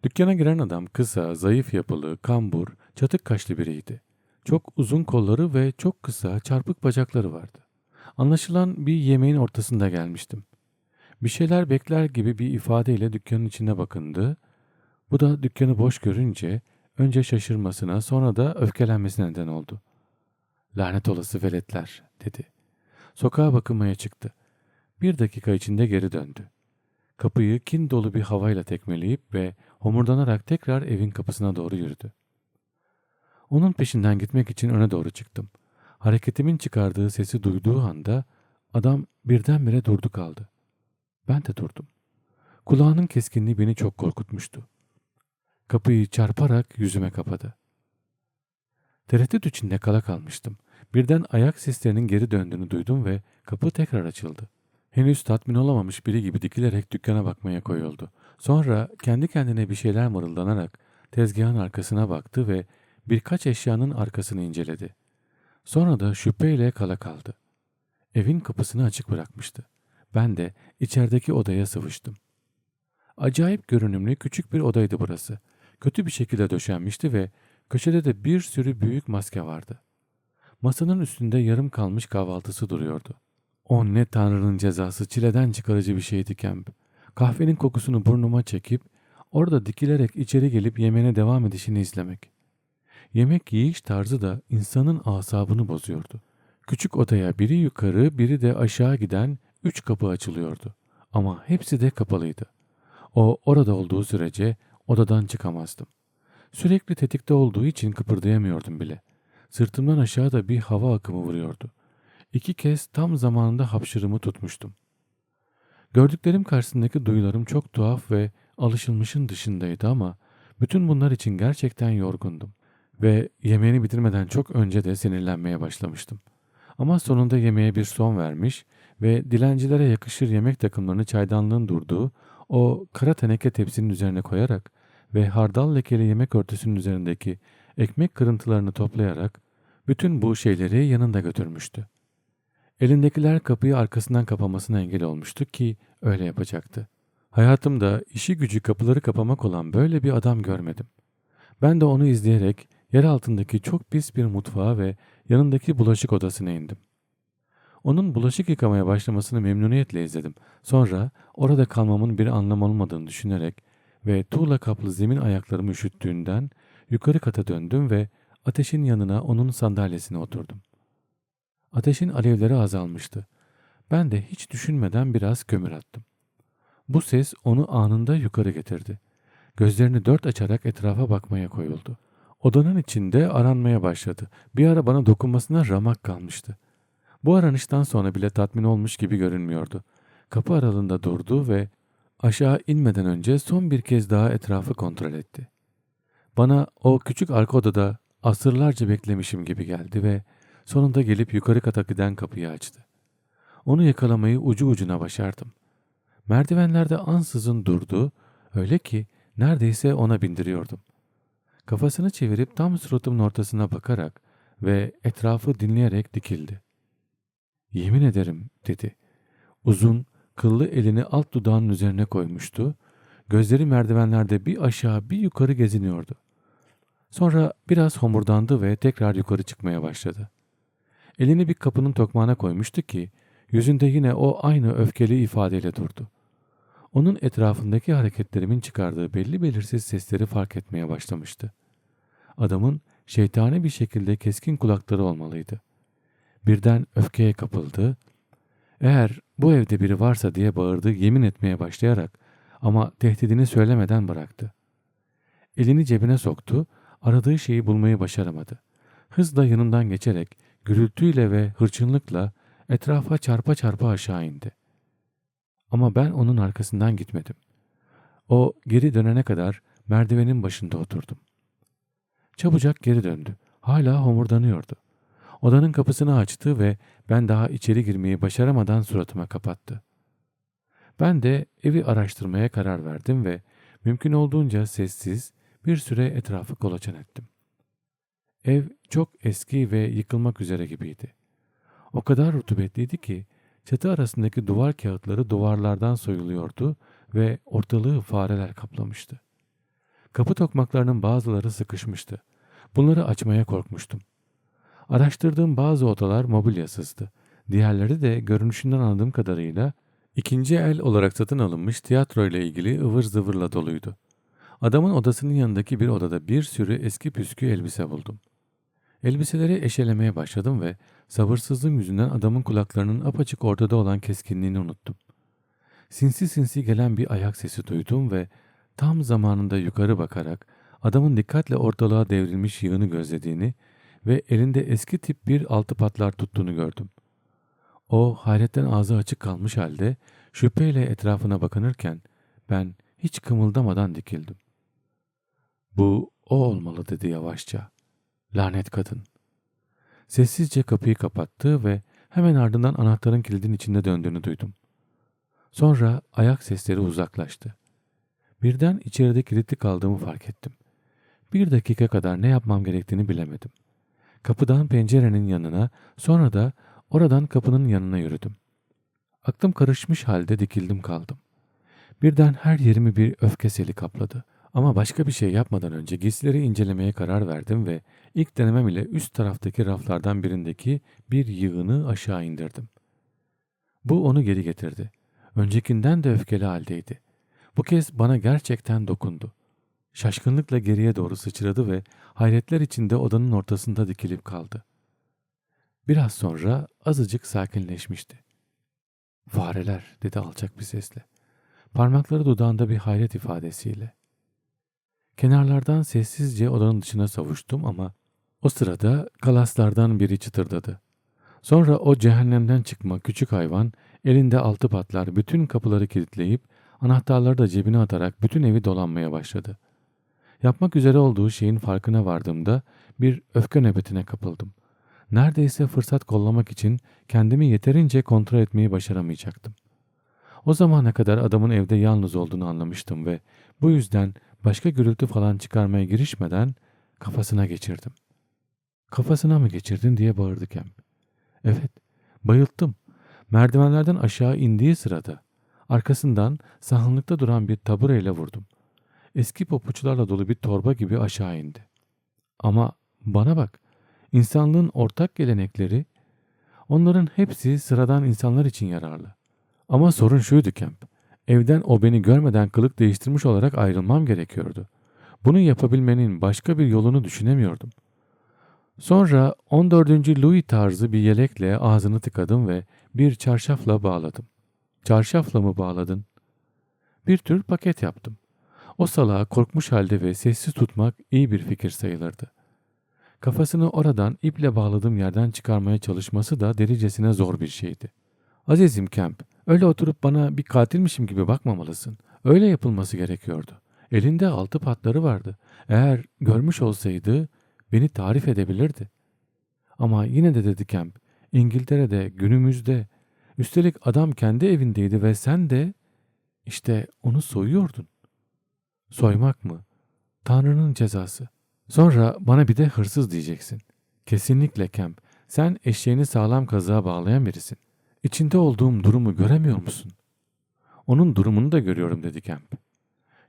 Dükkana giren adam kısa, zayıf yapılı, kambur, çatık kaşlı biriydi. Çok uzun kolları ve çok kısa, çarpık bacakları vardı. Anlaşılan bir yemeğin ortasında gelmiştim. Bir şeyler bekler gibi bir ifadeyle dükkanın içine bakındı. Bu da dükkanı boş görünce önce şaşırmasına sonra da öfkelenmesine neden oldu. Lanet olası veletler dedi. Sokağa bakınmaya çıktı. Bir dakika içinde geri döndü. Kapıyı kin dolu bir havayla tekmeleyip ve homurdanarak tekrar evin kapısına doğru yürüdü. Onun peşinden gitmek için öne doğru çıktım. Hareketimin çıkardığı sesi duyduğu anda adam birdenbire durdu kaldı. Ben de durdum. Kulağının keskinliği beni çok korkutmuştu. Kapıyı çarparak yüzüme kapadı. Tereddüt içinde kala kalmıştım. Birden ayak seslerinin geri döndüğünü duydum ve kapı tekrar açıldı. Henüz tatmin olamamış biri gibi dikilerek dükkana bakmaya koyuldu. Sonra kendi kendine bir şeyler mırıldanarak tezgahın arkasına baktı ve birkaç eşyanın arkasını inceledi. Sonra da şüpheyle kala kaldı. Evin kapısını açık bırakmıştı. Ben de içerideki odaya sıvıştım. Acayip görünümlü küçük bir odaydı burası. Kötü bir şekilde döşenmişti ve köşede de bir sürü büyük maske vardı. Masanın üstünde yarım kalmış kahvaltısı duruyordu. O ne tanrının cezası çileden çıkarıcı bir şeydi Kemp. Kahvenin kokusunu burnuma çekip orada dikilerek içeri gelip yemeğine devam edişini izlemek. Yemek yiyiş tarzı da insanın asabını bozuyordu. Küçük odaya biri yukarı biri de aşağı giden üç kapı açılıyordu. Ama hepsi de kapalıydı. O orada olduğu sürece odadan çıkamazdım. Sürekli tetikte olduğu için kıpırdayamıyordum bile. Sırtımdan aşağıda bir hava akımı vuruyordu. İki kez tam zamanında hapşırımı tutmuştum. Gördüklerim karşısındaki duyularım çok tuhaf ve alışılmışın dışındaydı ama bütün bunlar için gerçekten yorgundum. Ve yemeğini bitirmeden çok önce de sinirlenmeye başlamıştım. Ama sonunda yemeğe bir son vermiş ve dilencilere yakışır yemek takımlarını çaydanlığın durduğu o kara teneke tepsinin üzerine koyarak ve hardal lekeli yemek örtüsünün üzerindeki ekmek kırıntılarını toplayarak bütün bu şeyleri yanında götürmüştü. Elindekiler kapıyı arkasından kapamasına engel olmuştu ki öyle yapacaktı. Hayatımda işi gücü kapıları kapamak olan böyle bir adam görmedim. Ben de onu izleyerek yer altındaki çok pis bir mutfağa ve yanındaki bulaşık odasına indim. Onun bulaşık yıkamaya başlamasını memnuniyetle izledim. Sonra orada kalmamın bir anlam olmadığını düşünerek ve tuğla kaplı zemin ayaklarımı üşüttüğünden yukarı kata döndüm ve ateşin yanına onun sandalyesine oturdum. Ateşin alevleri azalmıştı. Ben de hiç düşünmeden biraz kömür attım. Bu ses onu anında yukarı getirdi. Gözlerini dört açarak etrafa bakmaya koyuldu. Odanın içinde aranmaya başladı. Bir ara bana dokunmasına ramak kalmıştı. Bu aranıştan sonra bile tatmin olmuş gibi görünmüyordu. Kapı aralığında durdu ve aşağı inmeden önce son bir kez daha etrafı kontrol etti. Bana o küçük arka odada asırlarca beklemişim gibi geldi ve sonunda gelip yukarı kata giden kapıyı açtı. Onu yakalamayı ucu ucuna başardım. Merdivenlerde ansızın durdu, öyle ki neredeyse ona bindiriyordum. Kafasını çevirip tam suratımın ortasına bakarak ve etrafı dinleyerek dikildi. Yemin ederim dedi. Uzun, kıllı elini alt dudağının üzerine koymuştu. Gözleri merdivenlerde bir aşağı bir yukarı geziniyordu. Sonra biraz homurdandı ve tekrar yukarı çıkmaya başladı. Elini bir kapının tokmağına koymuştu ki yüzünde yine o aynı öfkeli ifadeyle durdu. Onun etrafındaki hareketlerimin çıkardığı belli belirsiz sesleri fark etmeye başlamıştı. Adamın şeytani bir şekilde keskin kulakları olmalıydı. Birden öfkeye kapıldı. Eğer bu evde biri varsa diye bağırdı yemin etmeye başlayarak ama tehdidini söylemeden bıraktı. Elini cebine soktu, aradığı şeyi bulmayı başaramadı. Hızla yanından geçerek gürültüyle ve hırçınlıkla etrafa çarpa çarpa aşağı indi. Ama ben onun arkasından gitmedim. O geri dönene kadar merdivenin başında oturdum. Çabucak geri döndü. Hala homurdanıyordu. Odanın kapısını açtı ve ben daha içeri girmeyi başaramadan suratıma kapattı. Ben de evi araştırmaya karar verdim ve mümkün olduğunca sessiz bir süre etrafı kolaçan ettim. Ev çok eski ve yıkılmak üzere gibiydi. O kadar rutubetliydi ki çatı arasındaki duvar kağıtları duvarlardan soyuluyordu ve ortalığı fareler kaplamıştı. Kapı tokmaklarının bazıları sıkışmıştı. Bunları açmaya korkmuştum. Araştırdığım bazı odalar mobilyasızdı. Diğerleri de görünüşünden anladığım kadarıyla ikinci el olarak satın alınmış tiyatro ile ilgili ıvır zıvırla doluydu. Adamın odasının yanındaki bir odada bir sürü eski püskü elbise buldum. Elbiseleri eşelemeye başladım ve sabırsızlığım yüzünden adamın kulaklarının apaçık ortada olan keskinliğini unuttum. Sinsi sinsi gelen bir ayak sesi duydum ve tam zamanında yukarı bakarak adamın dikkatle ortalığa devrilmiş yığını gözlediğini ve elinde eski tip bir altı patlar tuttuğunu gördüm. O hayretten ağzı açık kalmış halde şüpheyle etrafına bakınırken ben hiç kımıldamadan dikildim. Bu o olmalı dedi yavaşça. Lanet kadın. Sessizce kapıyı kapattı ve hemen ardından anahtarın kilidin içinde döndüğünü duydum. Sonra ayak sesleri uzaklaştı. Birden içeride kilitli kaldığımı fark ettim. Bir dakika kadar ne yapmam gerektiğini bilemedim. Kapıdan pencerenin yanına, sonra da oradan kapının yanına yürüdüm. Aklım karışmış halde dikildim kaldım. Birden her yerimi bir öfke seli kapladı. Ama başka bir şey yapmadan önce giysileri incelemeye karar verdim ve ilk denemem ile üst taraftaki raflardan birindeki bir yığını aşağı indirdim. Bu onu geri getirdi. Öncekinden de öfkeli haldeydi. Bu kez bana gerçekten dokundu. Şaşkınlıkla geriye doğru sıçradı ve hayretler içinde odanın ortasında dikilip kaldı. Biraz sonra azıcık sakinleşmişti. Fareler dedi alçak bir sesle. Parmakları dudağında bir hayret ifadesiyle. Kenarlardan sessizce odanın dışına savuştum ama o sırada kalaslardan biri çıtırdadı. Sonra o cehennemden çıkma küçük hayvan elinde altı patlar bütün kapıları kilitleyip anahtarları da cebine atarak bütün evi dolanmaya başladı. Yapmak üzere olduğu şeyin farkına vardığımda bir öfke nöbetine kapıldım. Neredeyse fırsat kollamak için kendimi yeterince kontrol etmeyi başaramayacaktım. O zamana kadar adamın evde yalnız olduğunu anlamıştım ve bu yüzden başka gürültü falan çıkarmaya girişmeden kafasına geçirdim. Kafasına mı geçirdin diye bağırdı Kemp. Evet, bayılttım. Merdivenlerden aşağı indiği sırada arkasından sahanlıkta duran bir tabureyle vurdum. Eski papuçlarla dolu bir torba gibi aşağı indi. Ama bana bak, insanlığın ortak gelenekleri, onların hepsi sıradan insanlar için yararlı. Ama sorun şuydu Kemp. Evden o beni görmeden kılık değiştirmiş olarak ayrılmam gerekiyordu. Bunu yapabilmenin başka bir yolunu düşünemiyordum. Sonra 14. Louis tarzı bir yelekle ağzını tıkadım ve bir çarşafla bağladım. Çarşafla mı bağladın? Bir tür paket yaptım. O salağı korkmuş halde ve sessiz tutmak iyi bir fikir sayılırdı. Kafasını oradan iple bağladığım yerden çıkarmaya çalışması da delicesine zor bir şeydi. Azizim Kemp, öyle oturup bana bir katilmişim gibi bakmamalısın. Öyle yapılması gerekiyordu. Elinde altı patları vardı. Eğer görmüş olsaydı beni tarif edebilirdi. Ama yine de dedi Kemp, İngiltere'de günümüzde üstelik adam kendi evindeydi ve sen de işte onu soyuyordun. Soymak mı? Tanrı'nın cezası. Sonra bana bir de hırsız diyeceksin. Kesinlikle Kemp, sen eşeğini sağlam kazığa bağlayan birisin. İçinde olduğum durumu göremiyor musun? Onun durumunu da görüyorum dedi Kemp.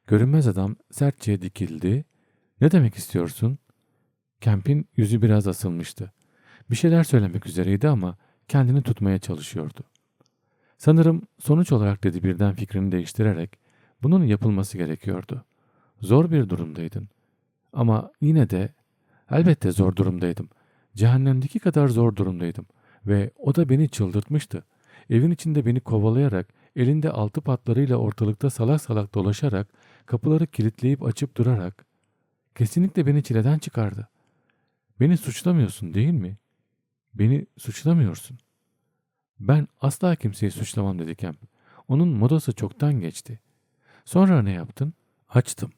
Görünmez adam sertçe dikildi. Ne demek istiyorsun? Kemp'in yüzü biraz asılmıştı. Bir şeyler söylemek üzereydi ama kendini tutmaya çalışıyordu. Sanırım sonuç olarak dedi birden fikrini değiştirerek bunun yapılması gerekiyordu. Zor bir durumdaydın. Ama yine de elbette zor durumdaydım. Cehennemdeki kadar zor durumdaydım. Ve o da beni çıldırtmıştı. Evin içinde beni kovalayarak, elinde altı patlarıyla ortalıkta salak salak dolaşarak, kapıları kilitleyip açıp durarak, kesinlikle beni çileden çıkardı. Beni suçlamıyorsun değil mi? Beni suçlamıyorsun. Ben asla kimseyi suçlamam dedi Kemp. Onun modası çoktan geçti. Sonra ne yaptın? Açtım.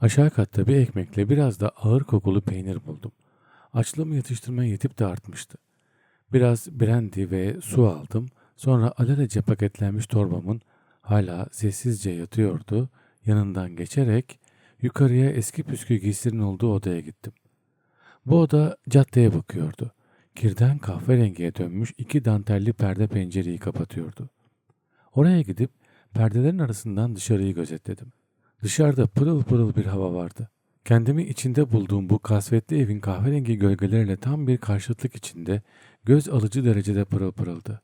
Aşağı katta bir ekmekle biraz da ağır kokulu peynir buldum. Açlığımı yatıştırmaya yetip de artmıştı. Biraz brandy ve su aldım. Sonra alelacele paketlenmiş torbamın hala sessizce yatıyordu. Yanından geçerek yukarıya eski püskü giysilerin olduğu odaya gittim. Bu oda caddeye bakıyordu. Kirden kahverengiye dönmüş iki dantelli perde pencereyi kapatıyordu. Oraya gidip perdelerin arasından dışarıyı gözetledim. Dışarıda pırıl pırıl bir hava vardı. Kendimi içinde bulduğum bu kasvetli evin kahverengi gölgeleriyle tam bir karşıtlık içinde göz alıcı derecede pırıl pırıldı.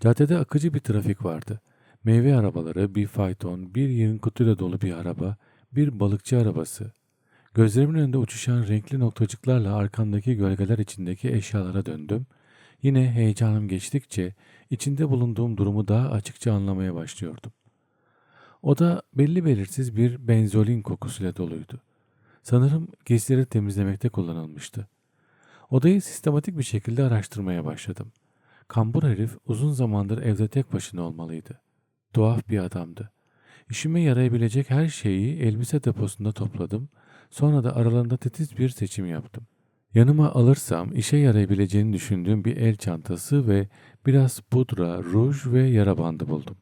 Caddede akıcı bir trafik vardı. Meyve arabaları, bir fayton, bir yığın kutuyla dolu bir araba, bir balıkçı arabası. Gözlerimin önünde uçuşan renkli noktacıklarla arkandaki gölgeler içindeki eşyalara döndüm. Yine heyecanım geçtikçe içinde bulunduğum durumu daha açıkça anlamaya başlıyordum. Oda belli belirsiz bir benzolin kokusuyla doluydu. Sanırım giysileri temizlemekte kullanılmıştı. Odayı sistematik bir şekilde araştırmaya başladım. Kambur herif uzun zamandır evde tek başına olmalıydı. Tuhaf bir adamdı. İşime yarayabilecek her şeyi elbise deposunda topladım. Sonra da aralarında titiz bir seçim yaptım. Yanıma alırsam işe yarayabileceğini düşündüğüm bir el çantası ve biraz pudra, ruj ve yara bandı buldum.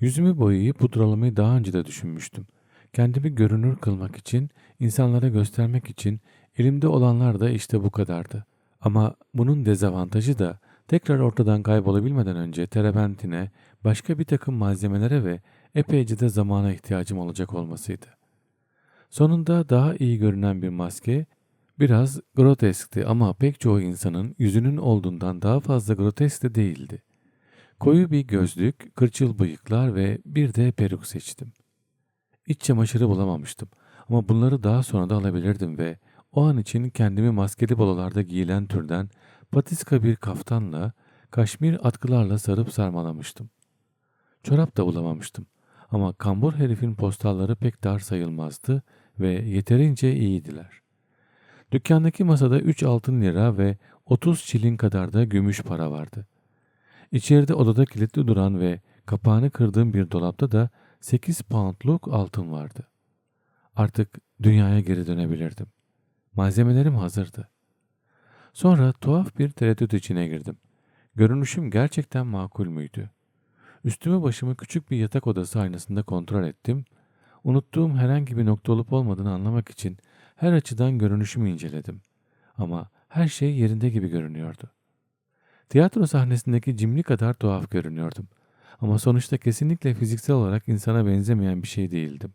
Yüzümü boyayıp pudralamayı daha önce de düşünmüştüm. Kendimi görünür kılmak için, insanlara göstermek için elimde olanlar da işte bu kadardı. Ama bunun dezavantajı da tekrar ortadan kaybolabilmeden önce terebentine, başka bir takım malzemelere ve epeyce de zamana ihtiyacım olacak olmasıydı. Sonunda daha iyi görünen bir maske biraz groteskti ama pek çoğu insanın yüzünün olduğundan daha fazla grotesk de değildi. Koyu bir gözlük, kırçıl bıyıklar ve bir de peruk seçtim. İç çamaşırı bulamamıştım ama bunları daha sonra da alabilirdim ve o an için kendimi maskeli balolarda giyilen türden patiska bir kaftanla, kaşmir atkılarla sarıp sarmalamıştım. Çorap da bulamamıştım ama kambur herifin postalları pek dar sayılmazdı ve yeterince iyiydiler. Dükkandaki masada 3 altın lira ve 30 çilin kadar da gümüş para vardı. İçeride odada kilitli duran ve kapağını kırdığım bir dolapta da 8 poundluk altın vardı. Artık dünyaya geri dönebilirdim. Malzemelerim hazırdı. Sonra tuhaf bir tereddüt içine girdim. Görünüşüm gerçekten makul müydü? Üstümü başımı küçük bir yatak odası aynasında kontrol ettim. Unuttuğum herhangi bir nokta olup olmadığını anlamak için her açıdan görünüşümü inceledim. Ama her şey yerinde gibi görünüyordu. Tiyatro sahnesindeki cimri kadar tuhaf görünüyordum. Ama sonuçta kesinlikle fiziksel olarak insana benzemeyen bir şey değildim.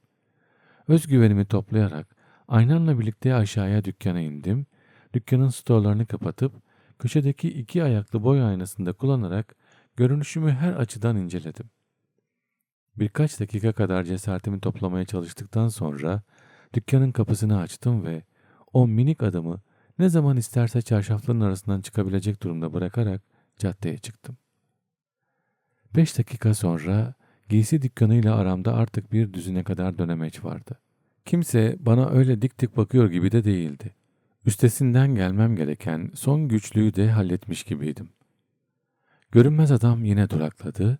Özgüvenimi toplayarak aynamla birlikte aşağıya dükkana indim. Dükkanın storlarını kapatıp köşedeki iki ayaklı boy aynasında kullanarak görünüşümü her açıdan inceledim. Birkaç dakika kadar cesaretimi toplamaya çalıştıktan sonra dükkanın kapısını açtım ve o minik adamı ne zaman isterse çarşafların arasından çıkabilecek durumda bırakarak caddeye çıktım. Beş dakika sonra giysi dükkanıyla aramda artık bir düzine kadar dönemeç vardı. Kimse bana öyle dik dik bakıyor gibi de değildi. Üstesinden gelmem gereken son güçlüğü de halletmiş gibiydim. Görünmez adam yine durakladı.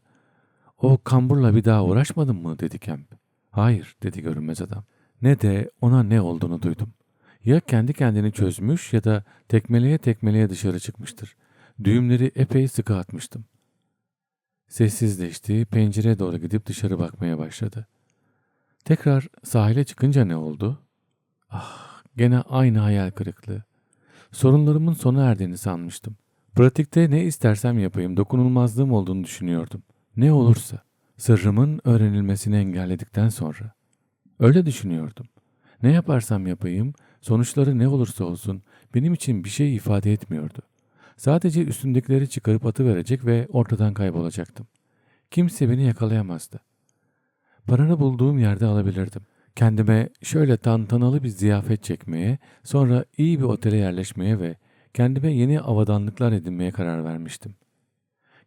O kamburla bir daha uğraşmadın mı dedi Kemp. Hayır dedi görünmez adam. Ne de ona ne olduğunu duydum. Ya kendi kendini çözmüş ya da tekmeleye tekmeleye dışarı çıkmıştır. Düğümleri epey sıkı atmıştım. Sessizleşti, pencereye doğru gidip dışarı bakmaya başladı. Tekrar sahile çıkınca ne oldu? Ah, gene aynı hayal kırıklığı. Sorunlarımın sona erdiğini sanmıştım. Pratikte ne istersem yapayım dokunulmazlığım olduğunu düşünüyordum. Ne olursa. Sırrımın öğrenilmesini engelledikten sonra. Öyle düşünüyordum. Ne yaparsam yapayım, sonuçları ne olursa olsun benim için bir şey ifade etmiyordu. Sadece üstündekileri çıkarıp atıverecek ve ortadan kaybolacaktım. Kimse beni yakalayamazdı. Paranı bulduğum yerde alabilirdim. Kendime şöyle tantanalı bir ziyafet çekmeye, sonra iyi bir otele yerleşmeye ve kendime yeni avadanlıklar edinmeye karar vermiştim.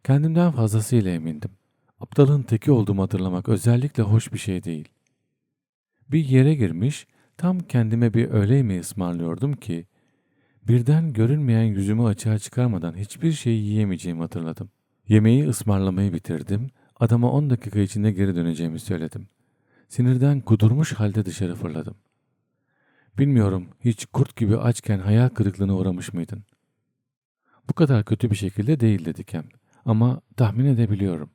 Kendimden fazlasıyla emindim. Aptalın teki olduğumu hatırlamak özellikle hoş bir şey değil. Bir yere girmiş, tam kendime bir öğle yemeği ısmarlıyordum ki, birden görünmeyen yüzümü açığa çıkarmadan hiçbir şey yiyemeyeceğimi hatırladım. Yemeği ısmarlamayı bitirdim, adama 10 dakika içinde geri döneceğimi söyledim. Sinirden kudurmuş halde dışarı fırladım. Bilmiyorum hiç kurt gibi açken hayal kırıklığına uğramış mıydın? Bu kadar kötü bir şekilde değil dedi. Ama tahmin edebiliyorum.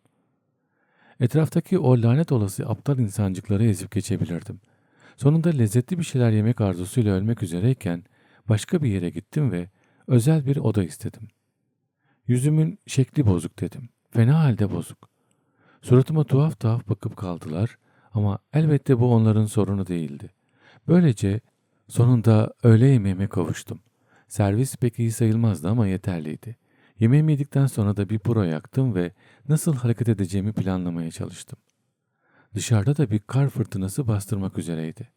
Etraftaki o lanet olası aptal insancıkları ezip geçebilirdim. Sonunda lezzetli bir şeyler yemek arzusuyla ölmek üzereyken başka bir yere gittim ve özel bir oda istedim. Yüzümün şekli bozuk dedim. Fena halde bozuk. Suratıma tuhaf tuhaf bakıp kaldılar ama elbette bu onların sorunu değildi. Böylece sonunda öğle yemeğime kavuştum. Servis pek iyi sayılmazdı ama yeterliydi. Yemeğimi yedikten sonra da bir puro yaktım ve nasıl hareket edeceğimi planlamaya çalıştım. Dışarıda da bir kar fırtınası bastırmak üzereydi.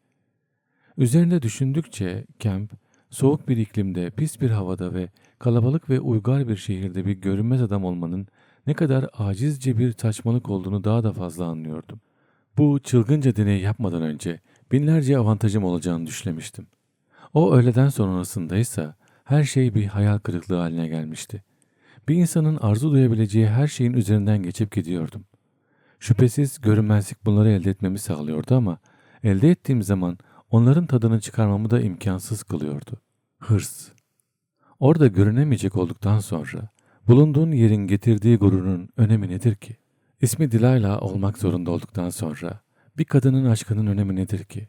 Üzerinde düşündükçe Kemp, soğuk bir iklimde, pis bir havada ve kalabalık ve uygar bir şehirde bir görünmez adam olmanın ne kadar acizce bir saçmalık olduğunu daha da fazla anlıyordum. Bu çılgınca deneyi yapmadan önce binlerce avantajım olacağını düşlemiştim. O öğleden sonrasındaysa her şey bir hayal kırıklığı haline gelmişti. Bir insanın arzu duyabileceği her şeyin üzerinden geçip gidiyordum. Şüphesiz görünmezlik bunları elde etmemi sağlıyordu ama elde ettiğim zaman onların tadını çıkarmamı da imkansız kılıyordu. Hırs. Orada görünemeyecek olduktan sonra bulunduğun yerin getirdiği gururun önemi nedir ki? İsmi Dilayla olmak zorunda olduktan sonra bir kadının aşkının önemi nedir ki?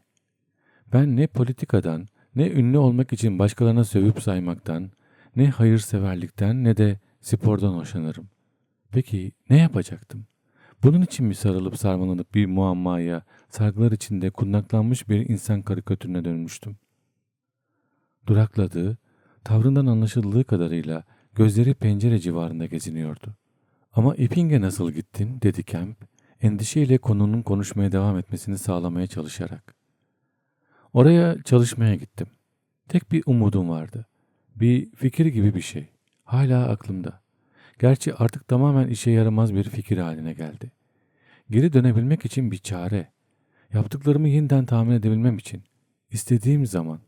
Ben ne politikadan, ne ünlü olmak için başkalarına sövüp saymaktan, ne hayırseverlikten ne de spordan hoşlanırım. Peki ne yapacaktım? Bunun için mi sarılıp sarmalanıp bir muammaya, sargılar içinde kundaklanmış bir insan karikatürüne dönmüştüm? Durakladığı, tavrından anlaşıldığı kadarıyla gözleri pencere civarında geziniyordu. Ama Epping'e nasıl gittin dedi Kemp, endişeyle konunun konuşmaya devam etmesini sağlamaya çalışarak. Oraya çalışmaya gittim. Tek bir umudum vardı. Bir fikir gibi bir şey. Hala aklımda. Gerçi artık tamamen işe yaramaz bir fikir haline geldi. Geri dönebilmek için bir çare. Yaptıklarımı yeniden tahmin edebilmem için. istediğim zaman.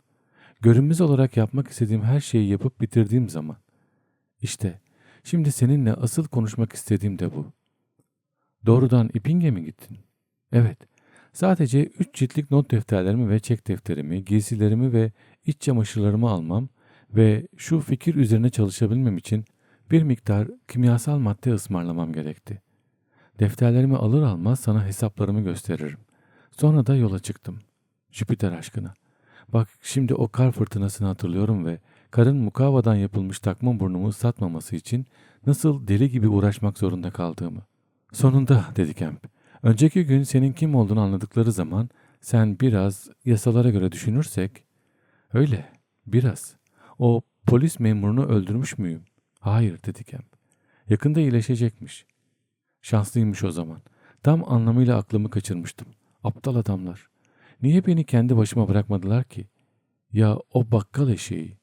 Görünmez olarak yapmak istediğim her şeyi yapıp bitirdiğim zaman. İşte şimdi seninle asıl konuşmak istediğim de bu. Doğrudan İping'e mi gittin? Evet. Sadece üç ciltlik not defterlerimi ve çek defterimi, giysilerimi ve iç çamaşırlarımı almam ve şu fikir üzerine çalışabilmem için bir miktar kimyasal madde ısmarlamam gerekti. Defterlerimi alır almaz sana hesaplarımı gösteririm. Sonra da yola çıktım. Jüpiter aşkına. Bak şimdi o kar fırtınasını hatırlıyorum ve karın mukavadan yapılmış takma burnumu ıslatmaması için nasıl deli gibi uğraşmak zorunda kaldığımı. Sonunda dedi Kemp. Önceki gün senin kim olduğunu anladıkları zaman sen biraz yasalara göre düşünürsek öyle biraz. O polis memurunu öldürmüş müyüm? Hayır dedi Kemp. Yakında iyileşecekmiş. Şanslıymış o zaman. Tam anlamıyla aklımı kaçırmıştım. Aptal adamlar. Niye beni kendi başıma bırakmadılar ki? Ya o bakkal eşeği.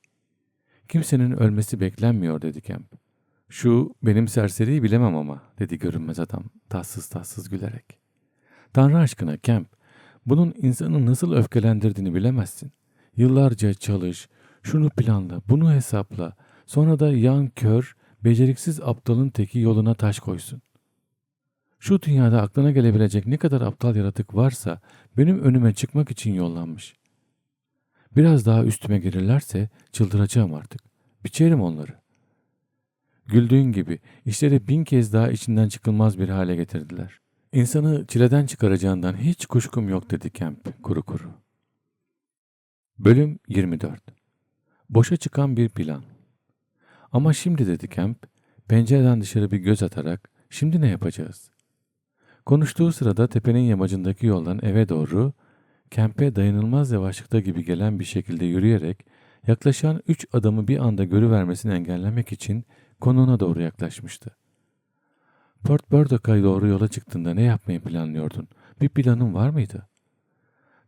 Kimsenin ölmesi beklenmiyor dedi Kemp. Şu benim serseriyi bilemem ama dedi görünmez adam tatsız tatsız gülerek. Tanrı aşkına Kemp, bunun insanı nasıl öfkelendirdiğini bilemezsin. Yıllarca çalış, şunu planla, bunu hesapla, sonra da yan kör, beceriksiz aptalın teki yoluna taş koysun. Şu dünyada aklına gelebilecek ne kadar aptal yaratık varsa benim önüme çıkmak için yollanmış. Biraz daha üstüme gelirlerse çıldıracağım artık. Biçerim onları. Güldüğün gibi işleri bin kez daha içinden çıkılmaz bir hale getirdiler. İnsanı çileden çıkaracağından hiç kuşkum yok dedi Kemp kuru kuru. Bölüm 24 Boşa çıkan bir plan. Ama şimdi dedi Kemp, pencereden dışarı bir göz atarak şimdi ne yapacağız? Konuştuğu sırada tepenin yamacındaki yoldan eve doğru Kemp'e dayanılmaz yavaşlıkta gibi gelen bir şekilde yürüyerek yaklaşan üç adamı bir anda görüvermesini engellemek için konuğuna doğru yaklaşmıştı. Port Burdock'a doğru yola çıktığında ne yapmayı planlıyordun? Bir planın var mıydı?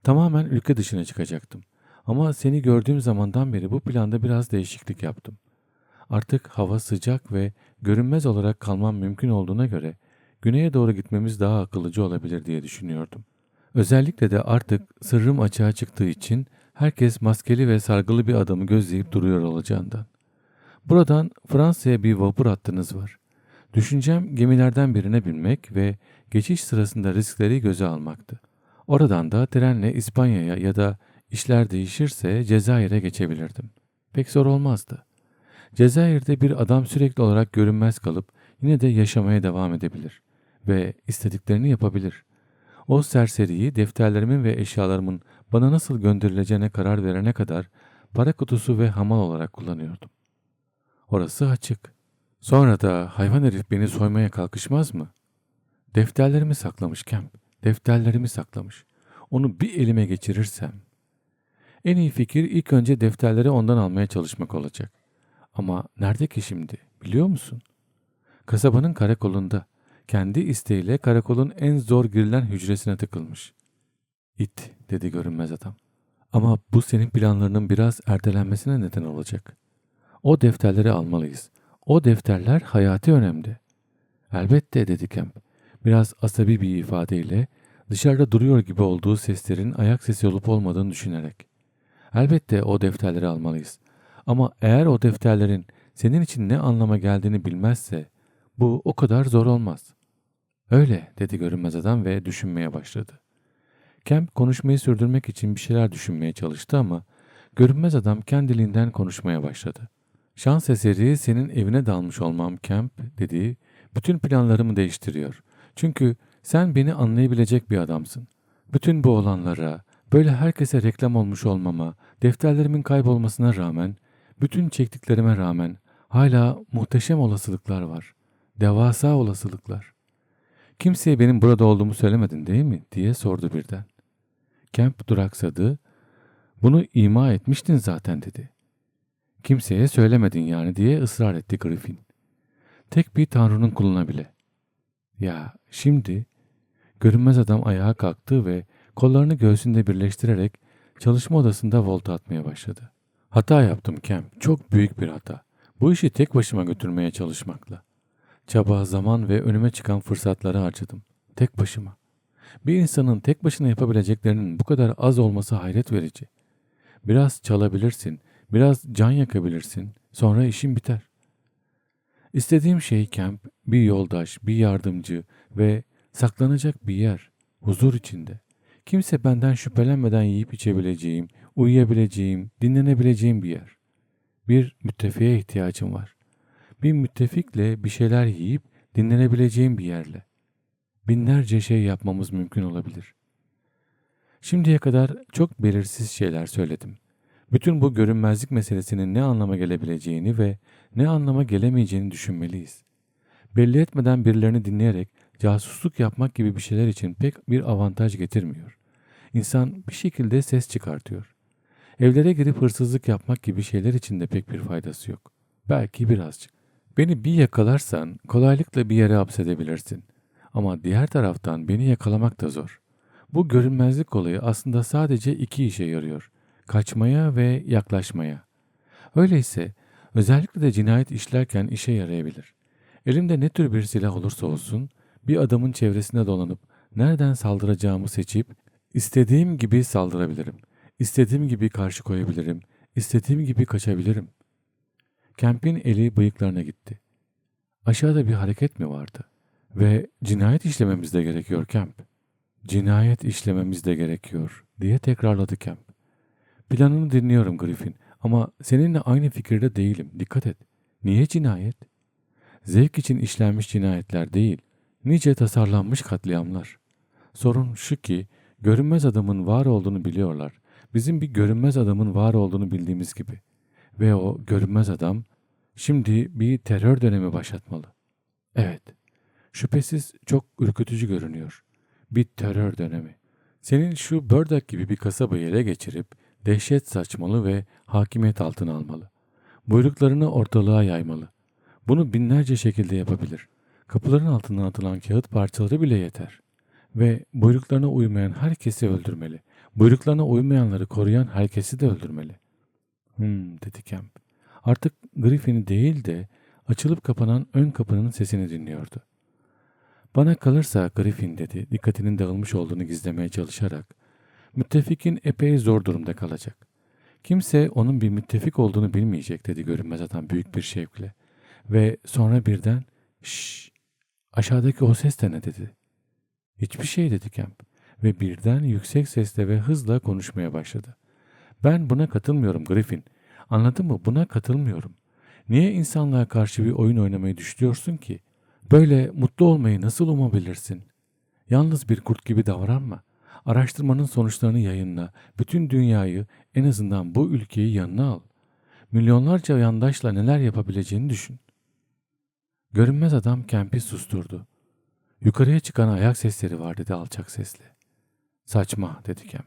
Tamamen ülke dışına çıkacaktım. Ama seni gördüğüm zamandan beri bu planda biraz değişiklik yaptım. Artık hava sıcak ve görünmez olarak kalmam mümkün olduğuna göre güneye doğru gitmemiz daha akıllıcı olabilir diye düşünüyordum. Özellikle de artık sırrım açığa çıktığı için herkes maskeli ve sargılı bir adamı gözleyip duruyor olacağından. Buradan Fransa'ya bir vapur hattınız var. Düşüncem gemilerden birine binmek ve geçiş sırasında riskleri göze almaktı. Oradan da trenle İspanya'ya ya da işler değişirse Cezayir'e geçebilirdim. Pek zor olmazdı. Cezayir'de bir adam sürekli olarak görünmez kalıp yine de yaşamaya devam edebilir ve istediklerini yapabilir. O serseriyi defterlerimin ve eşyalarımın bana nasıl gönderileceğine karar verene kadar para kutusu ve hamal olarak kullanıyordum. Orası açık. Sonra da hayvan herif beni soymaya kalkışmaz mı? Defterlerimi saklamış Kemp. Defterlerimi saklamış. Onu bir elime geçirirsem. En iyi fikir ilk önce defterleri ondan almaya çalışmak olacak. Ama nerede ki şimdi biliyor musun? Kasabanın karakolunda. Kendi isteğiyle karakolun en zor girilen hücresine tıkılmış. İt dedi görünmez adam. Ama bu senin planlarının biraz ertelenmesine neden olacak. O defterleri almalıyız. O defterler hayati önemli. Elbette dedi Kemp. Biraz asabi bir ifadeyle Dışarıda duruyor gibi olduğu seslerin ayak sesi olup olmadığını düşünerek. Elbette o defterleri almalıyız. Ama eğer o defterlerin senin için ne anlama geldiğini bilmezse bu o kadar zor olmaz. Öyle dedi görünmez adam ve düşünmeye başladı. Kemp konuşmayı sürdürmek için bir şeyler düşünmeye çalıştı ama görünmez adam kendiliğinden konuşmaya başladı. Şans eseri senin evine dalmış olmam Kemp dedi. Bütün planlarımı değiştiriyor. Çünkü sen beni anlayabilecek bir adamsın. Bütün bu olanlara, böyle herkese reklam olmuş olmama, defterlerimin kaybolmasına rağmen, bütün çektiklerime rağmen hala muhteşem olasılıklar var. Devasa olasılıklar. Kimseye benim burada olduğumu söylemedin değil mi? diye sordu birden. Kemp duraksadı. Bunu ima etmiştin zaten dedi. Kimseye söylemedin yani diye ısrar etti Griffin. Tek bir tanrının kuluna bile. Ya şimdi görünmez adam ayağa kalktı ve kollarını göğsünde birleştirerek çalışma odasında volta atmaya başladı. Hata yaptım Kem. Çok büyük bir hata. Bu işi tek başıma götürmeye çalışmakla. Çaba, zaman ve önüme çıkan fırsatları harcadım. Tek başıma. Bir insanın tek başına yapabileceklerinin bu kadar az olması hayret verici. Biraz çalabilirsin, biraz can yakabilirsin, sonra işin biter. İstediğim şey kamp, bir yoldaş, bir yardımcı ve saklanacak bir yer, huzur içinde. Kimse benden şüphelenmeden yiyip içebileceğim, uyuyabileceğim, dinlenebileceğim bir yer. Bir müttefiğe ihtiyacım var. Bir müttefikle bir şeyler yiyip dinlenebileceğim bir yerle. Binlerce şey yapmamız mümkün olabilir. Şimdiye kadar çok belirsiz şeyler söyledim. Bütün bu görünmezlik meselesinin ne anlama gelebileceğini ve ne anlama gelemeyeceğini düşünmeliyiz. Belli etmeden birilerini dinleyerek casusluk yapmak gibi bir şeyler için pek bir avantaj getirmiyor. İnsan bir şekilde ses çıkartıyor. Evlere girip hırsızlık yapmak gibi şeyler için de pek bir faydası yok. Belki birazcık. Beni bir yakalarsan kolaylıkla bir yere hapsedebilirsin. Ama diğer taraftan beni yakalamak da zor. Bu görünmezlik olayı aslında sadece iki işe yarıyor. Kaçmaya ve yaklaşmaya. Öyleyse özellikle de cinayet işlerken işe yarayabilir. Elimde ne tür bir silah olursa olsun bir adamın çevresinde dolanıp nereden saldıracağımı seçip istediğim gibi saldırabilirim. İstediğim gibi karşı koyabilirim. İstediğim gibi kaçabilirim. Kemp'in eli bıyıklarına gitti. Aşağıda bir hareket mi vardı? Ve cinayet işlememiz de gerekiyor Kemp. Cinayet işlememiz de gerekiyor diye tekrarladı Kemp. Planını dinliyorum Griffin ama seninle aynı fikirde değilim. Dikkat et. Niye cinayet? Zevk için işlenmiş cinayetler değil, nice tasarlanmış katliamlar. Sorun şu ki görünmez adamın var olduğunu biliyorlar. Bizim bir görünmez adamın var olduğunu bildiğimiz gibi. Ve o görünmez adam şimdi bir terör dönemi başlatmalı. Evet, şüphesiz çok ürkütücü görünüyor. Bir terör dönemi. Senin şu Burdak gibi bir kasabayı ele geçirip dehşet saçmalı ve hakimiyet altına almalı. Buyruklarını ortalığa yaymalı. Bunu binlerce şekilde yapabilir. Kapıların altından atılan kağıt parçaları bile yeter. Ve buyruklarına uymayan herkesi öldürmeli. Buyruklarına uymayanları koruyan herkesi de öldürmeli. Hmm dedi Kemp. Artık Griffin'i değil de açılıp kapanan ön kapının sesini dinliyordu. Bana kalırsa Griffin dedi dikkatinin dağılmış olduğunu gizlemeye çalışarak müttefikin epey zor durumda kalacak. Kimse onun bir müttefik olduğunu bilmeyecek dedi görünmez adam büyük bir şevkle. Ve sonra birden şşş aşağıdaki o ses de ne dedi. Hiçbir şey dedi Kemp ve birden yüksek sesle ve hızla konuşmaya başladı. Ben buna katılmıyorum Griffin. Anladın mı? Buna katılmıyorum. Niye insanlığa karşı bir oyun oynamayı düşünüyorsun ki? Böyle mutlu olmayı nasıl umabilirsin? Yalnız bir kurt gibi davranma. Araştırmanın sonuçlarını yayınla. Bütün dünyayı, en azından bu ülkeyi yanına al. Milyonlarca yandaşla neler yapabileceğini düşün. Görünmez adam Kemp'i susturdu. Yukarıya çıkan ayak sesleri var dedi alçak sesle. Saçma dedi Kemp.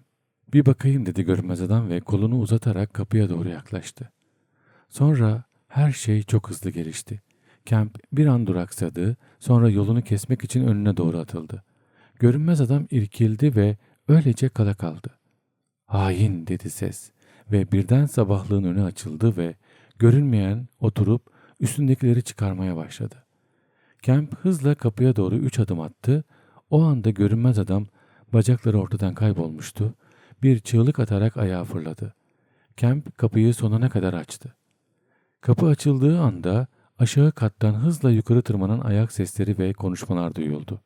Bir bakayım dedi görünmez adam ve kolunu uzatarak kapıya doğru yaklaştı. Sonra her şey çok hızlı gelişti. Kemp bir an duraksadı, sonra yolunu kesmek için önüne doğru atıldı. Görünmez adam irkildi ve öylece kala kaldı. Hain dedi ses ve birden sabahlığın önü açıldı ve görünmeyen oturup üstündekileri çıkarmaya başladı. Kemp hızla kapıya doğru üç adım attı. O anda görünmez adam Bacakları ortadan kaybolmuştu. Bir çığlık atarak ayağa fırladı. Kemp kapıyı sonuna kadar açtı. Kapı açıldığı anda aşağı kattan hızla yukarı tırmanan ayak sesleri ve konuşmalar duyuldu.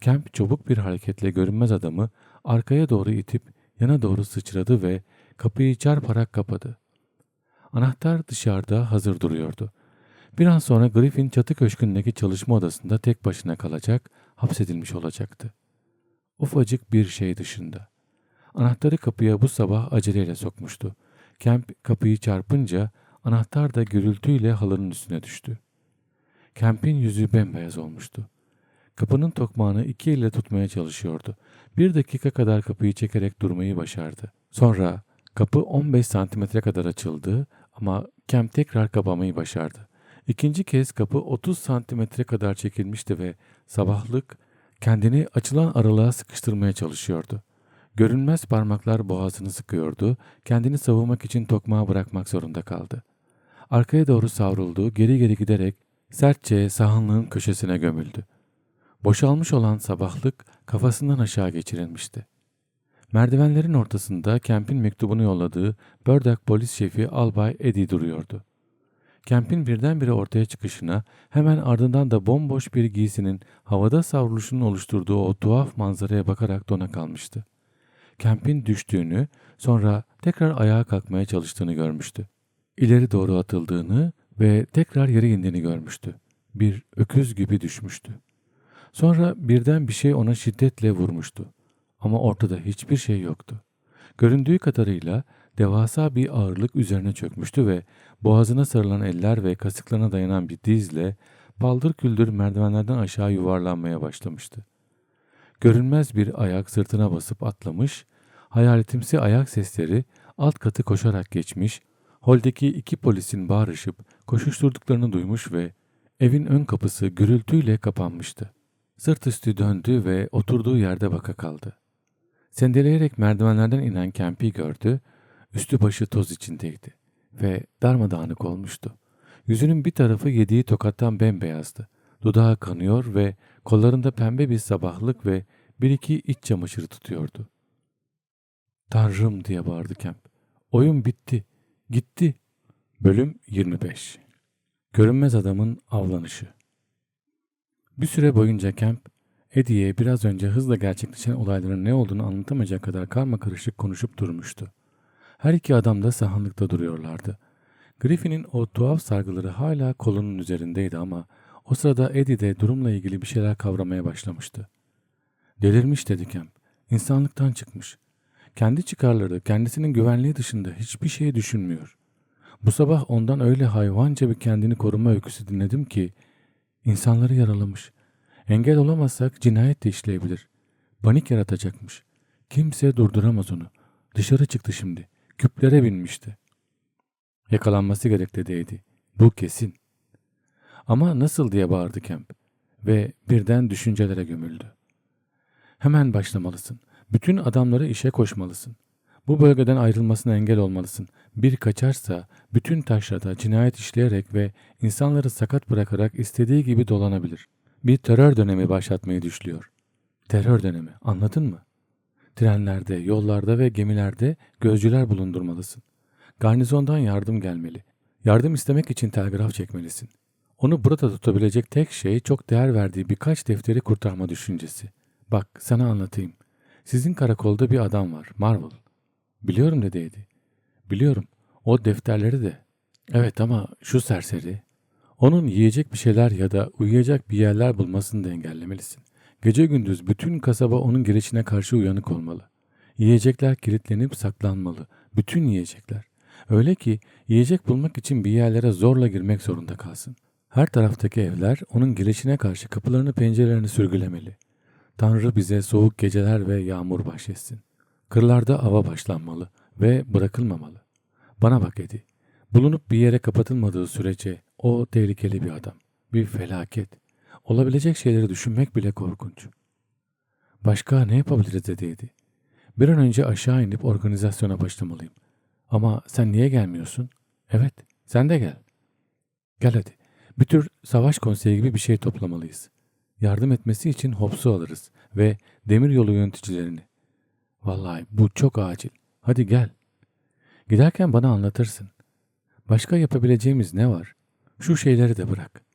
Kemp çabuk bir hareketle görünmez adamı arkaya doğru itip yana doğru sıçradı ve kapıyı çarparak kapadı. Anahtar dışarıda hazır duruyordu. Bir an sonra Griffin çatı köşkündeki çalışma odasında tek başına kalacak, hapsedilmiş olacaktı. Ufacık bir şey dışında. Anahtarı kapıya bu sabah aceleyle sokmuştu. Kemp kapıyı çarpınca anahtar da gürültüyle halının üstüne düştü. Kemp'in yüzü bembeyaz olmuştu. Kapının tokmağını iki elle tutmaya çalışıyordu. Bir dakika kadar kapıyı çekerek durmayı başardı. Sonra kapı 15 santimetre kadar açıldı ama Kemp tekrar kapamayı başardı. İkinci kez kapı 30 santimetre kadar çekilmişti ve sabahlık kendini açılan aralığa sıkıştırmaya çalışıyordu. Görünmez parmaklar boğazını sıkıyordu, kendini savunmak için tokmağı bırakmak zorunda kaldı. Arkaya doğru savruldu, geri geri giderek sertçe sahanlığın köşesine gömüldü. Boşalmış olan sabahlık kafasından aşağı geçirilmişti. Merdivenlerin ortasında Kemp'in mektubunu yolladığı Burdock polis şefi Albay Eddie duruyordu. Kemp'in birdenbire ortaya çıkışına hemen ardından da bomboş bir giysinin havada savruluşunun oluşturduğu o tuhaf manzaraya bakarak dona kalmıştı. Kemp'in düştüğünü sonra tekrar ayağa kalkmaya çalıştığını görmüştü. İleri doğru atıldığını ve tekrar yere indiğini görmüştü. Bir öküz gibi düşmüştü. Sonra birden bir şey ona şiddetle vurmuştu. Ama ortada hiçbir şey yoktu. Göründüğü kadarıyla devasa bir ağırlık üzerine çökmüştü ve boğazına sarılan eller ve kasıklarına dayanan bir dizle paldır küldür merdivenlerden aşağı yuvarlanmaya başlamıştı. Görünmez bir ayak sırtına basıp atlamış, hayaletimsi ayak sesleri alt katı koşarak geçmiş, holdeki iki polisin bağırışıp koşuşturduklarını duymuş ve evin ön kapısı gürültüyle kapanmıştı. Sırt üstü döndü ve oturduğu yerde baka kaldı. Sendeleyerek merdivenlerden inen Kemp'i gördü, üstü başı toz içindeydi ve darmadağınık olmuştu. Yüzünün bir tarafı yediği tokattan bembeyazdı. Dudağı kanıyor ve kollarında pembe bir sabahlık ve bir iki iç çamaşırı tutuyordu. Tanrım diye bağırdı Kemp. Oyun bitti. Gitti. Bölüm 25 Görünmez adamın avlanışı Bir süre boyunca Kemp, Eddie'ye biraz önce hızla gerçekleşen olayların ne olduğunu anlatamayacak kadar karma karışık konuşup durmuştu. Her iki adam da sahanlıkta duruyorlardı. Griffin'in o tuhaf sargıları hala kolunun üzerindeydi ama o sırada Eddie de durumla ilgili bir şeyler kavramaya başlamıştı. Delirmiş dedi Kemp. İnsanlıktan çıkmış. Kendi çıkarları, kendisinin güvenliği dışında hiçbir şey düşünmüyor. Bu sabah ondan öyle hayvanca bir kendini koruma öyküsü dinledim ki insanları yaralamış. Engel olamazsak cinayet de işleyebilir. Panik yaratacakmış. Kimse durduramaz onu. Dışarı çıktı şimdi. Küplere binmişti. Yakalanması gerek dediydi. Bu kesin. Ama nasıl diye bağırdı Kemp ve birden düşüncelere gömüldü. Hemen başlamalısın. Bütün adamları işe koşmalısın. Bu bölgeden ayrılmasına engel olmalısın. Bir kaçarsa bütün taşrada cinayet işleyerek ve insanları sakat bırakarak istediği gibi dolanabilir. Bir terör dönemi başlatmayı düşlüyor. Terör dönemi anladın mı? Trenlerde, yollarda ve gemilerde gözcüler bulundurmalısın. Garnizondan yardım gelmeli. Yardım istemek için telgraf çekmelisin. Onu burada tutabilecek tek şey çok değer verdiği birkaç defteri kurtarma düşüncesi. Bak sana anlatayım. Sizin karakolda bir adam var, Marvel. Biliyorum dediydi. Biliyorum. O defterleri de. Evet ama şu serseri. Onun yiyecek bir şeyler ya da uyuyacak bir yerler bulmasını da engellemelisin. Gece gündüz bütün kasaba onun girişine karşı uyanık olmalı. Yiyecekler kilitlenip saklanmalı. Bütün yiyecekler. Öyle ki yiyecek bulmak için bir yerlere zorla girmek zorunda kalsın. Her taraftaki evler onun girişine karşı kapılarını pencerelerini sürgülemeli. Tanrı bize soğuk geceler ve yağmur bahşetsin. Kırlarda ava başlanmalı ve bırakılmamalı. Bana bak Edi. Bulunup bir yere kapatılmadığı sürece o tehlikeli bir adam. Bir felaket. Olabilecek şeyleri düşünmek bile korkunç. Başka ne yapabiliriz dediydi. Bir an önce aşağı inip organizasyona başlamalıyım. Ama sen niye gelmiyorsun? Evet, sen de gel. Gel hadi. Bir tür savaş konseyi gibi bir şey toplamalıyız. Yardım etmesi için Hobbs'u alırız ve demir yolu yöneticilerini. Vallahi bu çok acil. Hadi gel. Giderken bana anlatırsın. Başka yapabileceğimiz ne var? Şu şeyleri de bırak.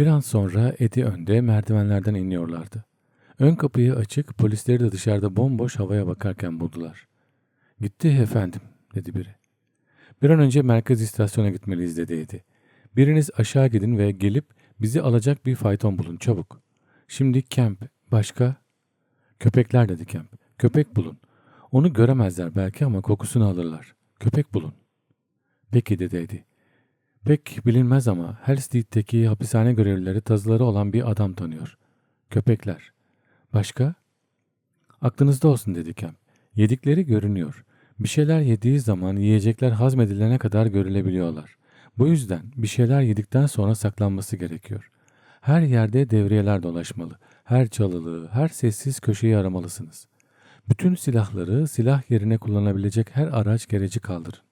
Bir an sonra Edi önde merdivenlerden iniyorlardı. Ön kapıyı açık, polisleri de dışarıda bomboş havaya bakarken buldular. Gitti efendim, dedi biri. Bir an önce merkez istasyona gitmeliyiz dedi Edi. Biriniz aşağı gidin ve gelip bizi alacak bir fayton bulun çabuk. Şimdi Kemp, başka? Köpekler dedi Kemp. Köpek bulun. Onu göremezler belki ama kokusunu alırlar. Köpek bulun. Peki dedi Eddie. Pek bilinmez ama Hellstead'teki hapishane görevlileri tazıları olan bir adam tanıyor. Köpekler. Başka? Aklınızda olsun dedi Kemp. Yedikleri görünüyor. Bir şeyler yediği zaman yiyecekler hazmedilene kadar görülebiliyorlar. Bu yüzden bir şeyler yedikten sonra saklanması gerekiyor. Her yerde devriyeler dolaşmalı. Her çalılığı, her sessiz köşeyi aramalısınız. Bütün silahları silah yerine kullanabilecek her araç gereci kaldırın.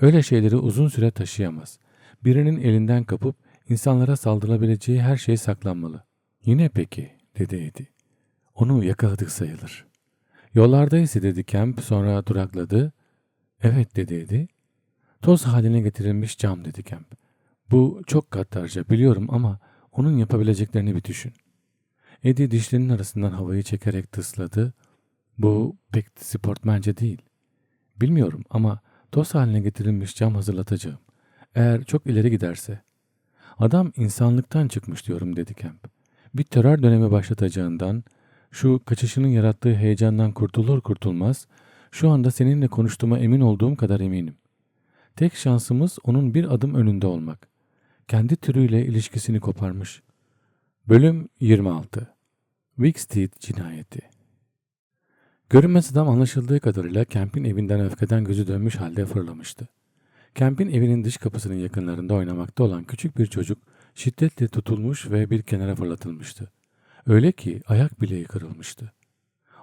Öyle şeyleri uzun süre taşıyamaz. Birinin elinden kapıp insanlara saldırılabileceği her şey saklanmalı. Yine peki, dedi Eddie. Onu yakaladık sayılır. Yollardayız dedi Kemp sonra durakladı. Evet dedi Eddie. Toz haline getirilmiş cam dedi Kemp. Bu çok gaddarca biliyorum ama onun yapabileceklerini bir düşün. Eddie dişlerinin arasından havayı çekerek tısladı. Bu pek sportmence değil. Bilmiyorum ama toz haline getirilmiş cam hazırlatacağım. Eğer çok ileri giderse. Adam insanlıktan çıkmış diyorum dedi Kemp. Bir terör dönemi başlatacağından, şu kaçışının yarattığı heyecandan kurtulur kurtulmaz, şu anda seninle konuştuğuma emin olduğum kadar eminim. Tek şansımız onun bir adım önünde olmak. Kendi türüyle ilişkisini koparmış. Bölüm 26 Wicksteed Cinayeti Görünmez adam anlaşıldığı kadarıyla Kemp'in evinden öfkeden gözü dönmüş halde fırlamıştı. Kemp'in evinin dış kapısının yakınlarında oynamakta olan küçük bir çocuk şiddetle tutulmuş ve bir kenara fırlatılmıştı. Öyle ki ayak bileği kırılmıştı.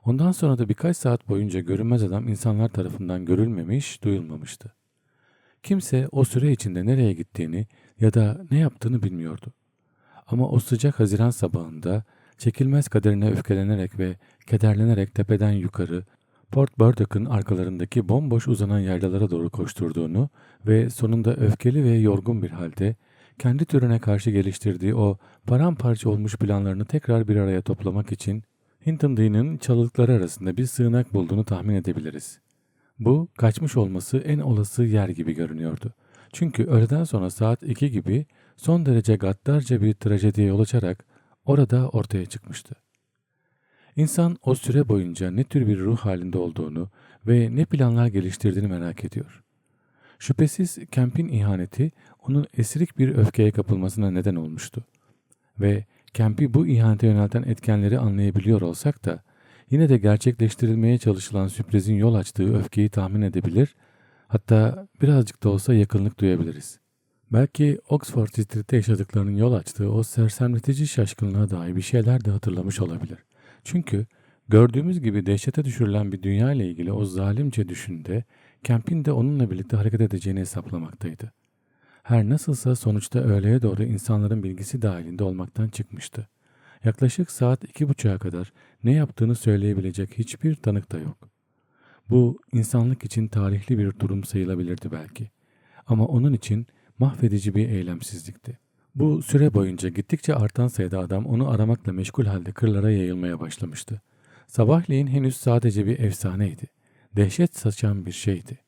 Ondan sonra da birkaç saat boyunca görünmez adam insanlar tarafından görülmemiş, duyulmamıştı. Kimse o süre içinde nereye gittiğini ya da ne yaptığını bilmiyordu. Ama o sıcak Haziran sabahında çekilmez kaderine öfkelenerek ve kederlenerek tepeden yukarı Port Burdock'ın arkalarındaki bomboş uzanan yaylalara doğru koşturduğunu ve sonunda öfkeli ve yorgun bir halde kendi türüne karşı geliştirdiği o paramparça olmuş planlarını tekrar bir araya toplamak için Hinton Dean'ın çalılıkları arasında bir sığınak bulduğunu tahmin edebiliriz. Bu kaçmış olması en olası yer gibi görünüyordu. Çünkü öğleden sonra saat 2 gibi son derece gaddarca bir trajediye yol açarak orada ortaya çıkmıştı. İnsan o süre boyunca ne tür bir ruh halinde olduğunu ve ne planlar geliştirdiğini merak ediyor. Şüphesiz Kemp'in ihaneti onun esirik bir öfkeye kapılmasına neden olmuştu. Ve Kemp'i bu ihanete yönelten etkenleri anlayabiliyor olsak da yine de gerçekleştirilmeye çalışılan sürprizin yol açtığı öfkeyi tahmin edebilir, hatta birazcık da olsa yakınlık duyabiliriz. Belki Oxford Street'te yaşadıklarının yol açtığı o sersemletici şaşkınlığa dair bir şeyler de hatırlamış olabilir. Çünkü gördüğümüz gibi dehşete düşürülen bir dünya ile ilgili o zalimce düşünde Kemp'in de onunla birlikte hareket edeceğini hesaplamaktaydı. Her nasılsa sonuçta öğleye doğru insanların bilgisi dahilinde olmaktan çıkmıştı. Yaklaşık saat iki buçuğa kadar ne yaptığını söyleyebilecek hiçbir tanık da yok. Bu insanlık için tarihli bir durum sayılabilirdi belki. Ama onun için mahvedici bir eylemsizlikti. Bu süre boyunca gittikçe artan sayıda adam onu aramakla meşgul halde kırlara yayılmaya başlamıştı. Sabahleyin henüz sadece bir efsaneydi. Dehşet saçan bir şeydi.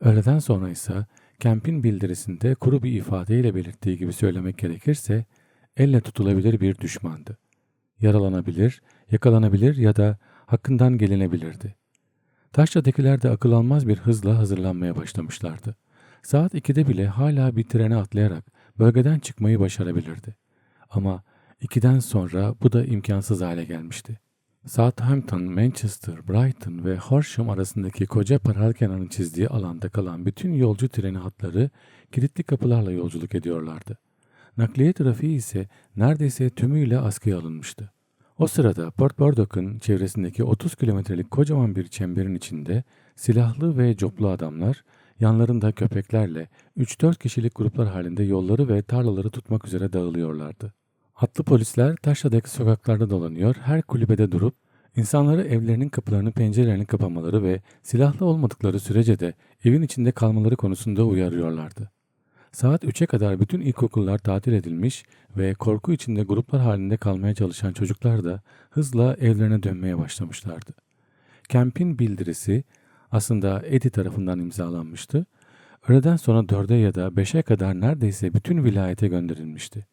Öğleden sonra ise Kemp'in bildirisinde kuru bir ifadeyle belirttiği gibi söylemek gerekirse elle tutulabilir bir düşmandı. Yaralanabilir, yakalanabilir ya da hakkından gelinebilirdi. Taşra'dakiler de akıl almaz bir hızla hazırlanmaya başlamışlardı. Saat 2'de bile hala bir trene atlayarak bölgeden çıkmayı başarabilirdi. Ama 2'den sonra bu da imkansız hale gelmişti. Southampton, Manchester, Brighton ve Horsham arasındaki koca paral kenarını çizdiği alanda kalan bütün yolcu treni hatları kilitli kapılarla yolculuk ediyorlardı. Nakliye trafiği ise neredeyse tümüyle askıya alınmıştı. O sırada Port Burdock'un çevresindeki 30 kilometrelik kocaman bir çemberin içinde silahlı ve coplu adamlar yanlarında köpeklerle 3-4 kişilik gruplar halinde yolları ve tarlaları tutmak üzere dağılıyorlardı. Hatlı polisler taşradaki sokaklarda dolanıyor, her kulübede durup insanları evlerinin kapılarını pencerelerini kapamaları ve silahlı olmadıkları sürece de evin içinde kalmaları konusunda uyarıyorlardı. Saat 3'e kadar bütün ilkokullar tatil edilmiş ve korku içinde gruplar halinde kalmaya çalışan çocuklar da hızla evlerine dönmeye başlamışlardı. Kemp'in bildirisi aslında Eddie tarafından imzalanmıştı. Öğleden sonra 4'e ya da 5'e kadar neredeyse bütün vilayete gönderilmişti.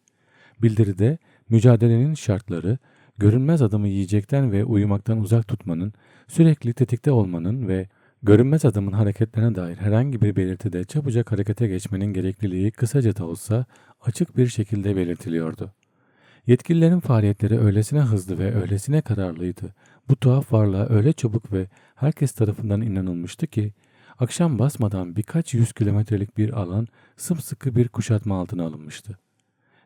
Bildiride mücadelenin şartları, görünmez adamı yiyecekten ve uyumaktan uzak tutmanın, sürekli tetikte olmanın ve görünmez adamın hareketlerine dair herhangi bir belirtide çabucak harekete geçmenin gerekliliği kısaca da olsa açık bir şekilde belirtiliyordu. Yetkililerin faaliyetleri öylesine hızlı ve öylesine kararlıydı. Bu tuhaf varlığa öyle çabuk ve herkes tarafından inanılmıştı ki akşam basmadan birkaç yüz kilometrelik bir alan sımsıkı bir kuşatma altına alınmıştı.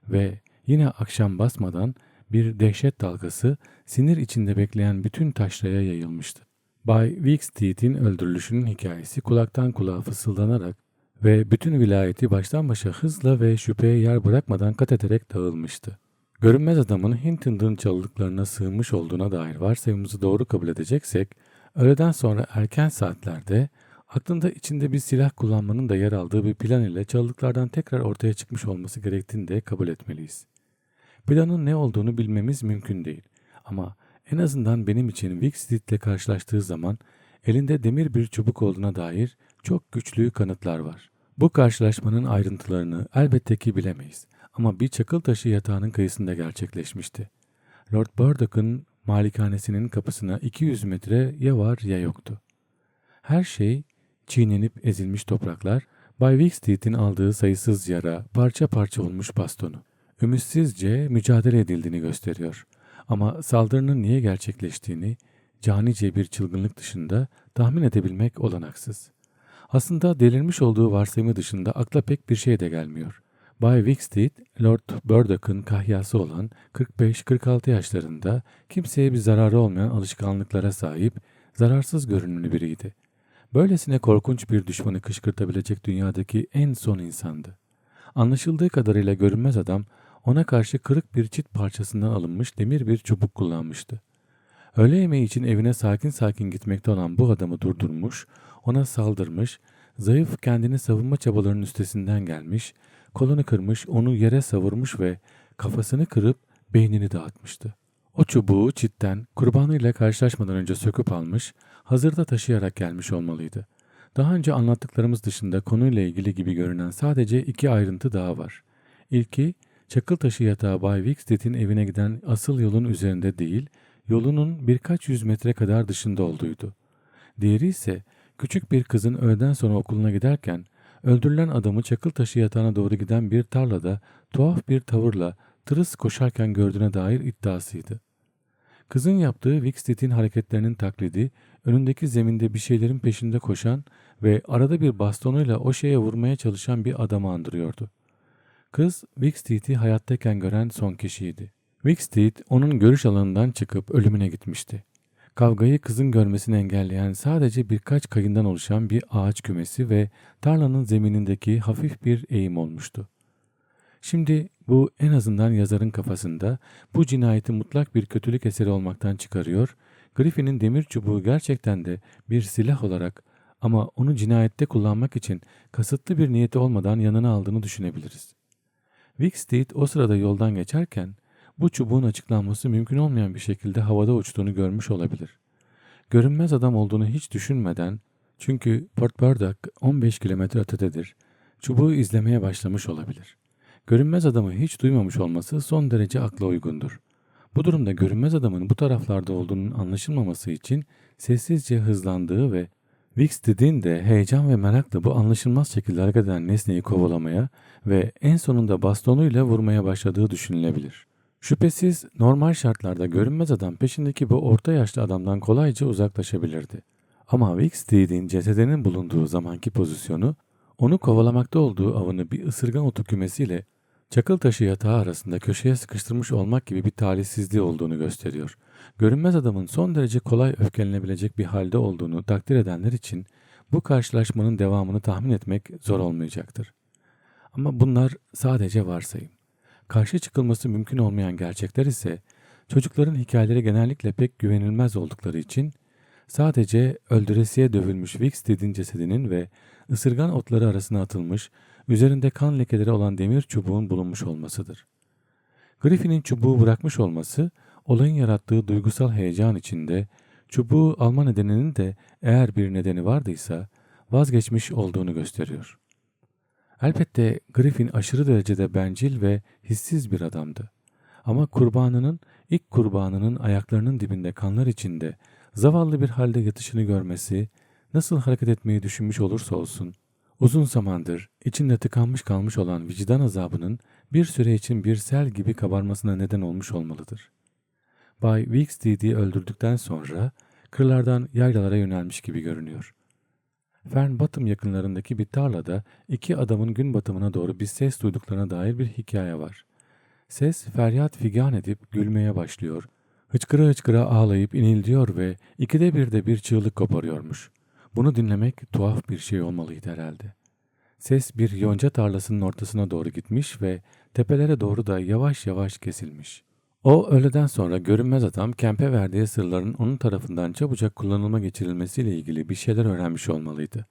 Ve yine akşam basmadan bir dehşet dalgası sinir içinde bekleyen bütün taşraya yayılmıştı. Bay Wicksteed'in öldürülüşünün hikayesi kulaktan kulağa fısıldanarak ve bütün vilayeti baştan başa hızla ve şüpheye yer bırakmadan kat ederek dağılmıştı. Görünmez adamın Hinton'ın çalılıklarına sığınmış olduğuna dair varsayımımızı doğru kabul edeceksek, öğleden sonra erken saatlerde aklında içinde bir silah kullanmanın da yer aldığı bir plan ile çalılıklardan tekrar ortaya çıkmış olması gerektiğini de kabul etmeliyiz. Planın ne olduğunu bilmemiz mümkün değil ama en azından benim için Wicksteed ile karşılaştığı zaman elinde demir bir çubuk olduğuna dair çok güçlü kanıtlar var. Bu karşılaşmanın ayrıntılarını elbette ki bilemeyiz ama bir çakıl taşı yatağının kıyısında gerçekleşmişti. Lord Burdock'ın malikanesinin kapısına 200 metre ya var ya yoktu. Her şey çiğnenip ezilmiş topraklar, Bay Wicksteed'in aldığı sayısız yara, parça parça olmuş bastonu. Ümitsizce mücadele edildiğini gösteriyor. Ama saldırının niye gerçekleştiğini, canice bir çılgınlık dışında tahmin edebilmek olanaksız. Aslında delirmiş olduğu varsayımı dışında akla pek bir şey de gelmiyor. Bay Wicksteed, Lord Burdock'ın kahyası olan 45-46 yaşlarında kimseye bir zararı olmayan alışkanlıklara sahip, zararsız görünümlü biriydi. Böylesine korkunç bir düşmanı kışkırtabilecek dünyadaki en son insandı. Anlaşıldığı kadarıyla görünmez adam ona karşı kırık bir çit parçasından alınmış demir bir çubuk kullanmıştı. Öğle yemeği için evine sakin sakin gitmekte olan bu adamı durdurmuş, ona saldırmış, zayıf kendini savunma çabalarının üstesinden gelmiş, kolunu kırmış, onu yere savurmuş ve kafasını kırıp beynini dağıtmıştı. O çubuğu çitten kurbanıyla karşılaşmadan önce söküp almış, hazırda taşıyarak gelmiş olmalıydı. Daha önce anlattıklarımız dışında konuyla ilgili gibi görünen sadece iki ayrıntı daha var. İlki, Çakıltaşı yatağı Bay Wicksteed'in evine giden asıl yolun üzerinde değil, yolunun birkaç yüz metre kadar dışında olduğuydu. Diğeri ise küçük bir kızın öğleden sonra okuluna giderken öldürülen adamı Çakıltaşı yatağına doğru giden bir tarlada tuhaf bir tavırla tırıs koşarken gördüğüne dair iddiasıydı. Kızın yaptığı Wicksteed'in hareketlerinin taklidi, önündeki zeminde bir şeylerin peşinde koşan ve arada bir bastonuyla o şeye vurmaya çalışan bir adamı andırıyordu. Kız Wicksteed'i hayattayken gören son kişiydi. Wicksteed onun görüş alanından çıkıp ölümüne gitmişti. Kavgayı kızın görmesini engelleyen sadece birkaç kayından oluşan bir ağaç kümesi ve tarlanın zeminindeki hafif bir eğim olmuştu. Şimdi bu en azından yazarın kafasında bu cinayeti mutlak bir kötülük eseri olmaktan çıkarıyor, Griffin'in demir çubuğu gerçekten de bir silah olarak ama onu cinayette kullanmak için kasıtlı bir niyeti olmadan yanına aldığını düşünebiliriz. Wicksteed o sırada yoldan geçerken bu çubuğun açıklanması mümkün olmayan bir şekilde havada uçtuğunu görmüş olabilir. Görünmez adam olduğunu hiç düşünmeden çünkü Port Burdock 15 kilometre ötededir. Çubuğu izlemeye başlamış olabilir. Görünmez adamı hiç duymamış olması son derece akla uygundur. Bu durumda görünmez adamın bu taraflarda olduğunun anlaşılmaması için sessizce hızlandığı ve Wicksteed'in de heyecan ve merakla bu anlaşılmaz şekilde hareket eden nesneyi kovalamaya ve en sonunda bastonuyla vurmaya başladığı düşünülebilir. Şüphesiz normal şartlarda görünmez adam peşindeki bu orta yaşlı adamdan kolayca uzaklaşabilirdi. Ama Wicksteed'in cesedinin bulunduğu zamanki pozisyonu onu kovalamakta olduğu avını bir ısırgan otu kümesiyle çakıl taşı yatağı arasında köşeye sıkıştırmış olmak gibi bir talihsizliği olduğunu gösteriyor. Görünmez adamın son derece kolay öfkelenebilecek bir halde olduğunu takdir edenler için bu karşılaşmanın devamını tahmin etmek zor olmayacaktır. Ama bunlar sadece varsayım. Karşı çıkılması mümkün olmayan gerçekler ise çocukların hikayeleri genellikle pek güvenilmez oldukları için sadece öldüresiye dövülmüş Wicksteed'in cesedinin ve ısırgan otları arasına atılmış, üzerinde kan lekeleri olan demir çubuğun bulunmuş olmasıdır. Griffin'in çubuğu bırakmış olması, olayın yarattığı duygusal heyecan içinde çubuğu alma nedeninin de eğer bir nedeni vardıysa vazgeçmiş olduğunu gösteriyor. Elbette Griffin aşırı derecede bencil ve hissiz bir adamdı. Ama kurbanının, ilk kurbanının ayaklarının dibinde kanlar içinde zavallı bir halde yatışını görmesi, nasıl hareket etmeyi düşünmüş olursa olsun, uzun zamandır içinde tıkanmış kalmış olan vicdan azabının bir süre için bir sel gibi kabarmasına neden olmuş olmalıdır. Bay Wicksteed'i öldürdükten sonra kırlardan yaylalara yönelmiş gibi görünüyor. Fernbottom yakınlarındaki bir tarlada iki adamın gün batımına doğru bir ses duyduklarına dair bir hikaye var. Ses feryat figan edip gülmeye başlıyor, hıçkıra hıçkıra ağlayıp inildiyor ve ikide bir de bir çığlık koparıyormuş. Bunu dinlemek tuhaf bir şey olmalıydı herhalde. Ses bir yonca tarlasının ortasına doğru gitmiş ve tepelere doğru da yavaş yavaş kesilmiş. O öğleden sonra görünmez adam kempe verdiği sırların onun tarafından çabucak kullanılma geçirilmesiyle ilgili bir şeyler öğrenmiş olmalıydı.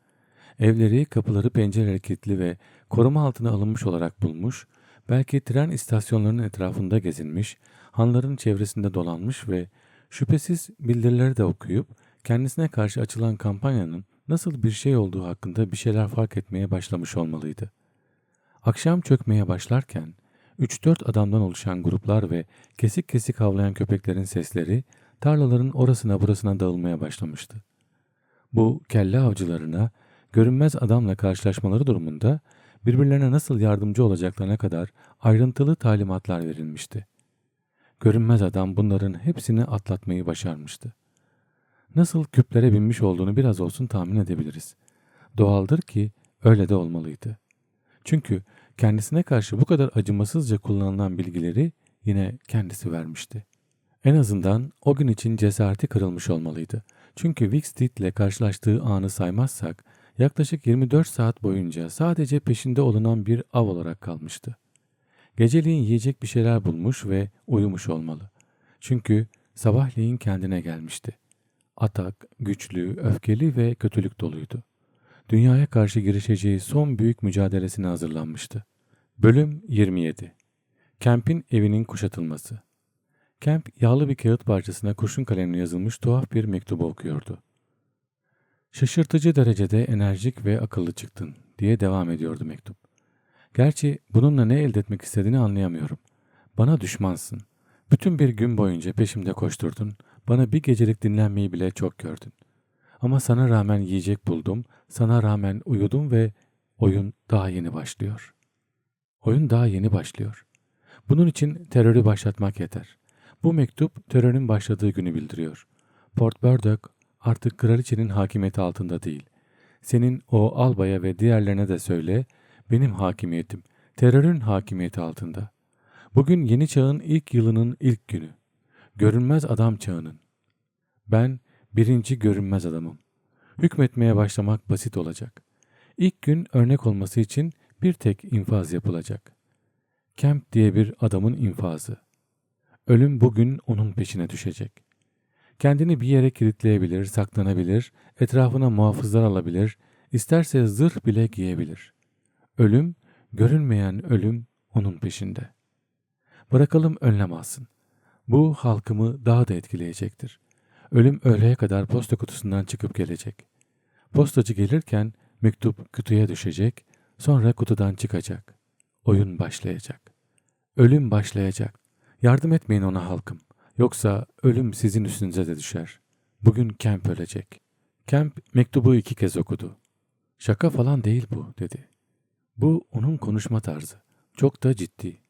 Evleri, kapıları, pencereleri kilitli ve koruma altına alınmış olarak bulmuş, belki tren istasyonlarının etrafında gezinmiş, hanların çevresinde dolanmış ve şüphesiz bildirileri de okuyup kendisine karşı açılan kampanyanın nasıl bir şey olduğu hakkında bir şeyler fark etmeye başlamış olmalıydı. Akşam çökmeye başlarken 3-4 adamdan oluşan gruplar ve kesik kesik havlayan köpeklerin sesleri tarlaların orasına burasına dağılmaya başlamıştı. Bu kelle avcılarına görünmez adamla karşılaşmaları durumunda birbirlerine nasıl yardımcı olacaklarına kadar ayrıntılı talimatlar verilmişti. Görünmez adam bunların hepsini atlatmayı başarmıştı. Nasıl küplere binmiş olduğunu biraz olsun tahmin edebiliriz. Doğaldır ki öyle de olmalıydı. Çünkü kendisine karşı bu kadar acımasızca kullanılan bilgileri yine kendisi vermişti. En azından o gün için cesareti kırılmış olmalıydı. Çünkü Wicksteed ile karşılaştığı anı saymazsak yaklaşık 24 saat boyunca sadece peşinde olunan bir av olarak kalmıştı. Geceliğin yiyecek bir şeyler bulmuş ve uyumuş olmalı. Çünkü sabahleyin kendine gelmişti. Atak, güçlü, öfkeli ve kötülük doluydu. Dünyaya karşı girişeceği son büyük mücadelesine hazırlanmıştı. Bölüm 27 Kemp'in evinin kuşatılması Kemp yağlı bir kağıt parçasına kurşun kalemle yazılmış tuhaf bir mektubu okuyordu. Şaşırtıcı derecede enerjik ve akıllı çıktın diye devam ediyordu mektup. Gerçi bununla ne elde etmek istediğini anlayamıyorum. Bana düşmansın. Bütün bir gün boyunca peşimde koşturdun. Bana bir gecelik dinlenmeyi bile çok gördün. Ama sana rağmen yiyecek buldum, sana rağmen uyudum ve oyun daha yeni başlıyor. Oyun daha yeni başlıyor. Bunun için terörü başlatmak yeter. Bu mektup terörün başladığı günü bildiriyor. Port Burdock artık kraliçenin hakimiyeti altında değil. Senin o albaya ve diğerlerine de söyle, benim hakimiyetim, terörün hakimiyeti altında. Bugün yeni çağın ilk yılının ilk günü. Görünmez adam çağının. Ben birinci görünmez adamım. Hükmetmeye başlamak basit olacak. İlk gün örnek olması için bir tek infaz yapılacak. Kemp diye bir adamın infazı. Ölüm bugün onun peşine düşecek. Kendini bir yere kilitleyebilir, saklanabilir, etrafına muhafızlar alabilir, isterse zırh bile giyebilir. Ölüm, görünmeyen ölüm onun peşinde. Bırakalım önlem alsın. Bu halkımı daha da etkileyecektir. Ölüm öğleye kadar posta kutusundan çıkıp gelecek. Postacı gelirken mektup kutuya düşecek, sonra kutudan çıkacak. Oyun başlayacak. Ölüm başlayacak. Yardım etmeyin ona halkım. Yoksa ölüm sizin üstünüze de düşer. Bugün Kemp ölecek. Kemp mektubu iki kez okudu. Şaka falan değil bu dedi. Bu onun konuşma tarzı. Çok da ciddi.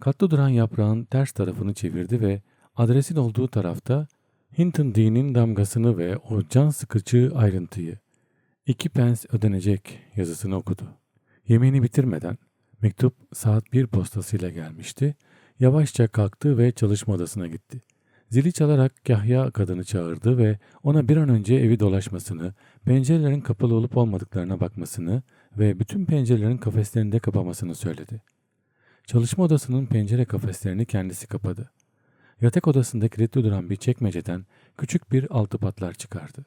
Katlı duran yaprağın ters tarafını çevirdi ve adresin olduğu tarafta Hinton Dean'in damgasını ve o can sıkıcı ayrıntıyı iki pence ödenecek yazısını okudu. Yemeğini bitirmeden mektup saat bir postasıyla gelmişti. Yavaşça kalktı ve çalışma odasına gitti. Zili çalarak Yahya kadını çağırdı ve ona bir an önce evi dolaşmasını, pencerelerin kapalı olup olmadıklarına bakmasını ve bütün pencerelerin kafeslerini de kapamasını söyledi. Çalışma odasının pencere kafeslerini kendisi kapadı. Yatak odasında kilitli duran bir çekmeceden küçük bir altı patlar çıkardı.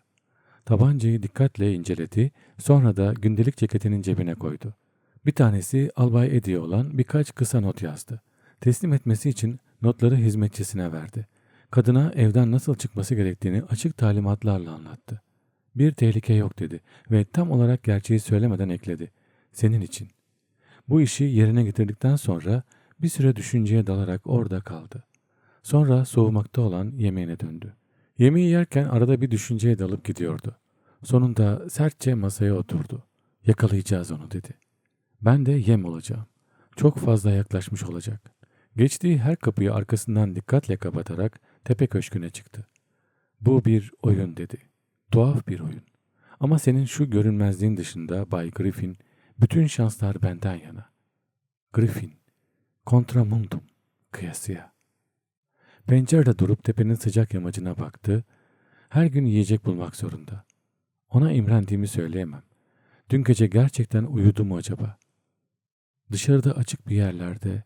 Tabancayı dikkatle inceledi, sonra da gündelik ceketinin cebine koydu. Bir tanesi Albay Eddie'ye olan birkaç kısa not yazdı. Teslim etmesi için notları hizmetçisine verdi. Kadına evden nasıl çıkması gerektiğini açık talimatlarla anlattı. Bir tehlike yok dedi ve tam olarak gerçeği söylemeden ekledi. Senin için. Bu işi yerine getirdikten sonra bir süre düşünceye dalarak orada kaldı. Sonra soğumakta olan yemeğine döndü. Yemeği yerken arada bir düşünceye dalıp gidiyordu. Sonunda sertçe masaya oturdu. Yakalayacağız onu dedi. Ben de yem olacağım. Çok fazla yaklaşmış olacak. Geçtiği her kapıyı arkasından dikkatle kapatarak tepe köşküne çıktı. Bu bir oyun dedi. Tuhaf bir oyun. Ama senin şu görünmezliğin dışında Bay Griffin, bütün şanslar benden yana. Griffin, kontramundum, kıyasıya. Pencerede durup tepenin sıcak yamacına baktı. Her gün yiyecek bulmak zorunda. Ona imrendiğimi söyleyemem. Dün gece gerçekten uyudu mu acaba? Dışarıda açık bir yerlerde,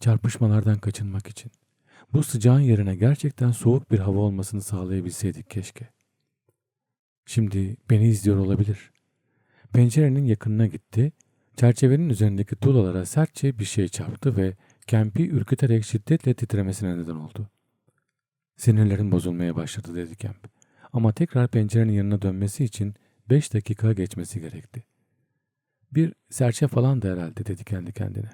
çarpışmalardan kaçınmak için. Bu sıcağın yerine gerçekten soğuk bir hava olmasını sağlayabilseydik keşke. Şimdi beni izliyor olabilir. Pencerenin yakınına gitti, çerçevenin üzerindeki tuğlalara sertçe bir şey çarptı ve Kemp'i ürküterek şiddetle titremesine neden oldu. Sinirlerin bozulmaya başladı dedi Kemp. Ama tekrar pencerenin yanına dönmesi için beş dakika geçmesi gerekti. Bir serçe falan da herhalde dedi kendi kendine.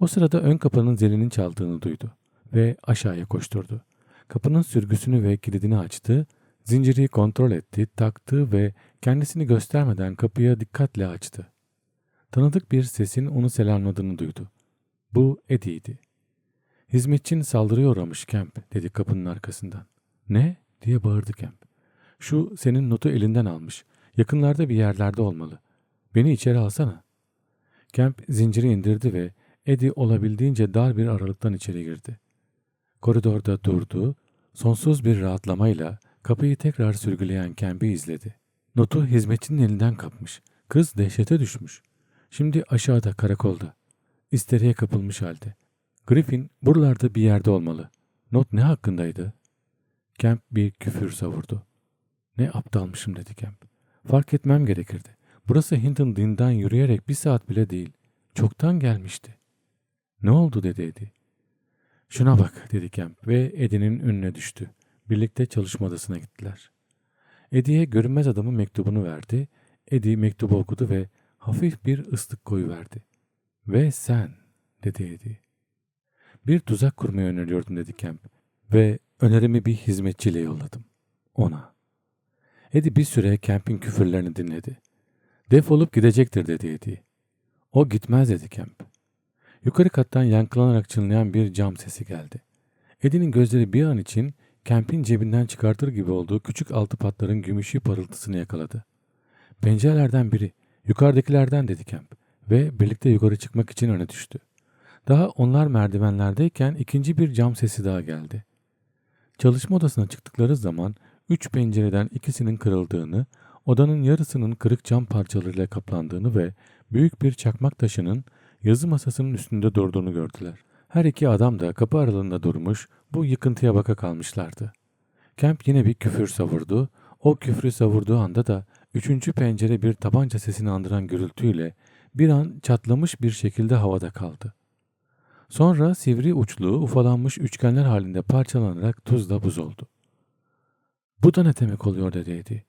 O sırada ön kapının zilinin çaldığını duydu ve aşağıya koşturdu. Kapının sürgüsünü ve kilidini açtı, zinciri kontrol etti, taktı ve kendisini göstermeden kapıya dikkatle açtı. Tanıdık bir sesin onu selamladığını duydu. Bu Eddie'ydi. Hizmetçin saldırıya uğramış Kemp dedi kapının arkasından. Ne? diye bağırdı Kemp. Şu senin notu elinden almış. Yakınlarda bir yerlerde olmalı. Beni içeri alsana. Kemp zinciri indirdi ve Eddie olabildiğince dar bir aralıktan içeri girdi. Koridorda durdu, sonsuz bir rahatlamayla kapıyı tekrar sürgüleyen Kemp'i izledi. Notu hizmetçinin elinden kapmış. Kız dehşete düşmüş. Şimdi aşağıda karakolda. İsteriye kapılmış halde. Griffin buralarda bir yerde olmalı. Not ne hakkındaydı? Kemp bir küfür savurdu. Ne aptalmışım dedi Kemp. Fark etmem gerekirdi. Burası Hinton Dean'dan yürüyerek bir saat bile değil. Çoktan gelmişti. Ne oldu dedi Eddie. Şuna bak dedi Kemp ve Eddie'nin önüne düştü. Birlikte çalışma odasına gittiler. Eddie'ye görünmez adamın mektubunu verdi. Eddie mektubu okudu ve hafif bir ıslık koyu verdi. Ve sen dedi Eddie. Bir tuzak kurmayı öneriyordun dedi Kemp ve önerimi bir hizmetçiyle yolladım. Ona. Eddie bir süre Kemp'in küfürlerini dinledi. Defolup gidecektir dedi Eddie. O gitmez dedi Kemp. Yukarı kattan yankılanarak çınlayan bir cam sesi geldi. Eddie'nin gözleri bir an için Kemp'in cebinden çıkartır gibi olduğu küçük altı patların gümüşü parıltısını yakaladı. Pencerelerden biri, yukarıdakilerden dedi Kemp ve birlikte yukarı çıkmak için öne düştü. Daha onlar merdivenlerdeyken ikinci bir cam sesi daha geldi. Çalışma odasına çıktıkları zaman üç pencereden ikisinin kırıldığını, odanın yarısının kırık cam parçalarıyla kaplandığını ve büyük bir çakmak taşının yazı masasının üstünde durduğunu gördüler. Her iki adam da kapı aralığında durmuş, bu yıkıntıya baka kalmışlardı. Kemp yine bir küfür savurdu. O küfrü savurduğu anda da üçüncü pencere bir tabanca sesini andıran gürültüyle bir an çatlamış bir şekilde havada kaldı. Sonra sivri uçlu, ufalanmış üçgenler halinde parçalanarak tuzla buz oldu. Bu da ne demek oluyor dediydi.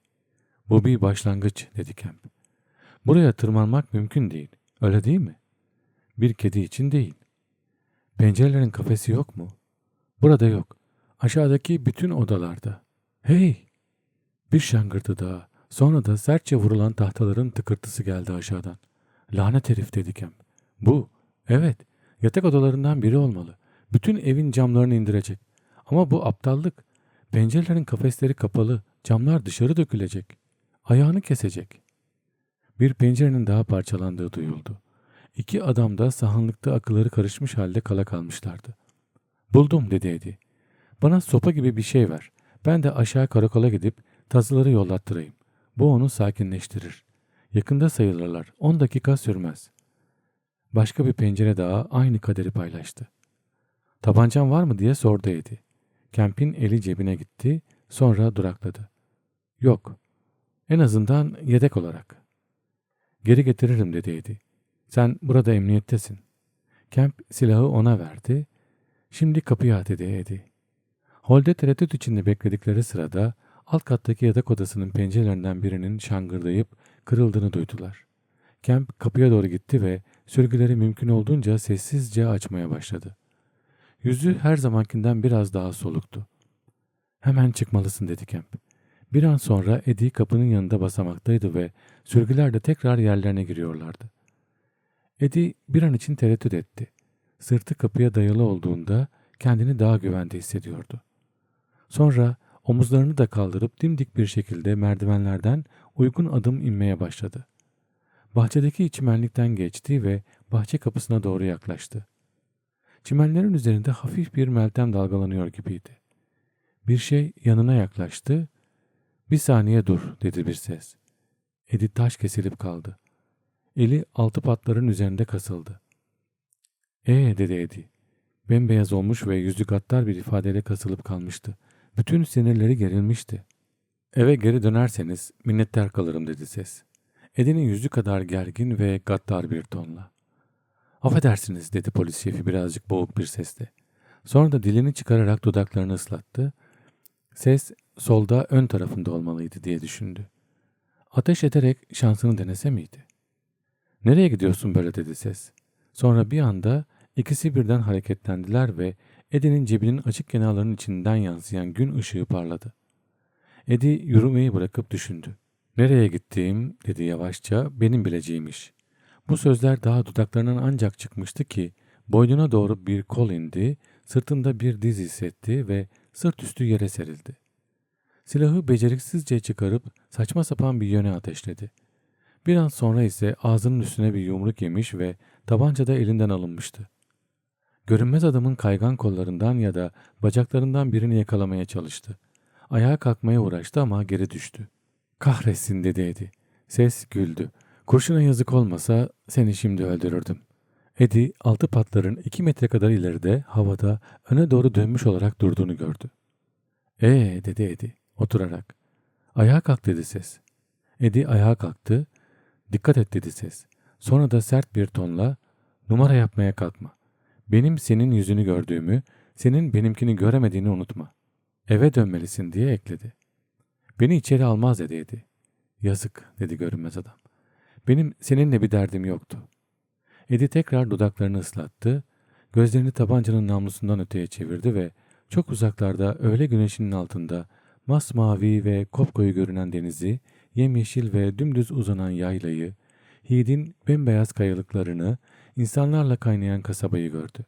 Bu bir başlangıç dedi Kemp. Buraya tırmanmak mümkün değil. Öyle değil mi? Bir kedi için değil. Pencerelerin kafesi yok mu? Burada yok. Aşağıdaki bütün odalarda. Hey! Bir şangırtı daha. Sonra da sertçe vurulan tahtaların tıkırtısı geldi aşağıdan. Lanet herif dedi Kemp. Bu, evet, yatak odalarından biri olmalı. Bütün evin camlarını indirecek. Ama bu aptallık. Pencerelerin kafesleri kapalı, camlar dışarı dökülecek. Ayağını kesecek. Bir pencerenin daha parçalandığı duyuldu. İki adam da sahanlıkta akılları karışmış halde kala kalmışlardı. Buldum dedi Eddie. Bana sopa gibi bir şey ver. Ben de aşağı karakola gidip tazıları yollattırayım. Bu onu sakinleştirir. Yakında sayılırlar. On dakika sürmez. Başka bir pencere daha aynı kaderi paylaştı. Tabancan var mı diye sordu Eddie. Kemp'in eli cebine gitti, sonra durakladı. Yok. En azından yedek olarak. Geri getiririm dedi Eddie. Sen burada emniyettesin. Kemp silahı ona verdi. Şimdi kapıyı at dedi Eddie. Holde tereddüt içinde bekledikleri sırada alt kattaki yatak odasının pencerelerinden birinin şangırdayıp kırıldığını duydular. Kemp kapıya doğru gitti ve sürgüleri mümkün olduğunca sessizce açmaya başladı. Yüzü her zamankinden biraz daha soluktu. Hemen çıkmalısın dedi Kemp. Bir an sonra Eddie kapının yanında basamaktaydı ve sürgüler de tekrar yerlerine giriyorlardı. Eddie bir an için tereddüt etti. Sırtı kapıya dayalı olduğunda kendini daha güvende hissediyordu. Sonra omuzlarını da kaldırıp dimdik bir şekilde merdivenlerden uygun adım inmeye başladı. Bahçedeki çimenlikten geçti ve bahçe kapısına doğru yaklaştı. Çimenlerin üzerinde hafif bir meltem dalgalanıyor gibiydi. Bir şey yanına yaklaştı. Bir saniye dur dedi bir ses. Edith taş kesilip kaldı. Eli altı patların üzerinde kasıldı. Ee dedi Edi. Bembeyaz olmuş ve yüzü gattar bir ifadeyle kasılıp kalmıştı. Bütün sinirleri gerilmişti. Eve geri dönerseniz minnettar kalırım dedi ses. Edi'nin yüzü kadar gergin ve gaddar bir tonla. Affedersiniz dedi polis şefi birazcık boğuk bir sesle. Sonra da dilini çıkararak dudaklarını ıslattı. Ses solda ön tarafında olmalıydı diye düşündü. Ateş ederek şansını denese miydi? Nereye gidiyorsun böyle dedi ses. Sonra bir anda ikisi birden hareketlendiler ve Eddie'nin cebinin açık kenarlarının içinden yansıyan gün ışığı parladı. Eddie yürümeyi bırakıp düşündü. Nereye gittiğim dedi yavaşça benim bileceğimiş. Bu sözler daha dudaklarından ancak çıkmıştı ki boynuna doğru bir kol indi, sırtında bir diz hissetti ve sırt üstü yere serildi. Silahı beceriksizce çıkarıp saçma sapan bir yöne ateşledi. Bir an sonra ise ağzının üstüne bir yumruk yemiş ve tabanca da elinden alınmıştı. Görünmez adamın kaygan kollarından ya da bacaklarından birini yakalamaya çalıştı. Ayağa kalkmaya uğraştı ama geri düştü. Kahretsin dedi Edi. Ses güldü. Kurşuna yazık olmasa seni şimdi öldürürdüm. Edi altı patların iki metre kadar ileride havada öne doğru dönmüş olarak durduğunu gördü. Ee dedi Edi oturarak. Ayağa kalk dedi ses. Edi ayağa kalktı. Dikkat et dedi ses. Sonra da sert bir tonla numara yapmaya kalkma. Benim senin yüzünü gördüğümü, senin benimkini göremediğini unutma. Eve dönmelisin diye ekledi. Beni içeri almaz dedi Edi. Yazık dedi görünmez adam. Benim seninle bir derdim yoktu. Edi tekrar dudaklarını ıslattı, gözlerini tabancanın namlusundan öteye çevirdi ve çok uzaklarda öğle güneşinin altında masmavi ve kopkoyu görünen denizi, yemyeşil ve dümdüz uzanan yaylayı, Hid'in bembeyaz kayalıklarını, insanlarla kaynayan kasabayı gördü.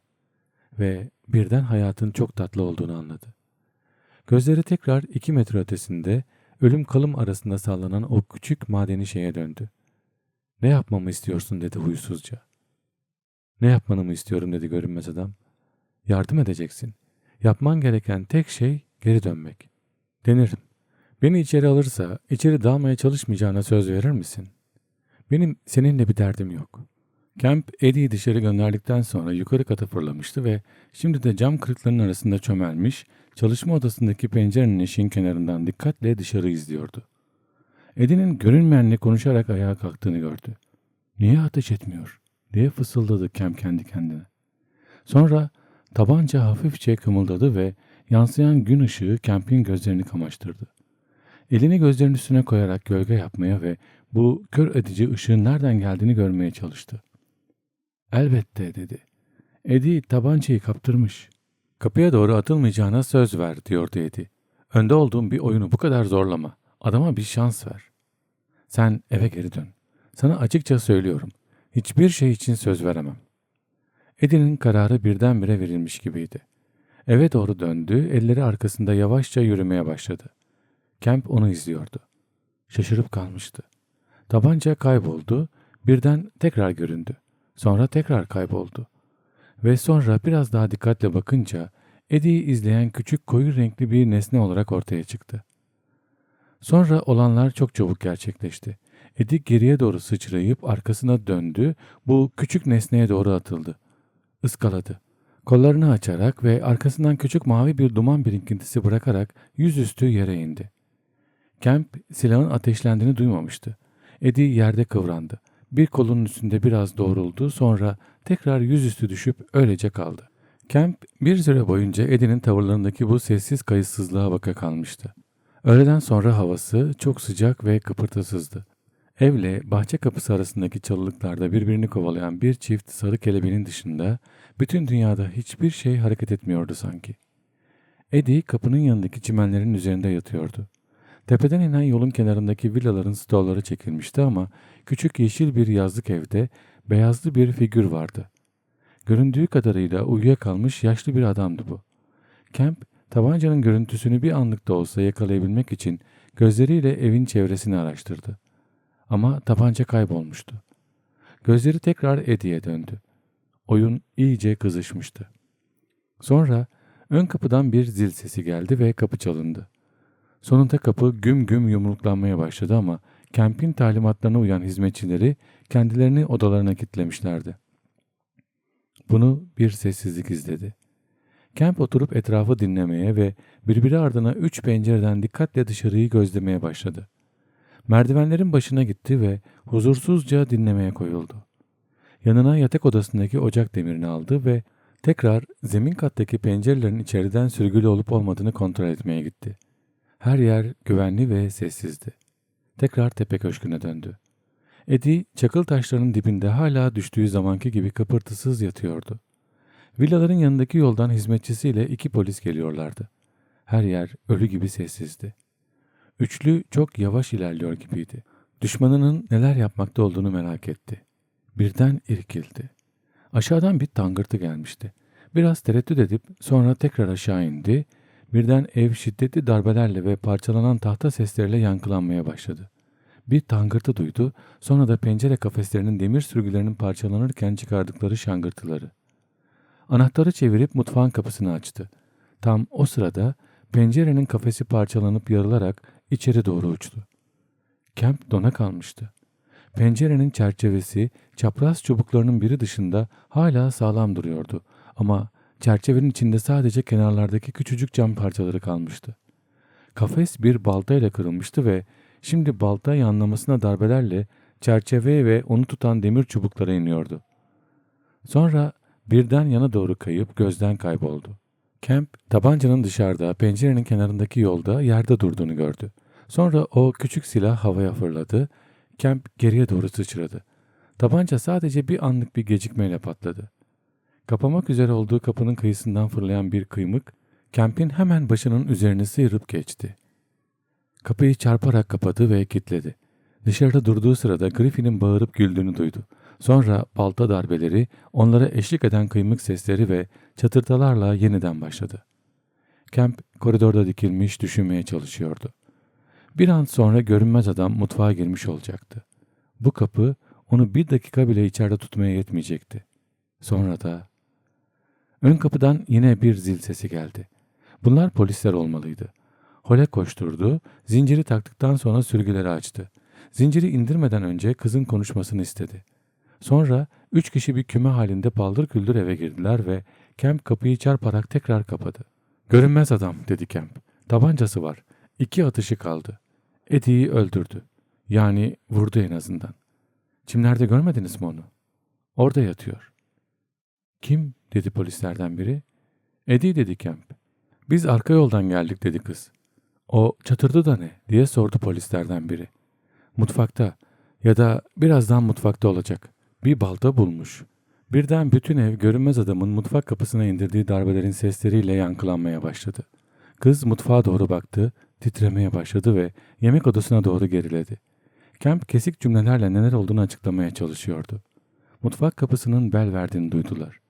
Ve birden hayatın çok tatlı olduğunu anladı. Gözleri tekrar iki metre ötesinde, ölüm kalım arasında sallanan o küçük madeni şeye döndü. Ne yapmamı istiyorsun dedi huysuzca. Ne yapmanı mı istiyorum dedi görünmez adam. Yardım edeceksin. Yapman gereken tek şey geri dönmek. Denirim. Beni içeri alırsa içeri dalmaya çalışmayacağına söz verir misin? Benim seninle bir derdim yok. Kemp Eddie'yi dışarı gönderdikten sonra yukarı kata fırlamıştı ve şimdi de cam kırıklarının arasında çömelmiş, çalışma odasındaki pencerenin eşiğin kenarından dikkatle dışarı izliyordu. Eddie'nin görünmeyenle konuşarak ayağa kalktığını gördü. Niye ateş etmiyor? diye fısıldadı Kemp kendi kendine. Sonra tabanca hafifçe kımıldadı ve yansıyan gün ışığı Kemp'in gözlerini kamaştırdı. Elini gözlerinin üstüne koyarak gölge yapmaya ve bu kör edici ışığın nereden geldiğini görmeye çalıştı. Elbette dedi. Eddie tabancayı kaptırmış. Kapıya doğru atılmayacağına söz ver diyordu Eddie. Önde olduğum bir oyunu bu kadar zorlama. Adama bir şans ver. Sen eve geri dön. Sana açıkça söylüyorum. Hiçbir şey için söz veremem. Eddie'nin kararı birdenbire verilmiş gibiydi. Eve doğru döndü, elleri arkasında yavaşça yürümeye başladı. Kemp onu izliyordu. Şaşırıp kalmıştı. Tabanca kayboldu, birden tekrar göründü. Sonra tekrar kayboldu. Ve sonra biraz daha dikkatle bakınca Eddie'yi izleyen küçük koyu renkli bir nesne olarak ortaya çıktı. Sonra olanlar çok çabuk gerçekleşti. Eddie geriye doğru sıçrayıp arkasına döndü, bu küçük nesneye doğru atıldı. Iskaladı. Kollarını açarak ve arkasından küçük mavi bir duman birikintisi bırakarak yüzüstü yere indi. Kemp silahın ateşlendiğini duymamıştı. Eddie yerde kıvrandı. Bir kolunun üstünde biraz doğruldu sonra tekrar yüzüstü düşüp öylece kaldı. Kemp bir süre boyunca Eddie'nin tavırlarındaki bu sessiz kayıtsızlığa baka kalmıştı. Öğleden sonra havası çok sıcak ve kıpırtısızdı. Evle bahçe kapısı arasındaki çalılıklarda birbirini kovalayan bir çift sarı kelebeğin dışında bütün dünyada hiçbir şey hareket etmiyordu sanki. Eddie kapının yanındaki çimenlerin üzerinde yatıyordu. Tepeden inen yolun kenarındaki villaların stolları çekilmişti ama küçük yeşil bir yazlık evde beyazlı bir figür vardı. Göründüğü kadarıyla uyuyakalmış yaşlı bir adamdı bu. Kemp, tabancanın görüntüsünü bir anlık da olsa yakalayabilmek için gözleriyle evin çevresini araştırdı. Ama tabanca kaybolmuştu. Gözleri tekrar Eddie'ye döndü. Oyun iyice kızışmıştı. Sonra ön kapıdan bir zil sesi geldi ve kapı çalındı. Sonunda kapı güm güm yumruklanmaya başladı ama Kemp'in talimatlarına uyan hizmetçileri kendilerini odalarına kilitlemişlerdi. Bunu bir sessizlik izledi. Kemp oturup etrafı dinlemeye ve birbiri ardına üç pencereden dikkatle dışarıyı gözlemeye başladı. Merdivenlerin başına gitti ve huzursuzca dinlemeye koyuldu. Yanına yatak odasındaki ocak demirini aldı ve tekrar zemin kattaki pencerelerin içeriden sürgülü olup olmadığını kontrol etmeye gitti. Her yer güvenli ve sessizdi. Tekrar tepe köşküne döndü. Eddie çakıl taşlarının dibinde hala düştüğü zamanki gibi kıpırtısız yatıyordu. Villaların yanındaki yoldan hizmetçisiyle iki polis geliyorlardı. Her yer ölü gibi sessizdi. Üçlü çok yavaş ilerliyor gibiydi. Düşmanının neler yapmakta olduğunu merak etti. Birden irkildi. Aşağıdan bir tangırtı gelmişti. Biraz tereddüt edip sonra tekrar aşağı indi. Birden ev şiddetli darbelerle ve parçalanan tahta sesleriyle yankılanmaya başladı. Bir tangırtı duydu, sonra da pencere kafeslerinin demir sürgülerinin parçalanırken çıkardıkları şangırtıları. Anahtarı çevirip mutfağın kapısını açtı. Tam o sırada pencerenin kafesi parçalanıp yarılarak içeri doğru uçtu. Kemp dona kalmıştı. Pencerenin çerçevesi çapraz çubuklarının biri dışında hala sağlam duruyordu ama çerçevenin içinde sadece kenarlardaki küçücük cam parçaları kalmıştı. Kafes bir baltayla kırılmıştı ve şimdi balta yanlamasına darbelerle çerçeveye ve onu tutan demir çubuklara iniyordu. Sonra birden yana doğru kayıp gözden kayboldu. Kemp tabancanın dışarıda pencerenin kenarındaki yolda yerde durduğunu gördü. Sonra o küçük silah havaya fırladı. Kemp geriye doğru sıçradı. Tabanca sadece bir anlık bir gecikmeyle patladı. Kapamak üzere olduğu kapının kıyısından fırlayan bir kıymık, Kemp'in hemen başının üzerine sıyırıp geçti. Kapıyı çarparak kapadı ve kilitledi. Dışarıda durduğu sırada Griffin'in bağırıp güldüğünü duydu. Sonra balta darbeleri, onlara eşlik eden kıymık sesleri ve çatırtalarla yeniden başladı. Kemp koridorda dikilmiş düşünmeye çalışıyordu. Bir an sonra görünmez adam mutfağa girmiş olacaktı. Bu kapı onu bir dakika bile içeride tutmaya yetmeyecekti. Sonra da... Ön kapıdan yine bir zil sesi geldi. Bunlar polisler olmalıydı. Hole koşturdu, zinciri taktıktan sonra sürgüleri açtı. Zinciri indirmeden önce kızın konuşmasını istedi. Sonra üç kişi bir küme halinde paldır küldür eve girdiler ve Kemp kapıyı çarparak tekrar kapadı. Görünmez adam dedi Kemp. Tabancası var. İki atışı kaldı. Eddie'yi öldürdü. Yani vurdu en azından. Çimlerde görmediniz mi onu? Orada yatıyor. Kim? dedi polislerden biri. Eddie dedi Kemp. Biz arka yoldan geldik dedi kız. O çatırdı da ne diye sordu polislerden biri. Mutfakta ya da birazdan mutfakta olacak. Bir balta bulmuş. Birden bütün ev görünmez adamın mutfak kapısına indirdiği darbelerin sesleriyle yankılanmaya başladı. Kız mutfağa doğru baktı, titremeye başladı ve yemek odasına doğru geriledi. Kemp kesik cümlelerle neler olduğunu açıklamaya çalışıyordu. Mutfak kapısının bel verdiğini duydular.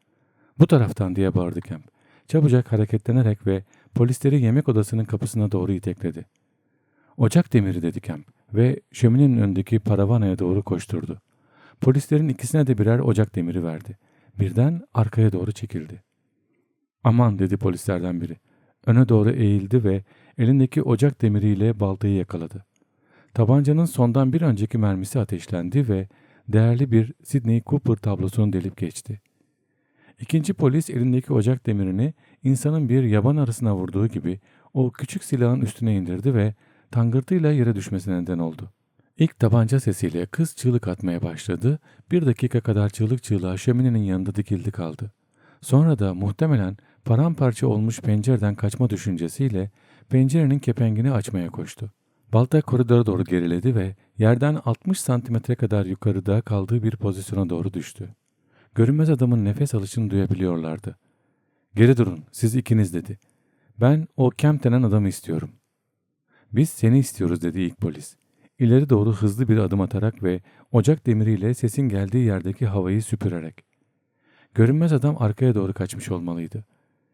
Bu taraftan diye bağırdı Kemp. Çabucak hareketlenerek ve polisleri yemek odasının kapısına doğru itekledi. Ocak demiri dedi Kemp ve şöminenin önündeki paravanaya doğru koşturdu. Polislerin ikisine de birer ocak demiri verdi. Birden arkaya doğru çekildi. Aman dedi polislerden biri. Öne doğru eğildi ve elindeki ocak demiriyle baltayı yakaladı. tabancanın sondan bir önceki mermisi ateşlendi ve değerli bir Sidney Cooper tablosunu delip geçti. İkinci polis elindeki ocak demirini insanın bir yaban arısına vurduğu gibi o küçük silahın üstüne indirdi ve tangırtıyla yere düşmesine neden oldu. İlk tabanca sesiyle kız çığlık atmaya başladı. Bir dakika kadar çığlık çığlığa şöminenin yanında dikildi kaldı. Sonra da muhtemelen paramparça olmuş pencereden kaçma düşüncesiyle pencerenin kepengini açmaya koştu. Balta koridora doğru geriledi ve yerden 60 santimetre kadar yukarıda kaldığı bir pozisyona doğru düştü. Görünmez adamın nefes alışını duyabiliyorlardı. Geri durun, siz ikiniz dedi. Ben o Kemp denen adamı istiyorum. Biz seni istiyoruz dedi ilk polis. İleri doğru hızlı bir adım atarak ve ocak demiriyle sesin geldiği yerdeki havayı süpürerek. Görünmez adam arkaya doğru kaçmış olmalıydı.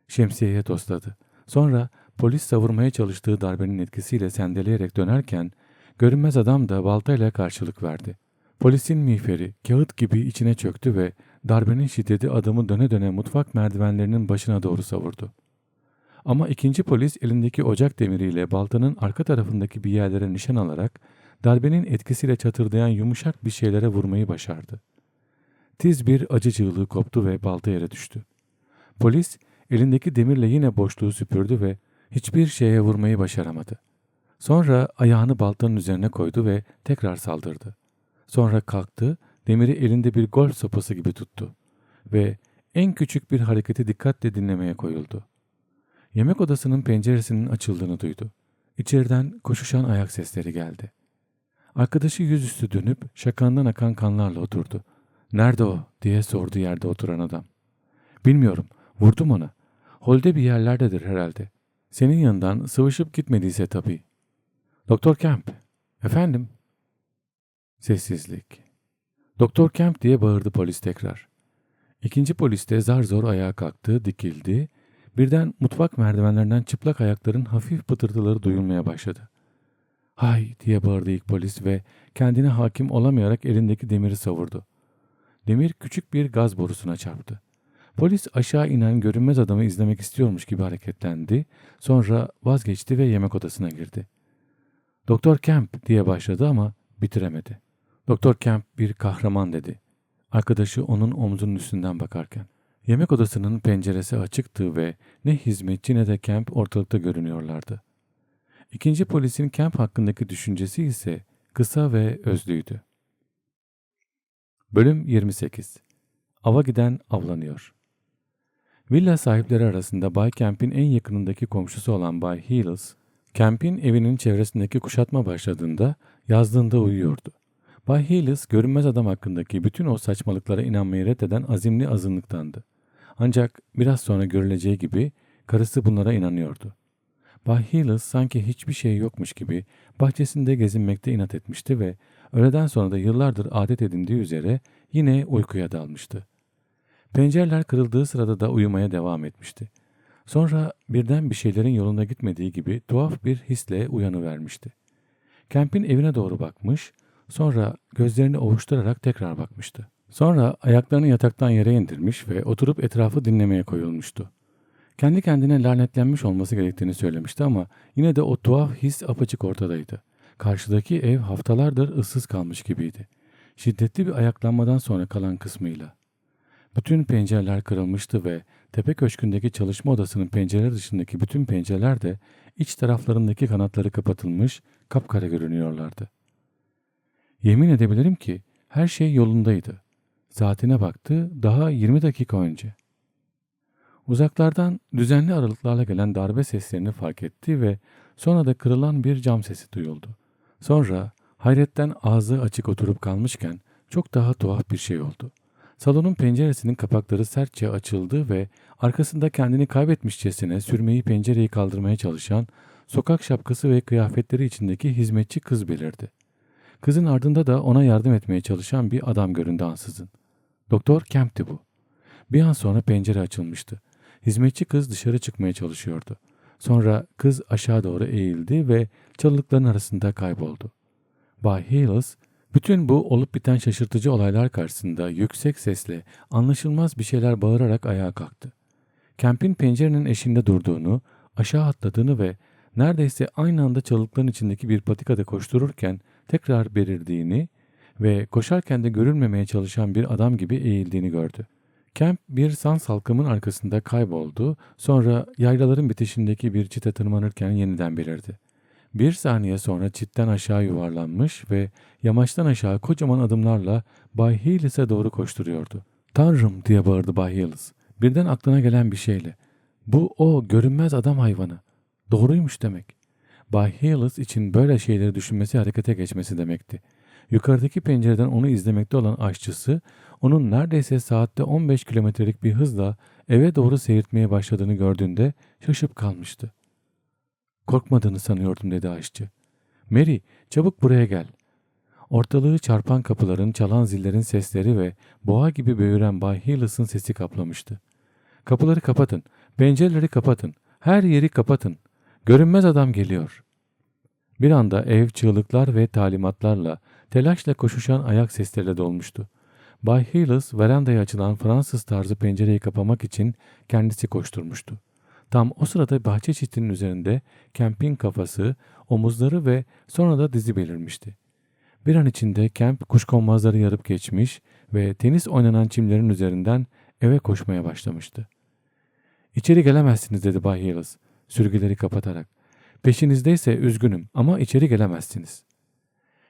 Şemsiyeye tosladı. Sonra polis savurmaya çalıştığı darbenin etkisiyle sendeleyerek dönerken görünmez adam da baltayla karşılık verdi. Polisin miğferi kağıt gibi içine çöktü ve darbenin şiddeti adamı döne döne mutfak merdivenlerinin başına doğru savurdu. Ama ikinci polis elindeki ocak demiriyle baltanın arka tarafındaki bir yerlere nişan alarak darbenin etkisiyle çatırdayan yumuşak bir şeylere vurmayı başardı. Tiz bir acı çığlığı koptu ve balta yere düştü. Polis elindeki demirle yine boşluğu süpürdü ve hiçbir şeye vurmayı başaramadı. Sonra ayağını baltanın üzerine koydu ve tekrar saldırdı. Sonra kalktı, demiri elinde bir golf sopası gibi tuttu ve en küçük bir hareketi dikkatle dinlemeye koyuldu. Yemek odasının penceresinin açıldığını duydu. İçeriden koşuşan ayak sesleri geldi. Arkadaşı yüzüstü dönüp şakandan akan kanlarla oturdu. Nerede o diye sordu yerde oturan adam. Bilmiyorum. Vurdum ona. Holde bir yerlerdedir herhalde. Senin yanından sıvışıp gitmediyse tabii. Doktor Kemp. Efendim? Sessizlik. Doktor Kemp diye bağırdı polis tekrar. İkinci polis de zar zor ayağa kalktı, dikildi. Birden mutfak merdivenlerinden çıplak ayakların hafif pıtırtıları duyulmaya başladı. Hay diye bağırdı ilk polis ve kendine hakim olamayarak elindeki demiri savurdu. Demir küçük bir gaz borusuna çarptı. Polis aşağı inen görünmez adamı izlemek istiyormuş gibi hareketlendi. Sonra vazgeçti ve yemek odasına girdi. Doktor Kemp diye başladı ama bitiremedi. Doktor Kemp bir kahraman dedi. Arkadaşı onun omzunun üstünden bakarken. Yemek odasının penceresi açıktı ve ne hizmetçi ne de Kemp ortalıkta görünüyorlardı. İkinci polisin Kemp hakkındaki düşüncesi ise kısa ve özlüydü. Bölüm 28 Ava giden avlanıyor. Villa sahipleri arasında Bay Kemp'in en yakınındaki komşusu olan Bay Hills, Kemp'in evinin çevresindeki kuşatma başladığında yazdığında uyuyordu. Bay Hills, görünmez adam hakkındaki bütün o saçmalıklara inanmayı reddeden azimli azınlıktandı. Ancak biraz sonra görüleceği gibi karısı bunlara inanıyordu. Bay Hills sanki hiçbir şey yokmuş gibi bahçesinde gezinmekte inat etmişti ve öğleden sonra da yıllardır adet edindiği üzere yine uykuya dalmıştı. Pencereler kırıldığı sırada da uyumaya devam etmişti. Sonra birden bir şeylerin yolunda gitmediği gibi tuhaf bir hisle uyanıvermişti. Kemp'in evine doğru bakmış, sonra gözlerini ovuşturarak tekrar bakmıştı. Sonra ayaklarını yataktan yere indirmiş ve oturup etrafı dinlemeye koyulmuştu. Kendi kendine lanetlenmiş olması gerektiğini söylemişti ama yine de o tuhaf his apaçık ortadaydı. Karşıdaki ev haftalardır ıssız kalmış gibiydi. Şiddetli bir ayaklanmadan sonra kalan kısmıyla. Bütün pencereler kırılmıştı ve tepe köşkündeki çalışma odasının pencereler dışındaki bütün pencereler de iç taraflarındaki kanatları kapatılmış, kapkara görünüyorlardı. Yemin edebilirim ki her şey yolundaydı. Saatine baktı daha 20 dakika önce. Uzaklardan düzenli aralıklarla gelen darbe seslerini fark etti ve sonra da kırılan bir cam sesi duyuldu. Sonra hayretten ağzı açık oturup kalmışken çok daha tuhaf bir şey oldu. Salonun penceresinin kapakları sertçe açıldı ve arkasında kendini kaybetmişçesine sürmeyi pencereyi kaldırmaya çalışan sokak şapkası ve kıyafetleri içindeki hizmetçi kız belirdi. Kızın ardında da ona yardım etmeye çalışan bir adam göründü ansızın. Doktor Kemp'ti bu. Bir an sonra pencere açılmıştı. Hizmetçi kız dışarı çıkmaya çalışıyordu. Sonra kız aşağı doğru eğildi ve çalılıkların arasında kayboldu. Bay Hills, bütün bu olup biten şaşırtıcı olaylar karşısında yüksek sesle anlaşılmaz bir şeyler bağırarak ayağa kalktı. Kemp'in pencerenin eşinde durduğunu, aşağı atladığını ve neredeyse aynı anda çalılıkların içindeki bir patikada koştururken tekrar belirdiğini ve koşarken de görülmemeye çalışan bir adam gibi eğildiğini gördü. Kemp bir san salkımın arkasında kayboldu, sonra yaylaların bitişindeki bir çite tırmanırken yeniden belirdi. Bir saniye sonra çitten aşağı yuvarlanmış ve yamaçtan aşağı kocaman adımlarla Bay Hillis'e doğru koşturuyordu. Tanrım diye bağırdı Bay Hillis. Birden aklına gelen bir şeyle. Bu o görünmez adam hayvanı. Doğruymuş demek. Bay Hillis için böyle şeyleri düşünmesi harekete geçmesi demekti. Yukarıdaki pencereden onu izlemekte olan aşçısı onun neredeyse saatte 15 kilometrelik bir hızla eve doğru seyirtmeye başladığını gördüğünde şaşıp kalmıştı. Korkmadığını sanıyordum dedi aşçı. Mary çabuk buraya gel. Ortalığı çarpan kapıların, çalan zillerin sesleri ve boğa gibi böğüren Bay Hillis'ın sesi kaplamıştı. Kapıları kapatın, pencereleri kapatın, her yeri kapatın. Görünmez adam geliyor. Bir anda ev çığlıklar ve talimatlarla, telaşla koşuşan ayak sesleriyle dolmuştu. Bay Hillis verandaya açılan Fransız tarzı pencereyi kapamak için kendisi koşturmuştu. Tam o sırada bahçe çitinin üzerinde Kemp'in kafası, omuzları ve sonra da dizi belirmişti. Bir an içinde Kemp kuşkonmazları yarıp geçmiş ve tenis oynanan çimlerin üzerinden eve koşmaya başlamıştı. İçeri gelemezsiniz dedi Bay Hillis sürgüleri kapatarak. Peşinizdeyse üzgünüm ama içeri gelemezsiniz.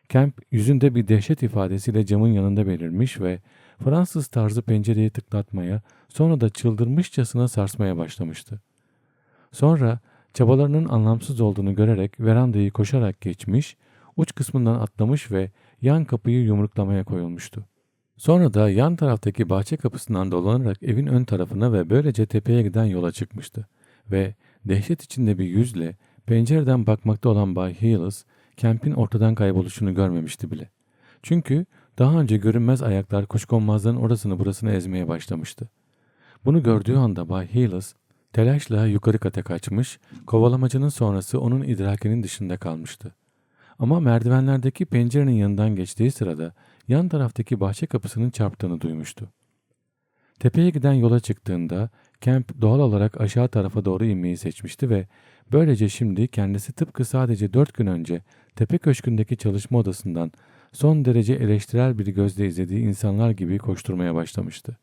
Kemp yüzünde bir dehşet ifadesiyle camın yanında belirmiş ve Fransız tarzı pencereyi tıklatmaya sonra da çıldırmışçasına sarsmaya başlamıştı. Sonra çabalarının anlamsız olduğunu görerek verandayı koşarak geçmiş, uç kısmından atlamış ve yan kapıyı yumruklamaya koyulmuştu. Sonra da yan taraftaki bahçe kapısından dolanarak evin ön tarafına ve böylece tepeye giden yola çıkmıştı. Ve dehşet içinde bir yüzle pencereden bakmakta olan Bay Hillis, Kemp'in ortadan kayboluşunu görmemişti bile. Çünkü daha önce görünmez ayaklar kuşkonmazların orasını burasını ezmeye başlamıştı. Bunu gördüğü anda Bay Hillis telaşla yukarı kata kaçmış, kovalamacının sonrası onun idrakinin dışında kalmıştı. Ama merdivenlerdeki pencerenin yanından geçtiği sırada yan taraftaki bahçe kapısının çarptığını duymuştu. Tepeye giden yola çıktığında Kemp doğal olarak aşağı tarafa doğru inmeyi seçmişti ve böylece şimdi kendisi tıpkı sadece dört gün önce tepe köşkündeki çalışma odasından son derece eleştirel bir gözle izlediği insanlar gibi koşturmaya başlamıştı.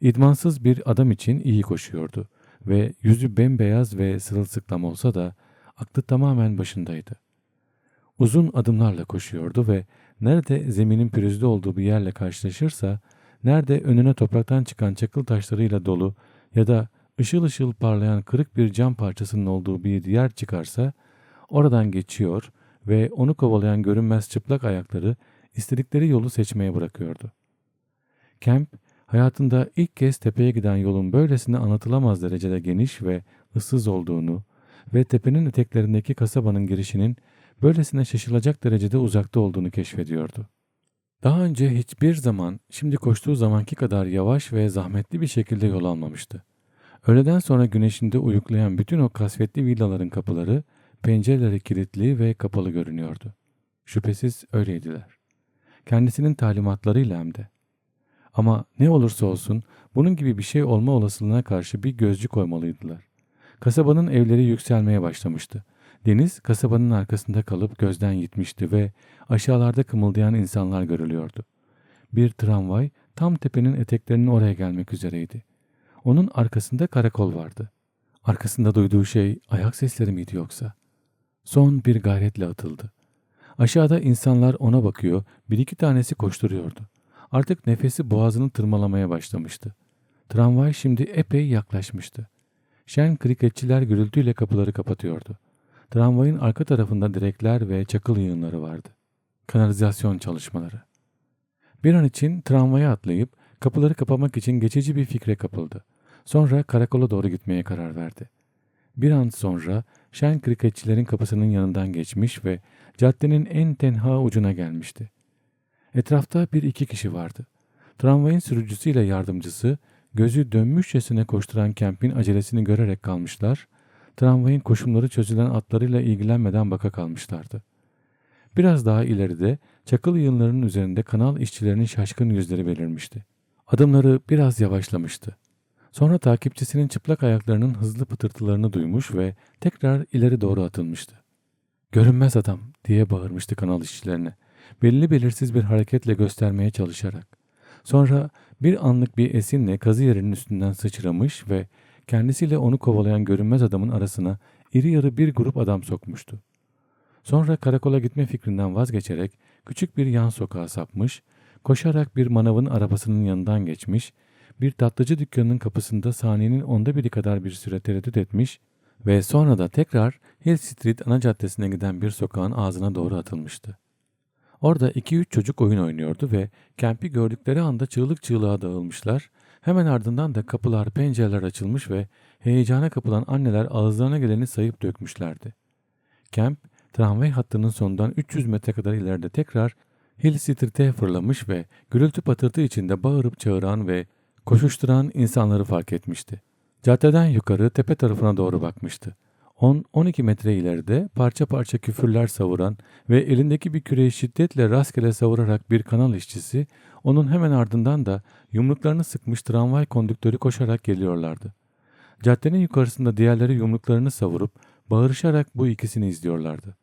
İdmansız bir adam için iyi koşuyordu ve yüzü bembeyaz ve sırılsıklam olsa da aklı tamamen başındaydı. Uzun adımlarla koşuyordu ve nerede zeminin pürüzlü olduğu bir yerle karşılaşırsa, nerede önüne topraktan çıkan çakıl taşlarıyla dolu ya da ışıl ışıl parlayan kırık bir cam parçasının olduğu bir yer çıkarsa, oradan geçiyor ve onu kovalayan görünmez çıplak ayakları istedikleri yolu seçmeye bırakıyordu. Kemp, hayatında ilk kez tepeye giden yolun böylesine anlatılamaz derecede geniş ve ıssız olduğunu ve tepenin eteklerindeki kasabanın girişinin böylesine şaşılacak derecede uzakta olduğunu keşfediyordu. Daha önce hiçbir zaman şimdi koştuğu zamanki kadar yavaş ve zahmetli bir şekilde yol almamıştı. Öğleden sonra güneşinde uyuklayan bütün o kasvetli villaların kapıları, pencereleri kilitli ve kapalı görünüyordu. Şüphesiz öyleydiler. Kendisinin talimatlarıyla hem de. Ama ne olursa olsun bunun gibi bir şey olma olasılığına karşı bir gözcü koymalıydılar. Kasabanın evleri yükselmeye başlamıştı. Deniz kasabanın arkasında kalıp gözden gitmişti ve aşağılarda kımıldayan insanlar görülüyordu. Bir tramvay tam tepenin eteklerinin oraya gelmek üzereydi. Onun arkasında karakol vardı. Arkasında duyduğu şey ayak sesleri miydi yoksa? Son bir gayretle atıldı. Aşağıda insanlar ona bakıyor, bir iki tanesi koşturuyordu. Artık nefesi boğazını tırmalamaya başlamıştı. Tramvay şimdi epey yaklaşmıştı. Şen kriketçiler gürültüyle kapıları kapatıyordu. Tramvayın arka tarafında direkler ve çakıl yığınları vardı. Kanalizasyon çalışmaları. Bir an için tramvaya atlayıp kapıları kapamak için geçici bir fikre kapıldı. Sonra karakola doğru gitmeye karar verdi. Bir an sonra şen kriketçilerin kapısının yanından geçmiş ve caddenin en tenha ucuna gelmişti. Etrafta bir iki kişi vardı. Tramvayın sürücüsüyle yardımcısı gözü dönmüşçesine koşturan Kemp'in acelesini görerek kalmışlar, tramvayın koşumları çözülen atlarıyla ilgilenmeden baka kalmışlardı. Biraz daha ileride çakıl yığınlarının üzerinde kanal işçilerinin şaşkın yüzleri belirmişti. Adımları biraz yavaşlamıştı. Sonra takipçisinin çıplak ayaklarının hızlı pıtırtılarını duymuş ve tekrar ileri doğru atılmıştı. Görünmez adam diye bağırmıştı kanal işçilerine. Belli belirsiz bir hareketle göstermeye çalışarak. Sonra bir anlık bir esinle kazı yerinin üstünden sıçramış ve kendisiyle onu kovalayan görünmez adamın arasına iri yarı bir grup adam sokmuştu. Sonra karakola gitme fikrinden vazgeçerek küçük bir yan sokağa sapmış, koşarak bir manavın arabasının yanından geçmiş, bir tatlıcı dükkanının kapısında saniyenin onda biri kadar bir süre tereddüt etmiş ve sonra da tekrar Hill Street ana caddesine giden bir sokağın ağzına doğru atılmıştı. Orada iki üç çocuk oyun oynuyordu ve Kemp'i gördükleri anda çığlık çığlığa dağılmışlar. Hemen ardından da kapılar, pencereler açılmış ve heyecana kapılan anneler ağızlarına geleni sayıp dökmüşlerdi. Kemp, tramvay hattının sonundan 300 metre kadar ileride tekrar Hill Street'e fırlamış ve gürültü patırtı içinde bağırıp çağıran ve koşuşturan insanları fark etmişti. Caddeden yukarı tepe tarafına doğru bakmıştı. 10-12 metre ileride parça parça küfürler savuran ve elindeki bir küreği şiddetle rastgele savurarak bir kanal işçisi, onun hemen ardından da yumruklarını sıkmış tramvay kondüktörü koşarak geliyorlardı. Caddenin yukarısında diğerleri yumruklarını savurup bağırışarak bu ikisini izliyorlardı.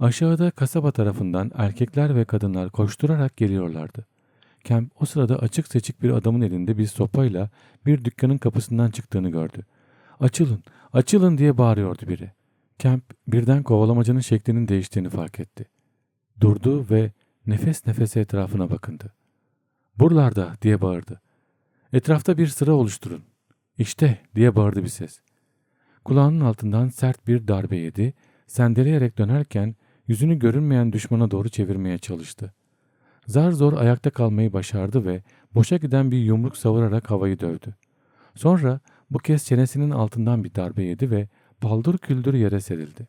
Aşağıda kasaba tarafından erkekler ve kadınlar koşturarak geliyorlardı. Kemp o sırada açık seçik bir adamın elinde bir sopayla bir dükkanın kapısından çıktığını gördü. Açılın, açılın diye bağırıyordu biri. Kemp birden kovalamacının şeklinin değiştiğini fark etti. Durdu ve nefes nefese etrafına bakındı. Buralarda diye bağırdı. Etrafta bir sıra oluşturun. İşte diye bağırdı bir ses. Kulağının altından sert bir darbe yedi, sendeleyerek dönerken yüzünü görünmeyen düşmana doğru çevirmeye çalıştı. Zar zor ayakta kalmayı başardı ve boşa giden bir yumruk savurarak havayı dövdü. Sonra bu kez çenesinin altından bir darbe yedi ve baldır küldür yere serildi.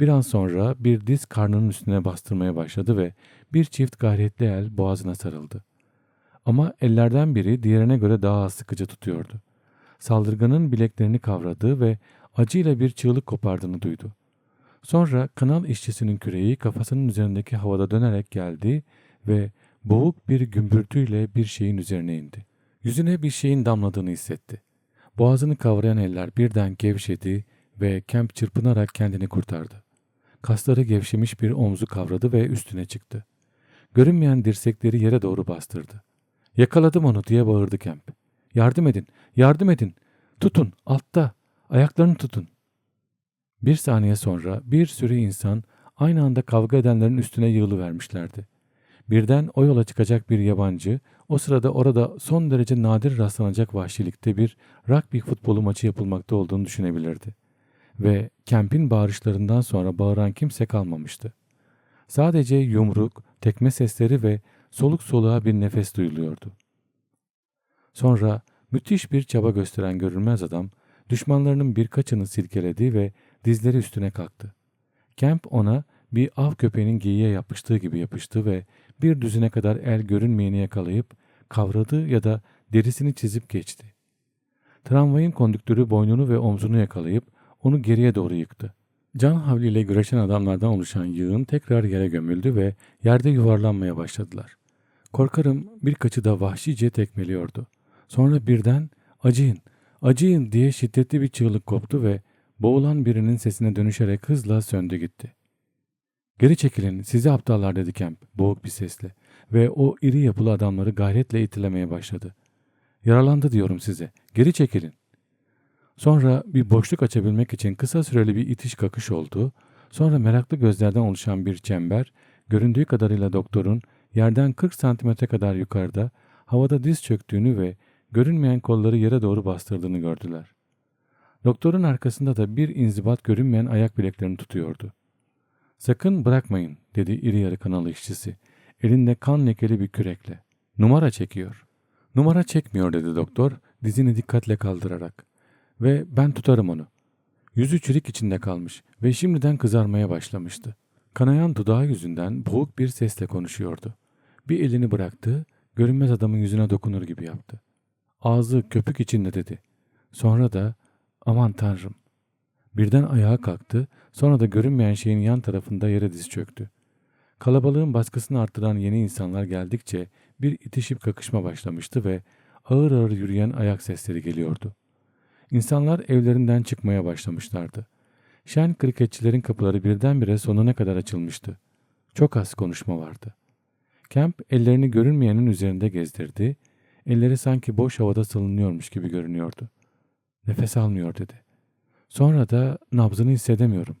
Bir an sonra bir diz karnının üstüne bastırmaya başladı ve bir çift gayretli el boğazına sarıldı. Ama ellerden biri diğerine göre daha az sıkıcı tutuyordu. Saldırganın bileklerini kavradı ve acıyla bir çığlık kopardığını duydu. Sonra kanal işçisinin küreği kafasının üzerindeki havada dönerek geldi ve boğuk bir gümbürtüyle bir şeyin üzerine indi. Yüzüne bir şeyin damladığını hissetti. Boğazını kavrayan eller birden gevşedi ve Kemp çırpınarak kendini kurtardı. Kasları gevşemiş bir omzu kavradı ve üstüne çıktı. Görünmeyen dirsekleri yere doğru bastırdı. Yakaladım onu diye bağırdı Kemp. Yardım edin, yardım edin. Tutun, altta. Ayaklarını tutun. Bir saniye sonra bir sürü insan aynı anda kavga edenlerin üstüne yığılıvermişlerdi. Birden o yola çıkacak bir yabancı, o sırada orada son derece nadir rastlanacak vahşilikte bir rugby futbolu maçı yapılmakta olduğunu düşünebilirdi. Ve Kemp'in bağırışlarından sonra bağıran kimse kalmamıştı. Sadece yumruk, tekme sesleri ve soluk soluğa bir nefes duyuluyordu. Sonra müthiş bir çaba gösteren görünmez adam, düşmanlarının birkaçını silkeledi ve dizleri üstüne kalktı. Kemp ona bir av köpeğinin geyiğe yapıştığı gibi yapıştı ve bir düzine kadar el görünmeyeni yakalayıp kavradı ya da derisini çizip geçti. Tramvayın kondüktörü boynunu ve omzunu yakalayıp onu geriye doğru yıktı. Can havliyle güreşen adamlardan oluşan yığın tekrar yere gömüldü ve yerde yuvarlanmaya başladılar. Korkarım birkaçı da vahşice tekmeliyordu. Sonra birden acıyın, acıyın diye şiddetli bir çığlık koptu ve boğulan birinin sesine dönüşerek hızla söndü gitti. Geri çekilin sizi aptallar dedi Kemp boğuk bir sesle ve o iri yapılı adamları gayretle itilemeye başladı. Yaralandı diyorum size geri çekilin. Sonra bir boşluk açabilmek için kısa süreli bir itiş kakış oldu. Sonra meraklı gözlerden oluşan bir çember göründüğü kadarıyla doktorun yerden 40 santimetre kadar yukarıda havada diz çöktüğünü ve görünmeyen kolları yere doğru bastırdığını gördüler. Doktorun arkasında da bir inzibat görünmeyen ayak bileklerini tutuyordu. Sakın bırakmayın dedi iri yarı kanalı işçisi. Elinde kan lekeli bir kürekle. Numara çekiyor. Numara çekmiyor dedi doktor dizini dikkatle kaldırarak. Ve ben tutarım onu. Yüzü çürük içinde kalmış ve şimdiden kızarmaya başlamıştı. Kanayan dudağı yüzünden boğuk bir sesle konuşuyordu. Bir elini bıraktı, görünmez adamın yüzüne dokunur gibi yaptı. Ağzı köpük içinde dedi. Sonra da aman tanrım Birden ayağa kalktı, sonra da görünmeyen şeyin yan tarafında yere diz çöktü. Kalabalığın baskısını arttıran yeni insanlar geldikçe bir itişip kakışma başlamıştı ve ağır ağır yürüyen ayak sesleri geliyordu. İnsanlar evlerinden çıkmaya başlamışlardı. Şen kriketçilerin kapıları birdenbire sonuna kadar açılmıştı. Çok az konuşma vardı. Kemp ellerini görünmeyenin üzerinde gezdirdi. Elleri sanki boş havada salınıyormuş gibi görünüyordu. Nefes almıyor dedi. Sonra da nabzını hissedemiyorum.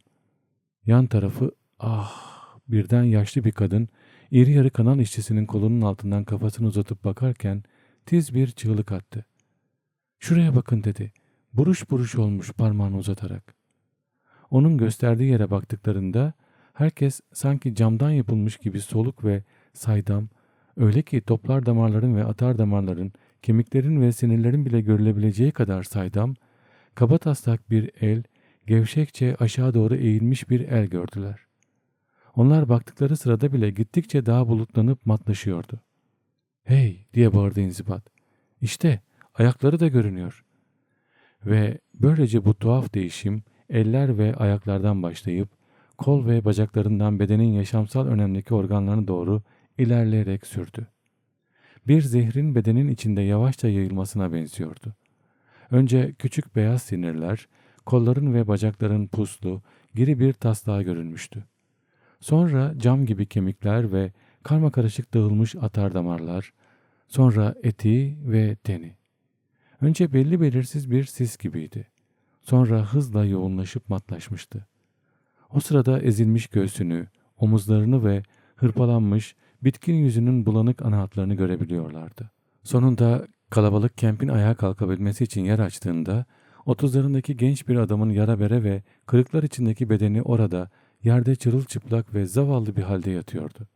Yan tarafı ah birden yaşlı bir kadın iri yarı kanal işçisinin kolunun altından kafasını uzatıp bakarken tiz bir çığlık attı. Şuraya bakın dedi. Buruş buruş olmuş parmağını uzatarak. Onun gösterdiği yere baktıklarında herkes sanki camdan yapılmış gibi soluk ve saydam, öyle ki toplar damarların ve atar damarların, kemiklerin ve sinirlerin bile görülebileceği kadar saydam, kaba taslak bir el, gevşekçe aşağı doğru eğilmiş bir el gördüler. Onlar baktıkları sırada bile gittikçe daha bulutlanıp matlaşıyordu. ''Hey!'' diye bağırdı inzibat. ''İşte ayakları da görünüyor.'' Ve böylece bu tuhaf değişim eller ve ayaklardan başlayıp kol ve bacaklarından bedenin yaşamsal önemdeki organlarına doğru ilerleyerek sürdü. Bir zehrin bedenin içinde yavaşça yayılmasına benziyordu. Önce küçük beyaz sinirler, kolların ve bacakların puslu, giri bir taslağı görünmüştü. Sonra cam gibi kemikler ve karma karışık dağılmış atar damarlar, sonra eti ve teni. Önce belli belirsiz bir sis gibiydi. Sonra hızla yoğunlaşıp matlaşmıştı. O sırada ezilmiş göğsünü, omuzlarını ve hırpalanmış, bitkin yüzünün bulanık ana hatlarını görebiliyorlardı. Sonunda kalabalık kempin ayağa kalkabilmesi için yer açtığında, otuzlarındaki genç bir adamın yara bere ve kırıklar içindeki bedeni orada, yerde çırılçıplak ve zavallı bir halde yatıyordu.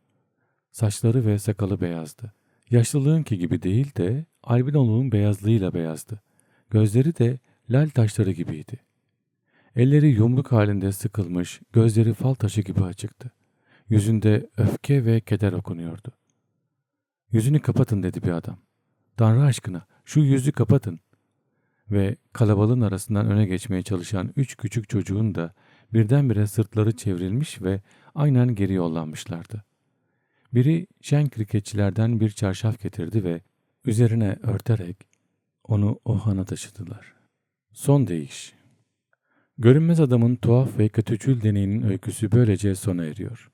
Saçları ve sakalı beyazdı. Yaşlılığınki gibi değil de albinoluğun beyazlığıyla beyazdı. Gözleri de lal taşları gibiydi. Elleri yumruk halinde sıkılmış, gözleri fal taşı gibi açıktı. Yüzünde öfke ve keder okunuyordu. Yüzünü kapatın dedi bir adam. Tanrı aşkına şu yüzü kapatın. Ve kalabalığın arasından öne geçmeye çalışan üç küçük çocuğun da birdenbire sırtları çevrilmiş ve aynen geri yollanmışlardı. Biri şen kriketçilerden bir çarşaf getirdi ve üzerine örterek onu o hana taşıdılar. Son değiş Görünmez adamın tuhaf ve kötücül deneyinin öyküsü böylece sona eriyor.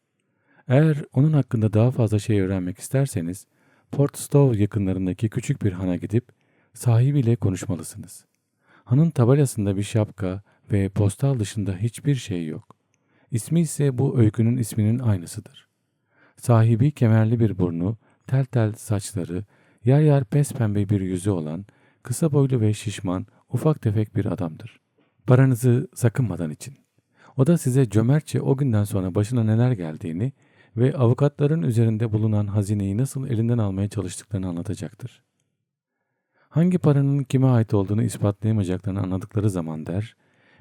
Eğer onun hakkında daha fazla şey öğrenmek isterseniz, Port Stowe yakınlarındaki küçük bir hana gidip sahibiyle konuşmalısınız. Hanın tabelasında bir şapka ve postal dışında hiçbir şey yok. İsmi ise bu öykünün isminin aynısıdır. Sahibi kemerli bir burnu, tel tel saçları, yer yer pembe bir yüzü olan, kısa boylu ve şişman, ufak tefek bir adamdır. Paranızı sakınmadan için. O da size cömertçe o günden sonra başına neler geldiğini ve avukatların üzerinde bulunan hazineyi nasıl elinden almaya çalıştıklarını anlatacaktır. Hangi paranın kime ait olduğunu ispatlayamayacaklarını anladıkları zaman der,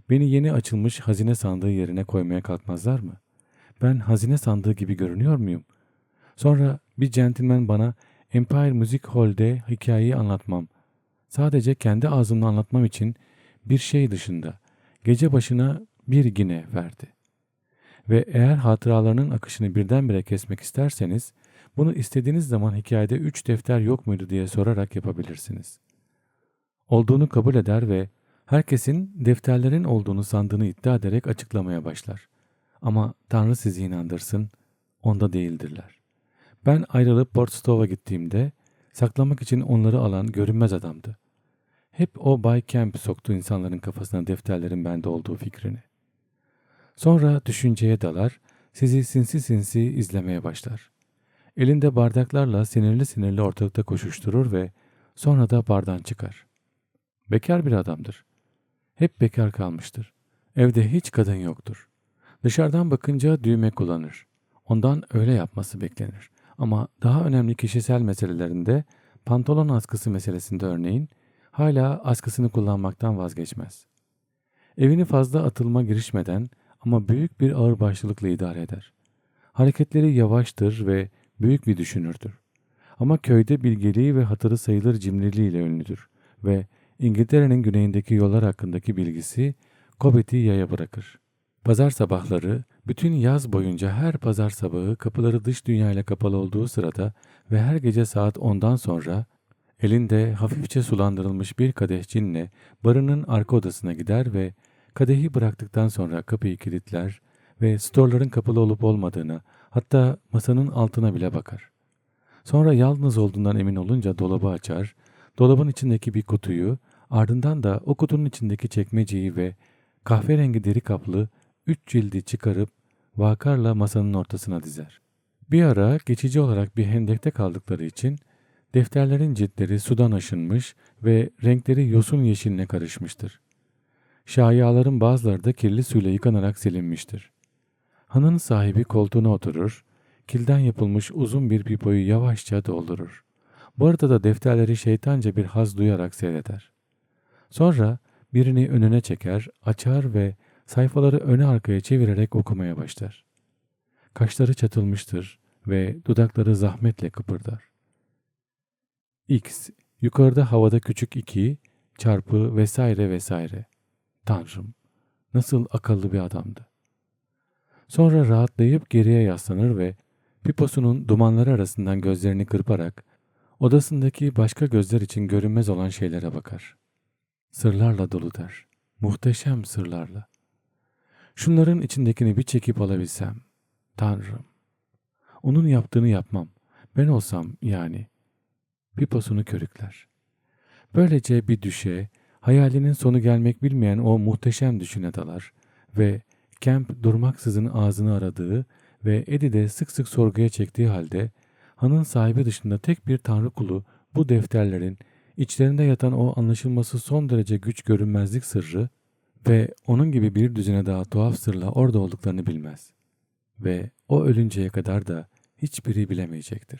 beni yeni açılmış hazine sandığı yerine koymaya kalkmazlar mı? Ben hazine sandığı gibi görünüyor muyum? Sonra bir centilmen bana Empire Music Hall'de hikayeyi anlatmam, sadece kendi ağzımla anlatmam için bir şey dışında gece başına bir gine verdi. Ve eğer hatıralarının akışını birdenbire kesmek isterseniz, bunu istediğiniz zaman hikayede üç defter yok muydu diye sorarak yapabilirsiniz. Olduğunu kabul eder ve herkesin defterlerin olduğunu sandığını iddia ederek açıklamaya başlar. Ama Tanrı sizi inandırsın, onda değildirler. Ben ayrılıp Port Stowe'a gittiğimde saklamak için onları alan görünmez adamdı. Hep o Bay Kemp soktu insanların kafasına defterlerin bende olduğu fikrini. Sonra düşünceye dalar, sizi sinsi sinsi izlemeye başlar. Elinde bardaklarla sinirli sinirli ortalıkta koşuşturur ve sonra da bardan çıkar. Bekar bir adamdır. Hep bekar kalmıştır. Evde hiç kadın yoktur. Dışarıdan bakınca düğme kullanır. Ondan öyle yapması beklenir. Ama daha önemli kişisel meselelerinde, pantolon askısı meselesinde örneğin, hala askısını kullanmaktan vazgeçmez. Evini fazla atılma girişmeden ama büyük bir ağırbaşlılıkla idare eder. Hareketleri yavaştır ve büyük bir düşünürdür. Ama köyde bilgeliği ve hatırı sayılır cimriliğiyle ünlüdür ve İngiltere'nin güneyindeki yollar hakkındaki bilgisi Cobbet'i yaya bırakır. Pazar sabahları, bütün yaz boyunca her pazar sabahı kapıları dış dünyayla kapalı olduğu sırada ve her gece saat 10'dan sonra elinde hafifçe sulandırılmış bir kadeh cinle barının arka odasına gider ve kadehi bıraktıktan sonra kapıyı kilitler ve storların kapalı olup olmadığına hatta masanın altına bile bakar. Sonra yalnız olduğundan emin olunca dolabı açar, dolabın içindeki bir kutuyu, ardından da o kutunun içindeki çekmeceyi ve kahverengi deri kaplı üç cildi çıkarıp vakarla masanın ortasına dizer. Bir ara geçici olarak bir hendekte kaldıkları için defterlerin ciltleri sudan aşınmış ve renkleri yosun yeşiline karışmıştır. Şayiaların bazıları da kirli suyla yıkanarak silinmiştir. Hanın sahibi koltuğuna oturur, kilden yapılmış uzun bir pipoyu yavaşça doldurur. Bu arada da defterleri şeytanca bir haz duyarak seyreder. Sonra birini önüne çeker, açar ve sayfaları öne arkaya çevirerek okumaya başlar. Kaşları çatılmıştır ve dudakları zahmetle kıpırdar. X, yukarıda havada küçük 2, çarpı vesaire vesaire. Tanrım, nasıl akıllı bir adamdı. Sonra rahatlayıp geriye yaslanır ve piposunun dumanları arasından gözlerini kırparak odasındaki başka gözler için görünmez olan şeylere bakar. Sırlarla dolu der. Muhteşem sırlarla. Şunların içindekini bir çekip alabilsem. Tanrım. Onun yaptığını yapmam. Ben olsam yani. Piposunu körükler. Böylece bir düşe, hayalinin sonu gelmek bilmeyen o muhteşem düşüne dalar ve Kemp durmaksızın ağzını aradığı ve Eddie de sık sık sorguya çektiği halde hanın sahibi dışında tek bir tanrı kulu bu defterlerin içlerinde yatan o anlaşılması son derece güç görünmezlik sırrı ve onun gibi bir düzine daha tuhaf sırla orada olduklarını bilmez. Ve o ölünceye kadar da hiçbiri bilemeyecektir.